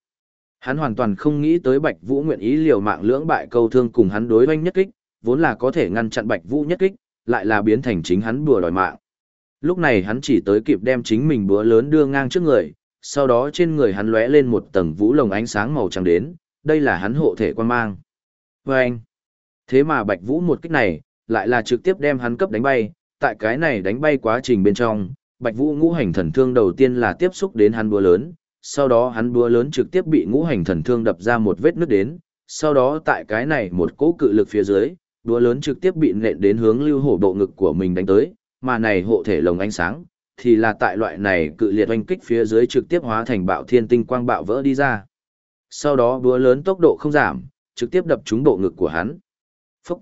Hắn hoàn toàn không nghĩ tới Bạch Vũ nguyện ý liều mạng lưỡng bại câu thương cùng hắn đối oanh nhất kích, vốn là có thể ngăn chặn Bạch Vũ nhất kích, lại là biến thành chính hắn bùa đòi mạng. Lúc này hắn chỉ tới kịp đem chính mình búa lớn đưa ngang trước người, sau đó trên người hắn lóe lên một tầng vũ lồng ánh sáng màu trắng đến, đây là hắn hộ thể quan mang. Và anh, thế mà Bạch Vũ một kích này, lại là trực tiếp đem hắn cấp đánh bay, tại cái này đánh bay quá trình bên trong, Bạch Vũ ngũ hành thần thương đầu tiên là tiếp xúc đến hắn búa lớn, sau đó hắn búa lớn trực tiếp bị ngũ hành thần thương đập ra một vết nứt đến, sau đó tại cái này một cỗ cự lực phía dưới, đũa lớn trực tiếp bị nện đến hướng lưu hổ bộ ngực của mình đánh tới, mà này hộ thể lồng ánh sáng, thì là tại loại này cự liệt oanh kích phía dưới trực tiếp hóa thành bạo thiên tinh quang bạo vỡ đi ra. Sau đó đũa lớn tốc độ không giảm, trực tiếp đập trúng bộ ngực của hắn. Phúc!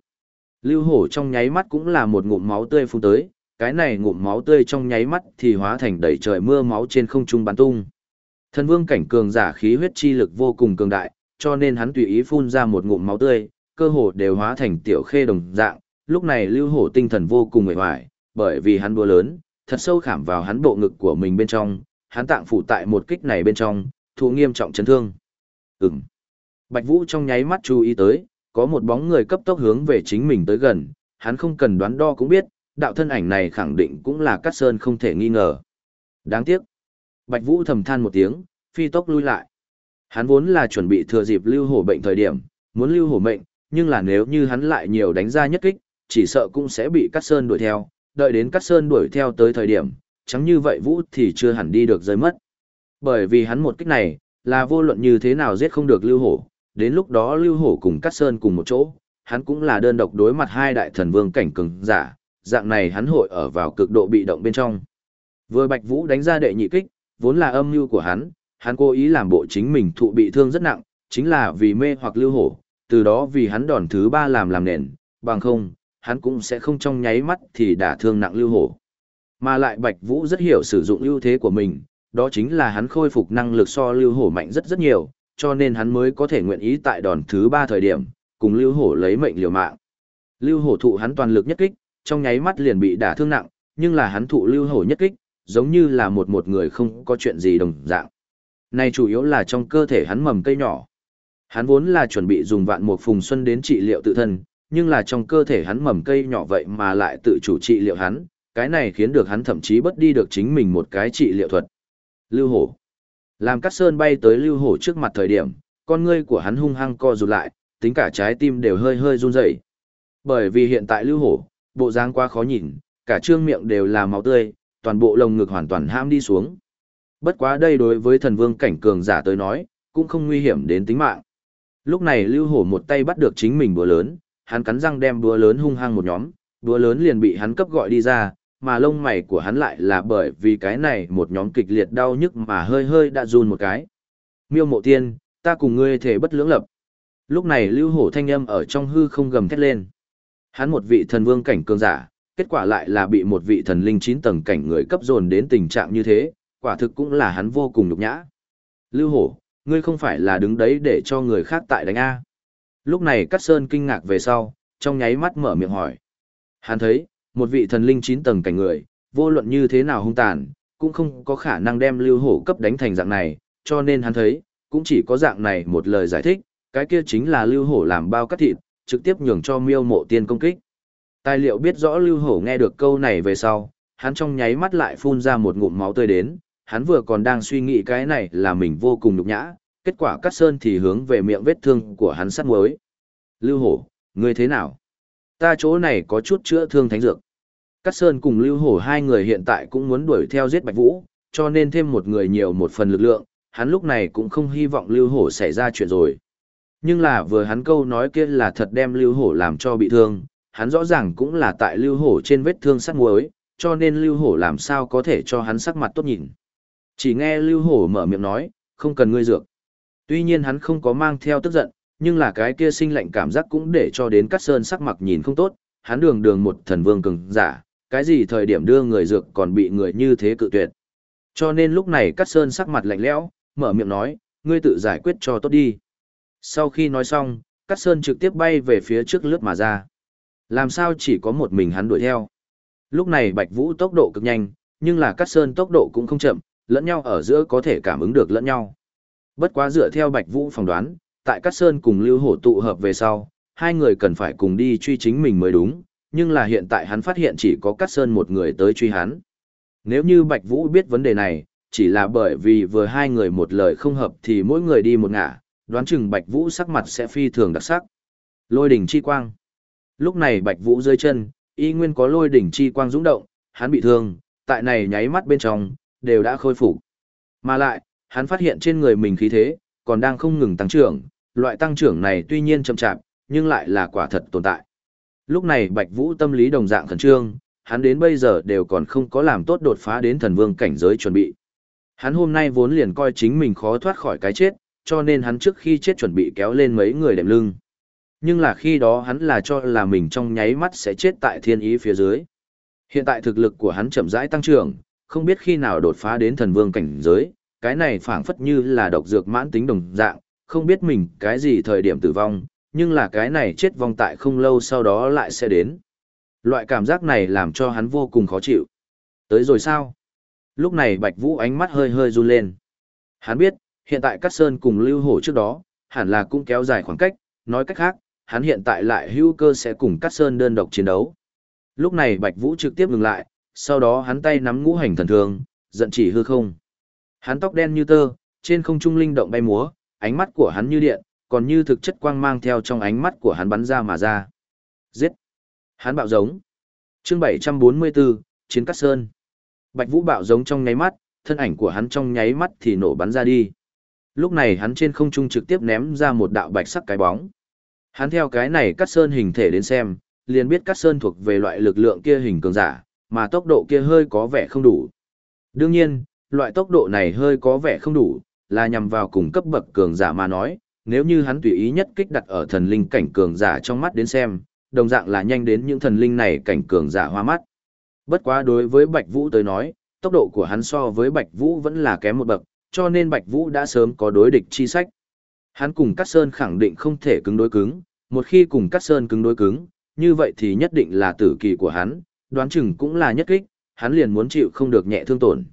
Lưu hổ trong nháy mắt cũng là một ngụm máu tươi phun tới, cái này ngụm máu tươi trong nháy mắt thì hóa thành đầy trời mưa máu trên không trung bắn tung. Thần vương cảnh cường giả khí huyết chi lực vô cùng cường đại, cho nên hắn tùy ý phun ra một ngụm máu tươi, cơ hồ đều hóa thành tiểu khê đồng dạng. Lúc này Lưu Hổ tinh thần vô cùng mệt mỏi, bởi vì hắn đua lớn, thật sâu khảm vào hắn bộ ngực của mình bên trong, hắn tạng phủ tại một kích này bên trong, thụ nghiêm trọng chấn thương. Ừm. Bạch Vũ trong nháy mắt chú ý tới, có một bóng người cấp tốc hướng về chính mình tới gần, hắn không cần đoán đo cũng biết, đạo thân ảnh này khẳng định cũng là Cát Sơn không thể nghi ngờ. Đáng tiếc. Bạch Vũ thầm than một tiếng, phi tốc lui lại. Hắn vốn là chuẩn bị thừa dịp lưu hổ bệnh thời điểm, muốn lưu hổ mệnh, nhưng là nếu như hắn lại nhiều đánh ra nhất kích, chỉ sợ cũng sẽ bị Cát Sơn đuổi theo, đợi đến Cát Sơn đuổi theo tới thời điểm, chẳng như vậy Vũ thì chưa hẳn đi được rơi mất. Bởi vì hắn một kích này, là vô luận như thế nào giết không được lưu hổ, đến lúc đó lưu hổ cùng Cát Sơn cùng một chỗ, hắn cũng là đơn độc đối mặt hai đại thần vương cảnh cường giả, dạng này hắn hội ở vào cực độ bị động bên trong. Vừa Bạch Vũ đánh ra đệ nhị kích, vốn là âm mưu của hắn, hắn cố ý làm bộ chính mình thụ bị thương rất nặng, chính là vì mê hoặc lưu hổ, từ đó vì hắn đòn thứ ba làm làm nền, bằng không, hắn cũng sẽ không trong nháy mắt thì đả thương nặng lưu hổ. Mà lại Bạch Vũ rất hiểu sử dụng ưu thế của mình, đó chính là hắn khôi phục năng lực so lưu hổ mạnh rất rất nhiều, cho nên hắn mới có thể nguyện ý tại đòn thứ ba thời điểm, cùng Lưu Hổ lấy mệnh liều mạng. Lưu Hổ thụ hắn toàn lực nhất kích, trong nháy mắt liền bị đả thương nặng, nhưng là hắn thụ Lưu Hổ nhất kích, giống như là một một người không có chuyện gì đồng dạng. Này chủ yếu là trong cơ thể hắn mầm cây nhỏ. Hắn vốn là chuẩn bị dùng vạn một phùng xuân đến trị liệu tự thân, nhưng là trong cơ thể hắn mầm cây nhỏ vậy mà lại tự chủ trị liệu hắn, cái này khiến được hắn thậm chí bất đi được chính mình một cái trị liệu thuật. Lưu hổ. Làm cắt sơn bay tới lưu hổ trước mặt thời điểm, con ngươi của hắn hung hăng co rụt lại, tính cả trái tim đều hơi hơi run rẩy. Bởi vì hiện tại lưu hổ, bộ dáng quá khó nhìn, cả trương miệng đều là máu tươi, toàn bộ lồng ngực hoàn toàn ham đi xuống. Bất quá đây đối với thần vương cảnh cường giả tới nói, cũng không nguy hiểm đến tính mạng. Lúc này lưu hổ một tay bắt được chính mình búa lớn, hắn cắn răng đem búa lớn hung hăng một nhóm, búa lớn liền bị hắn cấp gọi đi ra, mà lông mày của hắn lại là bởi vì cái này một nhóm kịch liệt đau nhức mà hơi hơi đã run một cái. Miêu mộ tiên, ta cùng ngươi thể bất lưỡng lập. Lúc này lưu hổ thanh âm ở trong hư không gầm thét lên. Hắn một vị thần vương cảnh cường giả, kết quả lại là bị một vị thần linh 9 tầng cảnh người cấp dồn đến tình trạng như thế, quả thực cũng là hắn vô cùng nhục nhã. Lưu hổ, ngươi không phải là đứng đấy để cho người khác tại đánh A. Lúc này Cát Sơn kinh ngạc về sau, trong nháy mắt mở miệng hỏi. Hắn thấy, một vị thần linh 9 tầng cảnh người, vô luận như thế nào hung tàn, cũng không có khả năng đem lưu hổ cấp đánh thành dạng này, cho nên hắn thấy, cũng chỉ có dạng này một lời giải thích, cái kia chính là lưu hổ làm bao cắt thịt, trực tiếp nhường cho miêu mộ tiên công kích. Tài liệu biết rõ lưu hổ nghe được câu này về sau, hắn trong nháy mắt lại phun ra một ngụm máu tươi đến, hắn vừa còn đang suy nghĩ cái này là mình vô cùng nhục nhã, kết quả cắt sơn thì hướng về miệng vết thương của hắn sắt muối. Lưu hổ, ngươi thế nào? Ta chỗ này có chút chữa thương thánh dược. Cát Sơn cùng Lưu Hổ hai người hiện tại cũng muốn đuổi theo giết Bạch Vũ, cho nên thêm một người nhiều một phần lực lượng, hắn lúc này cũng không hy vọng Lưu Hổ xảy ra chuyện rồi. Nhưng là vừa hắn câu nói kia là thật đem Lưu Hổ làm cho bị thương, hắn rõ ràng cũng là tại Lưu Hổ trên vết thương sắt muối, cho nên Lưu Hổ làm sao có thể cho hắn sắc mặt tốt nhìn. Chỉ nghe Lưu Hổ mở miệng nói, không cần ngươi dược. Tuy nhiên hắn không có mang theo tức giận, nhưng là cái kia sinh lạnh cảm giác cũng để cho đến Cát Sơn sắc mặt nhìn không tốt, hắn đường đường một thần vương cường giả, cái gì thời điểm đưa người dược còn bị người như thế cự tuyệt. Cho nên lúc này Cát Sơn sắc mặt lạnh lẽo, mở miệng nói, ngươi tự giải quyết cho tốt đi. Sau khi nói xong, Cát Sơn trực tiếp bay về phía trước lướt mà ra. Làm sao chỉ có một mình hắn đuổi theo. Lúc này Bạch Vũ tốc độ cực nhanh, nhưng là Cát Sơn tốc độ cũng không chậm, lẫn nhau ở giữa có thể cảm ứng được lẫn nhau. Bất quá dựa theo Bạch Vũ phỏng đoán, tại Cát Sơn cùng Lưu Hổ tụ hợp về sau, hai người cần phải cùng đi truy chính mình mới đúng, nhưng là hiện tại hắn phát hiện chỉ có Cát Sơn một người tới truy hắn. Nếu như Bạch Vũ biết vấn đề này, chỉ là bởi vì vừa hai người một lời không hợp thì mỗi người đi một ngả, đoán chừng Bạch Vũ sắc mặt sẽ phi thường đặc sắc. Lôi đỉnh chi quang. Lúc này Bạch Vũ rơi chân, y nguyên có lôi đỉnh chi quang dũng động, hắn bị thương, tại này nháy mắt bên trong, đều đã khôi phục. Mà lại, hắn phát hiện trên người mình khí thế, còn đang không ngừng tăng trưởng, loại tăng trưởng này tuy nhiên chậm chạp, nhưng lại là quả thật tồn tại. Lúc này Bạch Vũ tâm lý đồng dạng khẩn trương, hắn đến bây giờ đều còn không có làm tốt đột phá đến thần vương cảnh giới chuẩn bị. Hắn hôm nay vốn liền coi chính mình khó thoát khỏi cái chết, cho nên hắn trước khi chết chuẩn bị kéo lên mấy người đệm lưng. Nhưng là khi đó hắn là cho là mình trong nháy mắt sẽ chết tại thiên ý phía dưới. Hiện tại thực lực của hắn chậm rãi tăng trưởng, không biết khi nào đột phá đến thần vương cảnh giới, cái này phảng phất như là độc dược mãn tính đồng dạng, không biết mình cái gì thời điểm tử vong, nhưng là cái này chết vong tại không lâu sau đó lại sẽ đến. Loại cảm giác này làm cho hắn vô cùng khó chịu. Tới rồi sao? Lúc này Bạch Vũ ánh mắt hơi hơi run lên. Hắn biết, hiện tại Cát Sơn cùng Lưu Hổ trước đó, hẳn là cũng kéo dài khoảng cách, nói cách khác, hắn hiện tại lại hữu cơ sẽ cùng Cát Sơn đơn độc chiến đấu. Lúc này Bạch Vũ trực tiếp ngừng lại, sau đó hắn tay nắm ngũ hành thần thương, giận chỉ hư không. Hắn tóc đen như tơ, trên không trung linh động bay múa, ánh mắt của hắn như điện, còn như thực chất quang mang theo trong ánh mắt của hắn bắn ra mà ra. Giết! Hắn bạo giống. Chương 744, Chiến Cát Sơn. Bạch Vũ bạo giống trong nháy mắt, thân ảnh của hắn trong nháy mắt thì nổ bắn ra đi. Lúc này hắn trên không trung trực tiếp ném ra một đạo bạch sắc cái bóng. Hắn theo cái này Cát Sơn hình thể đến xem, liền biết Cát Sơn thuộc về loại lực lượng kia hình cường giả, mà tốc độ kia hơi có vẻ không đủ. Đương nhiên, loại tốc độ này hơi có vẻ không đủ, là nhằm vào cùng cấp bậc cường giả mà nói, nếu như hắn tùy ý nhất kích đặt ở thần linh cảnh cường giả trong mắt đến xem, đồng dạng là nhanh đến những thần linh này cảnh cường giả hoa mắt. Bất quá đối với Bạch Vũ tới nói, tốc độ của hắn so với Bạch Vũ vẫn là kém một bậc, cho nên Bạch Vũ đã sớm có đối địch chi sách. Hắn cùng Cát Sơn khẳng định không thể cứng đối cứng, một khi cùng Cát Sơn cứng đối cứng, như vậy thì nhất định là tử kỳ của hắn, đoán chừng cũng là nhất kích, hắn liền muốn chịu không được nhẹ thương tổn.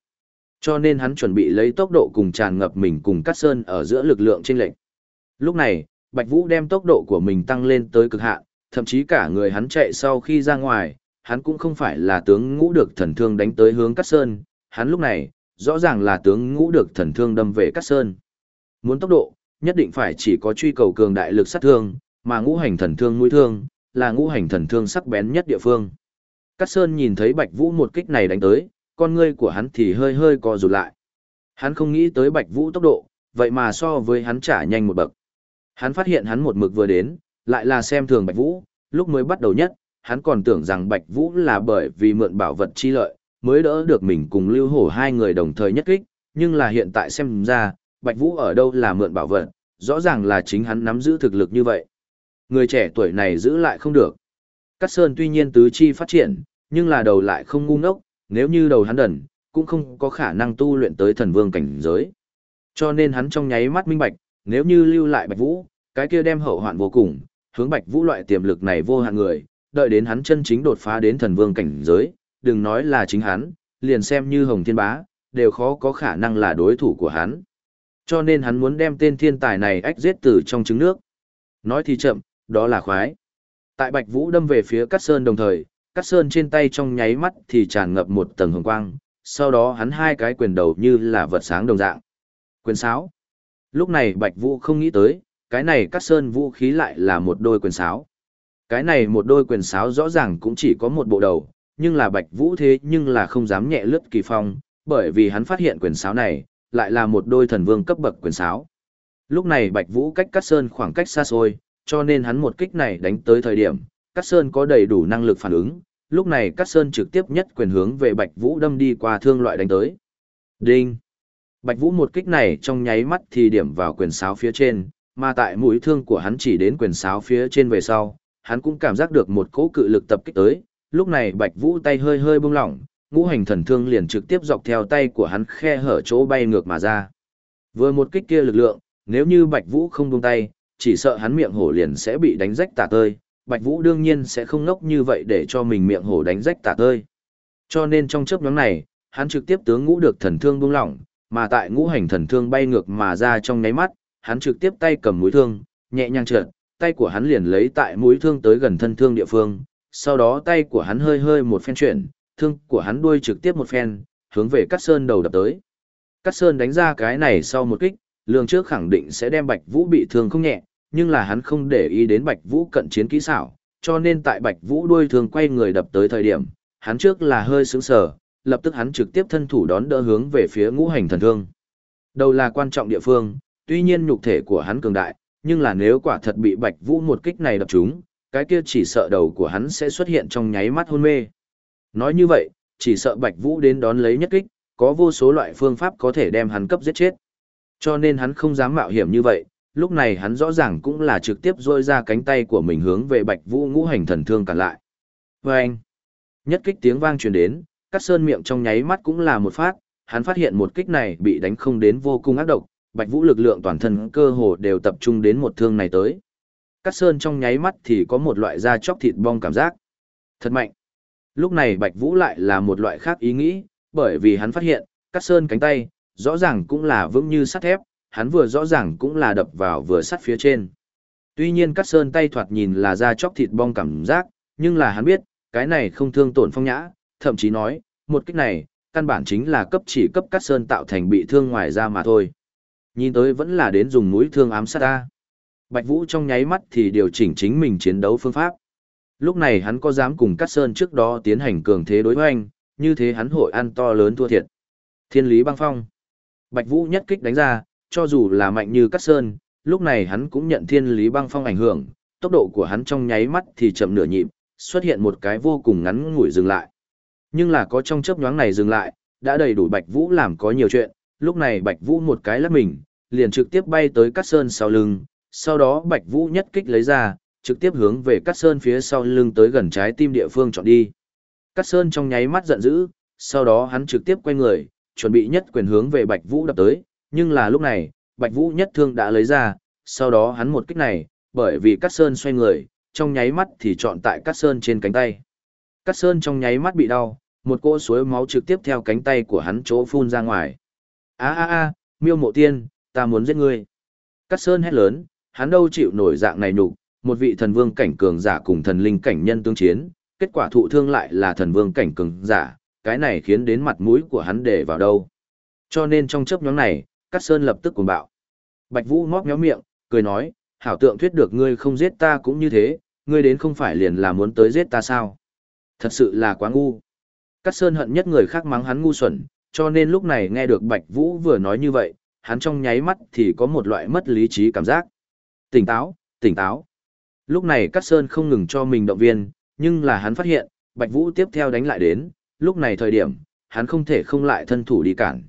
Cho nên hắn chuẩn bị lấy tốc độ cùng tràn ngập mình cùng Cát Sơn ở giữa lực lượng chênh lệch. Lúc này, Bạch Vũ đem tốc độ của mình tăng lên tới cực hạn, thậm chí cả người hắn chạy sau khi ra ngoài, hắn cũng không phải là tướng ngũ được thần thương đánh tới hướng Cát Sơn, hắn lúc này, rõ ràng là tướng ngũ được thần thương đâm về Cát Sơn. Muốn tốc độ, nhất định phải chỉ có truy cầu cường đại lực sát thương, mà ngũ hành thần thương mũi thương, là ngũ hành thần thương sắc bén nhất địa phương. Cát Sơn nhìn thấy Bạch Vũ một kích này đánh tới, con ngươi của hắn thì hơi hơi co rụt lại. Hắn không nghĩ tới Bạch Vũ tốc độ, vậy mà so với hắn trả nhanh một bậc. Hắn phát hiện hắn một mực vừa đến, lại là xem thường Bạch Vũ, lúc mới bắt đầu nhất, hắn còn tưởng rằng Bạch Vũ là bởi vì mượn bảo vật chi lợi, mới đỡ được mình cùng Lưu Hổ hai người đồng thời nhất kích, nhưng là hiện tại xem ra, Bạch Vũ ở đâu là mượn bảo vật, rõ ràng là chính hắn nắm giữ thực lực như vậy. Người trẻ tuổi này giữ lại không được. Cát Sơn tuy nhiên tứ chi phát triển, nhưng là đầu lại không ngu ngốc, nếu như đầu hắn đần, cũng không có khả năng tu luyện tới thần vương cảnh giới. Cho nên hắn trong nháy mắt minh bạch, nếu như lưu lại Bạch Vũ, cái kia đem hậu hoạn vô cùng, hướng Bạch Vũ loại tiềm lực này vô hạn người, đợi đến hắn chân chính đột phá đến thần vương cảnh giới, đừng nói là chính hắn, liền xem như Hồng Thiên Bá, đều khó có khả năng là đối thủ của hắn. Cho nên hắn muốn đem tên thiên tài này ách giết từ trong trứng nước. Nói thì chậm, đó là khoái. Tại Bạch Vũ đâm về phía Cát Sơn đồng thời, Cát Sơn trên tay trong nháy mắt thì tràn ngập một tầng hồng quang, sau đó hắn hai cái quyền đầu như là vật sáng đồng dạng. Quyền sáo. Lúc này Bạch Vũ không nghĩ tới, cái này Cát Sơn vũ khí lại là một đôi quyền sáo. Cái này một đôi quyền sáo rõ ràng cũng chỉ có một bộ đầu, nhưng là Bạch Vũ thế nhưng là không dám nhẹ lướt kỳ phong, bởi vì hắn phát hiện quyền sáo này, lại là một đôi thần vương cấp bậc quyền sáo. Lúc này Bạch Vũ cách Cát Sơn khoảng cách xa xôi, cho nên hắn một kích này đánh tới thời điểm, Cát Sơn có đầy đủ năng lực phản ứng, lúc này Cát Sơn trực tiếp nhất quyền hướng về Bạch Vũ đâm đi qua thương loại đánh tới. Đinh! Bạch Vũ một kích này trong nháy mắt thì điểm vào quyền sáo phía trên, mà tại mũi thương của hắn chỉ đến quyền sáo phía trên về sau, hắn cũng cảm giác được một cỗ cự lực tập kích tới, lúc này Bạch Vũ tay hơi hơi buông lỏng, ngũ hành thần thương liền trực tiếp dọc theo tay của hắn khe hở chỗ bay ngược mà ra. Vừa một kích kia lực lượng, nếu như Bạch Vũ không buông tay, chỉ sợ hắn miệng hổ liền sẽ bị đánh rách tả tơi, Bạch Vũ đương nhiên sẽ không ngốc như vậy để cho mình miệng hổ đánh rách tả tơi. Cho nên trong chớp nhoáng này, hắn trực tiếp tướng ngũ được thần thương buông lỏng, mà tại ngũ hành thần thương bay ngược mà ra trong nháy mắt, hắn trực tiếp tay cầm mũi thương, nhẹ nhàng trượt, tay của hắn liền lấy tại mũi thương tới gần thân thương địa phương, sau đó tay của hắn hơi hơi một phen chuyển, thương của hắn đuôi trực tiếp một phen, hướng về Cát Sơn đầu đập tới. Cát Sơn đánh ra cái này sau một kích, lường trước khẳng định sẽ đem Bạch Vũ bị thương không nhẹ, nhưng là hắn không để ý đến Bạch Vũ cận chiến kỹ xảo, cho nên tại Bạch Vũ đuôi thường quay người đập tới thời điểm, hắn trước là hơi sững sờ, lập tức hắn trực tiếp thân thủ đón đỡ hướng về phía ngũ hành thần thương. Đầu là quan trọng địa phương, tuy nhiên nhục thể của hắn cường đại, nhưng là nếu quả thật bị Bạch Vũ một kích này đập trúng, cái kia chỉ sợ đầu của hắn sẽ xuất hiện trong nháy mắt hôn mê. Nói như vậy, chỉ sợ Bạch Vũ đến đón lấy nhất kích, có vô số loại phương pháp có thể đem hắn cấp giết chết. Cho nên hắn không dám mạo hiểm như vậy, lúc này hắn rõ ràng cũng là trực tiếp rôi ra cánh tay của mình hướng về Bạch Vũ ngũ hành thần thương cản lại. Và anh, nhất kích tiếng vang truyền đến, cắt sơn miệng trong nháy mắt cũng là một phát, hắn phát hiện một kích này bị đánh không đến vô cùng ác độc, Bạch Vũ lực lượng toàn thân cơ hồ đều tập trung đến một thương này tới. Cắt sơn trong nháy mắt thì có một loại da chóc thịt bong cảm giác. Thật mạnh. Lúc này Bạch Vũ lại là một loại khác ý nghĩ, bởi vì hắn phát hiện, cắt sơn cánh tay, rõ ràng cũng là vững như sắt thép, hắn vừa rõ ràng cũng là đập vào vừa sắt phía trên. Tuy nhiên cắt sơn tay thoạt nhìn là da chóc thịt bong cảm giác, nhưng là hắn biết, cái này không thương tổn phong nhã, thậm chí nói, một kích này, căn bản chính là cấp chỉ cấp cắt sơn tạo thành bị thương ngoài da mà thôi. Nhìn tới vẫn là đến dùng mũi thương ám sát ta. Bạch Vũ trong nháy mắt thì điều chỉnh chính mình chiến đấu phương pháp. Lúc này hắn có dám cùng Cát Sơn trước đó tiến hành cường thế đối hoành, như thế hắn hội ăn to lớn thua thiệt. Thiên lý băng phong. Bạch Vũ nhất kích đánh ra, cho dù là mạnh như Cát Sơn, lúc này hắn cũng nhận thiên lý băng phong ảnh hưởng, tốc độ của hắn trong nháy mắt thì chậm nửa nhịp, xuất hiện một cái vô cùng ngắn ngủi dừng lại. Nhưng là có trong chớp nhoáng này dừng lại, đã đầy đủ Bạch Vũ làm có nhiều chuyện, lúc này Bạch Vũ một cái lắc mình, liền trực tiếp bay tới Cát Sơn sau lưng, sau đó Bạch Vũ nhất kích lấy ra, trực tiếp hướng về Cát Sơn phía sau lưng tới gần trái tim địa phương chọn đi. Cát Sơn trong nháy mắt giận dữ, sau đó hắn trực tiếp quay người, chuẩn bị nhất quyền hướng về Bạch Vũ đập tới, nhưng là lúc này, Bạch Vũ nhất thương đã lấy ra, sau đó hắn một kích này, bởi vì Cát Sơn xoay người, trong nháy mắt thì chọn tại Cát Sơn trên cánh tay. Cát Sơn trong nháy mắt bị đau, một cỗ suối máu trực tiếp theo cánh tay của hắn chỗ phun ra ngoài. A a a, Miêu Mộ Tiên, ta muốn giết ngươi. Cát Sơn hét lớn, hắn đâu chịu nổi dạng này nhục, một vị thần vương cảnh cường giả cùng thần linh cảnh nhân tương chiến, kết quả thụ thương lại là thần vương cảnh cường giả, cái này khiến đến mặt mũi của hắn để vào đâu. Cho nên trong chớp nhóm này, Cát Sơn lập tức cuồng bạo. Bạch Vũ móc méo miệng, cười nói, hảo tượng thuyết được ngươi không giết ta cũng như thế, ngươi đến không phải liền là muốn tới giết ta sao? Thật sự là quá ngu. Cát Sơn hận nhất người khác mắng hắn ngu xuẩn, cho nên lúc này nghe được Bạch Vũ vừa nói như vậy, hắn trong nháy mắt thì có một loại mất lý trí cảm giác. Tỉnh táo, tỉnh táo. Lúc này Cát Sơn không ngừng cho mình động viên, nhưng là hắn phát hiện, Bạch Vũ tiếp theo đánh lại đến, lúc này thời điểm, hắn không thể không lại thân thủ đi cản.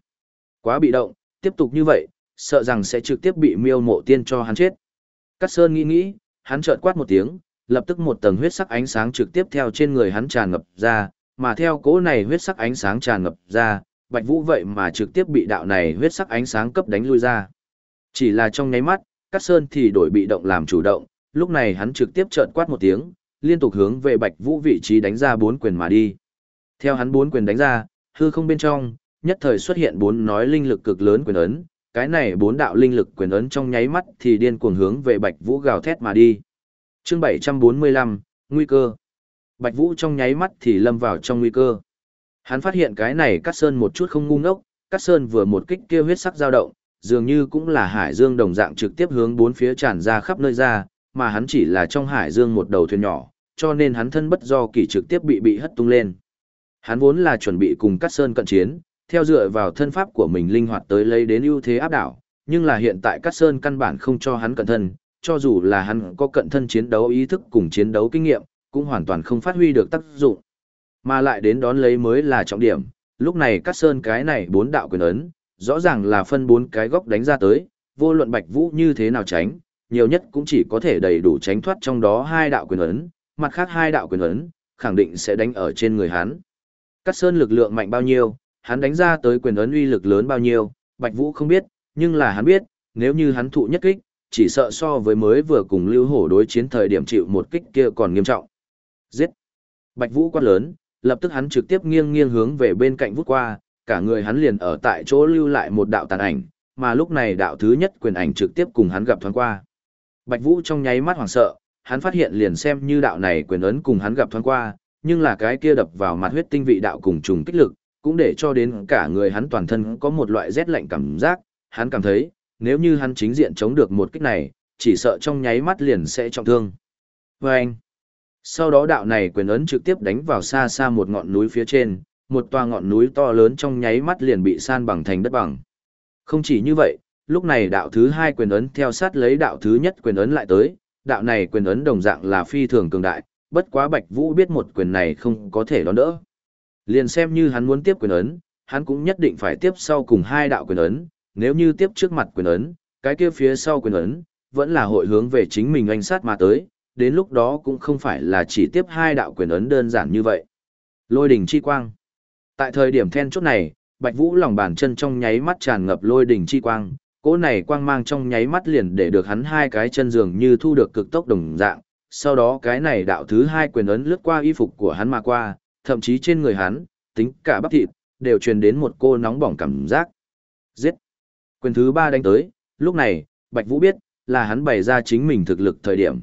Quá bị động, tiếp tục như vậy, sợ rằng sẽ trực tiếp bị miêu mộ tiên cho hắn chết. Cát Sơn nghĩ nghĩ, hắn chợt quát một tiếng, lập tức một tầng huyết sắc ánh sáng trực tiếp theo trên người hắn tràn ngập ra, mà theo cỗ này huyết sắc ánh sáng tràn ngập ra, Bạch Vũ vậy mà trực tiếp bị đạo này huyết sắc ánh sáng cấp đánh lui ra. Chỉ là trong nháy mắt, Cát Sơn thì đổi bị động làm chủ động, lúc này hắn trực tiếp chợt quát một tiếng, liên tục hướng về Bạch Vũ vị trí đánh ra bốn quyền mà đi. Theo hắn bốn quyền đánh ra, hư không bên trong, nhất thời xuất hiện bốn nói linh lực cực lớn quyền ấn, cái này bốn đạo linh lực quyền ấn trong nháy mắt thì điên cuồng hướng về Bạch Vũ gào thét mà đi. Chương 745, nguy cơ. Bạch Vũ trong nháy mắt thì lâm vào trong nguy cơ. Hắn phát hiện cái này Cát Sơn một chút không ngu ngốc, Cát Sơn vừa một kích kia huyết sắc dao động, dường như cũng là hải dương đồng dạng trực tiếp hướng bốn phía tràn ra khắp nơi ra, mà hắn chỉ là trong hải dương một đầu thuyền nhỏ, cho nên hắn thân bất do kỳ trực tiếp bị bị hất tung lên. Hắn vốn là chuẩn bị cùng Cát Sơn cận chiến, theo dựa vào thân pháp của mình linh hoạt tới lấy đến ưu thế áp đảo, nhưng là hiện tại Cát Sơn căn bản không cho hắn cận thân, cho dù là hắn có cận thân chiến đấu ý thức cùng chiến đấu kinh nghiệm, cũng hoàn toàn không phát huy được tác dụng. Mà lại đến đón lấy mới là trọng điểm, lúc này Cát Sơn cái này bốn đạo quyền ấn, rõ ràng là phân bốn cái góc đánh ra tới, vô luận Bạch Vũ như thế nào tránh, nhiều nhất cũng chỉ có thể đầy đủ tránh thoát trong đó hai đạo quyền ấn, mặt khác hai đạo quyền ấn, khẳng định sẽ đánh ở trên người hắn. Cắt Sơn lực lượng mạnh bao nhiêu, hắn đánh ra tới quyền ấn uy lực lớn bao nhiêu, Bạch Vũ không biết, nhưng là hắn biết, nếu như hắn thụ nhất kích, chỉ sợ so với mới vừa cùng Lưu Hổ đối chiến thời điểm chịu một kích kia còn nghiêm trọng. Giết! Bạch Vũ quát lớn, lập tức hắn trực tiếp nghiêng nghiêng hướng về bên cạnh vút qua, cả người hắn liền ở tại chỗ lưu lại một đạo tàn ảnh, mà lúc này đạo thứ nhất quyền ảnh trực tiếp cùng hắn gặp thoáng qua. Bạch Vũ trong nháy mắt hoảng sợ, hắn phát hiện liền xem như đạo này quyền ấn cùng hắn gặp thoáng qua, nhưng là cái kia đập vào mặt huyết tinh vị đạo cùng trùng kích lực, cũng để cho đến cả người hắn toàn thân có một loại rét lạnh cảm giác, hắn cảm thấy, nếu như hắn chính diện chống được một kích này, chỉ sợ trong nháy mắt liền sẽ trọng thương. Và anh, sau đó đạo này quyền ấn trực tiếp đánh vào xa xa một ngọn núi phía trên, một tòa ngọn núi to lớn trong nháy mắt liền bị san bằng thành đất bằng. Không chỉ như vậy, lúc này đạo thứ hai quyền ấn theo sát lấy đạo thứ nhất quyền ấn lại tới, đạo này quyền ấn đồng dạng là phi thường cường đại, bất quá Bạch Vũ biết một quyền này không có thể đón đỡ. Liền xem như hắn muốn tiếp quyền ấn, hắn cũng nhất định phải tiếp sau cùng hai đạo quyền ấn, nếu như tiếp trước mặt quyền ấn, cái kia phía sau quyền ấn, vẫn là hội hướng về chính mình anh sát mà tới, đến lúc đó cũng không phải là chỉ tiếp hai đạo quyền ấn đơn giản như vậy. Lôi đỉnh chi quang. Tại thời điểm then chốt này, Bạch Vũ lòng bàn chân trong nháy mắt tràn ngập lôi đỉnh chi quang, cỗ này quang mang trong nháy mắt liền để được hắn hai cái chân dường như thu được cực tốc đồng dạng, sau đó cái này đạo thứ hai quyền ấn lướt qua y phục của hắn mà qua, thậm chí trên người hắn, tính cả bắp thịt, đều truyền đến một cô nóng bỏng cảm giác. Giết! Quyền thứ ba đánh tới, lúc này, Bạch Vũ biết, là hắn bày ra chính mình thực lực thời điểm.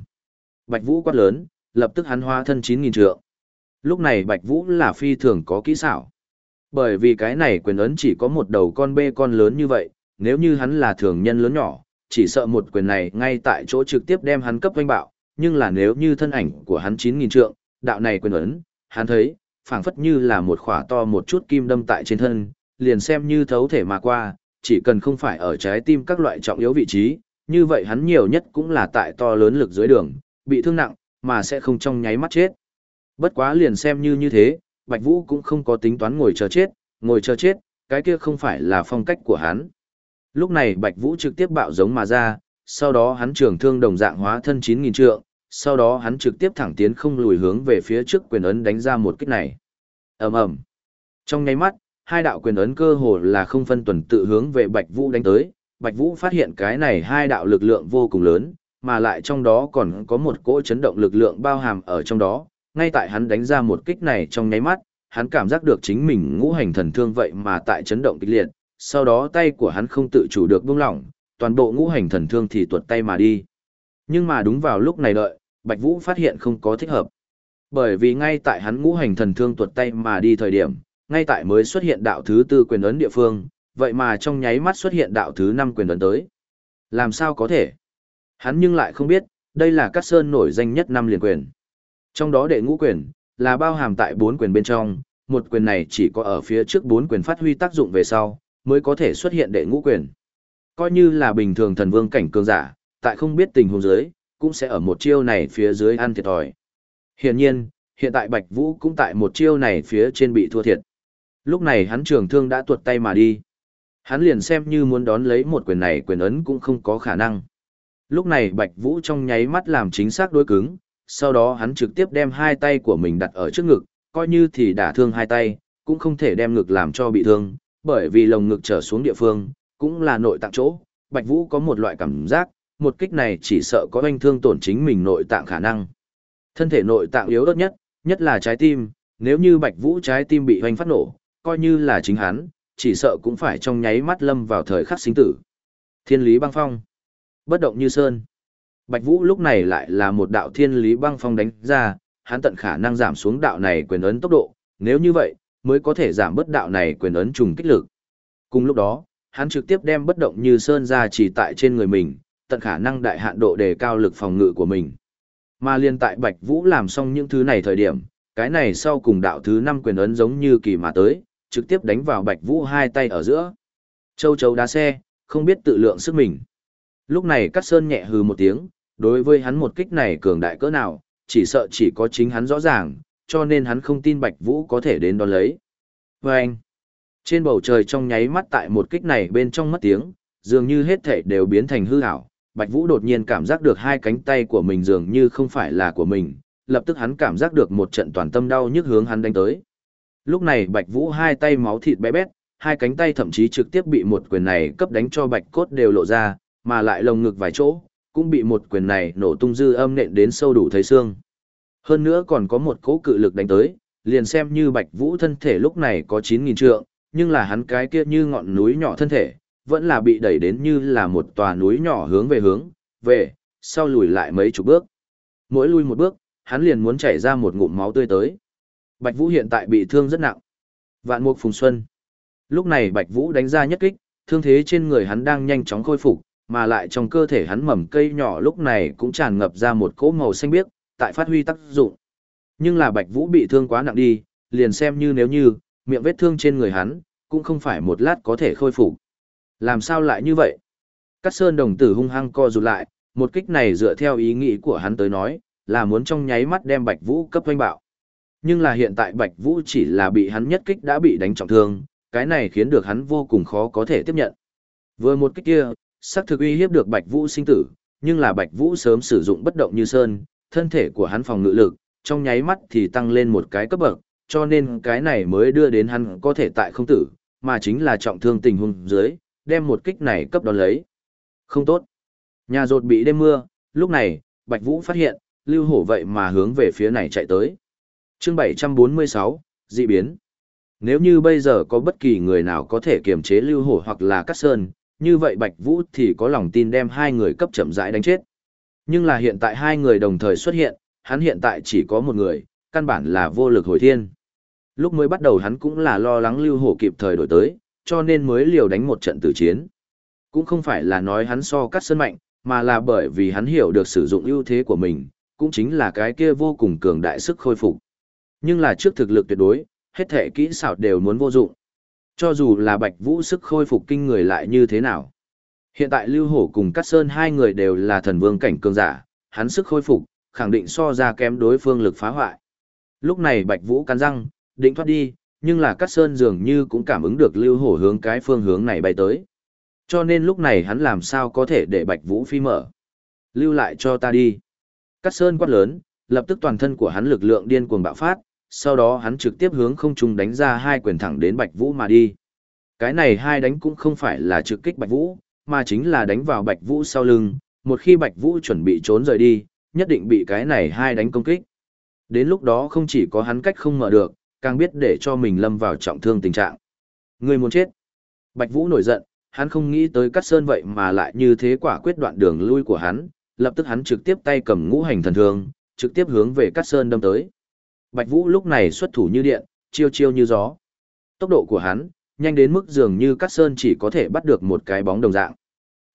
Bạch Vũ quát lớn, lập tức hắn hóa thân 9.000 trượng. Lúc này Bạch Vũ là phi thường có kỹ xảo. Bởi vì cái này quyền ấn chỉ có một đầu con bê con lớn như vậy, nếu như hắn là thường nhân lớn nhỏ, chỉ sợ một quyền này ngay tại chỗ trực tiếp đem hắn cấp doanh bạo, nhưng là nếu như thân ảnh của hắn 9.000 trượng, đạo này quyền ấn, hắn thấy, phảng phất như là một khỏa to một chút kim đâm tại trên thân, liền xem như thấu thể mà qua, chỉ cần không phải ở trái tim các loại trọng yếu vị trí, như vậy hắn nhiều nhất cũng là tại to lớn lực dưới đường, bị thương nặng, mà sẽ không trong nháy mắt chết. Bất quá liền xem như như thế, Bạch Vũ cũng không có tính toán ngồi chờ chết, ngồi chờ chết, cái kia không phải là phong cách của hắn. Lúc này Bạch Vũ trực tiếp bạo giống mà ra, sau đó hắn trường thương đồng dạng hóa thân 9.000 trượng, sau đó hắn trực tiếp thẳng tiến không lùi hướng về phía trước quyền ấn đánh ra một kích này. ầm ầm Trong nháy mắt, hai đạo quyền ấn cơ hồ là không phân tuần tự hướng về Bạch Vũ đánh tới, Bạch Vũ phát hiện cái này hai đạo lực lượng vô cùng lớn, mà lại trong đó còn có một cỗ chấn động lực lượng bao hàm ở trong đó. Ngay tại hắn đánh ra một kích này trong nháy mắt, hắn cảm giác được chính mình ngũ hành thần thương vậy mà tại chấn động kịch liệt, sau đó tay của hắn không tự chủ được buông lỏng, toàn bộ ngũ hành thần thương thì tuột tay mà đi. Nhưng mà đúng vào lúc này đợi, Bạch Vũ phát hiện không có thích hợp. Bởi vì ngay tại hắn ngũ hành thần thương tuột tay mà đi thời điểm, ngay tại mới xuất hiện đạo thứ tư quyền ấn địa phương, vậy mà trong nháy mắt xuất hiện đạo thứ năm quyền ấn tới. Làm sao có thể? Hắn nhưng lại không biết, đây là Cát Sơn nổi danh nhất năm liền quyền. Trong đó đệ ngũ quyền, là bao hàm tại bốn quyền bên trong, một quyền này chỉ có ở phía trước bốn quyền phát huy tác dụng về sau, mới có thể xuất hiện đệ ngũ quyền. Coi như là bình thường thần vương cảnh cường giả, tại không biết tình huống dưới, cũng sẽ ở một chiêu này phía dưới ăn thiệt thòi. Hiển nhiên, hiện tại Bạch Vũ cũng tại một chiêu này phía trên bị thua thiệt. Lúc này hắn trường thương đã tuột tay mà đi. Hắn liền xem như muốn đón lấy một quyền này quyền ấn cũng không có khả năng. Lúc này Bạch Vũ trong nháy mắt làm chính xác đối cứng, sau đó hắn trực tiếp đem hai tay của mình đặt ở trước ngực, coi như thì đả thương hai tay, cũng không thể đem ngực làm cho bị thương, bởi vì lồng ngực trở xuống địa phương, cũng là nội tạng chỗ. Bạch Vũ có một loại cảm giác, một kích này chỉ sợ có anh thương tổn chính mình nội tạng khả năng. Thân thể nội tạng yếu ớt nhất, nhất là trái tim, nếu như Bạch Vũ trái tim bị hoành phát nổ, coi như là chính hắn, chỉ sợ cũng phải trong nháy mắt lâm vào thời khắc sinh tử. Thiên lý băng phong. Bất động như sơn. Bạch Vũ lúc này lại là một đạo thiên lý băng phong đánh ra, hắn tận khả năng giảm xuống đạo này quyền ấn tốc độ, nếu như vậy, mới có thể giảm bớt đạo này quyền ấn trùng kích lực. Cùng lúc đó, hắn trực tiếp đem bất động như sơn ra chỉ tại trên người mình, tận khả năng đại hạn độ đề cao lực phòng ngự của mình. Mà liên tại Bạch Vũ làm xong những thứ này thời điểm, cái này sau cùng đạo thứ 5 quyền ấn giống như kỳ mà tới, trực tiếp đánh vào Bạch Vũ hai tay ở giữa. Châu chấu đá xe, không biết tự lượng sức mình. Lúc này Cát Sơn nhẹ hừ một tiếng, đối với hắn một kích này cường đại cỡ nào, chỉ sợ chỉ có chính hắn rõ ràng, cho nên hắn không tin Bạch Vũ có thể đến đón lấy. Vâng! anh, trên bầu trời trong nháy mắt tại một kích này bên trong mất tiếng, dường như hết thể đều biến thành hư ảo. Bạch Vũ đột nhiên cảm giác được hai cánh tay của mình dường như không phải là của mình, lập tức hắn cảm giác được một trận toàn tâm đau nhức hướng hắn đánh tới. Lúc này Bạch Vũ hai tay máu thịt bé bét, hai cánh tay thậm chí trực tiếp bị một quyền này cấp đánh cho bạch cốt đều lộ ra, mà lại lồng ngực vài chỗ, cũng bị một quyền này nổ tung dư âm nện đến sâu đủ thấy xương. Hơn nữa còn có một cỗ cự lực đánh tới, liền xem như Bạch Vũ thân thể lúc này có 9.000 trượng, nhưng là hắn cái kia như ngọn núi nhỏ thân thể, vẫn là bị đẩy đến như là một tòa núi nhỏ hướng về hướng, về, sau lùi lại mấy chục bước. Mỗi lùi một bước, hắn liền muốn chảy ra một ngụm máu tươi tới. Bạch Vũ hiện tại bị thương rất nặng. Vạn Mục Phùng Xuân. Lúc này Bạch Vũ đánh ra nhất kích, thương thế trên người hắn đang nhanh chóng khôi phục, mà lại trong cơ thể hắn mầm cây nhỏ lúc này cũng tràn ngập ra một cỗ màu xanh biếc, tại phát huy tác dụng. Nhưng là Bạch Vũ bị thương quá nặng đi, liền xem như nếu như, miệng vết thương trên người hắn, cũng không phải một lát có thể khôi phục. Làm sao lại như vậy? Cát Sơn đồng tử hung hăng co rụt lại, một kích này dựa theo ý nghĩ của hắn tới nói, là muốn trong nháy mắt đem Bạch Vũ cấp doanh bạo. Nhưng là hiện tại Bạch Vũ chỉ là bị hắn nhất kích đã bị đánh trọng thương, cái này khiến được hắn vô cùng khó có thể tiếp nhận. Vừa một kích kia, sắc thực uy hiếp được Bạch Vũ sinh tử, nhưng là Bạch Vũ sớm sử dụng bất động như sơn, thân thể của hắn phòng ngự lực, trong nháy mắt thì tăng lên một cái cấp bậc, cho nên cái này mới đưa đến hắn có thể tại không tử, mà chính là trọng thương tình huống dưới, đem một kích này cấp đón lấy. Không tốt. Nhà rột bị đêm mưa, lúc này, Bạch Vũ phát hiện, lưu hổ vậy mà hướng về phía này chạy tới. Chương 746, dị biến. Nếu như bây giờ có bất kỳ người nào có thể kiềm chế lưu hổ hoặc là cắt sơn, như vậy Bạch Vũ thì có lòng tin đem hai người cấp chậm rãi đánh chết. Nhưng là hiện tại hai người đồng thời xuất hiện, hắn hiện tại chỉ có một người, căn bản là vô lực hồi thiên. Lúc mới bắt đầu hắn cũng là lo lắng lưu hổ kịp thời đổi tới, cho nên mới liều đánh một trận tử chiến. Cũng không phải là nói hắn so cắt sơn mạnh, mà là bởi vì hắn hiểu được sử dụng ưu thế của mình, cũng chính là cái kia vô cùng cường đại sức khôi phục. Nhưng là trước thực lực tuyệt đối, hết thể kỹ xảo đều muốn vô dụng. Cho dù là Bạch Vũ sức khôi phục kinh người lại như thế nào. Hiện tại Lưu Hổ cùng Cát Sơn hai người đều là thần vương cảnh cường giả, hắn sức khôi phục, khẳng định so ra kém đối phương lực phá hoại. Lúc này Bạch Vũ cắn răng, định thoát đi, nhưng là Cát Sơn dường như cũng cảm ứng được Lưu Hổ hướng cái phương hướng này bay tới. Cho nên lúc này hắn làm sao có thể để Bạch Vũ phi mở. Lưu lại cho ta đi. Cát Sơn quát lớn, lập tức toàn thân của hắn lực lượng điên cuồng bạo phát, sau đó hắn trực tiếp hướng không trung đánh ra hai quyền thẳng đến Bạch Vũ mà đi. Cái này hai đánh cũng không phải là trực kích Bạch Vũ, mà chính là đánh vào Bạch Vũ sau lưng, một khi Bạch Vũ chuẩn bị trốn rời đi, nhất định bị cái này hai đánh công kích. Đến lúc đó không chỉ có hắn cách không mở được, càng biết để cho mình lâm vào trọng thương tình trạng. Người muốn chết. Bạch Vũ nổi giận, hắn không nghĩ tới cắt sơn vậy mà lại như thế quả quyết đoạn đường lui của hắn, lập tức hắn trực tiếp tay cầm ngũ hành thần thương, trực tiếp hướng về cắt sơn đâm tới. Bạch Vũ lúc này xuất thủ như điện, chiêu chiêu như gió. Tốc độ của hắn, nhanh đến mức dường như cắt sơn chỉ có thể bắt được một cái bóng đồng dạng.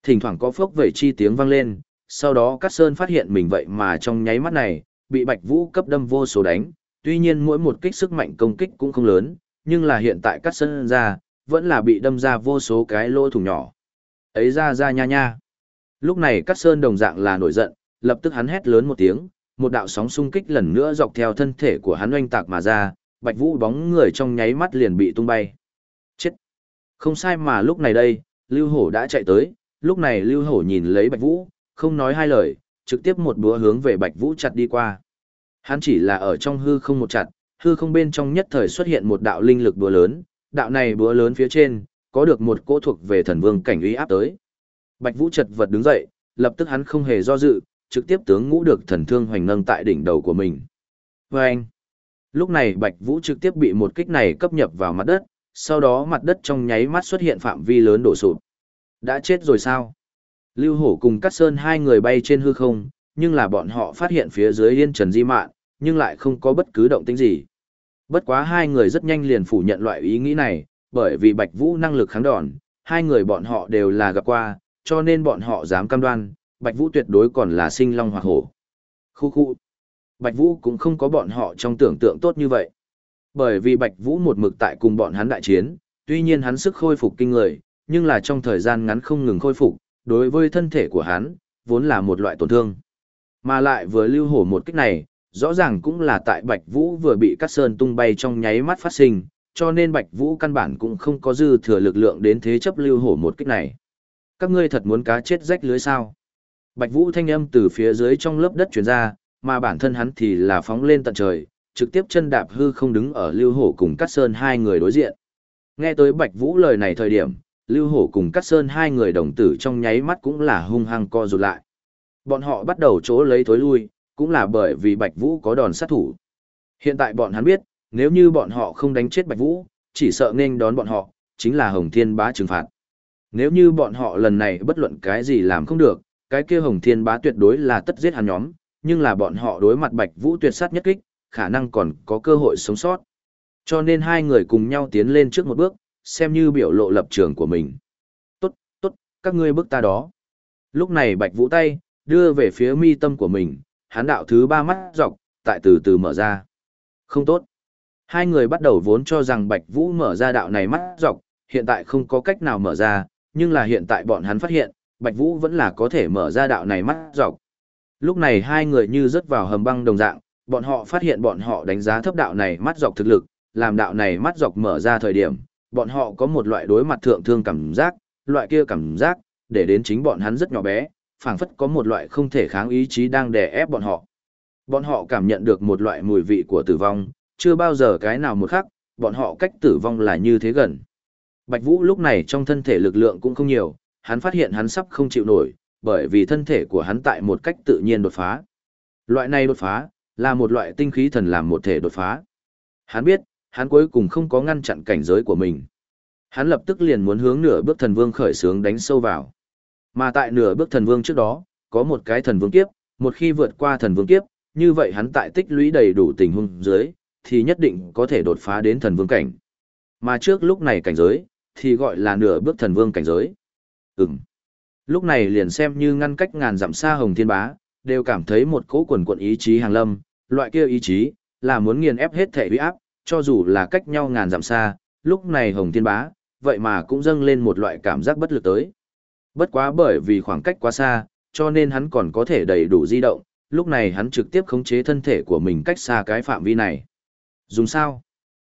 Thỉnh thoảng có phốc vẩy chi tiếng vang lên, sau đó cắt sơn phát hiện mình vậy mà trong nháy mắt này, bị Bạch Vũ cấp đâm vô số đánh, tuy nhiên mỗi một kích sức mạnh công kích cũng không lớn, nhưng là hiện tại cắt sơn ra, vẫn là bị đâm ra vô số cái lỗ thủng nhỏ. Ấy ra ra nha nha. Lúc này cắt sơn đồng dạng là nổi giận, lập tức hắn hét lớn một tiếng, một đạo sóng xung kích lần nữa dọc theo thân thể của hắn oanh tạc mà ra, Bạch Vũ bóng người trong nháy mắt liền bị tung bay. Chết! Không sai mà lúc này đây, Lưu Hổ đã chạy tới, lúc này Lưu Hổ nhìn lấy Bạch Vũ, không nói hai lời, trực tiếp một búa hướng về Bạch Vũ chặt đi qua. Hắn chỉ là ở trong hư không một chặt, hư không bên trong nhất thời xuất hiện một đạo linh lực búa lớn, đạo này búa lớn phía trên, có được một cỗ thuộc về thần vương cảnh uy áp tới. Bạch Vũ chật vật đứng dậy, lập tức hắn không hề do dự, trực tiếp tướng ngũ được thần thương hoành nâng tại đỉnh đầu của mình. Và anh, lúc này Bạch Vũ trực tiếp bị một kích này cấp nhập vào mặt đất, sau đó mặt đất trong nháy mắt xuất hiện phạm vi lớn đổ sụp. Đã chết rồi sao? Lưu Hổ cùng Cát Sơn hai người bay trên hư không, nhưng là bọn họ phát hiện phía dưới yên trần di mạn, nhưng lại không có bất cứ động tĩnh gì. Bất quá hai người rất nhanh liền phủ nhận loại ý nghĩ này, bởi vì Bạch Vũ năng lực kháng đòn, hai người bọn họ đều là gặp qua, cho nên bọn họ dám cam đoan, Bạch Vũ tuyệt đối còn là sinh long hoặc hổ. Khu khu. Bạch Vũ cũng không có bọn họ trong tưởng tượng tốt như vậy. Bởi vì Bạch Vũ một mực tại cùng bọn hắn đại chiến, tuy nhiên hắn sức khôi phục kinh người, nhưng là trong thời gian ngắn không ngừng khôi phục, đối với thân thể của hắn, vốn là một loại tổn thương. Mà lại vừa lưu hổ một kích này, rõ ràng cũng là tại Bạch Vũ vừa bị cắt sơn tung bay trong nháy mắt phát sinh, cho nên Bạch Vũ căn bản cũng không có dư thừa lực lượng đến thế chấp lưu hổ một kích này. Các ngươi thật muốn cá chết rách lưới sao? Bạch Vũ thanh âm từ phía dưới trong lớp đất truyền ra, mà bản thân hắn thì là phóng lên tận trời, trực tiếp chân đạp hư không đứng ở Lưu Hổ cùng Cát Sơn hai người đối diện. Nghe tới Bạch Vũ lời này thời điểm, Lưu Hổ cùng Cát Sơn hai người đồng tử trong nháy mắt cũng là hung hăng co rụt lại. Bọn họ bắt đầu chỗ lấy thối lui, cũng là bởi vì Bạch Vũ có đòn sát thủ. Hiện tại bọn hắn biết, nếu như bọn họ không đánh chết Bạch Vũ, chỉ sợ nên đón bọn họ, chính là Hồng Thiên Bá trừng phạt. Nếu như bọn họ lần này bất luận cái gì làm không được, cái kia Hồng Thiên Bá tuyệt đối là tất giết hắn nhóm, nhưng là bọn họ đối mặt Bạch Vũ tuyệt sát nhất kích, khả năng còn có cơ hội sống sót. Cho nên hai người cùng nhau tiến lên trước một bước, xem như biểu lộ lập trường của mình. Tốt, tốt, các ngươi bước ta đó. Lúc này Bạch Vũ tay, đưa về phía mi tâm của mình, hắn đạo thứ ba mắt dọc, tại từ từ mở ra. Không tốt. Hai người bắt đầu vốn cho rằng Bạch Vũ mở ra đạo này mắt dọc, hiện tại không có cách nào mở ra, nhưng là hiện tại bọn hắn phát hiện, Bạch Vũ vẫn là có thể mở ra đạo này mắt dọc. Lúc này hai người như rớt vào hầm băng đồng dạng, bọn họ phát hiện bọn họ đánh giá thấp đạo này mắt dọc thực lực, làm đạo này mắt dọc mở ra thời điểm, bọn họ có một loại đối mặt thượng thương cảm giác, loại kia cảm giác, để đến chính bọn hắn rất nhỏ bé, phảng phất có một loại không thể kháng ý chí đang đè ép bọn họ. Bọn họ cảm nhận được một loại mùi vị của tử vong, chưa bao giờ cái nào một khắc, bọn họ cách tử vong là như thế gần. Bạch Vũ lúc này trong thân thể lực lượng cũng không nhiều, hắn phát hiện hắn sắp không chịu nổi, bởi vì thân thể của hắn tại một cách tự nhiên đột phá. Loại này đột phá, là một loại tinh khí thần làm một thể đột phá. Hắn biết, hắn cuối cùng không có ngăn chặn cảnh giới của mình. Hắn lập tức liền muốn hướng nửa bước thần vương khởi sướng đánh sâu vào. Mà tại nửa bước thần vương trước đó, có một cái thần vương kiếp, một khi vượt qua thần vương kiếp, như vậy hắn tại tích lũy đầy đủ tình huống dưới, thì nhất định có thể đột phá đến thần vương cảnh. Mà trước lúc này cảnh giới, thì gọi là nửa bước thần vương cảnh giới. Ừm. Lúc này liền xem như ngăn cách ngàn dặm xa hồng thiên bá, đều cảm thấy một cỗ quần quận ý chí hàng lâm, loại kia ý chí, là muốn nghiền ép hết thể uy áp, cho dù là cách nhau ngàn dặm xa, lúc này hồng thiên bá, vậy mà cũng dâng lên một loại cảm giác bất lực tới. Bất quá bởi vì khoảng cách quá xa, cho nên hắn còn có thể đầy đủ di động, lúc này hắn trực tiếp khống chế thân thể của mình cách xa cái phạm vi này. Dùng sao?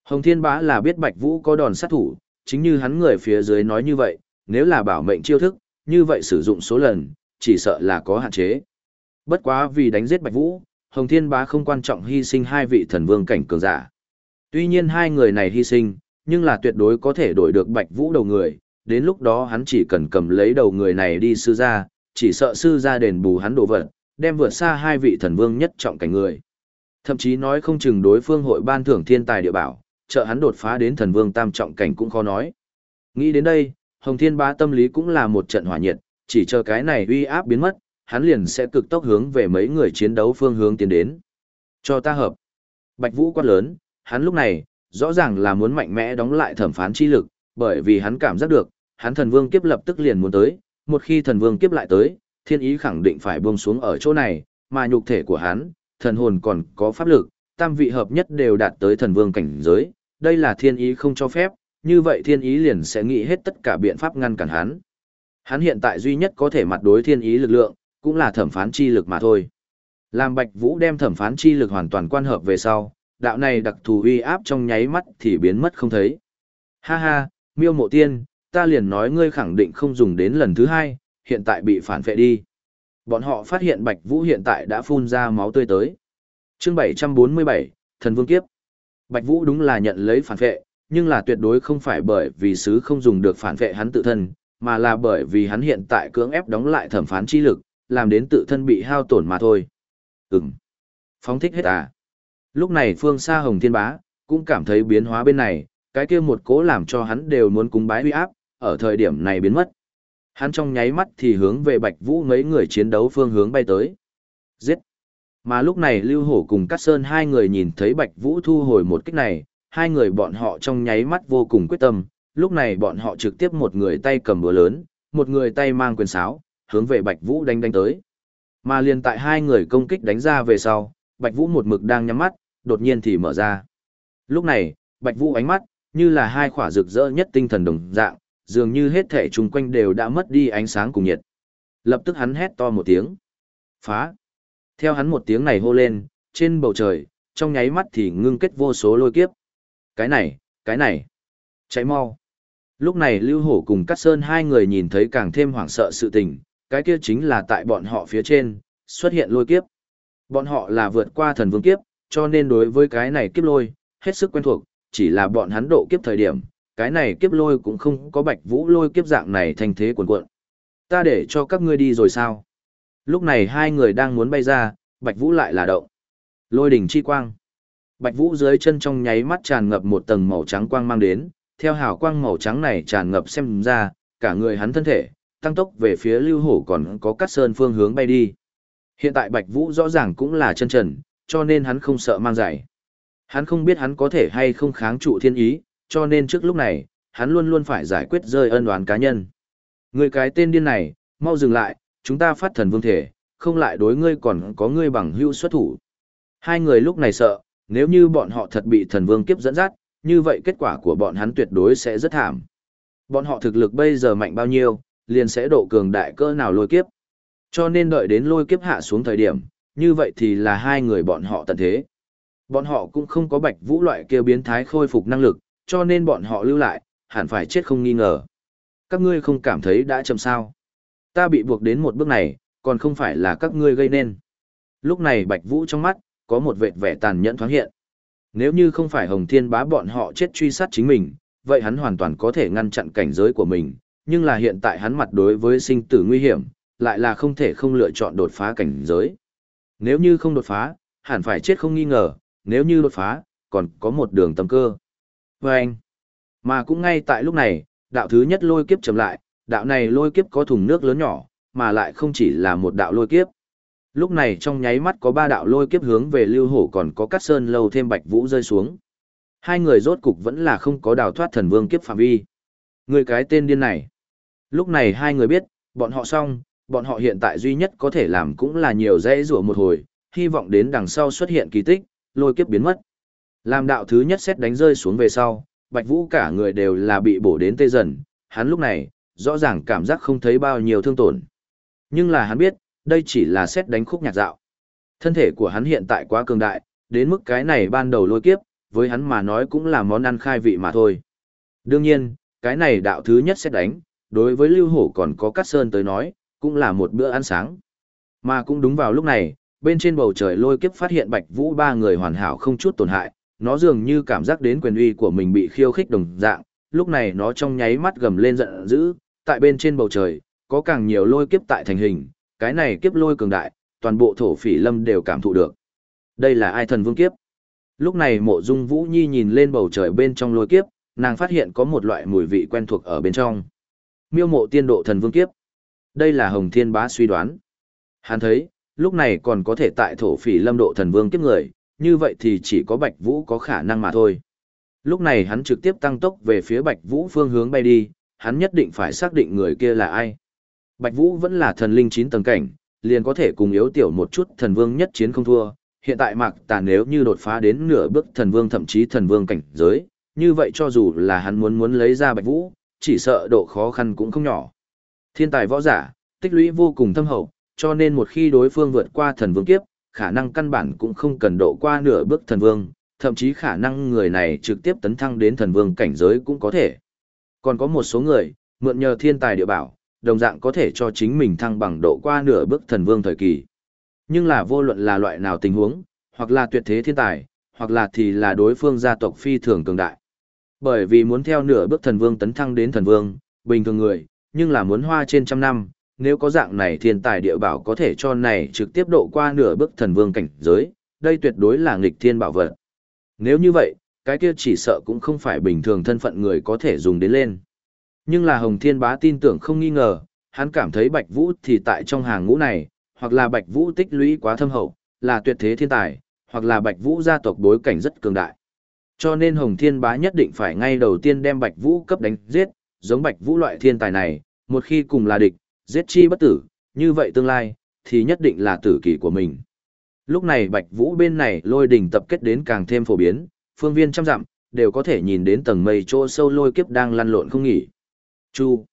Hồng Thiên Bá là biết Bạch Vũ có đòn sát thủ, chính như hắn người phía dưới nói như vậy, nếu là bảo mệnh chiêu thức, như vậy sử dụng số lần, chỉ sợ là có hạn chế. Bất quá vì đánh giết Bạch Vũ, Hồng Thiên Bá không quan trọng hy sinh hai vị thần vương cảnh cường giả. Tuy nhiên hai người này hy sinh, nhưng là tuyệt đối có thể đổi được Bạch Vũ đầu người, đến lúc đó hắn chỉ cần cầm lấy đầu người này đi sư gia, chỉ sợ sư gia đền bù hắn đồ vật, đem vượt xa hai vị thần vương nhất trọng cảnh người. Thậm chí nói không chừng đối phương hội ban thưởng thiên tài địa bảo, trợ hắn đột phá đến thần vương tam trọng cảnh cũng khó nói. Nghĩ đến đây, Hồng Thiên Bá tâm lý cũng là một trận hỏa nhiệt, chỉ chờ cái này uy áp biến mất, hắn liền sẽ cực tốc hướng về mấy người chiến đấu phương hướng tiến đến. Cho ta hợp. Bạch Vũ quát lớn, hắn lúc này, rõ ràng là muốn mạnh mẽ đóng lại thẩm phán chi lực, bởi vì hắn cảm giác được, hắn thần vương kiếp lập tức liền muốn tới, một khi thần vương kiếp lại tới, thiên ý khẳng định phải buông xuống ở chỗ này, mà nhục thể của hắn, thần hồn còn có pháp lực, tam vị hợp nhất đều đạt tới thần vương cảnh giới, đây là thiên ý không cho phép, như vậy thiên ý liền sẽ nghĩ hết tất cả biện pháp ngăn cản hắn. Hắn hiện tại duy nhất có thể mặt đối thiên ý lực lượng, cũng là thẩm phán chi lực mà thôi. Làm Bạch Vũ đem thẩm phán chi lực hoàn toàn quan hợp về sau, đạo này đặc thù uy áp trong nháy mắt thì biến mất không thấy. Ha ha, miêu mộ tiên, ta liền nói ngươi khẳng định không dùng đến lần thứ hai, hiện tại bị phản phệ đi. Bọn họ phát hiện Bạch Vũ hiện tại đã phun ra máu tươi tới. Chương 747, Thần Vương Kiếp. Bạch Vũ đúng là nhận lấy phản phệ, nhưng là tuyệt đối không phải bởi vì sứ không dùng được phản phệ hắn tự thân, mà là bởi vì hắn hiện tại cưỡng ép đóng lại thẩm phán chi lực, làm đến tự thân bị hao tổn mà thôi. Ừm. Phóng thích hết à. Lúc này phương xa hồng thiên bá, cũng cảm thấy biến hóa bên này, cái kia một cố làm cho hắn đều muốn cúng bái huy áp, ở thời điểm này biến mất. Hắn trong nháy mắt thì hướng về Bạch Vũ mấy người chiến đấu phương hướng bay tới. Giết! Mà lúc này Lưu Hổ cùng Cát Sơn hai người nhìn thấy Bạch Vũ thu hồi một kích này, hai người bọn họ trong nháy mắt vô cùng quyết tâm, lúc này bọn họ trực tiếp một người tay cầm búa lớn, một người tay mang quyền sáo, hướng về Bạch Vũ đánh đánh tới. Mà liền tại hai người công kích đánh ra về sau, Bạch Vũ một mực đang nhắm mắt, đột nhiên thì mở ra. Lúc này, Bạch Vũ ánh mắt, như là hai khỏa rực rỡ nhất tinh thần đồng dạng, dường như hết thể chung quanh đều đã mất đi ánh sáng cùng nhiệt. Lập tức hắn hét to một tiếng. Phá! Theo hắn một tiếng này hô lên, trên bầu trời, trong nháy mắt thì ngưng kết vô số lôi kiếp. Cái này, cái này, cháy mau. Lúc này Lưu Hổ cùng Cát Sơn hai người nhìn thấy càng thêm hoảng sợ sự tình, cái kia chính là tại bọn họ phía trên, xuất hiện lôi kiếp. Bọn họ là vượt qua thần vương kiếp, cho nên đối với cái này kiếp lôi, hết sức quen thuộc, chỉ là bọn hắn độ kiếp thời điểm, cái này kiếp lôi cũng không có bạch vũ lôi kiếp dạng này thành thế cuồn cuộn. Ta để cho các ngươi đi rồi sao? Lúc này hai người đang muốn bay ra, bạch vũ lại là động. Lôi đỉnh chi quang. Bạch vũ dưới chân trong nháy mắt tràn ngập một tầng màu trắng quang mang đến, theo hào quang màu trắng này tràn ngập xem ra, cả người hắn thân thể, tăng tốc về phía lưu hổ còn có cắt sơn phương hướng bay đi. Hiện tại Bạch Vũ rõ ràng cũng là chân trần, cho nên hắn không sợ mang giày. Hắn không biết hắn có thể hay không kháng trụ thiên ý, cho nên trước lúc này, hắn luôn luôn phải giải quyết rơi ân oán cá nhân. Người cái tên điên này, mau dừng lại, chúng ta phát thần vương thể, không lại đối ngươi còn có ngươi bằng hữu xuất thủ. Hai người lúc này sợ, nếu như bọn họ thật bị thần vương kiếp dẫn dắt, như vậy kết quả của bọn hắn tuyệt đối sẽ rất thảm. Bọn họ thực lực bây giờ mạnh bao nhiêu, liền sẽ độ cường đại cỡ nào lôi kiếp. Cho nên đợi đến lôi kiếp hạ xuống thời điểm, như vậy thì là hai người bọn họ tận thế. Bọn họ cũng không có bạch vũ loại kia biến thái khôi phục năng lực, cho nên bọn họ lưu lại, hẳn phải chết không nghi ngờ. Các ngươi không cảm thấy đã chậm sao. Ta bị buộc đến một bước này, còn không phải là các ngươi gây nên. Lúc này bạch vũ trong mắt, có một vệt vẻ tàn nhẫn thoáng hiện. Nếu như không phải Hồng Thiên bá bọn họ chết truy sát chính mình, vậy hắn hoàn toàn có thể ngăn chặn cảnh giới của mình, nhưng là hiện tại hắn mặt đối với sinh tử nguy hiểm, lại là không thể không lựa chọn đột phá cảnh giới. Nếu như không đột phá, hẳn phải chết không nghi ngờ, nếu như đột phá, còn có một đường tầm cơ. Và anh, mà cũng ngay tại lúc này, đạo thứ nhất lôi kiếp chậm lại, đạo này lôi kiếp có thùng nước lớn nhỏ, mà lại không chỉ là một đạo lôi kiếp. Lúc này trong nháy mắt có ba đạo lôi kiếp hướng về lưu hổ còn có cắt sơn lâu thêm bạch vũ rơi xuống. Hai người rốt cục vẫn là không có đào thoát thần vương kiếp phạm vi. Người cái tên điên này. Lúc này hai người biết, bọn họ xong, bọn họ hiện tại duy nhất có thể làm cũng là nhiều dãy rủa một hồi, hy vọng đến đằng sau xuất hiện kỳ tích, lôi kiếp biến mất. Làm đạo thứ nhất xét đánh rơi xuống về sau, Bạch Vũ cả người đều là bị bổ đến tê dần, hắn lúc này, rõ ràng cảm giác không thấy bao nhiêu thương tổn. Nhưng là hắn biết, đây chỉ là xét đánh khúc nhạc dạo. Thân thể của hắn hiện tại quá cường đại, đến mức cái này ban đầu lôi kiếp, với hắn mà nói cũng là món ăn khai vị mà thôi. Đương nhiên, cái này đạo thứ nhất xét đánh, đối với Lưu Hổ còn có Cát Sơn tới nói, cũng là một bữa ăn sáng. Mà cũng đúng vào lúc này, bên trên bầu trời lôi kiếp phát hiện Bạch Vũ ba người hoàn hảo không chút tổn hại, nó dường như cảm giác đến quyền uy của mình bị khiêu khích đồng dạng, lúc này nó trong nháy mắt gầm lên giận dữ, tại bên trên bầu trời, có càng nhiều lôi kiếp tại thành hình, cái này kiếp lôi cường đại, toàn bộ thổ phỉ lâm đều cảm thụ được. Đây là ai thần vương kiếp? Lúc này mộ dung Vũ Nhi nhìn lên bầu trời bên trong lôi kiếp, nàng phát hiện có một loại mùi vị quen thuộc ở bên trong. Miêu mộ tiên độ thần vương kiếp. Đây là Hồng Thiên Bá suy đoán. Hắn thấy, lúc này còn có thể tại thổ phỉ lâm độ thần vương kiếp người, như vậy thì chỉ có Bạch Vũ có khả năng mà thôi. Lúc này hắn trực tiếp tăng tốc về phía Bạch Vũ phương hướng bay đi, hắn nhất định phải xác định người kia là ai. Bạch Vũ vẫn là thần linh Chín tầng cảnh, liền có thể cùng yếu tiểu một chút thần vương nhất chiến không thua. Hiện tại Mạc Tà nếu như đột phá đến nửa bước thần vương thậm chí thần vương cảnh giới, như vậy cho dù là hắn muốn muốn lấy ra Bạch Vũ, chỉ sợ độ khó khăn cũng không nhỏ. Thiên tài võ giả, tích lũy vô cùng thâm hậu, cho nên một khi đối phương vượt qua thần vương kiếp, khả năng căn bản cũng không cần độ qua nửa bước thần vương, thậm chí khả năng người này trực tiếp tấn thăng đến thần vương cảnh giới cũng có thể. Còn có một số người, mượn nhờ thiên tài địa bảo, đồng dạng có thể cho chính mình thăng bằng độ qua nửa bước thần vương thời kỳ. Nhưng là vô luận là loại nào tình huống, hoặc là tuyệt thế thiên tài, hoặc là thì là đối phương gia tộc phi thường cường đại. Bởi vì muốn theo nửa bước thần vương tấn thăng đến thần vương, bình thường người, nhưng là muốn hoa trên trăm năm, nếu có dạng này thiên tài địa bảo có thể cho này trực tiếp độ qua nửa bước thần vương cảnh giới, đây tuyệt đối là nghịch thiên bảo vật. Nếu như vậy, cái kia chỉ sợ cũng không phải bình thường thân phận người có thể dùng đến lên. Nhưng là Hồng Thiên Bá tin tưởng không nghi ngờ, hắn cảm thấy Bạch Vũ thì tại trong hàng ngũ này, hoặc là Bạch Vũ tích lũy quá thâm hậu, là tuyệt thế thiên tài, hoặc là Bạch Vũ gia tộc bối cảnh rất cường đại. Cho nên Hồng Thiên Bá nhất định phải ngay đầu tiên đem Bạch Vũ cấp đánh giết, giống Bạch Vũ loại thiên tài này, một khi cùng là địch, giết chi bất tử, như vậy tương lai, thì nhất định là tử kỳ của mình. Lúc này Bạch Vũ bên này lôi đỉnh tập kết đến càng thêm phổ biến, phương viên trăm dặm, đều có thể nhìn đến tầng mây chỗ sâu lôi kiếp đang lăn lộn không nghỉ. Chu.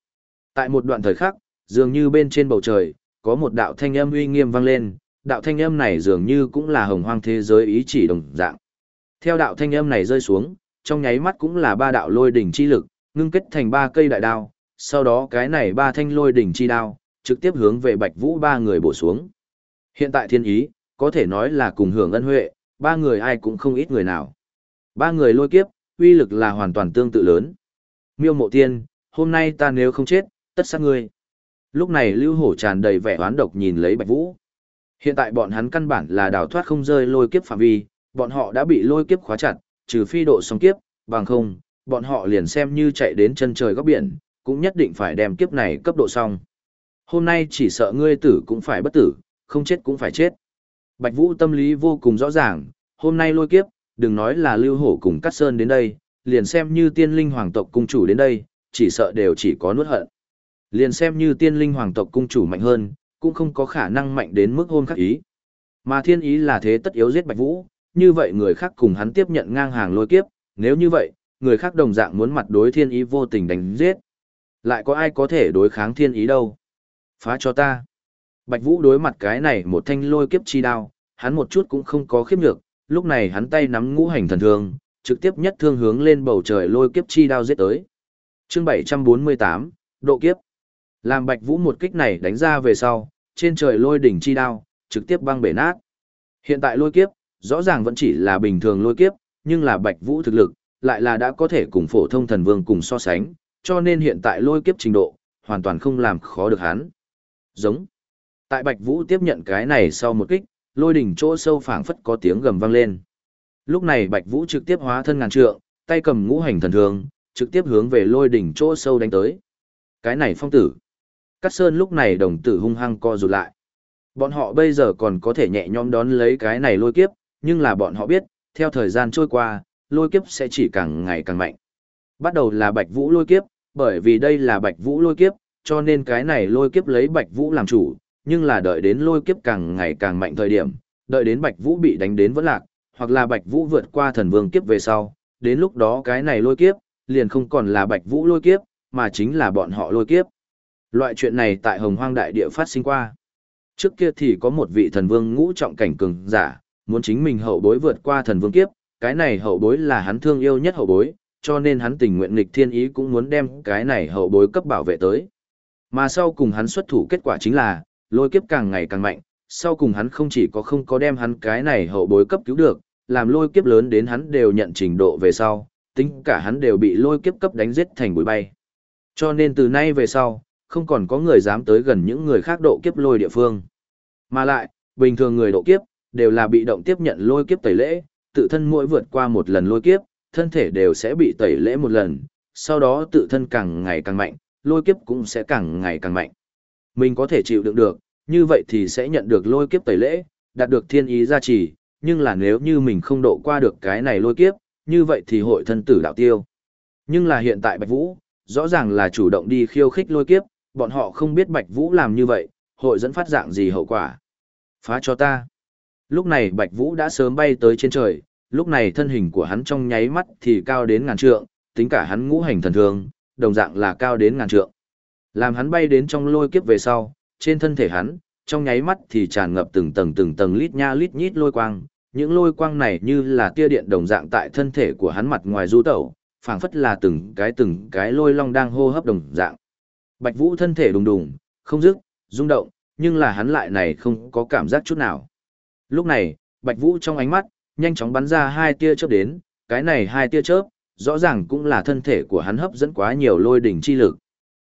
Tại một đoạn thời khắc, dường như bên trên bầu trời, có một đạo thanh âm uy nghiêm vang lên, đạo thanh âm này dường như cũng là hồng hoang thế giới ý chỉ đồng dạng. Theo đạo thanh âm này rơi xuống, trong nháy mắt cũng là ba đạo lôi đỉnh chi lực, ngưng kết thành ba cây đại đao, sau đó cái này ba thanh lôi đỉnh chi đao, trực tiếp hướng về Bạch Vũ ba người bổ xuống. Hiện tại thiên ý, có thể nói là cùng hưởng ân huệ, ba người ai cũng không ít người nào. Ba người lôi kiếp, uy lực là hoàn toàn tương tự lớn. Miêu mộ tiên, hôm nay ta nếu không chết, tất sát ngươi. Lúc này Lưu Hổ tràn đầy vẻ oán độc nhìn lấy Bạch Vũ. Hiện tại bọn hắn căn bản là đào thoát không rơi lôi kiếp phạm vi, bọn họ đã bị lôi kiếp khóa chặt, trừ phi độ song kiếp, bằng không, bọn họ liền xem như chạy đến chân trời góc biển, cũng nhất định phải đem kiếp này cấp độ xong. Hôm nay chỉ sợ ngươi tử cũng phải bất tử, không chết cũng phải chết. Bạch Vũ tâm lý vô cùng rõ ràng, hôm nay lôi kiếp, đừng nói là Lưu Hổ cùng Cát Sơn đến đây, liền xem như tiên linh hoàng tộc cung chủ đến đây, chỉ sợ đều chỉ có nuốt hận. Liền xem như tiên linh hoàng tộc cung chủ mạnh hơn, cũng không có khả năng mạnh đến mức hôn khắc ý. Mà thiên ý là thế tất yếu giết Bạch Vũ, như vậy người khác cùng hắn tiếp nhận ngang hàng lôi kiếp, nếu như vậy, người khác đồng dạng muốn mặt đối thiên ý vô tình đánh giết. Lại có ai có thể đối kháng thiên ý đâu? Phá cho ta. Bạch Vũ đối mặt cái này một thanh lôi kiếp chi đao, hắn một chút cũng không có khiếp nhược, lúc này hắn tay nắm ngũ hành thần thương, trực tiếp nhất thương hướng lên bầu trời lôi kiếp chi đao giết tới. Chương 748, độ kiếp. Làm Bạch Vũ một kích này đánh ra về sau, trên trời lôi đỉnh chi đao, trực tiếp băng bể nát. Hiện tại lôi kiếp, rõ ràng vẫn chỉ là bình thường lôi kiếp, nhưng là Bạch Vũ thực lực, lại là đã có thể cùng phổ thông thần vương cùng so sánh, cho nên hiện tại lôi kiếp trình độ, hoàn toàn không làm khó được hắn. Giống. Tại Bạch Vũ tiếp nhận cái này sau một kích, lôi đỉnh chỗ sâu phảng phất có tiếng gầm vang lên. Lúc này Bạch Vũ trực tiếp hóa thân ngàn trượng, tay cầm ngũ hành thần thương, trực tiếp hướng về lôi đỉnh chỗ sâu đánh tới. Cái này phong tử. Cát Sơn lúc này đồng tử hung hăng co rụt lại. Bọn họ bây giờ còn có thể nhẹ nhõm đón lấy cái này lôi kiếp, nhưng là bọn họ biết, theo thời gian trôi qua, lôi kiếp sẽ chỉ càng ngày càng mạnh. Bắt đầu là Bạch Vũ lôi kiếp, bởi vì đây là Bạch Vũ lôi kiếp, cho nên cái này lôi kiếp lấy Bạch Vũ làm chủ, nhưng là đợi đến lôi kiếp càng ngày càng mạnh thời điểm, đợi đến Bạch Vũ bị đánh đến vẫn lạc, hoặc là Bạch Vũ vượt qua thần vương kiếp về sau, đến lúc đó cái này lôi kiếp, liền không còn là Bạch Vũ lôi kiếp, mà chính là bọn họ lôi kiếp. Loại chuyện này tại Hồng Hoang Đại Địa phát sinh qua. Trước kia thì có một vị thần vương ngũ trọng cảnh cường giả, muốn chính mình hậu bối vượt qua thần vương kiếp, cái này hậu bối là hắn thương yêu nhất hậu bối, cho nên hắn tình nguyện nghịch thiên ý cũng muốn đem cái này hậu bối cấp bảo vệ tới. Mà sau cùng hắn xuất thủ kết quả chính là, lôi kiếp càng ngày càng mạnh, sau cùng hắn không chỉ có không có đem hắn cái này hậu bối cấp cứu được, làm lôi kiếp lớn đến hắn đều nhận trình độ về sau, tính cả hắn đều bị lôi kiếp cấp đánh giết thành bụi bay. Cho nên từ nay về sau, không còn có người dám tới gần những người khác độ kiếp lôi địa phương. Mà lại, bình thường người độ kiếp, đều là bị động tiếp nhận lôi kiếp tẩy lễ, tự thân mỗi vượt qua một lần lôi kiếp, thân thể đều sẽ bị tẩy lễ một lần, sau đó tự thân càng ngày càng mạnh, lôi kiếp cũng sẽ càng ngày càng mạnh. Mình có thể chịu đựng được, như vậy thì sẽ nhận được lôi kiếp tẩy lễ, đạt được thiên ý gia trì, nhưng là nếu như mình không độ qua được cái này lôi kiếp, như vậy thì hội thân tử đạo tiêu. Nhưng là hiện tại Bạch Vũ, rõ ràng là chủ động đi khiêu khích lôi kiếp, bọn họ không biết Bạch Vũ làm như vậy, hội dẫn phát dạng gì hậu quả. Phá cho ta. Lúc này Bạch Vũ đã sớm bay tới trên trời, lúc này thân hình của hắn trong nháy mắt thì cao đến ngàn trượng, tính cả hắn ngũ hành thần thường, đồng dạng là cao đến ngàn trượng. Làm hắn bay đến trong lôi kiếp về sau, trên thân thể hắn, trong nháy mắt thì tràn ngập từng tầng từng tầng lít nha lít nhít lôi quang, những lôi quang này như là tia điện đồng dạng tại thân thể của hắn mặt ngoài du tẩu, phảng phất là từng cái từng cái lôi long đang hô hấp đồng dạng. Bạch Vũ thân thể đùng đùng, không dứt, rung động, nhưng là hắn lại này không có cảm giác chút nào. Lúc này, Bạch Vũ trong ánh mắt, nhanh chóng bắn ra hai tia chớp đến, cái này hai tia chớp, rõ ràng cũng là thân thể của hắn hấp dẫn quá nhiều lôi đỉnh chi lực.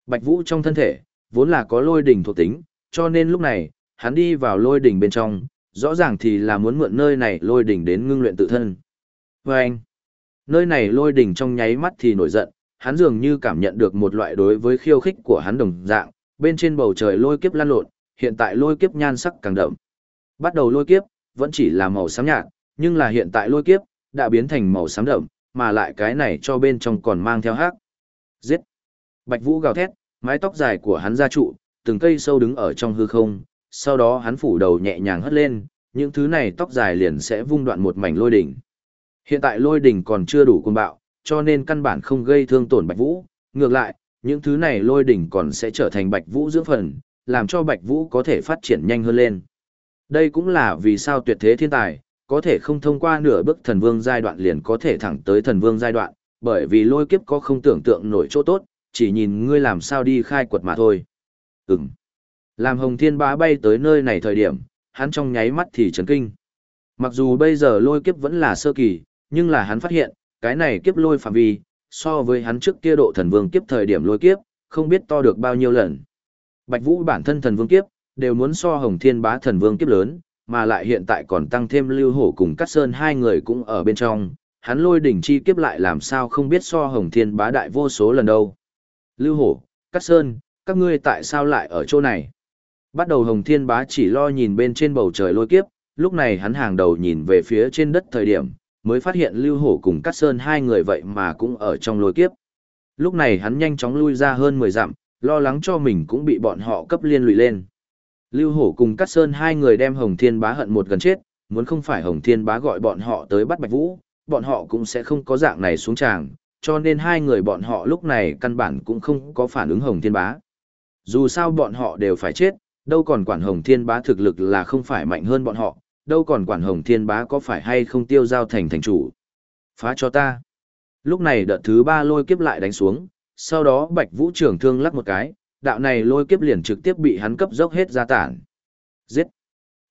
Bạch Vũ trong thân thể, vốn là có lôi đỉnh thuộc tính, cho nên lúc này, hắn đi vào lôi đỉnh bên trong, rõ ràng thì là muốn mượn nơi này lôi đỉnh đến ngưng luyện tự thân. Và anh, nơi này lôi đỉnh trong nháy mắt thì nổi giận, hắn dường như cảm nhận được một loại đối với khiêu khích của hắn đồng dạng, bên trên bầu trời lôi kiếp lan lộn, hiện tại lôi kiếp nhan sắc càng đậm. Bắt đầu lôi kiếp, vẫn chỉ là màu xám nhạt, nhưng là hiện tại lôi kiếp, đã biến thành màu xám đậm, mà lại cái này cho bên trong còn mang theo hát. Giết! Bạch Vũ gào thét, mái tóc dài của hắn ra trụ, từng cây sâu đứng ở trong hư không, sau đó hắn phủ đầu nhẹ nhàng hất lên, những thứ này tóc dài liền sẽ vung đoạn một mảnh lôi đỉnh. Hiện tại lôi đỉnh còn chưa đủ côn bạo, cho nên căn bản không gây thương tổn Bạch Vũ, ngược lại, những thứ này lôi đỉnh còn sẽ trở thành Bạch Vũ dưỡng phần, làm cho Bạch Vũ có thể phát triển nhanh hơn lên. Đây cũng là vì sao tuyệt thế thiên tài, có thể không thông qua nửa bước thần vương giai đoạn liền có thể thẳng tới thần vương giai đoạn, bởi vì lôi kiếp có không tưởng tượng nổi chỗ tốt, chỉ nhìn ngươi làm sao đi khai quật mà thôi. Ừm. Làm Hồng Thiên Bá bay tới nơi này thời điểm, hắn trong nháy mắt thì chấn kinh. Mặc dù bây giờ lôi kiếp vẫn là sơ kỳ, nhưng là hắn phát hiện, cái này kiếp lôi phạm vi, so với hắn trước kia độ thần vương kiếp thời điểm lôi kiếp, không biết to được bao nhiêu lần. Bạch Vũ bản thân thần vương kiếp, đều muốn so Hồng Thiên Bá thần vương kiếp lớn, mà lại hiện tại còn tăng thêm Lưu Hổ cùng Cát Sơn hai người cũng ở bên trong, hắn lôi đỉnh chi kiếp lại làm sao không biết so Hồng Thiên Bá đại vô số lần đâu. Lưu Hổ, Cát Sơn, các ngươi tại sao lại ở chỗ này? Bắt đầu Hồng Thiên Bá chỉ lo nhìn bên trên bầu trời lôi kiếp, lúc này hắn hàng đầu nhìn về phía trên đất thời điểm, mới phát hiện Lưu Hổ cùng Cát Sơn hai người vậy mà cũng ở trong lôi kiếp. Lúc này hắn nhanh chóng lui ra hơn 10 dặm, lo lắng cho mình cũng bị bọn họ cấp liên lụy lên. Lưu Hổ cùng Cát Sơn hai người đem Hồng Thiên Bá hận một gần chết, muốn không phải Hồng Thiên Bá gọi bọn họ tới bắt Bạch Vũ, bọn họ cũng sẽ không có dạng này xuống tràng, cho nên hai người bọn họ lúc này căn bản cũng không có phản ứng Hồng Thiên Bá. Dù sao bọn họ đều phải chết, đâu còn quản Hồng Thiên Bá thực lực là không phải mạnh hơn bọn họ, đâu còn quản Hồng Thiên Bá có phải hay không tiêu giao thành thành chủ. Phá cho ta. Lúc này đợt thứ ba lôi kiếp lại đánh xuống, sau đó Bạch Vũ trưởng thương lắc một cái, đạo này lôi kiếp liền trực tiếp bị hắn cấp dốc hết ra tản. Giết.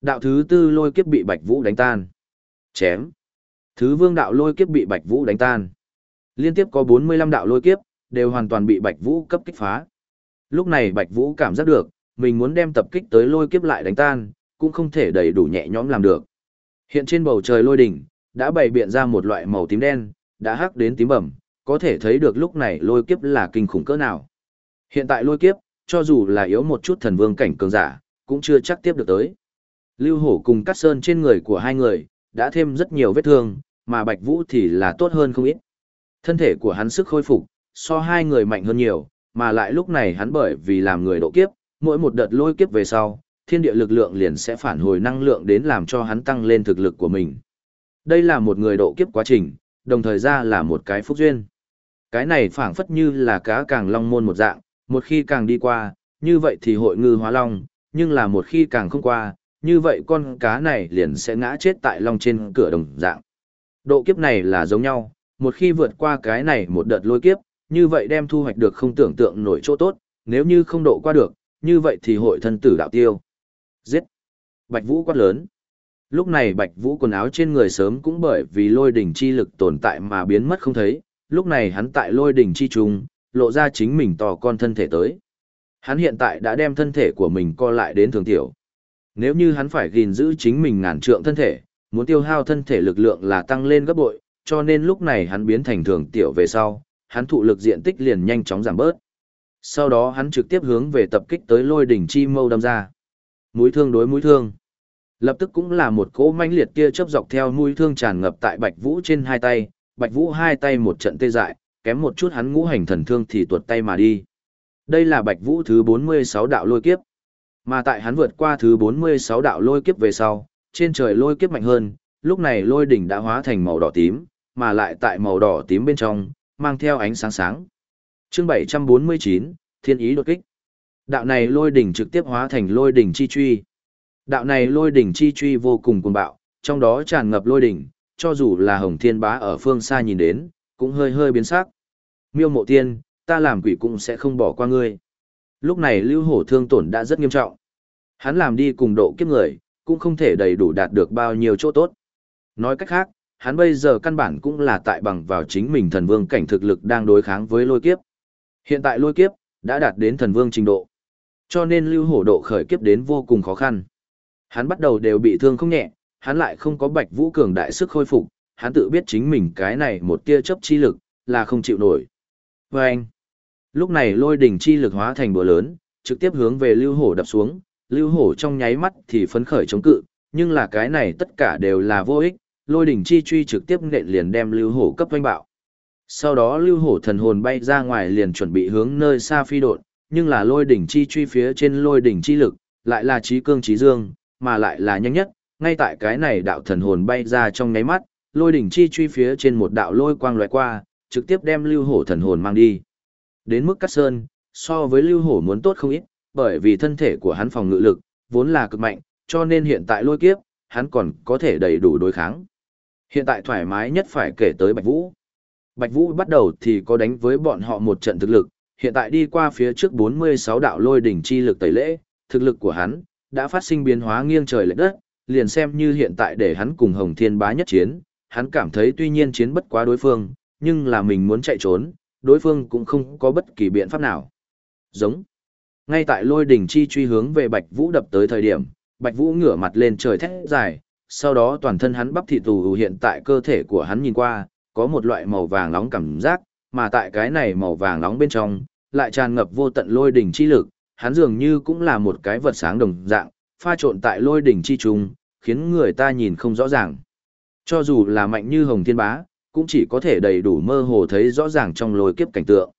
Đạo thứ tư lôi kiếp bị Bạch Vũ đánh tan. Chém. Thứ vương đạo lôi kiếp bị Bạch Vũ đánh tan. Liên tiếp có 45 đạo lôi kiếp, đều hoàn toàn bị Bạch Vũ cấp kích phá. Lúc này Bạch Vũ cảm giác được, mình muốn đem tập kích tới lôi kiếp lại đánh tan, cũng không thể đầy đủ nhẹ nhõm làm được. Hiện trên bầu trời lôi đỉnh, đã bày biện ra một loại màu tím đen, đã hắc đến tím bẩm, có thể thấy được lúc này lôi kiếp là kinh khủng cỡ nào. Hiện tại lôi kiếp, cho dù là yếu một chút thần vương cảnh cường giả, cũng chưa chắc tiếp được tới. Lưu Hổ cùng Cát Sơn trên người của hai người, đã thêm rất nhiều vết thương, mà Bạch Vũ thì là tốt hơn không ít. Thân thể của hắn sức khôi phục, so hai người mạnh hơn nhiều, mà lại lúc này hắn bởi vì làm người độ kiếp, mỗi một đợt lôi kiếp về sau, thiên địa lực lượng liền sẽ phản hồi năng lượng đến làm cho hắn tăng lên thực lực của mình. Đây là một người độ kiếp quá trình, đồng thời ra là một cái phúc duyên. Cái này phảng phất như là cá càng long môn một dạng, một khi càng đi qua, như vậy thì hội ngư hóa long, nhưng là một khi càng không qua, như vậy con cá này liền sẽ ngã chết tại long trên cửa đồng dạng. Độ kiếp này là giống nhau, một khi vượt qua cái này một đợt lôi kiếp, như vậy đem thu hoạch được không tưởng tượng nổi chỗ tốt, nếu như không độ qua được, như vậy thì hội thân tử đạo tiêu. Giết! Bạch Vũ quát lớn. Lúc này Bạch Vũ quần áo trên người sớm cũng bởi vì lôi đỉnh chi lực tồn tại mà biến mất không thấy, lúc này hắn tại lôi đỉnh chi trùng, lộ ra chính mình to con thân thể tới. Hắn hiện tại đã đem thân thể của mình co lại đến thường tiểu. Nếu như hắn phải gìn giữ chính mình ngàn trượng thân thể, muốn tiêu hao thân thể lực lượng là tăng lên gấp bội, cho nên lúc này hắn biến thành thường tiểu về sau, hắn thụ lực diện tích liền nhanh chóng giảm bớt. Sau đó hắn trực tiếp hướng về tập kích tới lôi đỉnh chi mâu đâm ra. Mũi thương đối mũi thương. Lập tức cũng là một cỗ manh liệt kia chớp dọc theo mũi thương tràn ngập tại Bạch Vũ trên hai tay, Bạch Vũ hai tay một trận tê dại, kém một chút hắn ngũ hành thần thương thì tuột tay mà đi. Đây là Bạch Vũ thứ 46 đạo lôi kiếp. Mà tại hắn vượt qua thứ 46 đạo lôi kiếp về sau, trên trời lôi kiếp mạnh hơn, lúc này lôi đỉnh đã hóa thành màu đỏ tím, mà lại tại màu đỏ tím bên trong, mang theo ánh sáng sáng. Chương 749, Thiên ý đột kích. Đạo này lôi đỉnh trực tiếp hóa thành lôi đỉnh chi truy. Đạo này lôi đỉnh chi truy vô cùng cuồng bạo, trong đó tràn ngập lôi đỉnh, cho dù là Hồng Thiên Bá ở phương xa nhìn đến, cũng hơi hơi biến sắc. Miêu Mộ Tiên, ta làm quỷ cũng sẽ không bỏ qua ngươi. Lúc này Lưu Hổ thương tổn đã rất nghiêm trọng. Hắn làm đi cùng độ kiếp người, cũng không thể đầy đủ đạt được bao nhiêu chỗ tốt. Nói cách khác, hắn bây giờ căn bản cũng là tại bằng vào chính mình thần vương cảnh thực lực đang đối kháng với lôi kiếp. Hiện tại lôi kiếp, đã đạt đến thần vương trình độ. Cho nên lưu hổ độ khởi kiếp đến vô cùng khó khăn. Hắn bắt đầu đều bị thương không nhẹ, hắn lại không có bạch vũ cường đại sức khôi phục, hắn tự biết chính mình cái này một tia chấp chi lực, là không chịu nổi. Và anh, lúc này lôi đỉnh chi lực hóa thành bùa lớn, trực tiếp hướng về lưu hổ đập xuống, lưu hổ trong nháy mắt thì phấn khởi chống cự, nhưng là cái này tất cả đều là vô ích, lôi đỉnh chi truy trực tiếp nện liền đem lưu hổ cấp doanh bạo. Sau đó lưu hổ thần hồn bay ra ngoài liền chuẩn bị hướng nơi xa phi độn, nhưng là lôi đỉnh chi truy phía trên lôi đỉnh chi lực, lại là trí cương trí dương, mà lại là nhanh nhất, ngay tại cái này đạo thần hồn bay ra trong nháy mắt, lôi đỉnh chi truy phía trên một đạo lôi quang loại qua, trực tiếp đem lưu hổ thần hồn mang đi. Đến mức cắt sơn, so với lưu hổ muốn tốt không ít, bởi vì thân thể của hắn phòng ngự lực, vốn là cực mạnh, cho nên hiện tại lôi kiếp, hắn còn có thể đầy đủ đối kháng. Hiện tại thoải mái nhất phải kể tới Bạch Vũ. Bạch Vũ bắt đầu thì có đánh với bọn họ một trận thực lực, hiện tại đi qua phía trước 46 đạo lôi đỉnh chi lực tẩy lễ, thực lực của hắn đã phát sinh biến hóa nghiêng trời lệch đất, liền xem như hiện tại để hắn cùng Hồng Thiên Bá nhất chiến, hắn cảm thấy tuy nhiên chiến bất quá đối phương, nhưng là mình muốn chạy trốn, đối phương cũng không có bất kỳ biện pháp nào. Giống. Ngay tại lôi đỉnh chi truy hướng về Bạch Vũ đập tới thời điểm, Bạch Vũ ngửa mặt lên trời thét dài, sau đó toàn thân hắn bắp thịt tù hiện tại cơ thể của hắn nhìn qua, có một loại màu vàng nóng cảm giác, mà tại cái này màu vàng nóng bên trong, lại tràn ngập vô tận lôi đỉnh chi lực, hắn dường như cũng là một cái vật sáng đồng dạng, pha trộn tại lôi đỉnh chi trùng, khiến người ta nhìn không rõ ràng. Cho dù là mạnh như hồng thiên bá, cũng chỉ có thể đầy đủ mơ hồ thấy rõ ràng trong lôi kiếp cảnh tượng.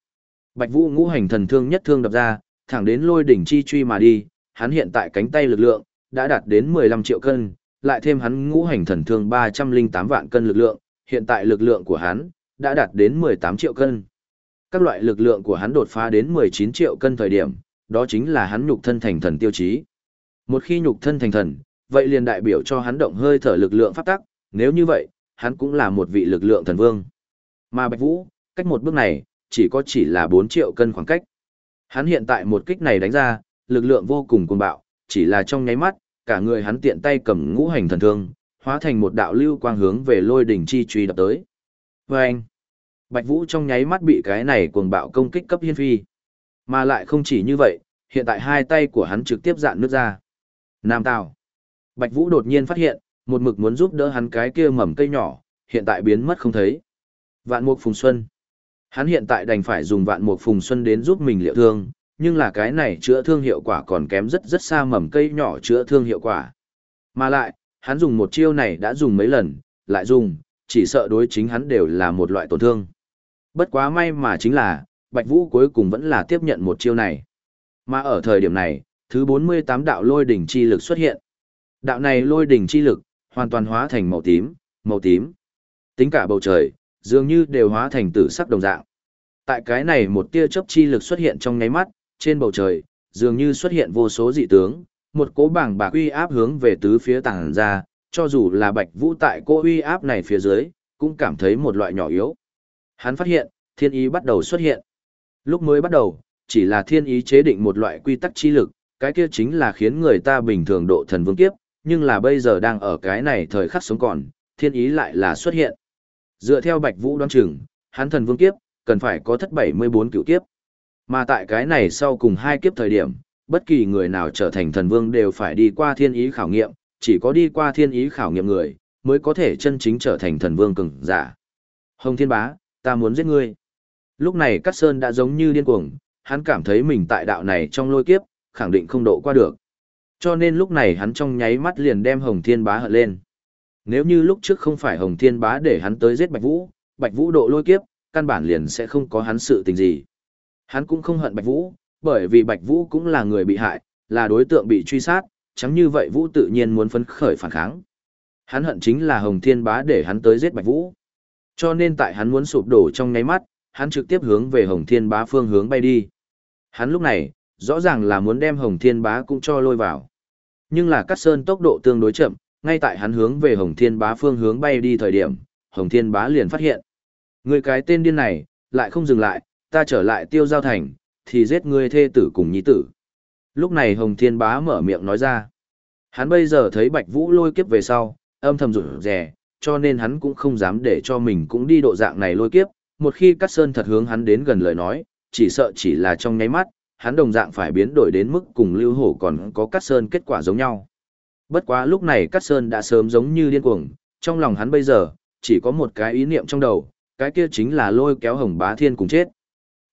Bạch Vũ ngũ hành thần thương nhất thương đập ra, thẳng đến lôi đỉnh chi truy mà đi, hắn hiện tại cánh tay lực lượng đã đạt đến 15 triệu cân, lại thêm hắn ngũ hành thần thương 308 vạn cân lực lượng, hiện tại lực lượng của hắn đã đạt đến 18 triệu cân. Các loại lực lượng của hắn đột phá đến 19 triệu cân thời điểm, đó chính là hắn nhục thân thành thần tiêu chí. Một khi nhục thân thành thần, vậy liền đại biểu cho hắn động hơi thở lực lượng pháp tắc, nếu như vậy, hắn cũng là một vị lực lượng thần vương. Mà Bạch Vũ, cách một bước này, chỉ có chỉ là 4 triệu cân khoảng cách. Hắn hiện tại một kích này đánh ra, lực lượng vô cùng cuồng bạo, chỉ là trong nháy mắt, cả người hắn tiện tay cầm ngũ hành thần thương, hóa thành một đạo lưu quang hướng về lôi đỉnh chi truy đập tới. Và anh, Bạch Vũ trong nháy mắt bị cái này cuồng bạo công kích cấp hiên phi. Mà lại không chỉ như vậy, hiện tại hai tay của hắn trực tiếp dạn nước ra. Nam Tào. Bạch Vũ đột nhiên phát hiện, một mực muốn giúp đỡ hắn cái kia mầm cây nhỏ, hiện tại biến mất không thấy. Vạn Mục Phùng Xuân. Hắn hiện tại đành phải dùng Vạn Mục Phùng Xuân đến giúp mình liệu thương, nhưng là cái này chữa thương hiệu quả còn kém rất rất xa mầm cây nhỏ chữa thương hiệu quả. Mà lại, hắn dùng một chiêu này đã dùng mấy lần, lại dùng, chỉ sợ đối chính hắn đều là một loại tổn thương. Bất quá may mà chính là, Bạch Vũ cuối cùng vẫn là tiếp nhận một chiêu này. Mà ở thời điểm này, thứ 48 đạo lôi đỉnh chi lực xuất hiện. Đạo này lôi đỉnh chi lực, hoàn toàn hóa thành màu tím, màu tím. Tính cả bầu trời, dường như đều hóa thành tử sắc đồng dạng. Tại cái này một tia chớp chi lực xuất hiện trong nháy mắt, trên bầu trời, dường như xuất hiện vô số dị tướng, một cỗ bảng bạc uy áp hướng về tứ phía tàng ra, cho dù là Bạch Vũ tại cỗ uy áp này phía dưới, cũng cảm thấy một loại nhỏ yếu. Hắn phát hiện, thiên ý bắt đầu xuất hiện. Lúc mới bắt đầu, chỉ là thiên ý chế định một loại quy tắc chi lực, cái kia chính là khiến người ta bình thường độ thần vương kiếp, nhưng là bây giờ đang ở cái này thời khắc sống còn, thiên ý lại là xuất hiện. Dựa theo Bạch Vũ đoán chừng, hắn thần vương kiếp, cần phải có thất 74 cựu kiếp. Mà tại cái này sau cùng hai kiếp thời điểm, bất kỳ người nào trở thành thần vương đều phải đi qua thiên ý khảo nghiệm, chỉ có đi qua thiên ý khảo nghiệm người, mới có thể chân chính trở thành thần vương cường giả. Hồng Thiên Bá, ta muốn giết ngươi. Lúc này Cát Sơn đã giống như điên cuồng, hắn cảm thấy mình tại đạo này trong lôi kiếp, khẳng định không độ qua được. Cho nên lúc này hắn trong nháy mắt liền đem Hồng Thiên Bá hận lên. Nếu như lúc trước không phải Hồng Thiên Bá để hắn tới giết Bạch Vũ, Bạch Vũ độ lôi kiếp, căn bản liền sẽ không có hắn sự tình gì. Hắn cũng không hận Bạch Vũ, bởi vì Bạch Vũ cũng là người bị hại, là đối tượng bị truy sát, chẳng như vậy Vũ tự nhiên muốn phấn khởi phản kháng. Hắn hận chính là Hồng Thiên Bá để hắn tới giết Bạch Vũ. Cho nên tại hắn muốn sụp đổ trong nháy mắt, hắn trực tiếp hướng về Hồng Thiên Bá phương hướng bay đi. Hắn lúc này, rõ ràng là muốn đem Hồng Thiên Bá cũng cho lôi vào. Nhưng là Cát Sơn tốc độ tương đối chậm, ngay tại hắn hướng về Hồng Thiên Bá phương hướng bay đi thời điểm, Hồng Thiên Bá liền phát hiện. Người cái tên điên này, lại không dừng lại, ta trở lại tiêu giao thành, thì giết ngươi thê tử cùng nhi tử. Lúc này Hồng Thiên Bá mở miệng nói ra. Hắn bây giờ thấy Bạch Vũ lôi kiếp về sau, âm thầm rụt rè, cho nên hắn cũng không dám để cho mình cũng đi độ dạng này lôi kiếp. Một khi Cát Sơn thật hướng hắn đến gần lời nói, chỉ sợ chỉ là trong nháy mắt, hắn đồng dạng phải biến đổi đến mức cùng Lưu Hổ còn có Cát Sơn kết quả giống nhau. Bất quá lúc này Cát Sơn đã sớm giống như điên cuồng, trong lòng hắn bây giờ, chỉ có một cái ý niệm trong đầu, cái kia chính là lôi kéo Hồng Bá Thiên cùng chết.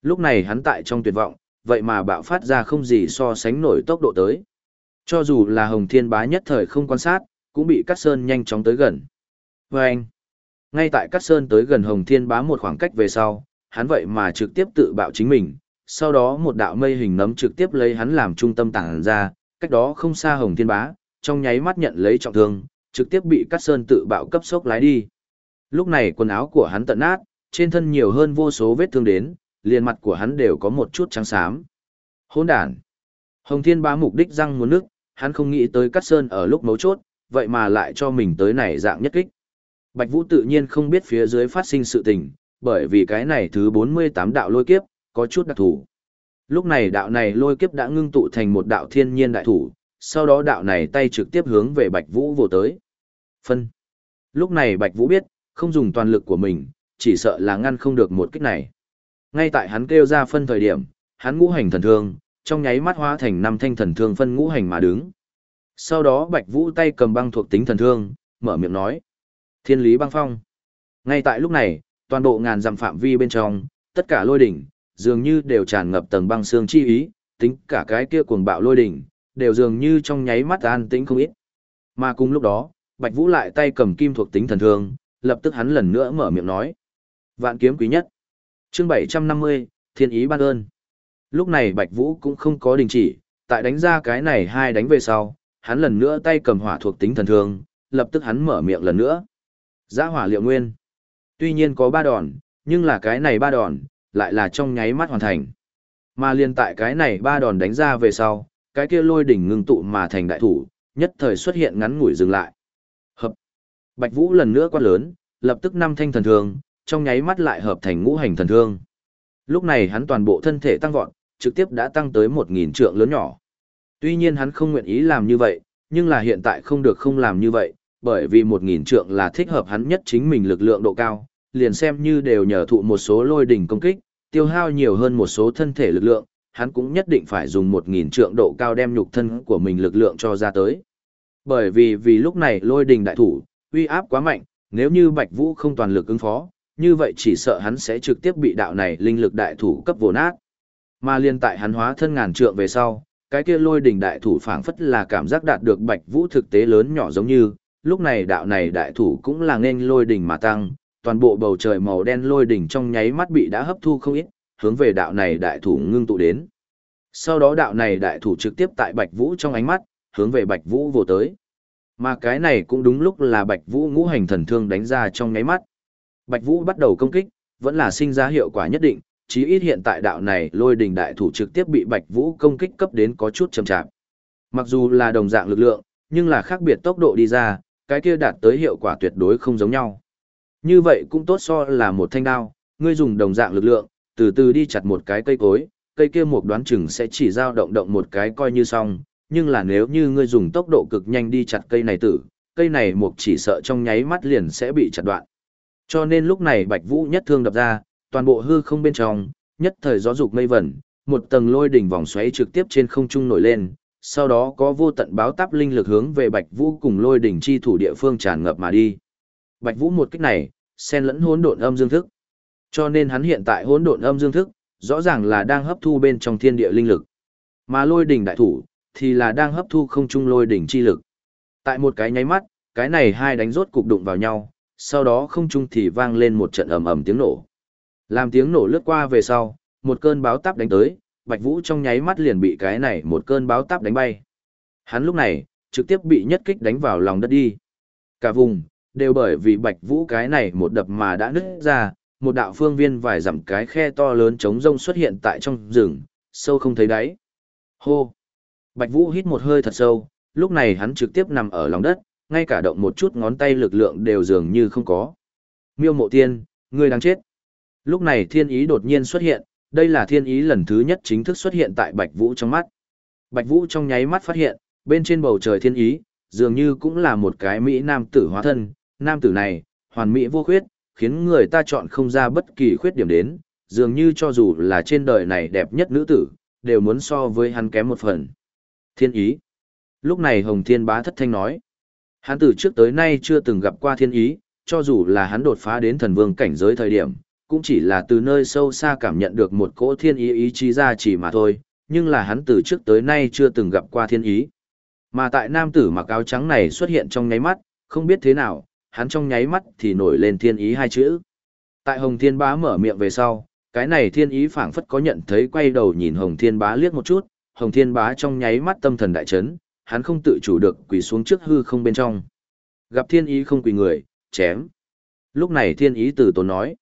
Lúc này hắn tại trong tuyệt vọng, vậy mà bạo phát ra không gì so sánh nổi tốc độ tới. Cho dù là Hồng Thiên Bá nhất thời không quan sát, cũng bị Cát Sơn nhanh chóng tới gần. Và anh, ngay tại Cát Sơn tới gần Hồng Thiên Bá một khoảng cách về sau, hắn vậy mà trực tiếp tự bạo chính mình, sau đó một đạo mây hình nấm trực tiếp lấy hắn làm trung tâm tản ra, cách đó không xa Hồng Thiên Bá, trong nháy mắt nhận lấy trọng thương, trực tiếp bị Cát Sơn tự bạo cấp sốc lái đi. Lúc này quần áo của hắn tận nát, trên thân nhiều hơn vô số vết thương đến, liền mặt của hắn đều có một chút trắng xám. Hỗn đản. Hồng Thiên Bá mục đích răng muốn nước, hắn không nghĩ tới Cát Sơn ở lúc mấu chốt, vậy mà lại cho mình tới này dạng nhất kích. Bạch Vũ tự nhiên không biết phía dưới phát sinh sự tình, bởi vì cái này thứ 48 đạo lôi kiếp, có chút đặc thù. Lúc này đạo này lôi kiếp đã ngưng tụ thành một đạo thiên nhiên đại thủ, sau đó đạo này tay trực tiếp hướng về Bạch Vũ vồ tới. Phân. Lúc này Bạch Vũ biết, không dùng toàn lực của mình, chỉ sợ là ngăn không được một kích này. Ngay tại hắn kêu ra phân thời điểm, hắn ngũ hành thần thương, trong nháy mắt hóa thành năm thanh thần thương phân ngũ hành mà đứng. Sau đó Bạch Vũ tay cầm băng thuộc tính thần thương, mở miệng nói. Thiên lý băng phong. Ngay tại lúc này, toàn bộ ngàn dặm phạm vi bên trong, tất cả lôi đỉnh, dường như đều tràn ngập tầng băng xương chi ý, tính cả cái kia cuồng bạo lôi đỉnh, đều dường như trong nháy mắt an tĩnh không ít. Mà cùng lúc đó, Bạch Vũ lại tay cầm kim thuộc tính thần thương, lập tức hắn lần nữa mở miệng nói. Vạn kiếm quý nhất. Chương 750, Thiên ý ban ơn. Lúc này Bạch Vũ cũng không có đình chỉ, tại đánh ra cái này hai đánh về sau, hắn lần nữa tay cầm hỏa thuộc tính thần thương, lập tức hắn mở miệng lần nữa. Giá hỏa liệu nguyên. Tuy nhiên có ba đòn, nhưng là cái này ba đòn, lại là trong nháy mắt hoàn thành. Mà liên tại cái này ba đòn đánh ra về sau, cái kia lôi đỉnh ngưng tụ mà thành đại thủ, nhất thời xuất hiện ngắn ngủi dừng lại. Hợp. Bạch Vũ lần nữa quát lớn, lập tức năm thanh thần thương, trong nháy mắt lại hợp thành ngũ hành thần thương. Lúc này hắn toàn bộ thân thể tăng vọt, trực tiếp đã tăng tới một nghìn trượng lớn nhỏ. Tuy nhiên hắn không nguyện ý làm như vậy, nhưng là hiện tại không được không làm như vậy, bởi vì một nghìn trượng là thích hợp hắn nhất chính mình lực lượng độ cao, liền xem như đều nhờ thụ một số lôi đỉnh công kích, tiêu hao nhiều hơn một số thân thể lực lượng, hắn cũng nhất định phải dùng một nghìn trượng độ cao đem nhục thân của mình lực lượng cho ra tới. Bởi vì vì lúc này lôi đình đại thủ, uy áp quá mạnh, nếu như Bạch Vũ không toàn lực ứng phó, như vậy chỉ sợ hắn sẽ trực tiếp bị đạo này linh lực đại thủ cấp vô nát. Mà liên tại hắn hóa thân ngàn trượng về sau, cái kia lôi đỉnh đại thủ phảng phất là cảm giác đạt được Bạch Vũ thực tế lớn nhỏ giống như, lúc này đạo này đại thủ cũng là nên lôi đỉnh mà tăng, toàn bộ bầu trời màu đen lôi đỉnh trong nháy mắt bị đã hấp thu không ít, hướng về đạo này đại thủ ngưng tụ đến. Sau đó đạo này đại thủ trực tiếp tại Bạch Vũ trong ánh mắt, hướng về Bạch Vũ vô tới. Mà cái này cũng đúng lúc là Bạch Vũ ngũ hành thần thương đánh ra trong nháy mắt. Bạch Vũ bắt đầu công kích, vẫn là sinh ra hiệu quả nhất định, chí ít hiện tại đạo này lôi đình đại thủ trực tiếp bị Bạch Vũ công kích cấp đến có chút chậm chạp. Mặc dù là đồng dạng lực lượng, nhưng là khác biệt tốc độ đi ra, cái kia đạt tới hiệu quả tuyệt đối không giống nhau. Như vậy cũng tốt so là một thanh đao, ngươi dùng đồng dạng lực lượng, từ từ đi chặt một cái cây cối, cây kia một đoán chừng sẽ chỉ dao động động một cái coi như xong, nhưng là nếu như ngươi dùng tốc độ cực nhanh đi chặt cây này tử, cây này một chỉ sợ trong nháy mắt liền sẽ bị chặt đoạn. Cho nên lúc này Bạch Vũ nhất thương đập ra, toàn bộ hư không bên trong, nhất thời gió dục mây vẩn, một tầng lôi đỉnh vòng xoáy trực tiếp trên không trung nổi lên, sau đó có vô tận báo táp linh lực hướng về Bạch Vũ cùng lôi đỉnh chi thủ địa phương tràn ngập mà đi. Bạch Vũ một kích này, xen lẫn hỗn độn âm dương thức. Cho nên hắn hiện tại hỗn độn âm dương thức, rõ ràng là đang hấp thu bên trong thiên địa linh lực. Mà lôi đỉnh đại thủ, thì là đang hấp thu không trung lôi đỉnh chi lực. Tại một cái nháy mắt, cái này hai đánh rốt cục đụng vào nhau, sau đó không trung thì vang lên một trận ầm ầm tiếng nổ. Làm tiếng nổ lướt qua về sau, một cơn báo táp đánh tới, Bạch Vũ trong nháy mắt liền bị cái này một cơn báo táp đánh bay. Hắn lúc này, trực tiếp bị nhất kích đánh vào lòng đất đi. Cả vùng, đều bởi vì Bạch Vũ cái này một đập mà đã nứt ra, một đạo phương viên vài dặm cái khe to lớn trống rông xuất hiện tại trong rừng, sâu không thấy đáy. Hô! Bạch Vũ hít một hơi thật sâu, lúc này hắn trực tiếp nằm ở lòng đất, ngay cả động một chút ngón tay lực lượng đều dường như không có. Miêu mộ tiên, ngươi đang chết. Lúc này thiên ý đột nhiên xuất hiện, đây là thiên ý lần thứ nhất chính thức xuất hiện tại Bạch Vũ trong mắt. Bạch Vũ trong nháy mắt phát hiện, bên trên bầu trời thiên ý, dường như cũng là một cái Mỹ nam tử hóa thân, nam tử này, hoàn mỹ vô khuyết, khiến người ta chọn không ra bất kỳ khuyết điểm đến, dường như cho dù là trên đời này đẹp nhất nữ tử, đều muốn so với hắn kém một phần. Thiên ý. Lúc này Hồng Thiên Bá thất thanh nói. Hắn từ trước tới nay chưa từng gặp qua thiên ý, cho dù là hắn đột phá đến thần vương cảnh giới thời điểm, cũng chỉ là từ nơi sâu xa cảm nhận được một cỗ thiên ý ý chí ra chỉ mà thôi, nhưng là hắn từ trước tới nay chưa từng gặp qua thiên ý. Mà tại nam tử mặc áo trắng này xuất hiện trong nháy mắt, không biết thế nào, hắn trong nháy mắt thì nổi lên thiên ý hai chữ. Tại Hồng Thiên Bá mở miệng về sau, cái này thiên ý phảng phất có nhận thấy quay đầu nhìn Hồng Thiên Bá liếc một chút, Hồng Thiên Bá trong nháy mắt tâm thần đại chấn, hắn không tự chủ được quỳ xuống trước hư không bên trong. Gặp thiên ý không quỳ người, chém. Lúc này thiên ý từ tốn nói.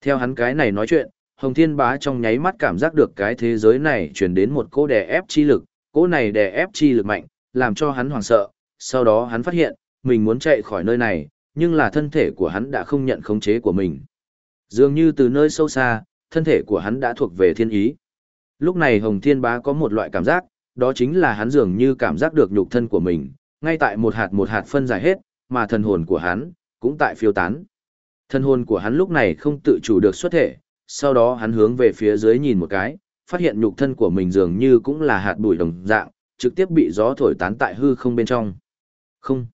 Theo hắn cái này nói chuyện, Hồng Thiên Bá trong nháy mắt cảm giác được cái thế giới này truyền đến một cỗ đè ép chi lực, cỗ này đè ép chi lực mạnh, làm cho hắn hoảng sợ, sau đó hắn phát hiện, mình muốn chạy khỏi nơi này, nhưng là thân thể của hắn đã không nhận khống chế của mình. Dường như từ nơi sâu xa, thân thể của hắn đã thuộc về thiên ý. Lúc này Hồng Thiên Bá có một loại cảm giác, đó chính là hắn dường như cảm giác được nhục thân của mình, ngay tại một hạt một hạt phân giải hết, mà thần hồn của hắn cũng tại phiêu tán. Thần hồn của hắn lúc này không tự chủ được xuất thể, sau đó hắn hướng về phía dưới nhìn một cái, phát hiện nhục thân của mình dường như cũng là hạt bụi đồng dạng, trực tiếp bị gió thổi tán tại hư không bên trong. Không.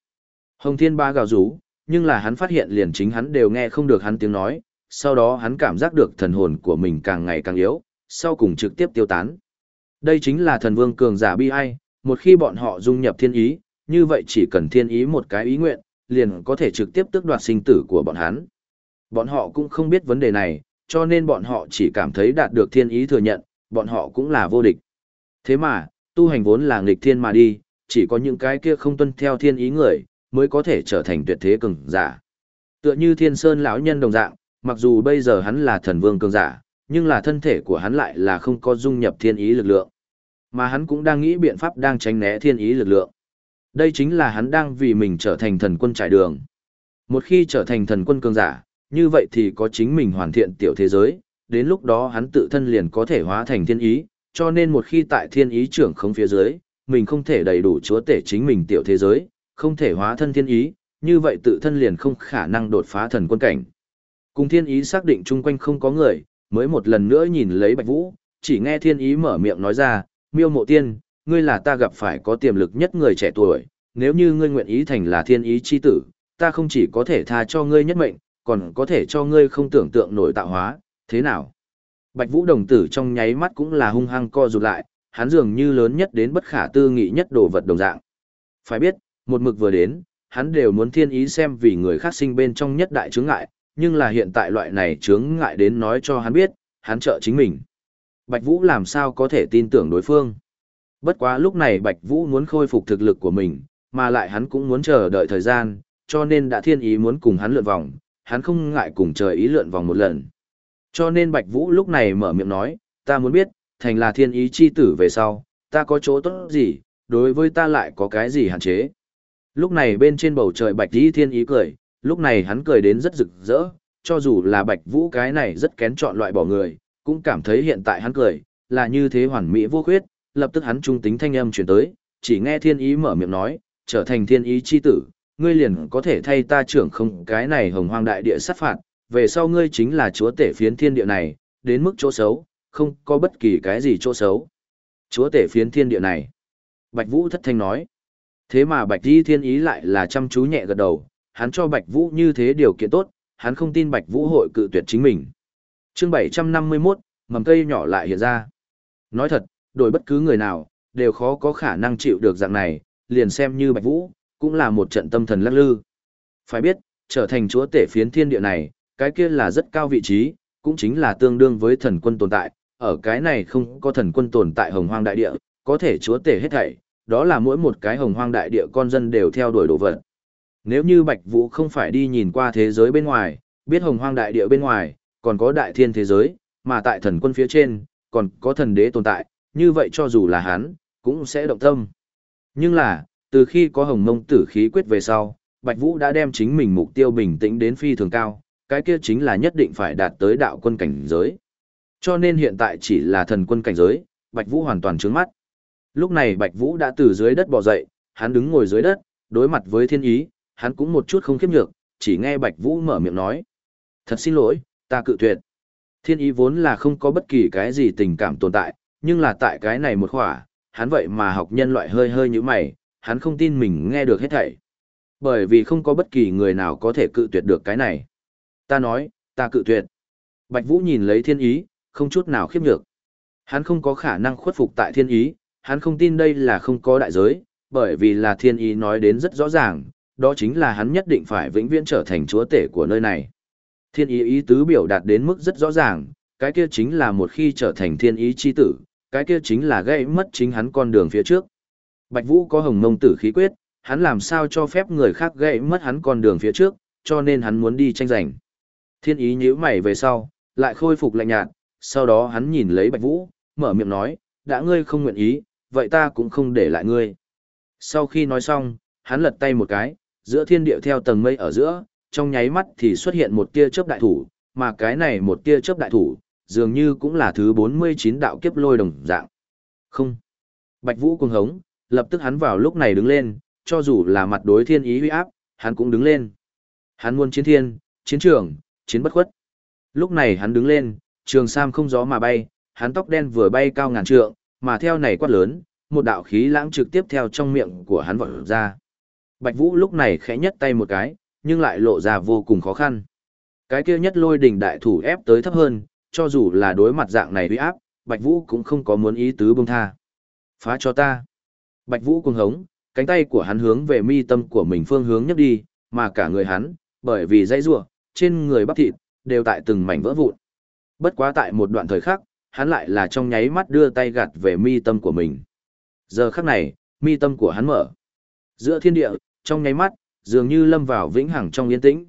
Hồng Thiên Ba gào rú, nhưng là hắn phát hiện liền chính hắn đều nghe không được hắn tiếng nói, sau đó hắn cảm giác được thần hồn của mình càng ngày càng yếu, sau cùng trực tiếp tiêu tán. Đây chính là thần vương cường giả bi ai, một khi bọn họ dung nhập thiên ý, như vậy chỉ cần thiên ý một cái ý nguyện, liền có thể trực tiếp tước đoạt sinh tử của bọn hắn. Bọn họ cũng không biết vấn đề này, cho nên bọn họ chỉ cảm thấy đạt được thiên ý thừa nhận, bọn họ cũng là vô địch. Thế mà, tu hành vốn là nghịch thiên mà đi, chỉ có những cái kia không tuân theo thiên ý người, mới có thể trở thành tuyệt thế cường giả. Tựa như thiên sơn lão nhân đồng dạng, mặc dù bây giờ hắn là thần vương cường giả, nhưng là thân thể của hắn lại là không có dung nhập thiên ý lực lượng. Mà hắn cũng đang nghĩ biện pháp đang tránh né thiên ý lực lượng. Đây chính là hắn đang vì mình trở thành thần quân trải đường. Một khi trở thành thần quân cường giả, như vậy thì có chính mình hoàn thiện tiểu thế giới, đến lúc đó hắn tự thân liền có thể hóa thành thiên ý, cho nên một khi tại thiên ý trưởng không phía dưới, mình không thể đầy đủ chúa tể chính mình tiểu thế giới, không thể hóa thân thiên ý, như vậy tự thân liền không khả năng đột phá thần quân cảnh. Cùng thiên ý xác định chung quanh không có người, mới một lần nữa nhìn lấy Bạch Vũ, chỉ nghe thiên ý mở miệng nói ra, miêu mộ tiên, ngươi là ta gặp phải có tiềm lực nhất người trẻ tuổi, nếu như ngươi nguyện ý thành là thiên ý chi tử, ta không chỉ có thể tha cho ngươi nhất mệnh, còn có thể cho ngươi không tưởng tượng nổi tạo hóa, thế nào? Bạch Vũ đồng tử trong nháy mắt cũng là hung hăng co rụt lại, hắn dường như lớn nhất đến bất khả tư nghị nhất đồ vật đồng dạng. Phải biết, một mực vừa đến, hắn đều muốn thiên ý xem vì người khác sinh bên trong nhất đại chướng ngại, nhưng là hiện tại loại này chướng ngại đến nói cho hắn biết, hắn trợ chính mình. Bạch Vũ làm sao có thể tin tưởng đối phương. Bất quá lúc này Bạch Vũ muốn khôi phục thực lực của mình, mà lại hắn cũng muốn chờ đợi thời gian, cho nên đã thiên ý muốn cùng hắn lượn vòng, hắn không ngại cùng trời ý lượn vòng một lần. Cho nên Bạch Vũ lúc này mở miệng nói, ta muốn biết, thành là thiên ý chi tử về sau, ta có chỗ tốt gì, đối với ta lại có cái gì hạn chế. Lúc này bên trên bầu trời Bạch Ý thiên ý cười, lúc này hắn cười đến rất rực rỡ, cho dù là Bạch Vũ cái này rất kén chọn loại bỏ người, cũng cảm thấy hiện tại hắn cười, là như thế hoàn mỹ vô khuyết, lập tức hắn trung tính thanh âm chuyển tới, chỉ nghe thiên ý mở miệng nói, trở thành thiên ý chi tử, ngươi liền có thể thay ta trưởng không cái này hồng hoang đại địa sát phạt, về sau ngươi chính là chúa tể phiến thiên địa này, đến mức chỗ xấu, không có bất kỳ cái gì chỗ xấu. Chúa tể phiến thiên địa này. Bạch Vũ thất thanh nói. Thế mà Bạch Di Thiên Ý lại là chăm chú nhẹ gật đầu, hắn cho Bạch Vũ như thế điều kiện tốt, hắn không tin Bạch Vũ hội cự tuyệt chính mình. Chương 751, mầm cây nhỏ lại hiện ra. Nói thật, đổi bất cứ người nào, đều khó có khả năng chịu được dạng này, liền xem như Bạch Vũ, cũng là một trận tâm thần lắc lư. Phải biết, trở thành chúa tể phiến thiên địa này, cái kia là rất cao vị trí, cũng chính là tương đương với thần quân tồn tại, ở cái này không có thần quân tồn tại hồng hoang đại địa, có thể chúa tể hết thảy, đó là mỗi một cái hồng hoang đại địa con dân đều theo đuổi đồ vật. Nếu như Bạch Vũ không phải đi nhìn qua thế giới bên ngoài, biết hồng hoang đại địa bên ngoài, còn có đại thiên thế giới, mà tại thần quân phía trên, còn có thần đế tồn tại, như vậy cho dù là hắn, cũng sẽ động tâm. Nhưng là, từ khi có hồng mông tử khí quyết về sau, Bạch Vũ đã đem chính mình mục tiêu bình tĩnh đến phi thường cao, cái kia chính là nhất định phải đạt tới đạo quân cảnh giới. Cho nên hiện tại chỉ là thần quân cảnh giới, Bạch Vũ hoàn toàn trướng mắt. Lúc này Bạch Vũ đã từ dưới đất bò dậy, hắn đứng ngồi dưới đất, đối mặt với thiên ý, hắn cũng một chút không khiếp nhược, chỉ nghe Bạch Vũ mở miệng nói. Thật xin lỗi, ta cự tuyệt. Thiên ý vốn là không có bất kỳ cái gì tình cảm tồn tại, nhưng là tại cái này một khỏa, hắn vậy mà học nhân loại hơi hơi như mày, hắn không tin mình nghe được hết thảy. Bởi vì không có bất kỳ người nào có thể cự tuyệt được cái này. Ta nói, ta cự tuyệt. Bạch Vũ nhìn lấy thiên ý, không chút nào khiếp nhược. Hắn không có khả năng khuất phục tại thiên ý, hắn không tin đây là không có đại giới, bởi vì là thiên ý nói đến rất rõ ràng, đó chính là hắn nhất định phải vĩnh viễn trở thành chúa tể của nơi này. Thiên ý ý tứ biểu đạt đến mức rất rõ ràng, cái kia chính là một khi trở thành thiên ý chi tử, cái kia chính là gây mất chính hắn con đường phía trước. Bạch Vũ có hồng mông tử khí quyết, hắn làm sao cho phép người khác gây mất hắn con đường phía trước, cho nên hắn muốn đi tranh giành. Thiên ý nhíu mày về sau, lại khôi phục lạnh nhạt, sau đó hắn nhìn lấy Bạch Vũ, mở miệng nói, đã ngươi không nguyện ý, vậy ta cũng không để lại ngươi. Sau khi nói xong, hắn lật tay một cái, giữa thiên địa theo tầng mây ở giữa, trong nháy mắt thì xuất hiện một tia chớp đại thủ, mà cái này một tia chớp đại thủ, dường như cũng là thứ 49 đạo kiếp lôi đồng dạng. Không. Bạch Vũ cuồng hống, lập tức hắn vào lúc này đứng lên, cho dù là mặt đối thiên ý uy áp, hắn cũng đứng lên. Hắn muốn chiến thiên, chiến trường, chiến bất khuất. Lúc này hắn đứng lên, trường sam không gió mà bay, hắn tóc đen vừa bay cao ngàn trượng, mà theo này quát lớn, một đạo khí lãng trực tiếp theo trong miệng của hắn vọt ra. Bạch Vũ lúc này khẽ nhất tay một cái, nhưng lại lộ ra vô cùng khó khăn. Cái kia nhất lôi đỉnh đại thủ ép tới thấp hơn, cho dù là đối mặt dạng này uy áp, Bạch Vũ cũng không có muốn ý tứ buông tha. Phá cho ta. Bạch Vũ cuồng hống, cánh tay của hắn hướng về mi tâm của mình phương hướng nhất đi, mà cả người hắn, bởi vì dây rủa, trên người bắp thịt đều tại từng mảnh vỡ vụn. Bất quá tại một đoạn thời khắc, hắn lại là trong nháy mắt đưa tay gạt về mi tâm của mình. Giờ khắc này, mi tâm của hắn mở. Giữa thiên địa, trong nháy mắt, dường như lâm vào vĩnh hằng trong yên tĩnh.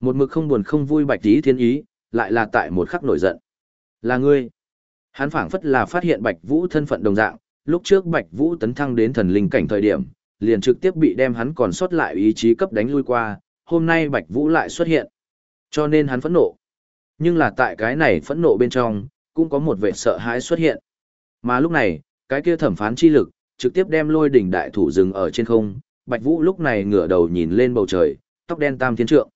Một mực không buồn không vui bạch tí thiên ý, lại là tại một khắc nổi giận. Là ngươi. Hắn phảng phất là phát hiện bạch vũ thân phận đồng dạng, lúc trước bạch vũ tấn thăng đến thần linh cảnh thời điểm, liền trực tiếp bị đem hắn còn sót lại ý chí cấp đánh lui qua, hôm nay bạch vũ lại xuất hiện. Cho nên hắn phẫn nộ. Nhưng là tại cái này phẫn nộ bên trong, cũng có một vẻ sợ hãi xuất hiện. Mà lúc này, cái kia thẩm phán chi lực, trực tiếp đem lôi đỉnh đại thủ dừng ở trên không, Bạch Vũ lúc này ngửa đầu nhìn lên bầu trời, tóc đen tam thiên trượng.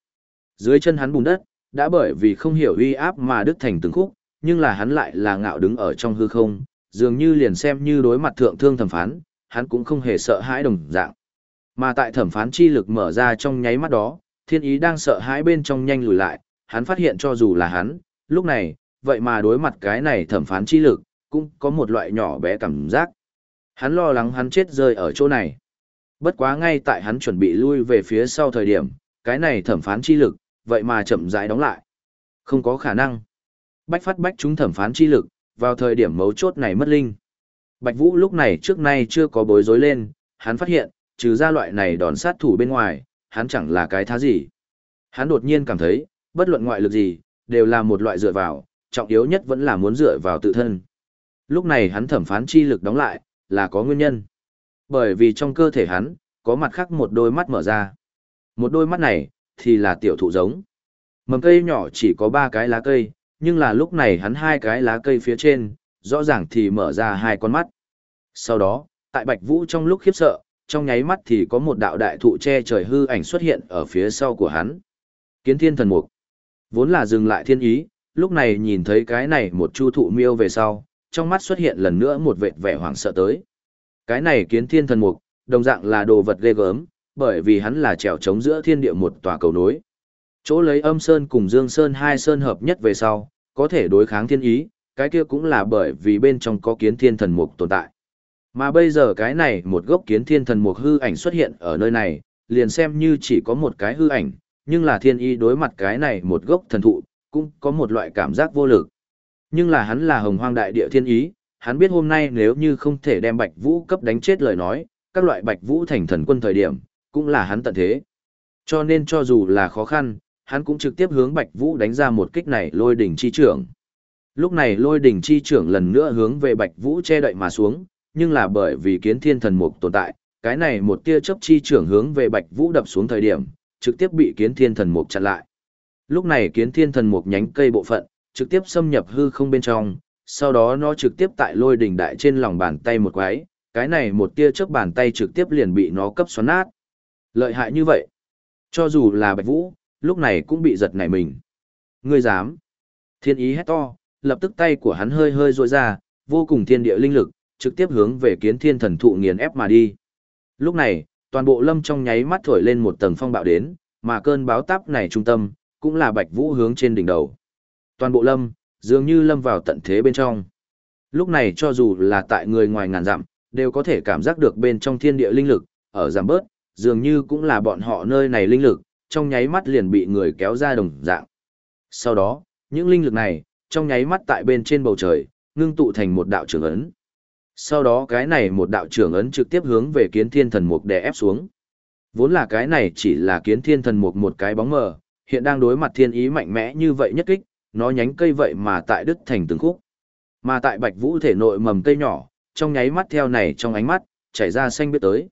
Dưới chân hắn bùn đất, đã bởi vì không hiểu uy áp mà đứt thành từng khúc, nhưng là hắn lại là ngạo đứng ở trong hư không, dường như liền xem như đối mặt thượng thương thẩm phán, hắn cũng không hề sợ hãi đồng dạng. Mà tại thẩm phán chi lực mở ra trong nháy mắt đó, thiên ý đang sợ hãi bên trong nhanh lùi lại, hắn phát hiện cho dù là hắn, lúc này, vậy mà đối mặt cái này thẩm phán chi lực, cũng có một loại nhỏ bé cảm giác. Hắn lo lắng hắn chết rơi ở chỗ này. Bất quá ngay tại hắn chuẩn bị lui về phía sau thời điểm, cái này thẩm phán chi lực, vậy mà chậm rãi đóng lại. Không có khả năng. Bách phát bách chúng thẩm phán chi lực, vào thời điểm mấu chốt này mất linh. Bạch Vũ lúc này trước nay chưa có bối rối lên, hắn phát hiện, trừ ra loại này đòn sát thủ bên ngoài, hắn chẳng là cái thá gì. Hắn đột nhiên cảm thấy, bất luận ngoại lực gì, đều là một loại dựa vào, trọng yếu nhất vẫn là muốn dựa vào tự thân. Lúc này hắn thẩm phán chi lực đóng lại, là có nguyên nhân. Bởi vì trong cơ thể hắn, có mặt khác một đôi mắt mở ra. Một đôi mắt này, thì là tiểu thụ giống. Mầm cây nhỏ chỉ có ba cái lá cây, nhưng là lúc này hắn hai cái lá cây phía trên, rõ ràng thì mở ra hai con mắt. Sau đó, tại Bạch Vũ trong lúc khiếp sợ, trong nháy mắt thì có một đạo đại thụ che trời hư ảnh xuất hiện ở phía sau của hắn. Kiến thiên thần mục. Vốn là dừng lại thiên ý, lúc này nhìn thấy cái này một chu thụ miêu về sau, trong mắt xuất hiện lần nữa một vệt vẻ hoảng sợ tới. Cái này kiến thiên thần mục, đồng dạng là đồ vật ghê gớm, bởi vì hắn là trèo trống giữa thiên địa một tòa cầu nối. Chỗ lấy âm sơn cùng dương sơn hai sơn hợp nhất về sau, có thể đối kháng thiên ý, cái kia cũng là bởi vì bên trong có kiến thiên thần mục tồn tại. Mà bây giờ cái này một gốc kiến thiên thần mục hư ảnh xuất hiện ở nơi này, liền xem như chỉ có một cái hư ảnh, nhưng là thiên y đối mặt cái này một gốc thần thụ, cũng có một loại cảm giác vô lực. Nhưng là hắn là hồng hoang đại địa thiên ý, hắn biết hôm nay nếu như không thể đem bạch vũ cấp đánh chết lời nói, các loại bạch vũ thành thần quân thời điểm, cũng là hắn tận thế. Cho nên cho dù là khó khăn, hắn cũng trực tiếp hướng bạch vũ đánh ra một kích này lôi đỉnh chi trưởng. Lúc này lôi đỉnh chi trưởng lần nữa hướng về bạch vũ che đậy mà xuống, nhưng là bởi vì kiến thiên thần mục tồn tại, cái này một tia chớp chi trưởng hướng về bạch vũ đập xuống thời điểm, trực tiếp bị kiến thiên thần mục chặn lại. Lúc này kiến thiên thần một nhánh cây bộ phận, trực tiếp xâm nhập hư không bên trong, sau đó nó trực tiếp tại lôi đỉnh đại trên lòng bàn tay một quái, cái này một tia chớp bàn tay trực tiếp liền bị nó cấp xoắn nát. Lợi hại như vậy. Cho dù là Bạch Vũ, lúc này cũng bị giật nảy mình. Ngươi dám. Thiên ý hét to, lập tức tay của hắn hơi hơi rôi ra, vô cùng thiên địa linh lực, trực tiếp hướng về kiến thiên thần thụ nghiền ép mà đi. Lúc này, toàn bộ lâm trong nháy mắt thổi lên một tầng phong bạo đến, mà cơn báo táp này trung tâm, cũng là Bạch Vũ hướng trên đỉnh đầu. Toàn bộ lâm, dường như lâm vào tận thế bên trong. Lúc này cho dù là tại người ngoài ngàn dặm, đều có thể cảm giác được bên trong thiên địa linh lực, ở giảm bớt, dường như cũng là bọn họ nơi này linh lực, trong nháy mắt liền bị người kéo ra đồng dạng. Sau đó, những linh lực này, trong nháy mắt tại bên trên bầu trời, ngưng tụ thành một đạo trưởng ấn. Sau đó cái này một đạo trưởng ấn trực tiếp hướng về kiến thiên thần mục đè ép xuống. Vốn là cái này chỉ là kiến thiên thần mục một cái bóng mờ, hiện đang đối mặt thiên ý mạnh mẽ như vậy nhất kích, nó nhánh cây vậy mà tại đứt thành từng khúc. Mà tại bạch vũ thể nội mầm cây nhỏ, trong nháy mắt theo này trong ánh mắt, chảy ra xanh biết tới.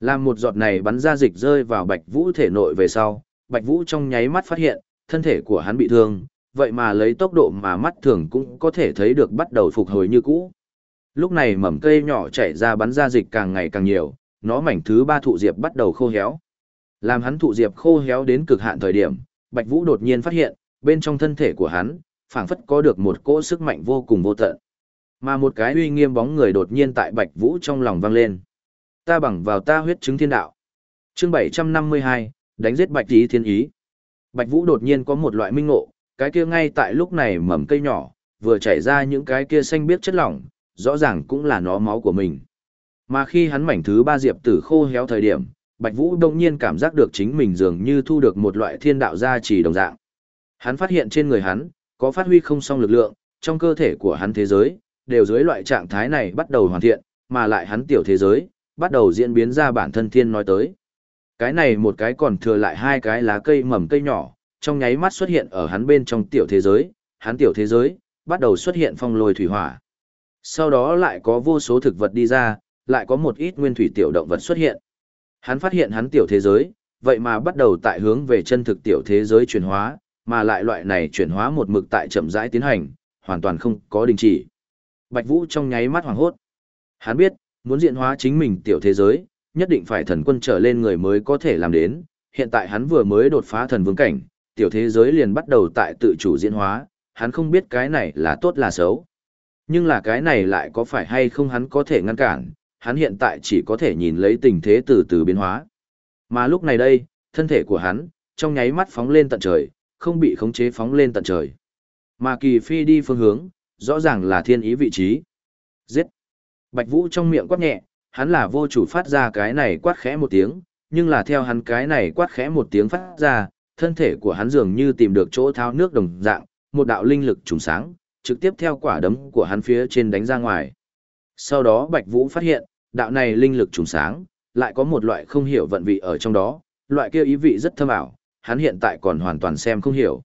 Làm một giọt này bắn ra dịch rơi vào Bạch Vũ thể nội về sau, Bạch Vũ trong nháy mắt phát hiện, thân thể của hắn bị thương, vậy mà lấy tốc độ mà mắt thường cũng có thể thấy được bắt đầu phục hồi như cũ. Lúc này mầm cây nhỏ chảy ra bắn ra dịch càng ngày càng nhiều, nó mảnh thứ ba thụ diệp bắt đầu khô héo. Làm hắn thụ diệp khô héo đến cực hạn thời điểm, Bạch Vũ đột nhiên phát hiện, bên trong thân thể của hắn, phảng phất có được một cỗ sức mạnh vô cùng vô tận. Mà một cái uy nghiêm bóng người đột nhiên tại Bạch Vũ trong lòng vang lên. Ta bằng vào ta huyết chứng thiên đạo. Chương 752, đánh giết Bạch Tí Thiên Ý. Bạch Vũ đột nhiên có một loại minh ngộ, cái kia ngay tại lúc này mầm cây nhỏ, vừa chảy ra những cái kia xanh biếc chất lỏng, rõ ràng cũng là nó máu của mình. Mà khi hắn mảnh thứ ba diệp tử khô héo thời điểm, Bạch Vũ Đông nhiên cảm giác được chính mình dường như thu được một loại thiên đạo gia trì đồng dạng. Hắn phát hiện trên người hắn, có phát huy không song lực lượng, trong cơ thể của hắn thế giới, đều dưới loại trạng thái này bắt đầu hoàn thiện, mà lại hắn tiểu thế giới, bắt đầu diễn biến ra bản thân thiên nói tới. Cái này một cái còn thừa lại hai cái lá cây mầm cây nhỏ, trong nháy mắt xuất hiện ở hắn bên trong tiểu thế giới, hắn tiểu thế giới, bắt đầu xuất hiện phong lôi thủy hỏa. Sau đó lại có vô số thực vật đi ra, lại có một ít nguyên thủy tiểu động vật xuất hiện. Hắn phát hiện hắn tiểu thế giới, vậy mà bắt đầu tại hướng về chân thực tiểu thế giới chuyển hóa, mà lại loại này chuyển hóa một mực tại chậm rãi tiến hành, hoàn toàn không có đình chỉ. Bạch Vũ trong nháy mắt hoảng hốt. Hắn biết, Muốn diện hóa chính mình tiểu thế giới, nhất định phải thần quân trở lên người mới có thể làm đến, hiện tại hắn vừa mới đột phá thần vương cảnh, tiểu thế giới liền bắt đầu tại tự chủ diễn hóa, hắn không biết cái này là tốt là xấu. Nhưng là cái này lại có phải hay không hắn có thể ngăn cản, hắn hiện tại chỉ có thể nhìn lấy tình thế từ từ biến hóa. Mà lúc này đây, thân thể của hắn, trong nháy mắt phóng lên tận trời, không bị khống chế phóng lên tận trời. Mà kỳ phi đi phương hướng, rõ ràng là thiên ý vị trí. Giết! Bạch Vũ trong miệng quát nhẹ, hắn là vô chủ phát ra cái này quát khẽ một tiếng, nhưng là theo hắn cái này quát khẽ một tiếng phát ra, thân thể của hắn dường như tìm được chỗ tháo nước đồng dạng, một đạo linh lực trùng sáng, trực tiếp theo quả đấm của hắn phía trên đánh ra ngoài. Sau đó Bạch Vũ phát hiện, đạo này linh lực trùng sáng, lại có một loại không hiểu vận vị ở trong đó, loại kia ý vị rất thâm ảo, hắn hiện tại còn hoàn toàn xem không hiểu.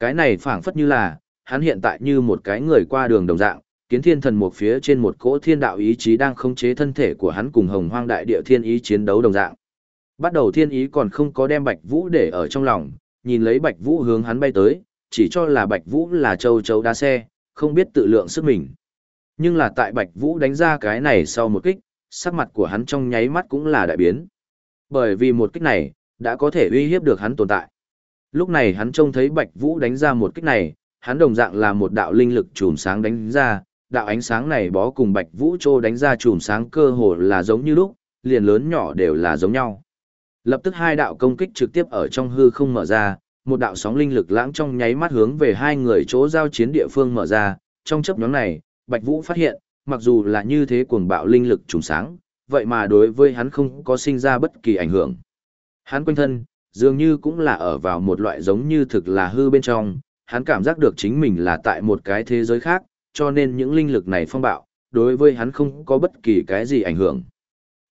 Cái này phảng phất như là, hắn hiện tại như một cái người qua đường đồng dạng, kiến thiên thần một phía trên một cỗ thiên đạo ý chí đang khống chế thân thể của hắn cùng hồng hoang đại địa thiên ý chiến đấu đồng dạng. Bắt đầu thiên ý còn không có đem Bạch Vũ để ở trong lòng, nhìn lấy Bạch Vũ hướng hắn bay tới, chỉ cho là Bạch Vũ là châu chấu đá xe, không biết tự lượng sức mình. Nhưng là tại Bạch Vũ đánh ra cái này sau một kích, sắc mặt của hắn trong nháy mắt cũng là đại biến. Bởi vì một kích này, đã có thể uy hiếp được hắn tồn tại. Lúc này hắn trông thấy Bạch Vũ đánh ra một kích này, hắn đồng dạng là một đạo linh lực chùm sáng đánh ra, đạo ánh sáng này bó cùng Bạch Vũ Trô đánh ra chùm sáng cơ hồ là giống như lúc, liền lớn nhỏ đều là giống nhau. Lập tức hai đạo công kích trực tiếp ở trong hư không mở ra, một đạo sóng linh lực lãng trong nháy mắt hướng về hai người chỗ giao chiến địa phương mở ra, trong chấp nhóm này, Bạch Vũ phát hiện, mặc dù là như thế cuồng bạo linh lực trùng sáng, vậy mà đối với hắn không có sinh ra bất kỳ ảnh hưởng. Hắn quanh thân, dường như cũng là ở vào một loại giống như thực là hư bên trong, hắn cảm giác được chính mình là tại một cái thế giới khác, cho nên những linh lực này phong bạo, đối với hắn không có bất kỳ cái gì ảnh hưởng.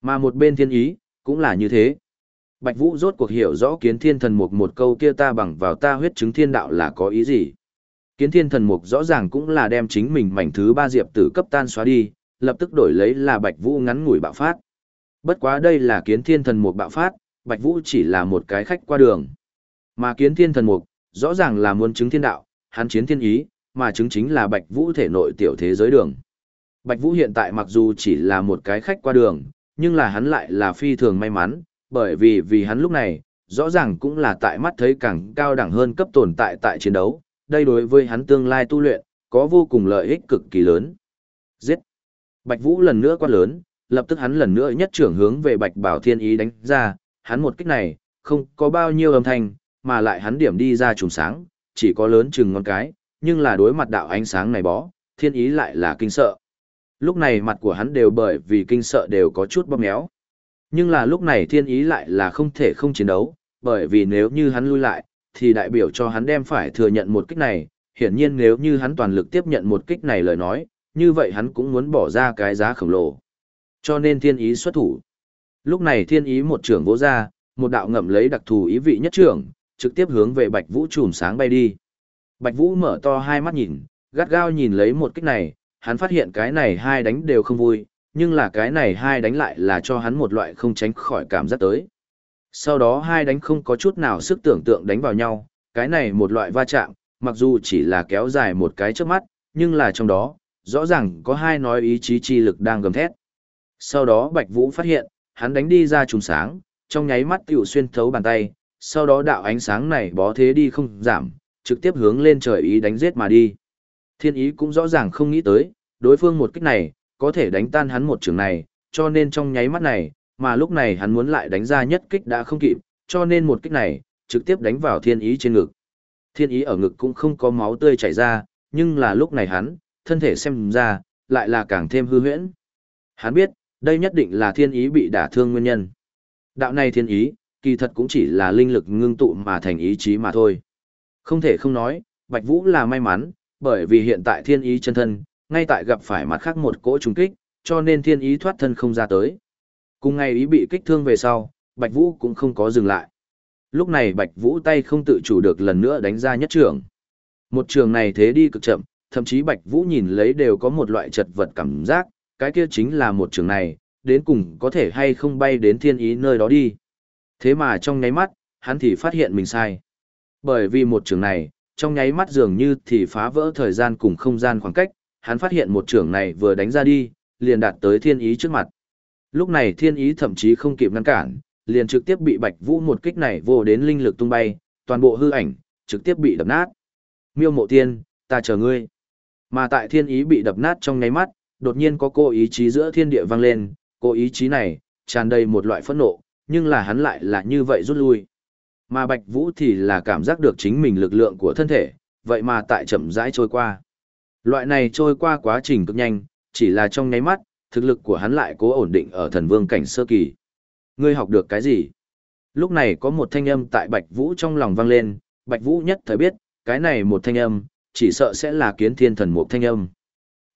Mà một bên thiên ý, cũng là như thế. Bạch Vũ rốt cuộc hiểu rõ kiến thiên thần mục một câu kia ta bằng vào ta huyết chứng thiên đạo là có ý gì. Kiến thiên thần mục rõ ràng cũng là đem chính mình mảnh thứ ba diệp tử cấp tan xóa đi, lập tức đổi lấy là Bạch Vũ ngắn ngủi bạo phát. Bất quá đây là kiến thiên thần mục bạo phát, Bạch Vũ chỉ là một cái khách qua đường. Mà kiến thiên thần mục, rõ ràng là muốn chứng thiên đạo, hắn chiến thiên ý, mà chứng chính là Bạch Vũ thể nội tiểu thế giới đường. Bạch Vũ hiện tại mặc dù chỉ là một cái khách qua đường, nhưng là hắn lại là phi thường may mắn, bởi vì vì hắn lúc này, rõ ràng cũng là tại mắt thấy càng cao đẳng hơn cấp tồn tại tại chiến đấu, đây đối với hắn tương lai tu luyện, có vô cùng lợi ích cực kỳ lớn. Giết! Bạch Vũ lần nữa quát lớn, lập tức hắn lần nữa nhất trưởng hướng về Bạch Bảo Thiên Ý đánh ra, hắn một kích này, không có bao nhiêu âm thanh, mà lại hắn điểm đi ra trùng sáng, chỉ có lớn chừng ngón cái, nhưng là đối mặt đạo ánh sáng này bó, Thiên Ý lại là kinh sợ. Lúc này mặt của hắn đều bởi vì kinh sợ đều có chút bóp méo. Nhưng là lúc này thiên ý lại là không thể không chiến đấu, bởi vì nếu như hắn lui lại, thì đại biểu cho hắn đem phải thừa nhận một kích này, hiển nhiên nếu như hắn toàn lực tiếp nhận một kích này lời nói, như vậy hắn cũng muốn bỏ ra cái giá khổng lồ. Cho nên thiên ý xuất thủ. Lúc này thiên ý một trưởng vỗ ra, một đạo ngậm lấy đặc thù ý vị nhất trưởng, trực tiếp hướng về Bạch Vũ trùm sáng bay đi. Bạch Vũ mở to hai mắt nhìn, gắt gao nhìn lấy một kích này, hắn phát hiện cái này hai đánh đều không vui, nhưng là cái này hai đánh lại là cho hắn một loại không tránh khỏi cảm giác tới. Sau đó hai đánh không có chút nào sức tưởng tượng đánh vào nhau, cái này một loại va chạm, mặc dù chỉ là kéo dài một cái trước mắt, nhưng là trong đó, rõ ràng có hai nói ý chí chi lực đang gầm thét. Sau đó Bạch Vũ phát hiện, hắn đánh đi ra trùng sáng, trong nháy mắt tiểu xuyên thấu bàn tay, sau đó đạo ánh sáng này bó thế đi không giảm, trực tiếp hướng lên trời ý đánh giết mà đi. Thiên ý cũng rõ ràng không nghĩ tới, đối phương một kích này, có thể đánh tan hắn một trường này, cho nên trong nháy mắt này, mà lúc này hắn muốn lại đánh ra nhất kích đã không kịp, cho nên một kích này, trực tiếp đánh vào thiên ý trên ngực. Thiên ý ở ngực cũng không có máu tươi chảy ra, nhưng là lúc này hắn, thân thể xem ra, lại là càng thêm hư huyễn. Hắn biết, đây nhất định là thiên ý bị đả thương nguyên nhân. Đạo này thiên ý, kỳ thật cũng chỉ là linh lực ngưng tụ mà thành ý chí mà thôi. Không thể không nói, Bạch Vũ là may mắn, bởi vì hiện tại thiên ý chân thân, ngay tại gặp phải mặt khác một cỗ trùng kích, cho nên thiên ý thoát thân không ra tới. Cùng ngày ý bị kích thương về sau, Bạch Vũ cũng không có dừng lại. Lúc này Bạch Vũ tay không tự chủ được lần nữa đánh ra nhất trường. Một trường này thế đi cực chậm, thậm chí Bạch Vũ nhìn lấy đều có một loại chật vật cảm giác, cái kia chính là một trường này, đến cùng có thể hay không bay đến thiên ý nơi đó đi. Thế mà trong nháy mắt, hắn thì phát hiện mình sai. Bởi vì một trường này, trong nháy mắt dường như thì phá vỡ thời gian cùng không gian khoảng cách, hắn phát hiện một trường này vừa đánh ra đi, liền đạt tới thiên ý trước mặt. Lúc này thiên ý thậm chí không kịp ngăn cản, liền trực tiếp bị bạch vũ một kích này vô đến linh lực tung bay, toàn bộ hư ảnh, trực tiếp bị đập nát. Miêu mộ tiên, ta chờ ngươi. Mà tại thiên ý bị đập nát trong nháy mắt, đột nhiên có cô ý chí giữa thiên địa vang lên, cô ý chí này, tràn đầy một loại phẫn nộ, nhưng là hắn lại là như vậy rút lui. Mà Bạch Vũ thì là cảm giác được chính mình lực lượng của thân thể, vậy mà tại chậm rãi trôi qua. Loại này trôi qua quá trình cực nhanh, chỉ là trong nháy mắt, thực lực của hắn lại cố ổn định ở thần vương cảnh sơ kỳ. Ngươi học được cái gì? Lúc này có một thanh âm tại Bạch Vũ trong lòng vang lên, Bạch Vũ nhất thời biết, cái này một thanh âm, chỉ sợ sẽ là kiến thiên thần mục thanh âm.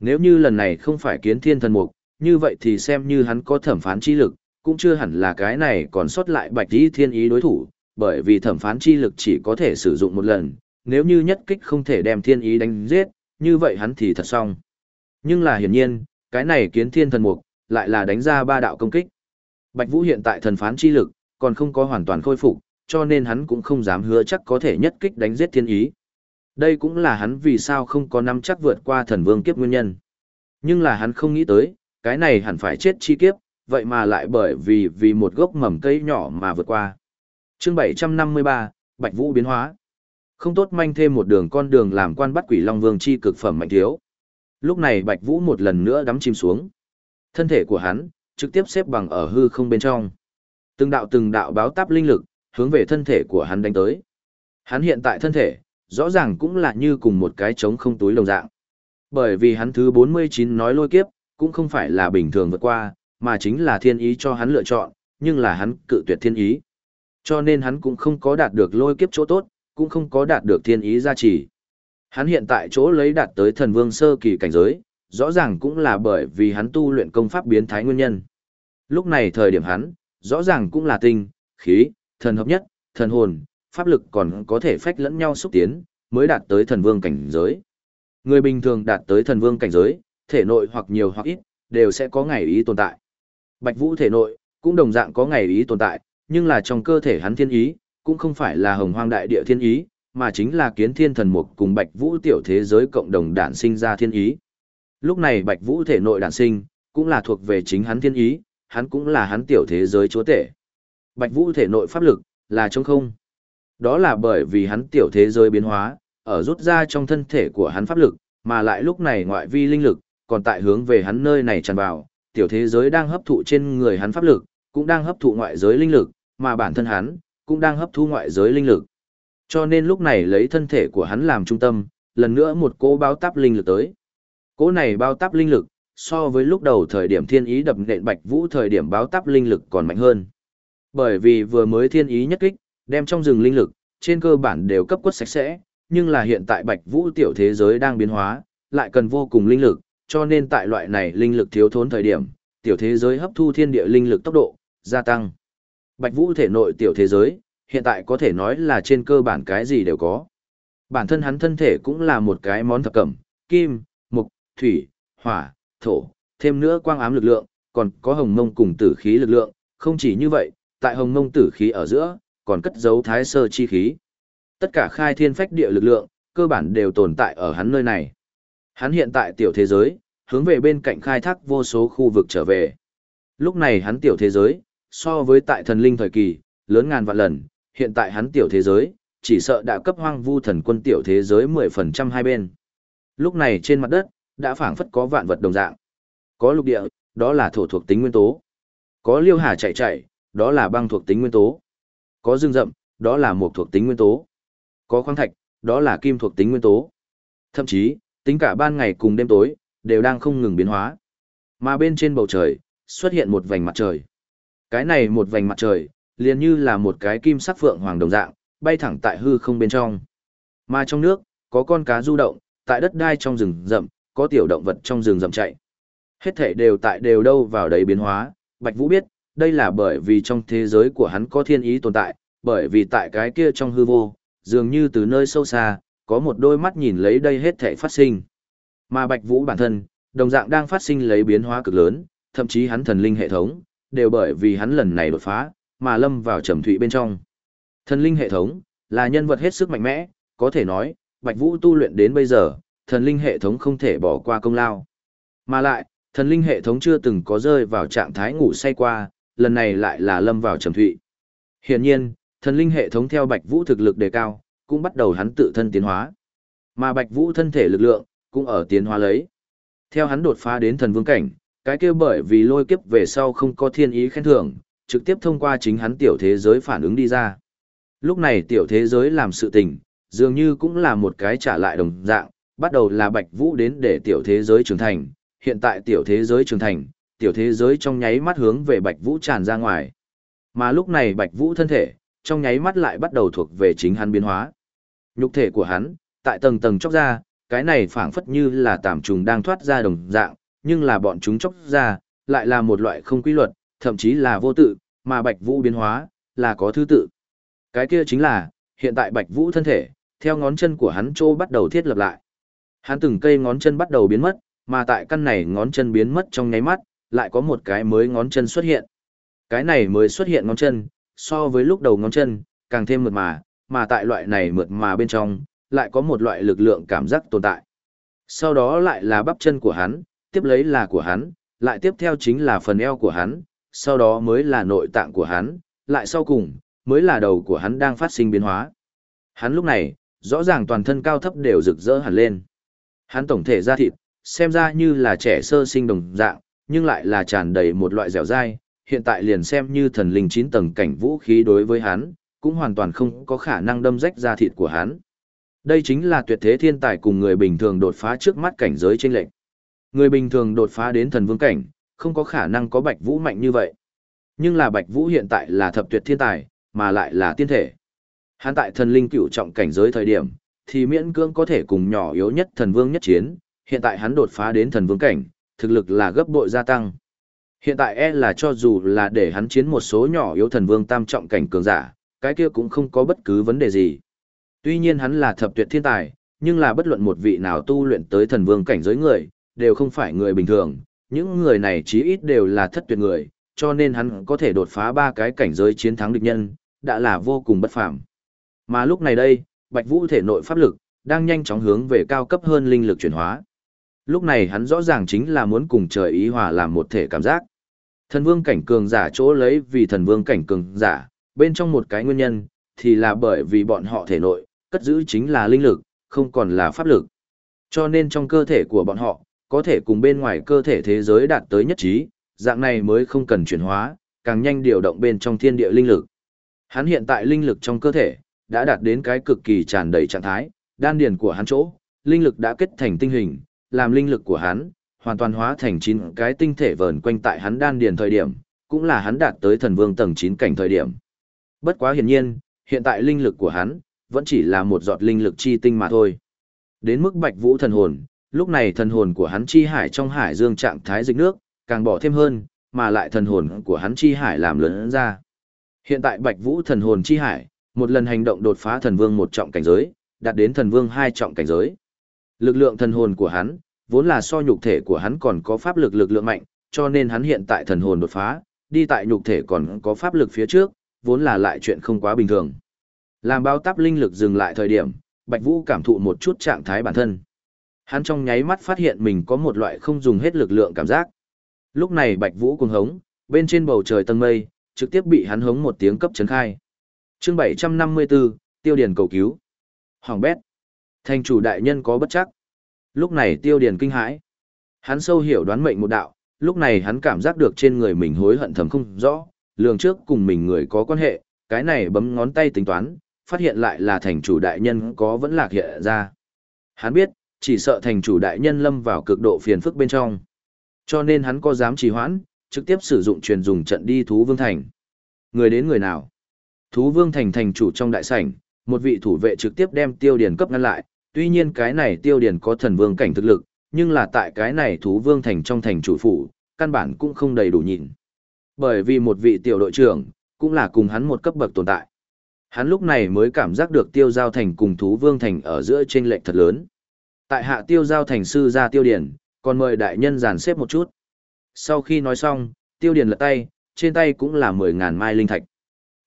Nếu như lần này không phải kiến thiên thần mục, như vậy thì xem như hắn có thẩm phán chi lực, cũng chưa hẳn là cái này còn sót lại Bạch Ý Thiên Ý đối thủ, bởi vì thẩm phán chi lực chỉ có thể sử dụng một lần, nếu như nhất kích không thể đem Thiên Ý đánh giết, như vậy hắn thì thật xong. Nhưng là hiển nhiên, cái này kiến thiên thần mục, lại là đánh ra ba đạo công kích. Bạch Vũ hiện tại thần phán chi lực, còn không có hoàn toàn khôi phục, cho nên hắn cũng không dám hứa chắc có thể nhất kích đánh giết thiên ý. Đây cũng là hắn vì sao không có nắm chắc vượt qua thần vương kiếp nguyên nhân. Nhưng là hắn không nghĩ tới, cái này hẳn phải chết chi kiếp, vậy mà lại bởi vì vì một gốc mầm cây nhỏ mà vượt qua. Chương 753, Bạch Vũ biến hóa. Không tốt manh thêm một đường con đường làm quan bắt quỷ Long Vương chi cực phẩm mạnh thiếu. Lúc này Bạch Vũ một lần nữa đắm chìm xuống. Thân thể của hắn, trực tiếp xếp bằng ở hư không bên trong. Từng đạo từng đạo báo táp linh lực, hướng về thân thể của hắn đánh tới. Hắn hiện tại thân thể, rõ ràng cũng là như cùng một cái trống không túi lồng dạng. Bởi vì hắn thứ 49 nói lôi kiếp, cũng không phải là bình thường vượt qua, mà chính là thiên ý cho hắn lựa chọn, nhưng là hắn cự tuyệt thiên ý. Cho nên hắn cũng không có đạt được lôi kiếp chỗ tốt, cũng không có đạt được thiên ý gia trì. Hắn hiện tại chỗ lấy đạt tới thần vương sơ kỳ cảnh giới, rõ ràng cũng là bởi vì hắn tu luyện công pháp biến thái nguyên nhân. Lúc này thời điểm hắn, rõ ràng cũng là tinh, khí, thần hợp nhất, thần hồn, pháp lực còn có thể phách lẫn nhau xúc tiến, mới đạt tới thần vương cảnh giới. Người bình thường đạt tới thần vương cảnh giới, thể nội hoặc nhiều hoặc ít, đều sẽ có ngày ý tồn tại. Bạch Vũ thể nội, cũng đồng dạng có ngày ý tồn tại, nhưng là trong cơ thể hắn thiên ý, cũng không phải là hồng hoang đại địa thiên ý, mà chính là kiến thiên thần mục cùng Bạch Vũ tiểu thế giới cộng đồng đản sinh ra thiên ý. Lúc này Bạch Vũ thể nội đản sinh, cũng là thuộc về chính hắn thiên ý, hắn cũng là hắn tiểu thế giới chúa tể. Bạch Vũ thể nội pháp lực, là trống không. Đó là bởi vì hắn tiểu thế giới biến hóa, ở rút ra trong thân thể của hắn pháp lực, mà lại lúc này ngoại vi linh lực, còn tại hướng về hắn nơi này tràn vào, tiểu thế giới đang hấp thụ trên người hắn pháp lực, cũng đang hấp thụ ngoại giới linh lực, mà bản thân hắn, cũng đang hấp thu ngoại giới linh lực. Cho nên lúc này lấy thân thể của hắn làm trung tâm, lần nữa một cỗ báo táp linh lực tới. Cỗ này bao táp linh lực, so với lúc đầu thời điểm thiên ý đập nện bạch vũ thời điểm báo táp linh lực còn mạnh hơn. Bởi vì vừa mới thiên ý nhất kích, đem trong rừng linh lực, trên cơ bản đều cấp quất sạch sẽ, nhưng là hiện tại bạch vũ tiểu thế giới đang biến hóa, lại cần vô cùng linh lực, cho nên tại loại này linh lực thiếu thốn thời điểm, tiểu thế giới hấp thu thiên địa linh lực tốc độ, gia tăng. Bạch vũ thể nội tiểu thế giới, hiện tại có thể nói là trên cơ bản cái gì đều có. Bản thân hắn thân thể cũng là một cái món thập cẩm, kim, mục, thủy, hỏa, thổ, thêm nữa quang ám lực lượng, còn có hồng mông cùng tử khí lực lượng, không chỉ như vậy, tại hồng mông tử khí ở giữa, còn cất giấu thái sơ chi khí. Tất cả khai thiên phách địa lực lượng, cơ bản đều tồn tại ở hắn nơi này. Hắn hiện tại tiểu thế giới, hướng về bên cạnh khai thác vô số khu vực trở về. Lúc này hắn tiểu thế giới, so với tại thần linh thời kỳ, lớn ngàn vạn lần, hiện tại hắn tiểu thế giới, chỉ sợ đã cấp hoang vu thần quân tiểu thế giới 10% hai bên. Lúc này trên mặt đất, đã phảng phất có vạn vật đồng dạng. Có lục địa, đó là thổ thuộc tính nguyên tố. Có liêu hà chạy chạy, đó là băng thuộc tính nguyên tố. Có rừng rậm, đó là mộc thuộc tính nguyên tố. Có khoáng thạch, đó là kim thuộc tính nguyên tố. Thậm chí, tính cả ban ngày cùng đêm tối, đều đang không ngừng biến hóa. Mà bên trên bầu trời, xuất hiện một vành mặt trời. Cái này một vành mặt trời, liền như là một cái kim sắc phượng hoàng đồng dạng, bay thẳng tại hư không bên trong. Mà trong nước, có con cá du động, tại đất đai trong rừng rậm, có tiểu động vật trong rừng rậm chạy. Hết thể đều tại đều đâu vào đấy biến hóa, Bạch Vũ biết, đây là bởi vì trong thế giới của hắn có thiên ý tồn tại, bởi vì tại cái kia trong hư vô, dường như từ nơi sâu xa, có một đôi mắt nhìn lấy đây hết thể phát sinh. Mà Bạch Vũ bản thân, đồng dạng đang phát sinh lấy biến hóa cực lớn, thậm chí hắn thần linh hệ thống, đều bởi vì hắn lần này đột phá, mà lâm vào trầm thụy bên trong. Thần linh hệ thống, là nhân vật hết sức mạnh mẽ, có thể nói, Bạch Vũ tu luyện đến bây giờ, thần linh hệ thống không thể bỏ qua công lao. Mà lại, thần linh hệ thống chưa từng có rơi vào trạng thái ngủ say qua, lần này lại là lâm vào trầm thụy. Hiển nhiên, thần linh hệ thống theo Bạch Vũ thực lực đề cao, cũng bắt đầu hắn tự thân tiến hóa. Mà Bạch Vũ thân thể lực lượng, cũng ở tiến hóa lấy. Theo hắn đột phá đến thần vương cảnh, cái kia bởi vì lôi kiếp về sau không có thiên ý khen thưởng, trực tiếp thông qua chính hắn tiểu thế giới phản ứng đi ra. Lúc này tiểu thế giới làm sự tình, dường như cũng là một cái trả lại đồng dạng, bắt đầu là Bạch Vũ đến để tiểu thế giới trưởng thành, hiện tại tiểu thế giới trưởng thành, tiểu thế giới trong nháy mắt hướng về Bạch Vũ tràn ra ngoài. Mà lúc này Bạch Vũ thân thể, trong nháy mắt lại bắt đầu thuộc về chính hắn biến hóa. Nhục thể của hắn, tại tầng tầng chóc ra, cái này phảng phất như là tạm trùng đang thoát ra đồng dạng, nhưng là bọn chúng chóc ra, lại là một loại không quy luật, thậm chí là vô tự, mà Bạch Vũ biến hóa, là có thứ tự. Cái kia chính là, hiện tại Bạch Vũ thân thể, theo ngón chân của hắn trô bắt đầu thiết lập lại. Hắn từng cây ngón chân bắt đầu biến mất, mà tại căn này ngón chân biến mất trong nháy mắt, lại có một cái mới ngón chân xuất hiện. Cái này mới xuất hiện ngón chân, so với lúc đầu ngón chân, càng thêm mượt mà, mà tại loại này mượt mà bên trong, lại có một loại lực lượng cảm giác tồn tại. Sau đó lại là bắp chân của hắn, tiếp lấy là của hắn, lại tiếp theo chính là phần eo của hắn, sau đó mới là nội tạng của hắn, lại sau cùng, mới là đầu của hắn đang phát sinh biến hóa. Hắn lúc này, rõ ràng toàn thân cao thấp đều rực rỡ hẳn lên. Hắn tổng thể da thịt, xem ra như là trẻ sơ sinh đồng dạng, nhưng lại là tràn đầy một loại dẻo dai, hiện tại liền xem như thần linh 9 tầng cảnh vũ khí đối với hắn, cũng hoàn toàn không có khả năng đâm rách da thịt của hắn. Đây chính là tuyệt thế thiên tài cùng người bình thường đột phá trước mắt cảnh giới trên lệnh. Người bình thường đột phá đến thần vương cảnh, không có khả năng có Bạch Vũ mạnh như vậy. Nhưng là Bạch Vũ hiện tại là thập tuyệt thiên tài, mà lại là tiên thể. Hắn tại thần linh cựu trọng cảnh giới thời điểm, thì miễn cưỡng có thể cùng nhỏ yếu nhất thần vương nhất chiến, hiện tại hắn đột phá đến thần vương cảnh, thực lực là gấp bội gia tăng. Hiện tại e là cho dù là để hắn chiến một số nhỏ yếu thần vương tam trọng cảnh cường giả, cái kia cũng không có bất cứ vấn đề gì. Tuy nhiên hắn là thập tuyệt thiên tài, nhưng là bất luận một vị nào tu luyện tới thần vương cảnh giới người, đều không phải người bình thường, những người này chí ít đều là thất tuyệt người, cho nên hắn có thể đột phá ba cái cảnh giới chiến thắng địch nhân, đã là vô cùng bất phàm. Mà lúc này đây, Bạch Vũ thể nội pháp lực đang nhanh chóng hướng về cao cấp hơn linh lực chuyển hóa. Lúc này hắn rõ ràng chính là muốn cùng trời ý hòa làm một thể cảm giác. Thần vương cảnh cường giả chỗ lấy vì thần vương cảnh cường giả, bên trong một cái nguyên nhân, thì là bởi vì bọn họ thể nội, cất giữ chính là linh lực, không còn là pháp lực. Cho nên trong cơ thể của bọn họ, có thể cùng bên ngoài cơ thể thế giới đạt tới nhất trí, dạng này mới không cần chuyển hóa, càng nhanh điều động bên trong thiên địa linh lực. Hắn hiện tại linh lực trong cơ thể, đã đạt đến cái cực kỳ tràn đầy trạng thái, đan điền của hắn chỗ, linh lực đã kết thành tinh hình, làm linh lực của hắn, hoàn toàn hóa thành chín cái tinh thể vờn quanh tại hắn đan điền thời điểm, cũng là hắn đạt tới thần vương tầng 9 cảnh thời điểm. Bất quá hiển nhiên, hiện tại linh lực của hắn, vẫn chỉ là một giọt linh lực chi tinh mà thôi. Đến mức bạch vũ thần hồn, lúc này thần hồn của hắn chi hải trong hải dương trạng thái dịch nước, càng bỏ thêm hơn, mà lại thần hồn của hắn chi hải làm lớn ra. Hiện tại bạch vũ thần hồn chi hải, một lần hành động đột phá thần vương một trọng cảnh giới, đạt đến thần vương hai trọng cảnh giới. Lực lượng thần hồn của hắn, vốn là so nhục thể của hắn còn có pháp lực lực lượng mạnh, cho nên hắn hiện tại thần hồn đột phá, đi tại nhục thể còn có pháp lực phía trước, vốn là lại chuyện không quá bình thường. Làm bao táp linh lực dừng lại thời điểm, Bạch Vũ cảm thụ một chút trạng thái bản thân. Hắn trong nháy mắt phát hiện mình có một loại không dùng hết lực lượng cảm giác. Lúc này Bạch Vũ cuồng hống, bên trên bầu trời tầng mây, trực tiếp bị hắn hống một tiếng cấp chấn khai. Chương 754, Tiêu Điền cầu cứu. Hoàng bét. Thành chủ đại nhân có bất chắc. Lúc này Tiêu Điền kinh hãi. Hắn sâu hiểu đoán mệnh một đạo, lúc này hắn cảm giác được trên người mình hối hận thầm không rõ, lường trước cùng mình người có quan hệ, cái này bấm ngón tay tính toán, phát hiện lại là thành chủ đại nhân có vẫn lạc hiện ra. Hắn biết, chỉ sợ thành chủ đại nhân lâm vào cực độ phiền phức bên trong. Cho nên hắn có dám trì hoãn, trực tiếp sử dụng truyền dùng trận đi thú vương thành. Người đến người nào? Thú vương thành thành chủ trong đại sảnh, một vị thủ vệ trực tiếp đem tiêu điển cấp ngăn lại, tuy nhiên cái này tiêu điển có thần vương cảnh thực lực, nhưng là tại cái này thú vương thành trong thành chủ phủ, căn bản cũng không đầy đủ nhìn. Bởi vì một vị tiểu đội trưởng, cũng là cùng hắn một cấp bậc tồn tại. Hắn lúc này mới cảm giác được tiêu giao thành cùng thú vương thành ở giữa trên lệnh thật lớn. Tại hạ tiêu giao thành sư ra tiêu điển, còn mời đại nhân dàn xếp một chút. Sau khi nói xong, tiêu điển lật tay, trên tay cũng là mười ngàn mai linh thạch.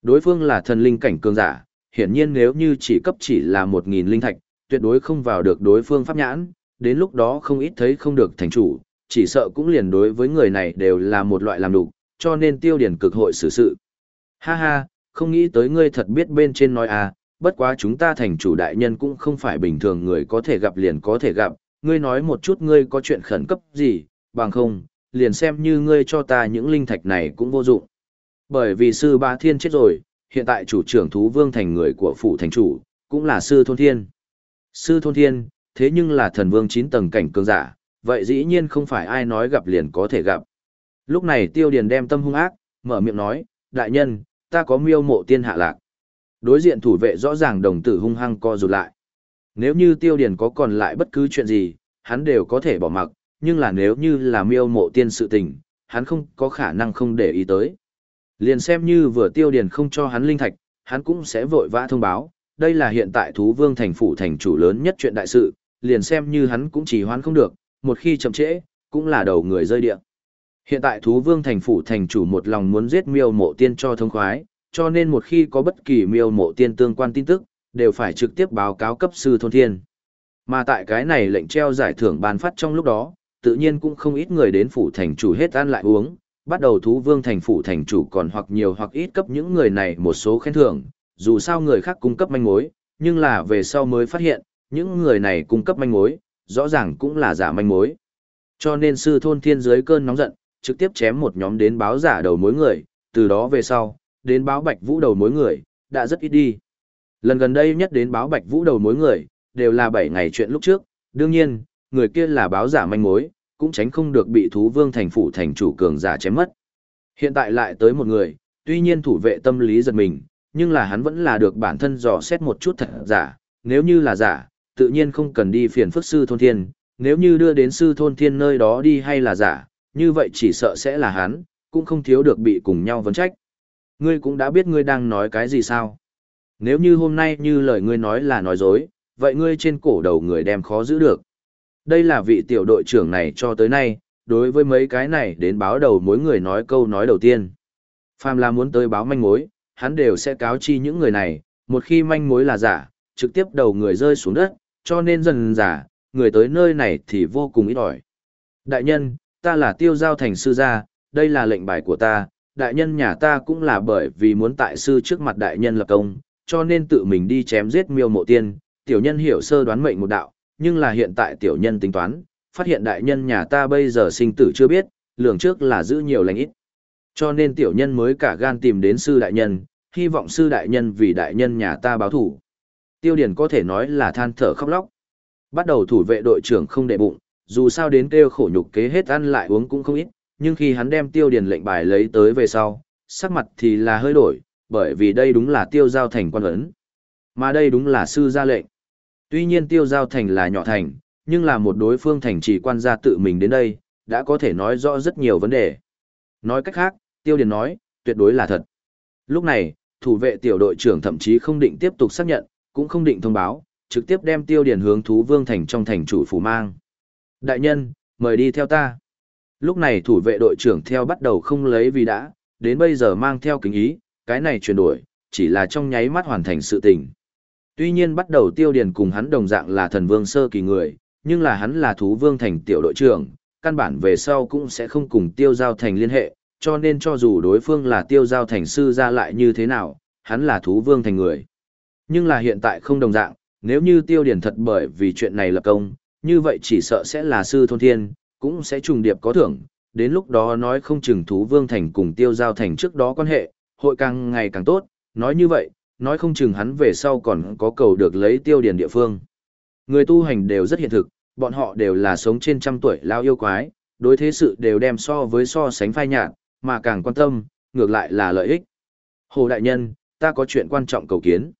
Đối phương là thần linh cảnh cường giả, hiển nhiên nếu như chỉ cấp chỉ là 1.000 linh thạch, tuyệt đối không vào được đối phương pháp nhãn, đến lúc đó không ít thấy không được thành chủ, chỉ sợ cũng liền đối với người này đều là một loại làm đủ, cho nên tiêu điển cực hội xử sự. Ha ha, không nghĩ tới ngươi thật biết bên trên nói à, bất quá chúng ta thành chủ đại nhân cũng không phải bình thường người có thể gặp liền có thể gặp, ngươi nói một chút ngươi có chuyện khẩn cấp gì, bằng không, liền xem như ngươi cho ta những linh thạch này cũng vô dụng. Bởi vì sư ba thiên chết rồi, hiện tại chủ trưởng thú vương thành người của phủ thành chủ, cũng là sư thôn thiên. Sư thôn thiên, thế nhưng là thần vương 9 tầng cảnh cường giả, vậy dĩ nhiên không phải ai nói gặp liền có thể gặp. Lúc này tiêu điền đem tâm hung ác, mở miệng nói, đại nhân, ta có miêu mộ tiên hạ lạc. Đối diện thủ vệ rõ ràng đồng tử hung hăng co rụt lại. Nếu như tiêu điển có còn lại bất cứ chuyện gì, hắn đều có thể bỏ mặc, nhưng là nếu như là miêu mộ tiên sự tình, hắn không có khả năng không để ý tới. Liền xem như vừa tiêu điển không cho hắn linh thạch, hắn cũng sẽ vội vã thông báo, đây là hiện tại thú vương thành phủ thành chủ lớn nhất chuyện đại sự, liền xem như hắn cũng chỉ hoán không được, một khi chậm trễ, cũng là đầu người rơi địa. Hiện tại thú vương thành phủ thành chủ một lòng muốn giết miêu mộ tiên cho thông khoái, cho nên một khi có bất kỳ miêu mộ tiên tương quan tin tức, đều phải trực tiếp báo cáo cấp sư thôn thiên. Mà tại cái này lệnh treo giải thưởng ban phát trong lúc đó, tự nhiên cũng không ít người đến phủ thành chủ hết ăn lại uống, bắt đầu thú vương thành phủ thành chủ còn hoặc nhiều hoặc ít cấp những người này một số khen thưởng, dù sao người khác cung cấp manh mối, nhưng là về sau mới phát hiện, những người này cung cấp manh mối, rõ ràng cũng là giả manh mối. Cho nên sư thôn thiên dưới cơn nóng giận, trực tiếp chém một nhóm đến báo giả đầu mối người, từ đó về sau, đến báo bạch vũ đầu mối người, đã rất ít đi. Lần gần đây nhất đến báo bạch vũ đầu mối người, đều là 7 ngày chuyện lúc trước, đương nhiên, người kia là báo giả manh mối, cũng tránh không được bị thú vương thành phủ thành chủ cường giả chém mất. Hiện tại lại tới một người, tuy nhiên thủ vệ tâm lý giật mình, nhưng là hắn vẫn là được bản thân dò xét một chút thật giả, nếu như là giả, tự nhiên không cần đi phiền phức sư thôn thiên, nếu như đưa đến sư thôn thiên nơi đó đi hay là giả, như vậy chỉ sợ sẽ là hắn, cũng không thiếu được bị cùng nhau vấn trách. Ngươi cũng đã biết ngươi đang nói cái gì sao? Nếu như hôm nay như lời ngươi nói là nói dối, vậy ngươi trên cổ đầu người đem khó giữ được. Đây là vị tiểu đội trưởng này cho tới nay, đối với mấy cái này đến báo đầu mỗi người nói câu nói đầu tiên. Phàm là muốn tới báo manh mối, hắn đều sẽ cáo chi những người này, một khi manh mối là giả, trực tiếp đầu người rơi xuống đất, cho nên dần giả, người tới nơi này thì vô cùng ít ỏi. Đại nhân, ta là tiêu giao thành sư gia, đây là lệnh bài của ta, đại nhân nhà ta cũng là bởi vì muốn tại sư trước mặt đại nhân lập công, cho nên tự mình đi chém giết miêu mộ tiên, tiểu nhân hiểu sơ đoán mệnh một đạo, nhưng là hiện tại tiểu nhân tính toán, phát hiện đại nhân nhà ta bây giờ sinh tử chưa biết, lường trước là giữ nhiều lành ít. Cho nên tiểu nhân mới cả gan tìm đến sư đại nhân, hy vọng sư đại nhân vì đại nhân nhà ta báo thủ. Tiêu Điển có thể nói là than thở khóc lóc. Bắt đầu thủ vệ đội trưởng không để bụng, dù sao đến kêu khổ nhục kế hết ăn lại uống cũng không ít, nhưng khi hắn đem tiêu Điền lệnh bài lấy tới về sau, sắc mặt thì là hơi đổi, bởi vì đây đúng là tiêu giao thành quan ấn. Mà đây đúng là sư gia lệnh. Tuy nhiên tiêu giao thành là nhỏ thành, nhưng là một đối phương thành chỉ quan gia tự mình đến đây, đã có thể nói rõ rất nhiều vấn đề. Nói cách khác, tiêu Điền nói, tuyệt đối là thật. Lúc này, thủ vệ tiểu đội trưởng thậm chí không định tiếp tục xác nhận, cũng không định thông báo, trực tiếp đem tiêu Điền hướng thú vương thành trong thành chủ phủ mang. Đại nhân, mời đi theo ta. Lúc này thủ vệ đội trưởng theo bắt đầu không lấy vì đã, đến bây giờ mang theo kính ý, cái này chuyển đổi, chỉ là trong nháy mắt hoàn thành sự tình. Tuy nhiên bắt đầu tiêu điển cùng hắn đồng dạng là thần vương sơ kỳ người, nhưng là hắn là thú vương thành tiểu đội trưởng, căn bản về sau cũng sẽ không cùng tiêu giao thành liên hệ, cho nên cho dù đối phương là tiêu giao thành sư ra lại như thế nào, hắn là thú vương thành người. Nhưng là hiện tại không đồng dạng, nếu như tiêu điển thật bởi vì chuyện này lập công, như vậy chỉ sợ sẽ là sư thôn thiên, cũng sẽ trùng điệp có thưởng, đến lúc đó nói không chừng thú vương thành cùng tiêu giao thành trước đó quan hệ, hội càng ngày càng tốt, nói như vậy, nói không chừng hắn về sau còn có cầu được lấy tiêu điển địa phương. Người tu hành đều rất hiện thực, bọn họ đều là sống trên trăm tuổi lao yêu quái, đối thế sự đều đem so với so sánh phai nhạt, mà càng quan tâm, ngược lại là lợi ích. Hồ Đại Nhân, ta có chuyện quan trọng cầu kiến.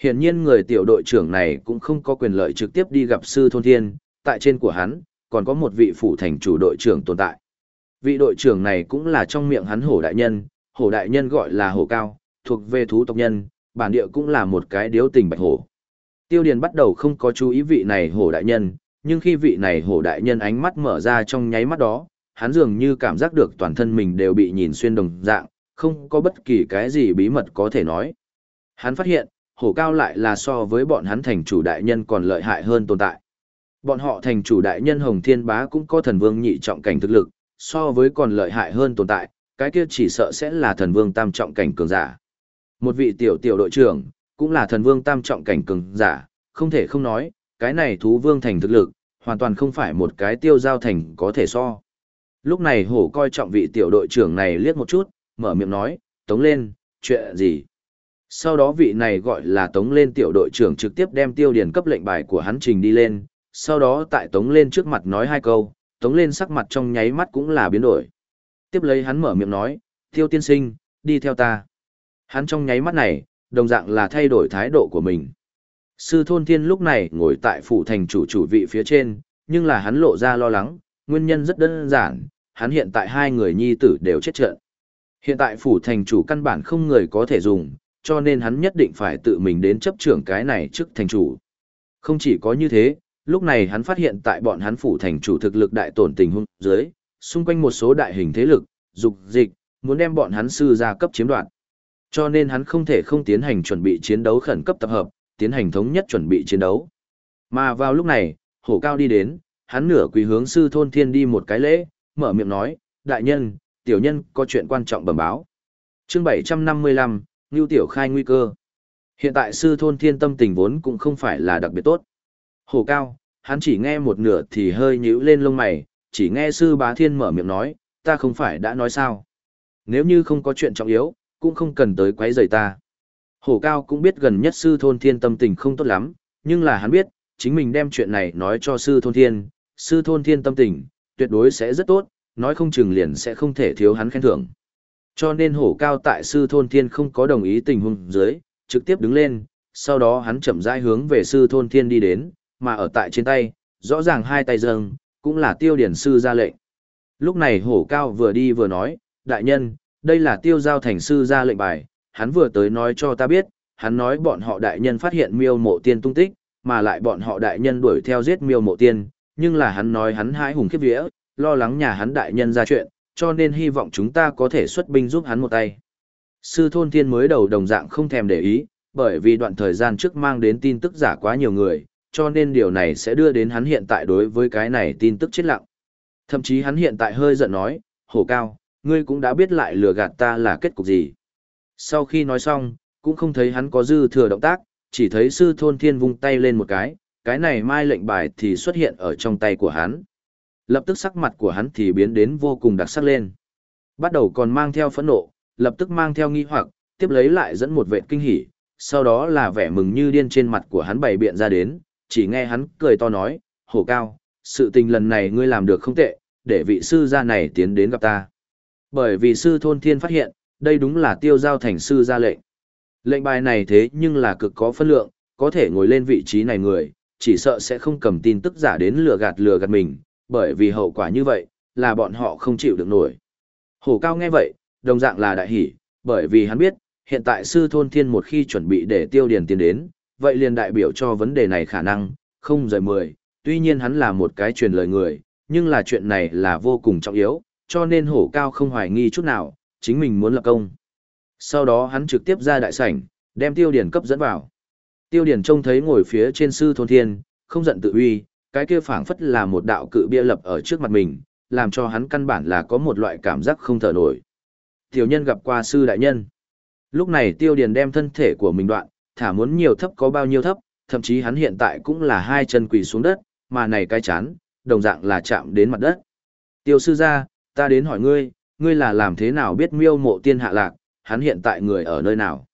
Hiển nhiên người tiểu đội trưởng này cũng không có quyền lợi trực tiếp đi gặp sư thôn thiên, tại trên của hắn, còn có một vị phủ thành chủ đội trưởng tồn tại. Vị đội trưởng này cũng là trong miệng hắn hổ đại nhân, hổ đại nhân gọi là hổ cao, thuộc về thú tộc nhân, bản địa cũng là một cái điếu tình bạch hổ. Tiêu Điền bắt đầu không có chú ý vị này hổ đại nhân, nhưng khi vị này hổ đại nhân ánh mắt mở ra trong nháy mắt đó, hắn dường như cảm giác được toàn thân mình đều bị nhìn xuyên đồng dạng, không có bất kỳ cái gì bí mật có thể nói. Hắn phát hiện, hổ cao lại là so với bọn hắn thành chủ đại nhân còn lợi hại hơn tồn tại. Bọn họ thành chủ đại nhân Hồng Thiên Bá cũng có thần vương nhị trọng cảnh thực lực, so với còn lợi hại hơn tồn tại, cái kia chỉ sợ sẽ là thần vương tam trọng cảnh cường giả. Một vị tiểu tiểu đội trưởng, cũng là thần vương tam trọng cảnh cường giả, không thể không nói, cái này thú vương thành thực lực, hoàn toàn không phải một cái tiêu giao thành có thể so. Lúc này hổ coi trọng vị tiểu đội trưởng này liếc một chút, mở miệng nói, tống lên, chuyện gì? Sau đó vị này gọi là tống lên tiểu đội trưởng trực tiếp đem tiêu điển cấp lệnh bài của hắn trình đi lên, sau đó tại tống lên trước mặt nói hai câu, tống lên sắc mặt trong nháy mắt cũng là biến đổi. Tiếp lấy hắn mở miệng nói, tiêu tiên sinh, đi theo ta. Hắn trong nháy mắt này, đồng dạng là thay đổi thái độ của mình. Sư thôn thiên lúc này ngồi tại phủ thành chủ chủ vị phía trên, nhưng là hắn lộ ra lo lắng, nguyên nhân rất đơn giản, hắn hiện tại hai người nhi tử đều chết trận. Hiện tại phủ thành chủ căn bản không người có thể dùng, cho nên hắn nhất định phải tự mình đến chấp trưởng cái này trước thành chủ. Không chỉ có như thế, lúc này hắn phát hiện tại bọn hắn phủ thành chủ thực lực đại tổn tình huống dưới, xung quanh một số đại hình thế lực, dục dịch, muốn đem bọn hắn sư gia cấp chiếm đoạt. Cho nên hắn không thể không tiến hành chuẩn bị chiến đấu khẩn cấp tập hợp, tiến hành thống nhất chuẩn bị chiến đấu. Mà vào lúc này, hổ cao đi đến, hắn nửa quỳ hướng sư thôn thiên đi một cái lễ, mở miệng nói, đại nhân, tiểu nhân có chuyện quan trọng bẩm báo. chương 755, Ngưu Tiểu khai nguy cơ. Hiện tại sư thôn thiên tâm tình vốn cũng không phải là đặc biệt tốt. Hồ cao, hắn chỉ nghe một nửa thì hơi nhíu lên lông mày, chỉ nghe sư bá thiên mở miệng nói, ta không phải đã nói sao. Nếu như không có chuyện trọng yếu, cũng không cần tới quấy rầy ta. Hổ cao cũng biết gần nhất sư thôn thiên tâm tình không tốt lắm, nhưng là hắn biết, chính mình đem chuyện này nói cho sư thôn thiên, sư thôn thiên tâm tình, tuyệt đối sẽ rất tốt, nói không chừng liền sẽ không thể thiếu hắn khen thưởng. Cho nên hổ cao tại sư thôn thiên không có đồng ý tình huống dưới, trực tiếp đứng lên, sau đó hắn chậm rãi hướng về sư thôn thiên đi đến, mà ở tại trên tay, rõ ràng hai tay dâng, cũng là tiêu điển sư ra lệnh. Lúc này hổ cao vừa đi vừa nói, đại nhân, đây là tiêu giao thành sư ra lệnh bài, hắn vừa tới nói cho ta biết, hắn nói bọn họ đại nhân phát hiện miêu mộ tiên tung tích, mà lại bọn họ đại nhân đuổi theo giết miêu mộ tiên, nhưng là hắn nói hắn hãi hùng khiếp vía, lo lắng nhà hắn đại nhân ra chuyện, cho nên hy vọng chúng ta có thể xuất binh giúp hắn một tay. Sư thôn thiên mới đầu đồng dạng không thèm để ý, bởi vì đoạn thời gian trước mang đến tin tức giả quá nhiều người, cho nên điều này sẽ đưa đến hắn hiện tại đối với cái này tin tức chết lặng. Thậm chí hắn hiện tại hơi giận nói, hổ cao, ngươi cũng đã biết lại lừa gạt ta là kết cục gì. Sau khi nói xong, cũng không thấy hắn có dư thừa động tác, chỉ thấy sư thôn thiên vung tay lên một cái, cái này mai lệnh bài thì xuất hiện ở trong tay của hắn. Lập tức sắc mặt của hắn thì biến đến vô cùng đặc sắc lên. Bắt đầu còn mang theo phẫn nộ, lập tức mang theo nghi hoặc, tiếp lấy lại dẫn một vệ kinh hỉ, sau đó là vẻ mừng như điên trên mặt của hắn bày biện ra đến, chỉ nghe hắn cười to nói, hổ cao, sự tình lần này ngươi làm được không tệ, để vị sư gia này tiến đến gặp ta. Bởi vì sư thôn thiên phát hiện, đây đúng là tiêu giao thành sư gia lệnh. Lệnh bài này thế nhưng là cực có phân lượng, có thể ngồi lên vị trí này người, chỉ sợ sẽ không cầm tin tức giả đến lừa gạt lừa gạt mình, bởi vì hậu quả như vậy, là bọn họ không chịu được nổi. Hổ cao nghe vậy, đồng dạng là đại hỷ, bởi vì hắn biết, hiện tại sư thôn thiên một khi chuẩn bị để tiêu điền tiến đến, vậy liền đại biểu cho vấn đề này khả năng, không rời mười, tuy nhiên hắn là một cái truyền lời người, nhưng là chuyện này là vô cùng trọng yếu, cho nên hổ cao không hoài nghi chút nào, chính mình muốn lập công. Sau đó hắn trực tiếp ra đại sảnh, đem tiêu điển cấp dẫn vào. Tiêu điển trông thấy ngồi phía trên sư thôn thiên, không giận tự uy, cái kia phảng phất là một đạo cự bia lập ở trước mặt mình, làm cho hắn căn bản là có một loại cảm giác không thở nổi. Tiểu nhân gặp qua sư đại nhân. Lúc này tiêu điển đem thân thể của mình đoạn, thả muốn nhiều thấp có bao nhiêu thấp, thậm chí hắn hiện tại cũng là hai chân quỳ xuống đất, mà này cái chán, đồng dạng là chạm đến mặt đất. Tiêu sư gia, ta đến hỏi ngươi, ngươi là làm thế nào biết miêu mộ tiên hạ lạc, hắn hiện tại người ở nơi nào?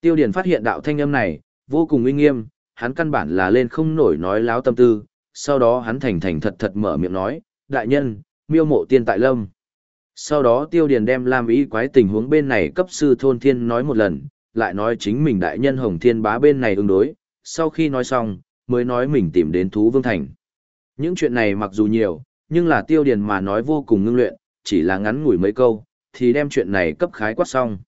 Tiêu Điền phát hiện đạo thanh âm này, vô cùng uy nghiêm, hắn căn bản là lên không nổi nói láo tâm tư, sau đó hắn thành thành thật thật mở miệng nói, đại nhân, miêu mộ tiên tại lâm. Sau đó Tiêu Điền đem Lam ý quái tình huống bên này cấp sư thôn thiên nói một lần, lại nói chính mình đại nhân Hồng Thiên bá bên này ứng đối, sau khi nói xong, mới nói mình tìm đến Thú Vương Thành. Những chuyện này mặc dù nhiều, nhưng là Tiêu Điền mà nói vô cùng ngưng luyện, chỉ là ngắn ngủi mấy câu, thì đem chuyện này cấp khái quát xong.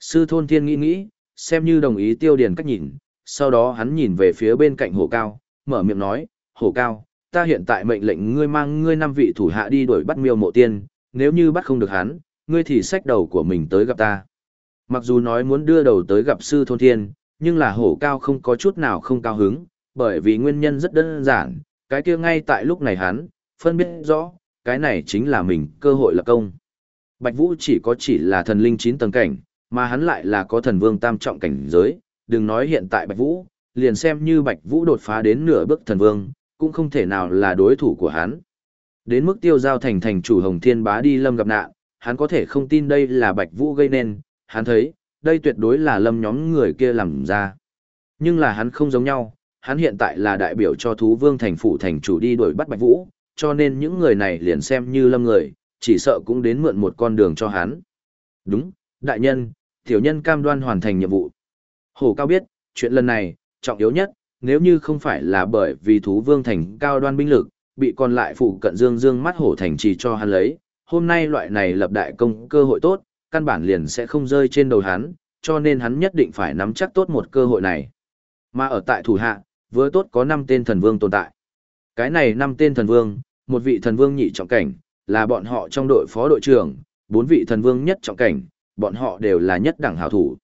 Sư thôn thiên nghĩ nghĩ, xem như đồng ý tiêu điền cách nhìn, sau đó hắn nhìn về phía bên cạnh hồ cao, mở miệng nói, hồ cao, ta hiện tại mệnh lệnh ngươi mang ngươi năm vị thủ hạ đi đuổi bắt miêu mộ tiên, nếu như bắt không được hắn, ngươi thì xách đầu của mình tới gặp ta. Mặc dù nói muốn đưa đầu tới gặp sư thôn thiên, nhưng là hổ cao không có chút nào không cao hứng, bởi vì nguyên nhân rất đơn giản, cái kia ngay tại lúc này hắn, phân biết rõ, cái này chính là mình cơ hội lập công. Bạch Vũ chỉ có chỉ là thần linh 9 tầng cảnh, mà hắn lại là có thần vương tam trọng cảnh giới, đừng nói hiện tại Bạch Vũ, liền xem như Bạch Vũ đột phá đến nửa bước thần vương, cũng không thể nào là đối thủ của hắn. Đến mức tiêu giao thành thành chủ Hồng Thiên Bá đi lâm gặp nạn, hắn có thể không tin đây là Bạch Vũ gây nên, hắn thấy, đây tuyệt đối là lâm nhóm người kia làm ra. Nhưng là hắn không giống nhau, hắn hiện tại là đại biểu cho thú vương thành phủ thành chủ đi đuổi bắt Bạch Vũ, cho nên những người này liền xem như lâm người, chỉ sợ cũng đến mượn một con đường cho hắn. Đúng, đại nhân, tiểu nhân cam đoan hoàn thành nhiệm vụ. Hổ cao biết, chuyện lần này, trọng yếu nhất, nếu như không phải là bởi vì thú vương thành cao đoan binh lực, bị còn lại phụ cận dương dương mắt hổ thành trì cho hắn lấy, hôm nay loại này lập đại công cơ hội tốt, căn bản liền sẽ không rơi trên đầu hắn, cho nên hắn nhất định phải nắm chắc tốt một cơ hội này. Mà ở tại thủ hạ, vừa tốt có 5 tên thần vương tồn tại. Cái này 5 tên thần vương, một vị thần vương nhị trọng cảnh, là bọn họ trong đội phó đội trưởng, bốn vị thần vương nhất trọng cảnh, bọn họ đều là nhất đẳng hảo thủ.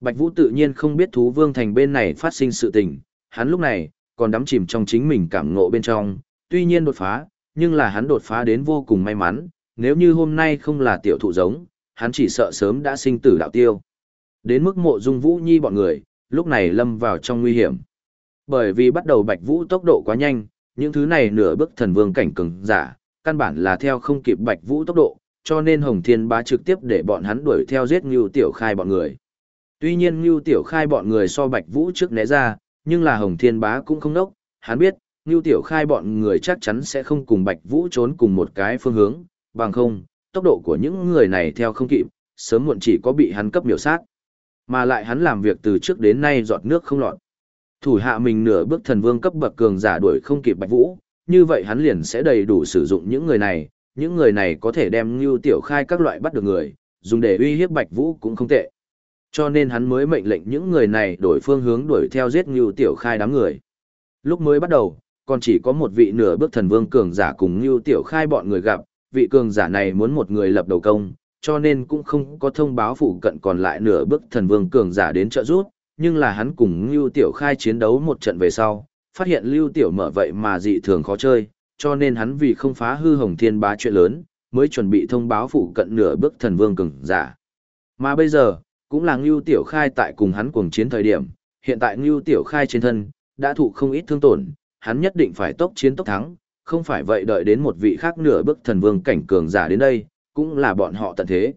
Bạch Vũ tự nhiên không biết thú vương thành bên này phát sinh sự tình, hắn lúc này, còn đắm chìm trong chính mình cảm ngộ bên trong, tuy nhiên đột phá, nhưng là hắn đột phá đến vô cùng may mắn, nếu như hôm nay không là tiểu thụ giống, hắn chỉ sợ sớm đã sinh tử đạo tiêu. Đến mức mộ dung vũ nhi bọn người, lúc này lâm vào trong nguy hiểm. Bởi vì bắt đầu Bạch Vũ tốc độ quá nhanh, những thứ này nửa bước thần vương cảnh cường giả, căn bản là theo không kịp Bạch Vũ tốc độ, cho nên Hồng Thiên Bá trực tiếp để bọn hắn đuổi theo giết Ngưu Tiểu Khai bọn người. Tuy nhiên Ngưu Tiểu Khai bọn người so Bạch Vũ trước né ra, nhưng là Hồng Thiên Bá cũng không đốc, hắn biết, Ngưu Tiểu Khai bọn người chắc chắn sẽ không cùng Bạch Vũ trốn cùng một cái phương hướng, bằng không, tốc độ của những người này theo không kịp, sớm muộn chỉ có bị hắn cấp miểu sát. Mà lại hắn làm việc từ trước đến nay giọt nước không lọt. Thủ hạ mình nửa bước thần vương cấp bậc cường giả đuổi không kịp Bạch Vũ, như vậy hắn liền sẽ đầy đủ sử dụng những người này, những người này có thể đem Ngưu Tiểu Khai các loại bắt được người, dùng để uy hiếp Bạch Vũ cũng không tệ. Cho nên hắn mới mệnh lệnh những người này đổi phương hướng đuổi theo giết Ngưu Tiểu Khai đám người. Lúc mới bắt đầu, còn chỉ có một vị nửa bước thần vương cường giả cùng Ngưu Tiểu Khai bọn người gặp, vị cường giả này muốn một người lập đầu công, cho nên cũng không có thông báo phụ cận còn lại nửa bước thần vương cường giả đến trợ giúp, nhưng là hắn cùng Lưu Tiểu Khai chiến đấu một trận về sau, phát hiện Lưu Tiểu mở vậy mà dị thường khó chơi, cho nên hắn vì không phá hư Hồng Thiên Bá chuyện lớn, mới chuẩn bị thông báo phụ cận nửa bước thần vương cường giả. Mà bây giờ, cũng là Lưu Tiểu Khai tại cùng hắn cuồng chiến thời điểm, hiện tại Lưu Tiểu Khai trên thân đã thụ không ít thương tổn, hắn nhất định phải tốc chiến tốc thắng, không phải vậy đợi đến một vị khác nửa bước thần vương cảnh cường giả đến đây, cũng là bọn họ tận thế.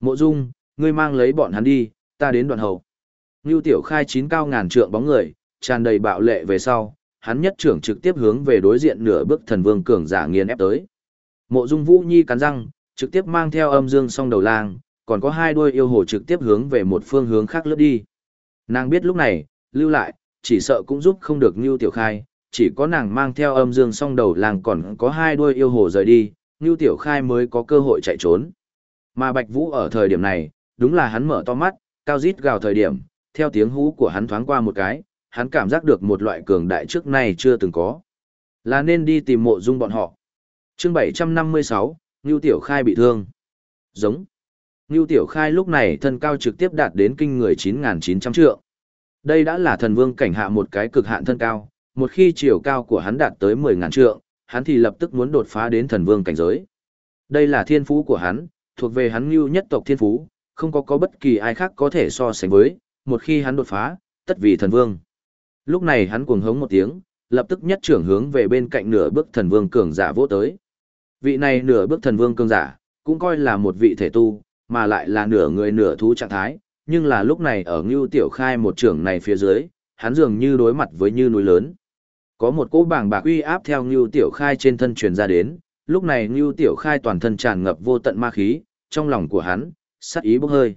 Mộ Dung, ngươi mang lấy bọn hắn đi, ta đến đoạn hậu. Ngưu Tiểu Khai chín cao ngàn trượng bóng người, tràn đầy bạo lệ về sau, hắn nhất trưởng trực tiếp hướng về đối diện nửa bước thần vương cường giả nghiền ép tới. Mộ Dung Vũ Nhi cắn răng, trực tiếp mang theo âm dương song đầu lang, còn có hai đuôi yêu hồ trực tiếp hướng về một phương hướng khác lướt đi. Nàng biết lúc này, lưu lại, chỉ sợ cũng giúp không được Ngưu Tiểu Khai, chỉ có nàng mang theo âm dương song đầu làng còn có hai đuôi yêu hồ rời đi, Ngưu Tiểu Khai mới có cơ hội chạy trốn. Mà Bạch Vũ ở thời điểm này, đúng là hắn mở to mắt, cao rít gào thời điểm, theo tiếng hú của hắn thoáng qua một cái, hắn cảm giác được một loại cường đại trước nay chưa từng có. Là nên đi tìm mộ dung bọn họ. chương 756, Ngưu Tiểu Khai bị thương. Giống. Ngưu Tiểu Khai lúc này thân cao trực tiếp đạt đến kinh người 9.900 trượng. Đây đã là thần vương cảnh hạ một cái cực hạn thân cao, một khi chiều cao của hắn đạt tới 10.000 trượng, hắn thì lập tức muốn đột phá đến thần vương cảnh giới. Đây là thiên phú của hắn, thuộc về hắn lưu nhất tộc thiên phú, không có có bất kỳ ai khác có thể so sánh với, một khi hắn đột phá, tất vì thần vương. Lúc này hắn cuồng hống một tiếng, lập tức nhất trưởng hướng về bên cạnh nửa bước thần vương cường giả vô tới. Vị này nửa bước thần vương cường giả, cũng coi là một vị thể tu, mà lại là nửa người nửa thú trạng thái, nhưng là lúc này ở Ngưu Tiểu Khai một trưởng này phía dưới, hắn dường như đối mặt với như núi lớn. Có một cỗ bảng bạc uy áp theo Ngưu Tiểu Khai trên thân truyền ra đến, lúc này Ngưu Tiểu Khai toàn thân tràn ngập vô tận ma khí, trong lòng của hắn, sát ý bốc hơi.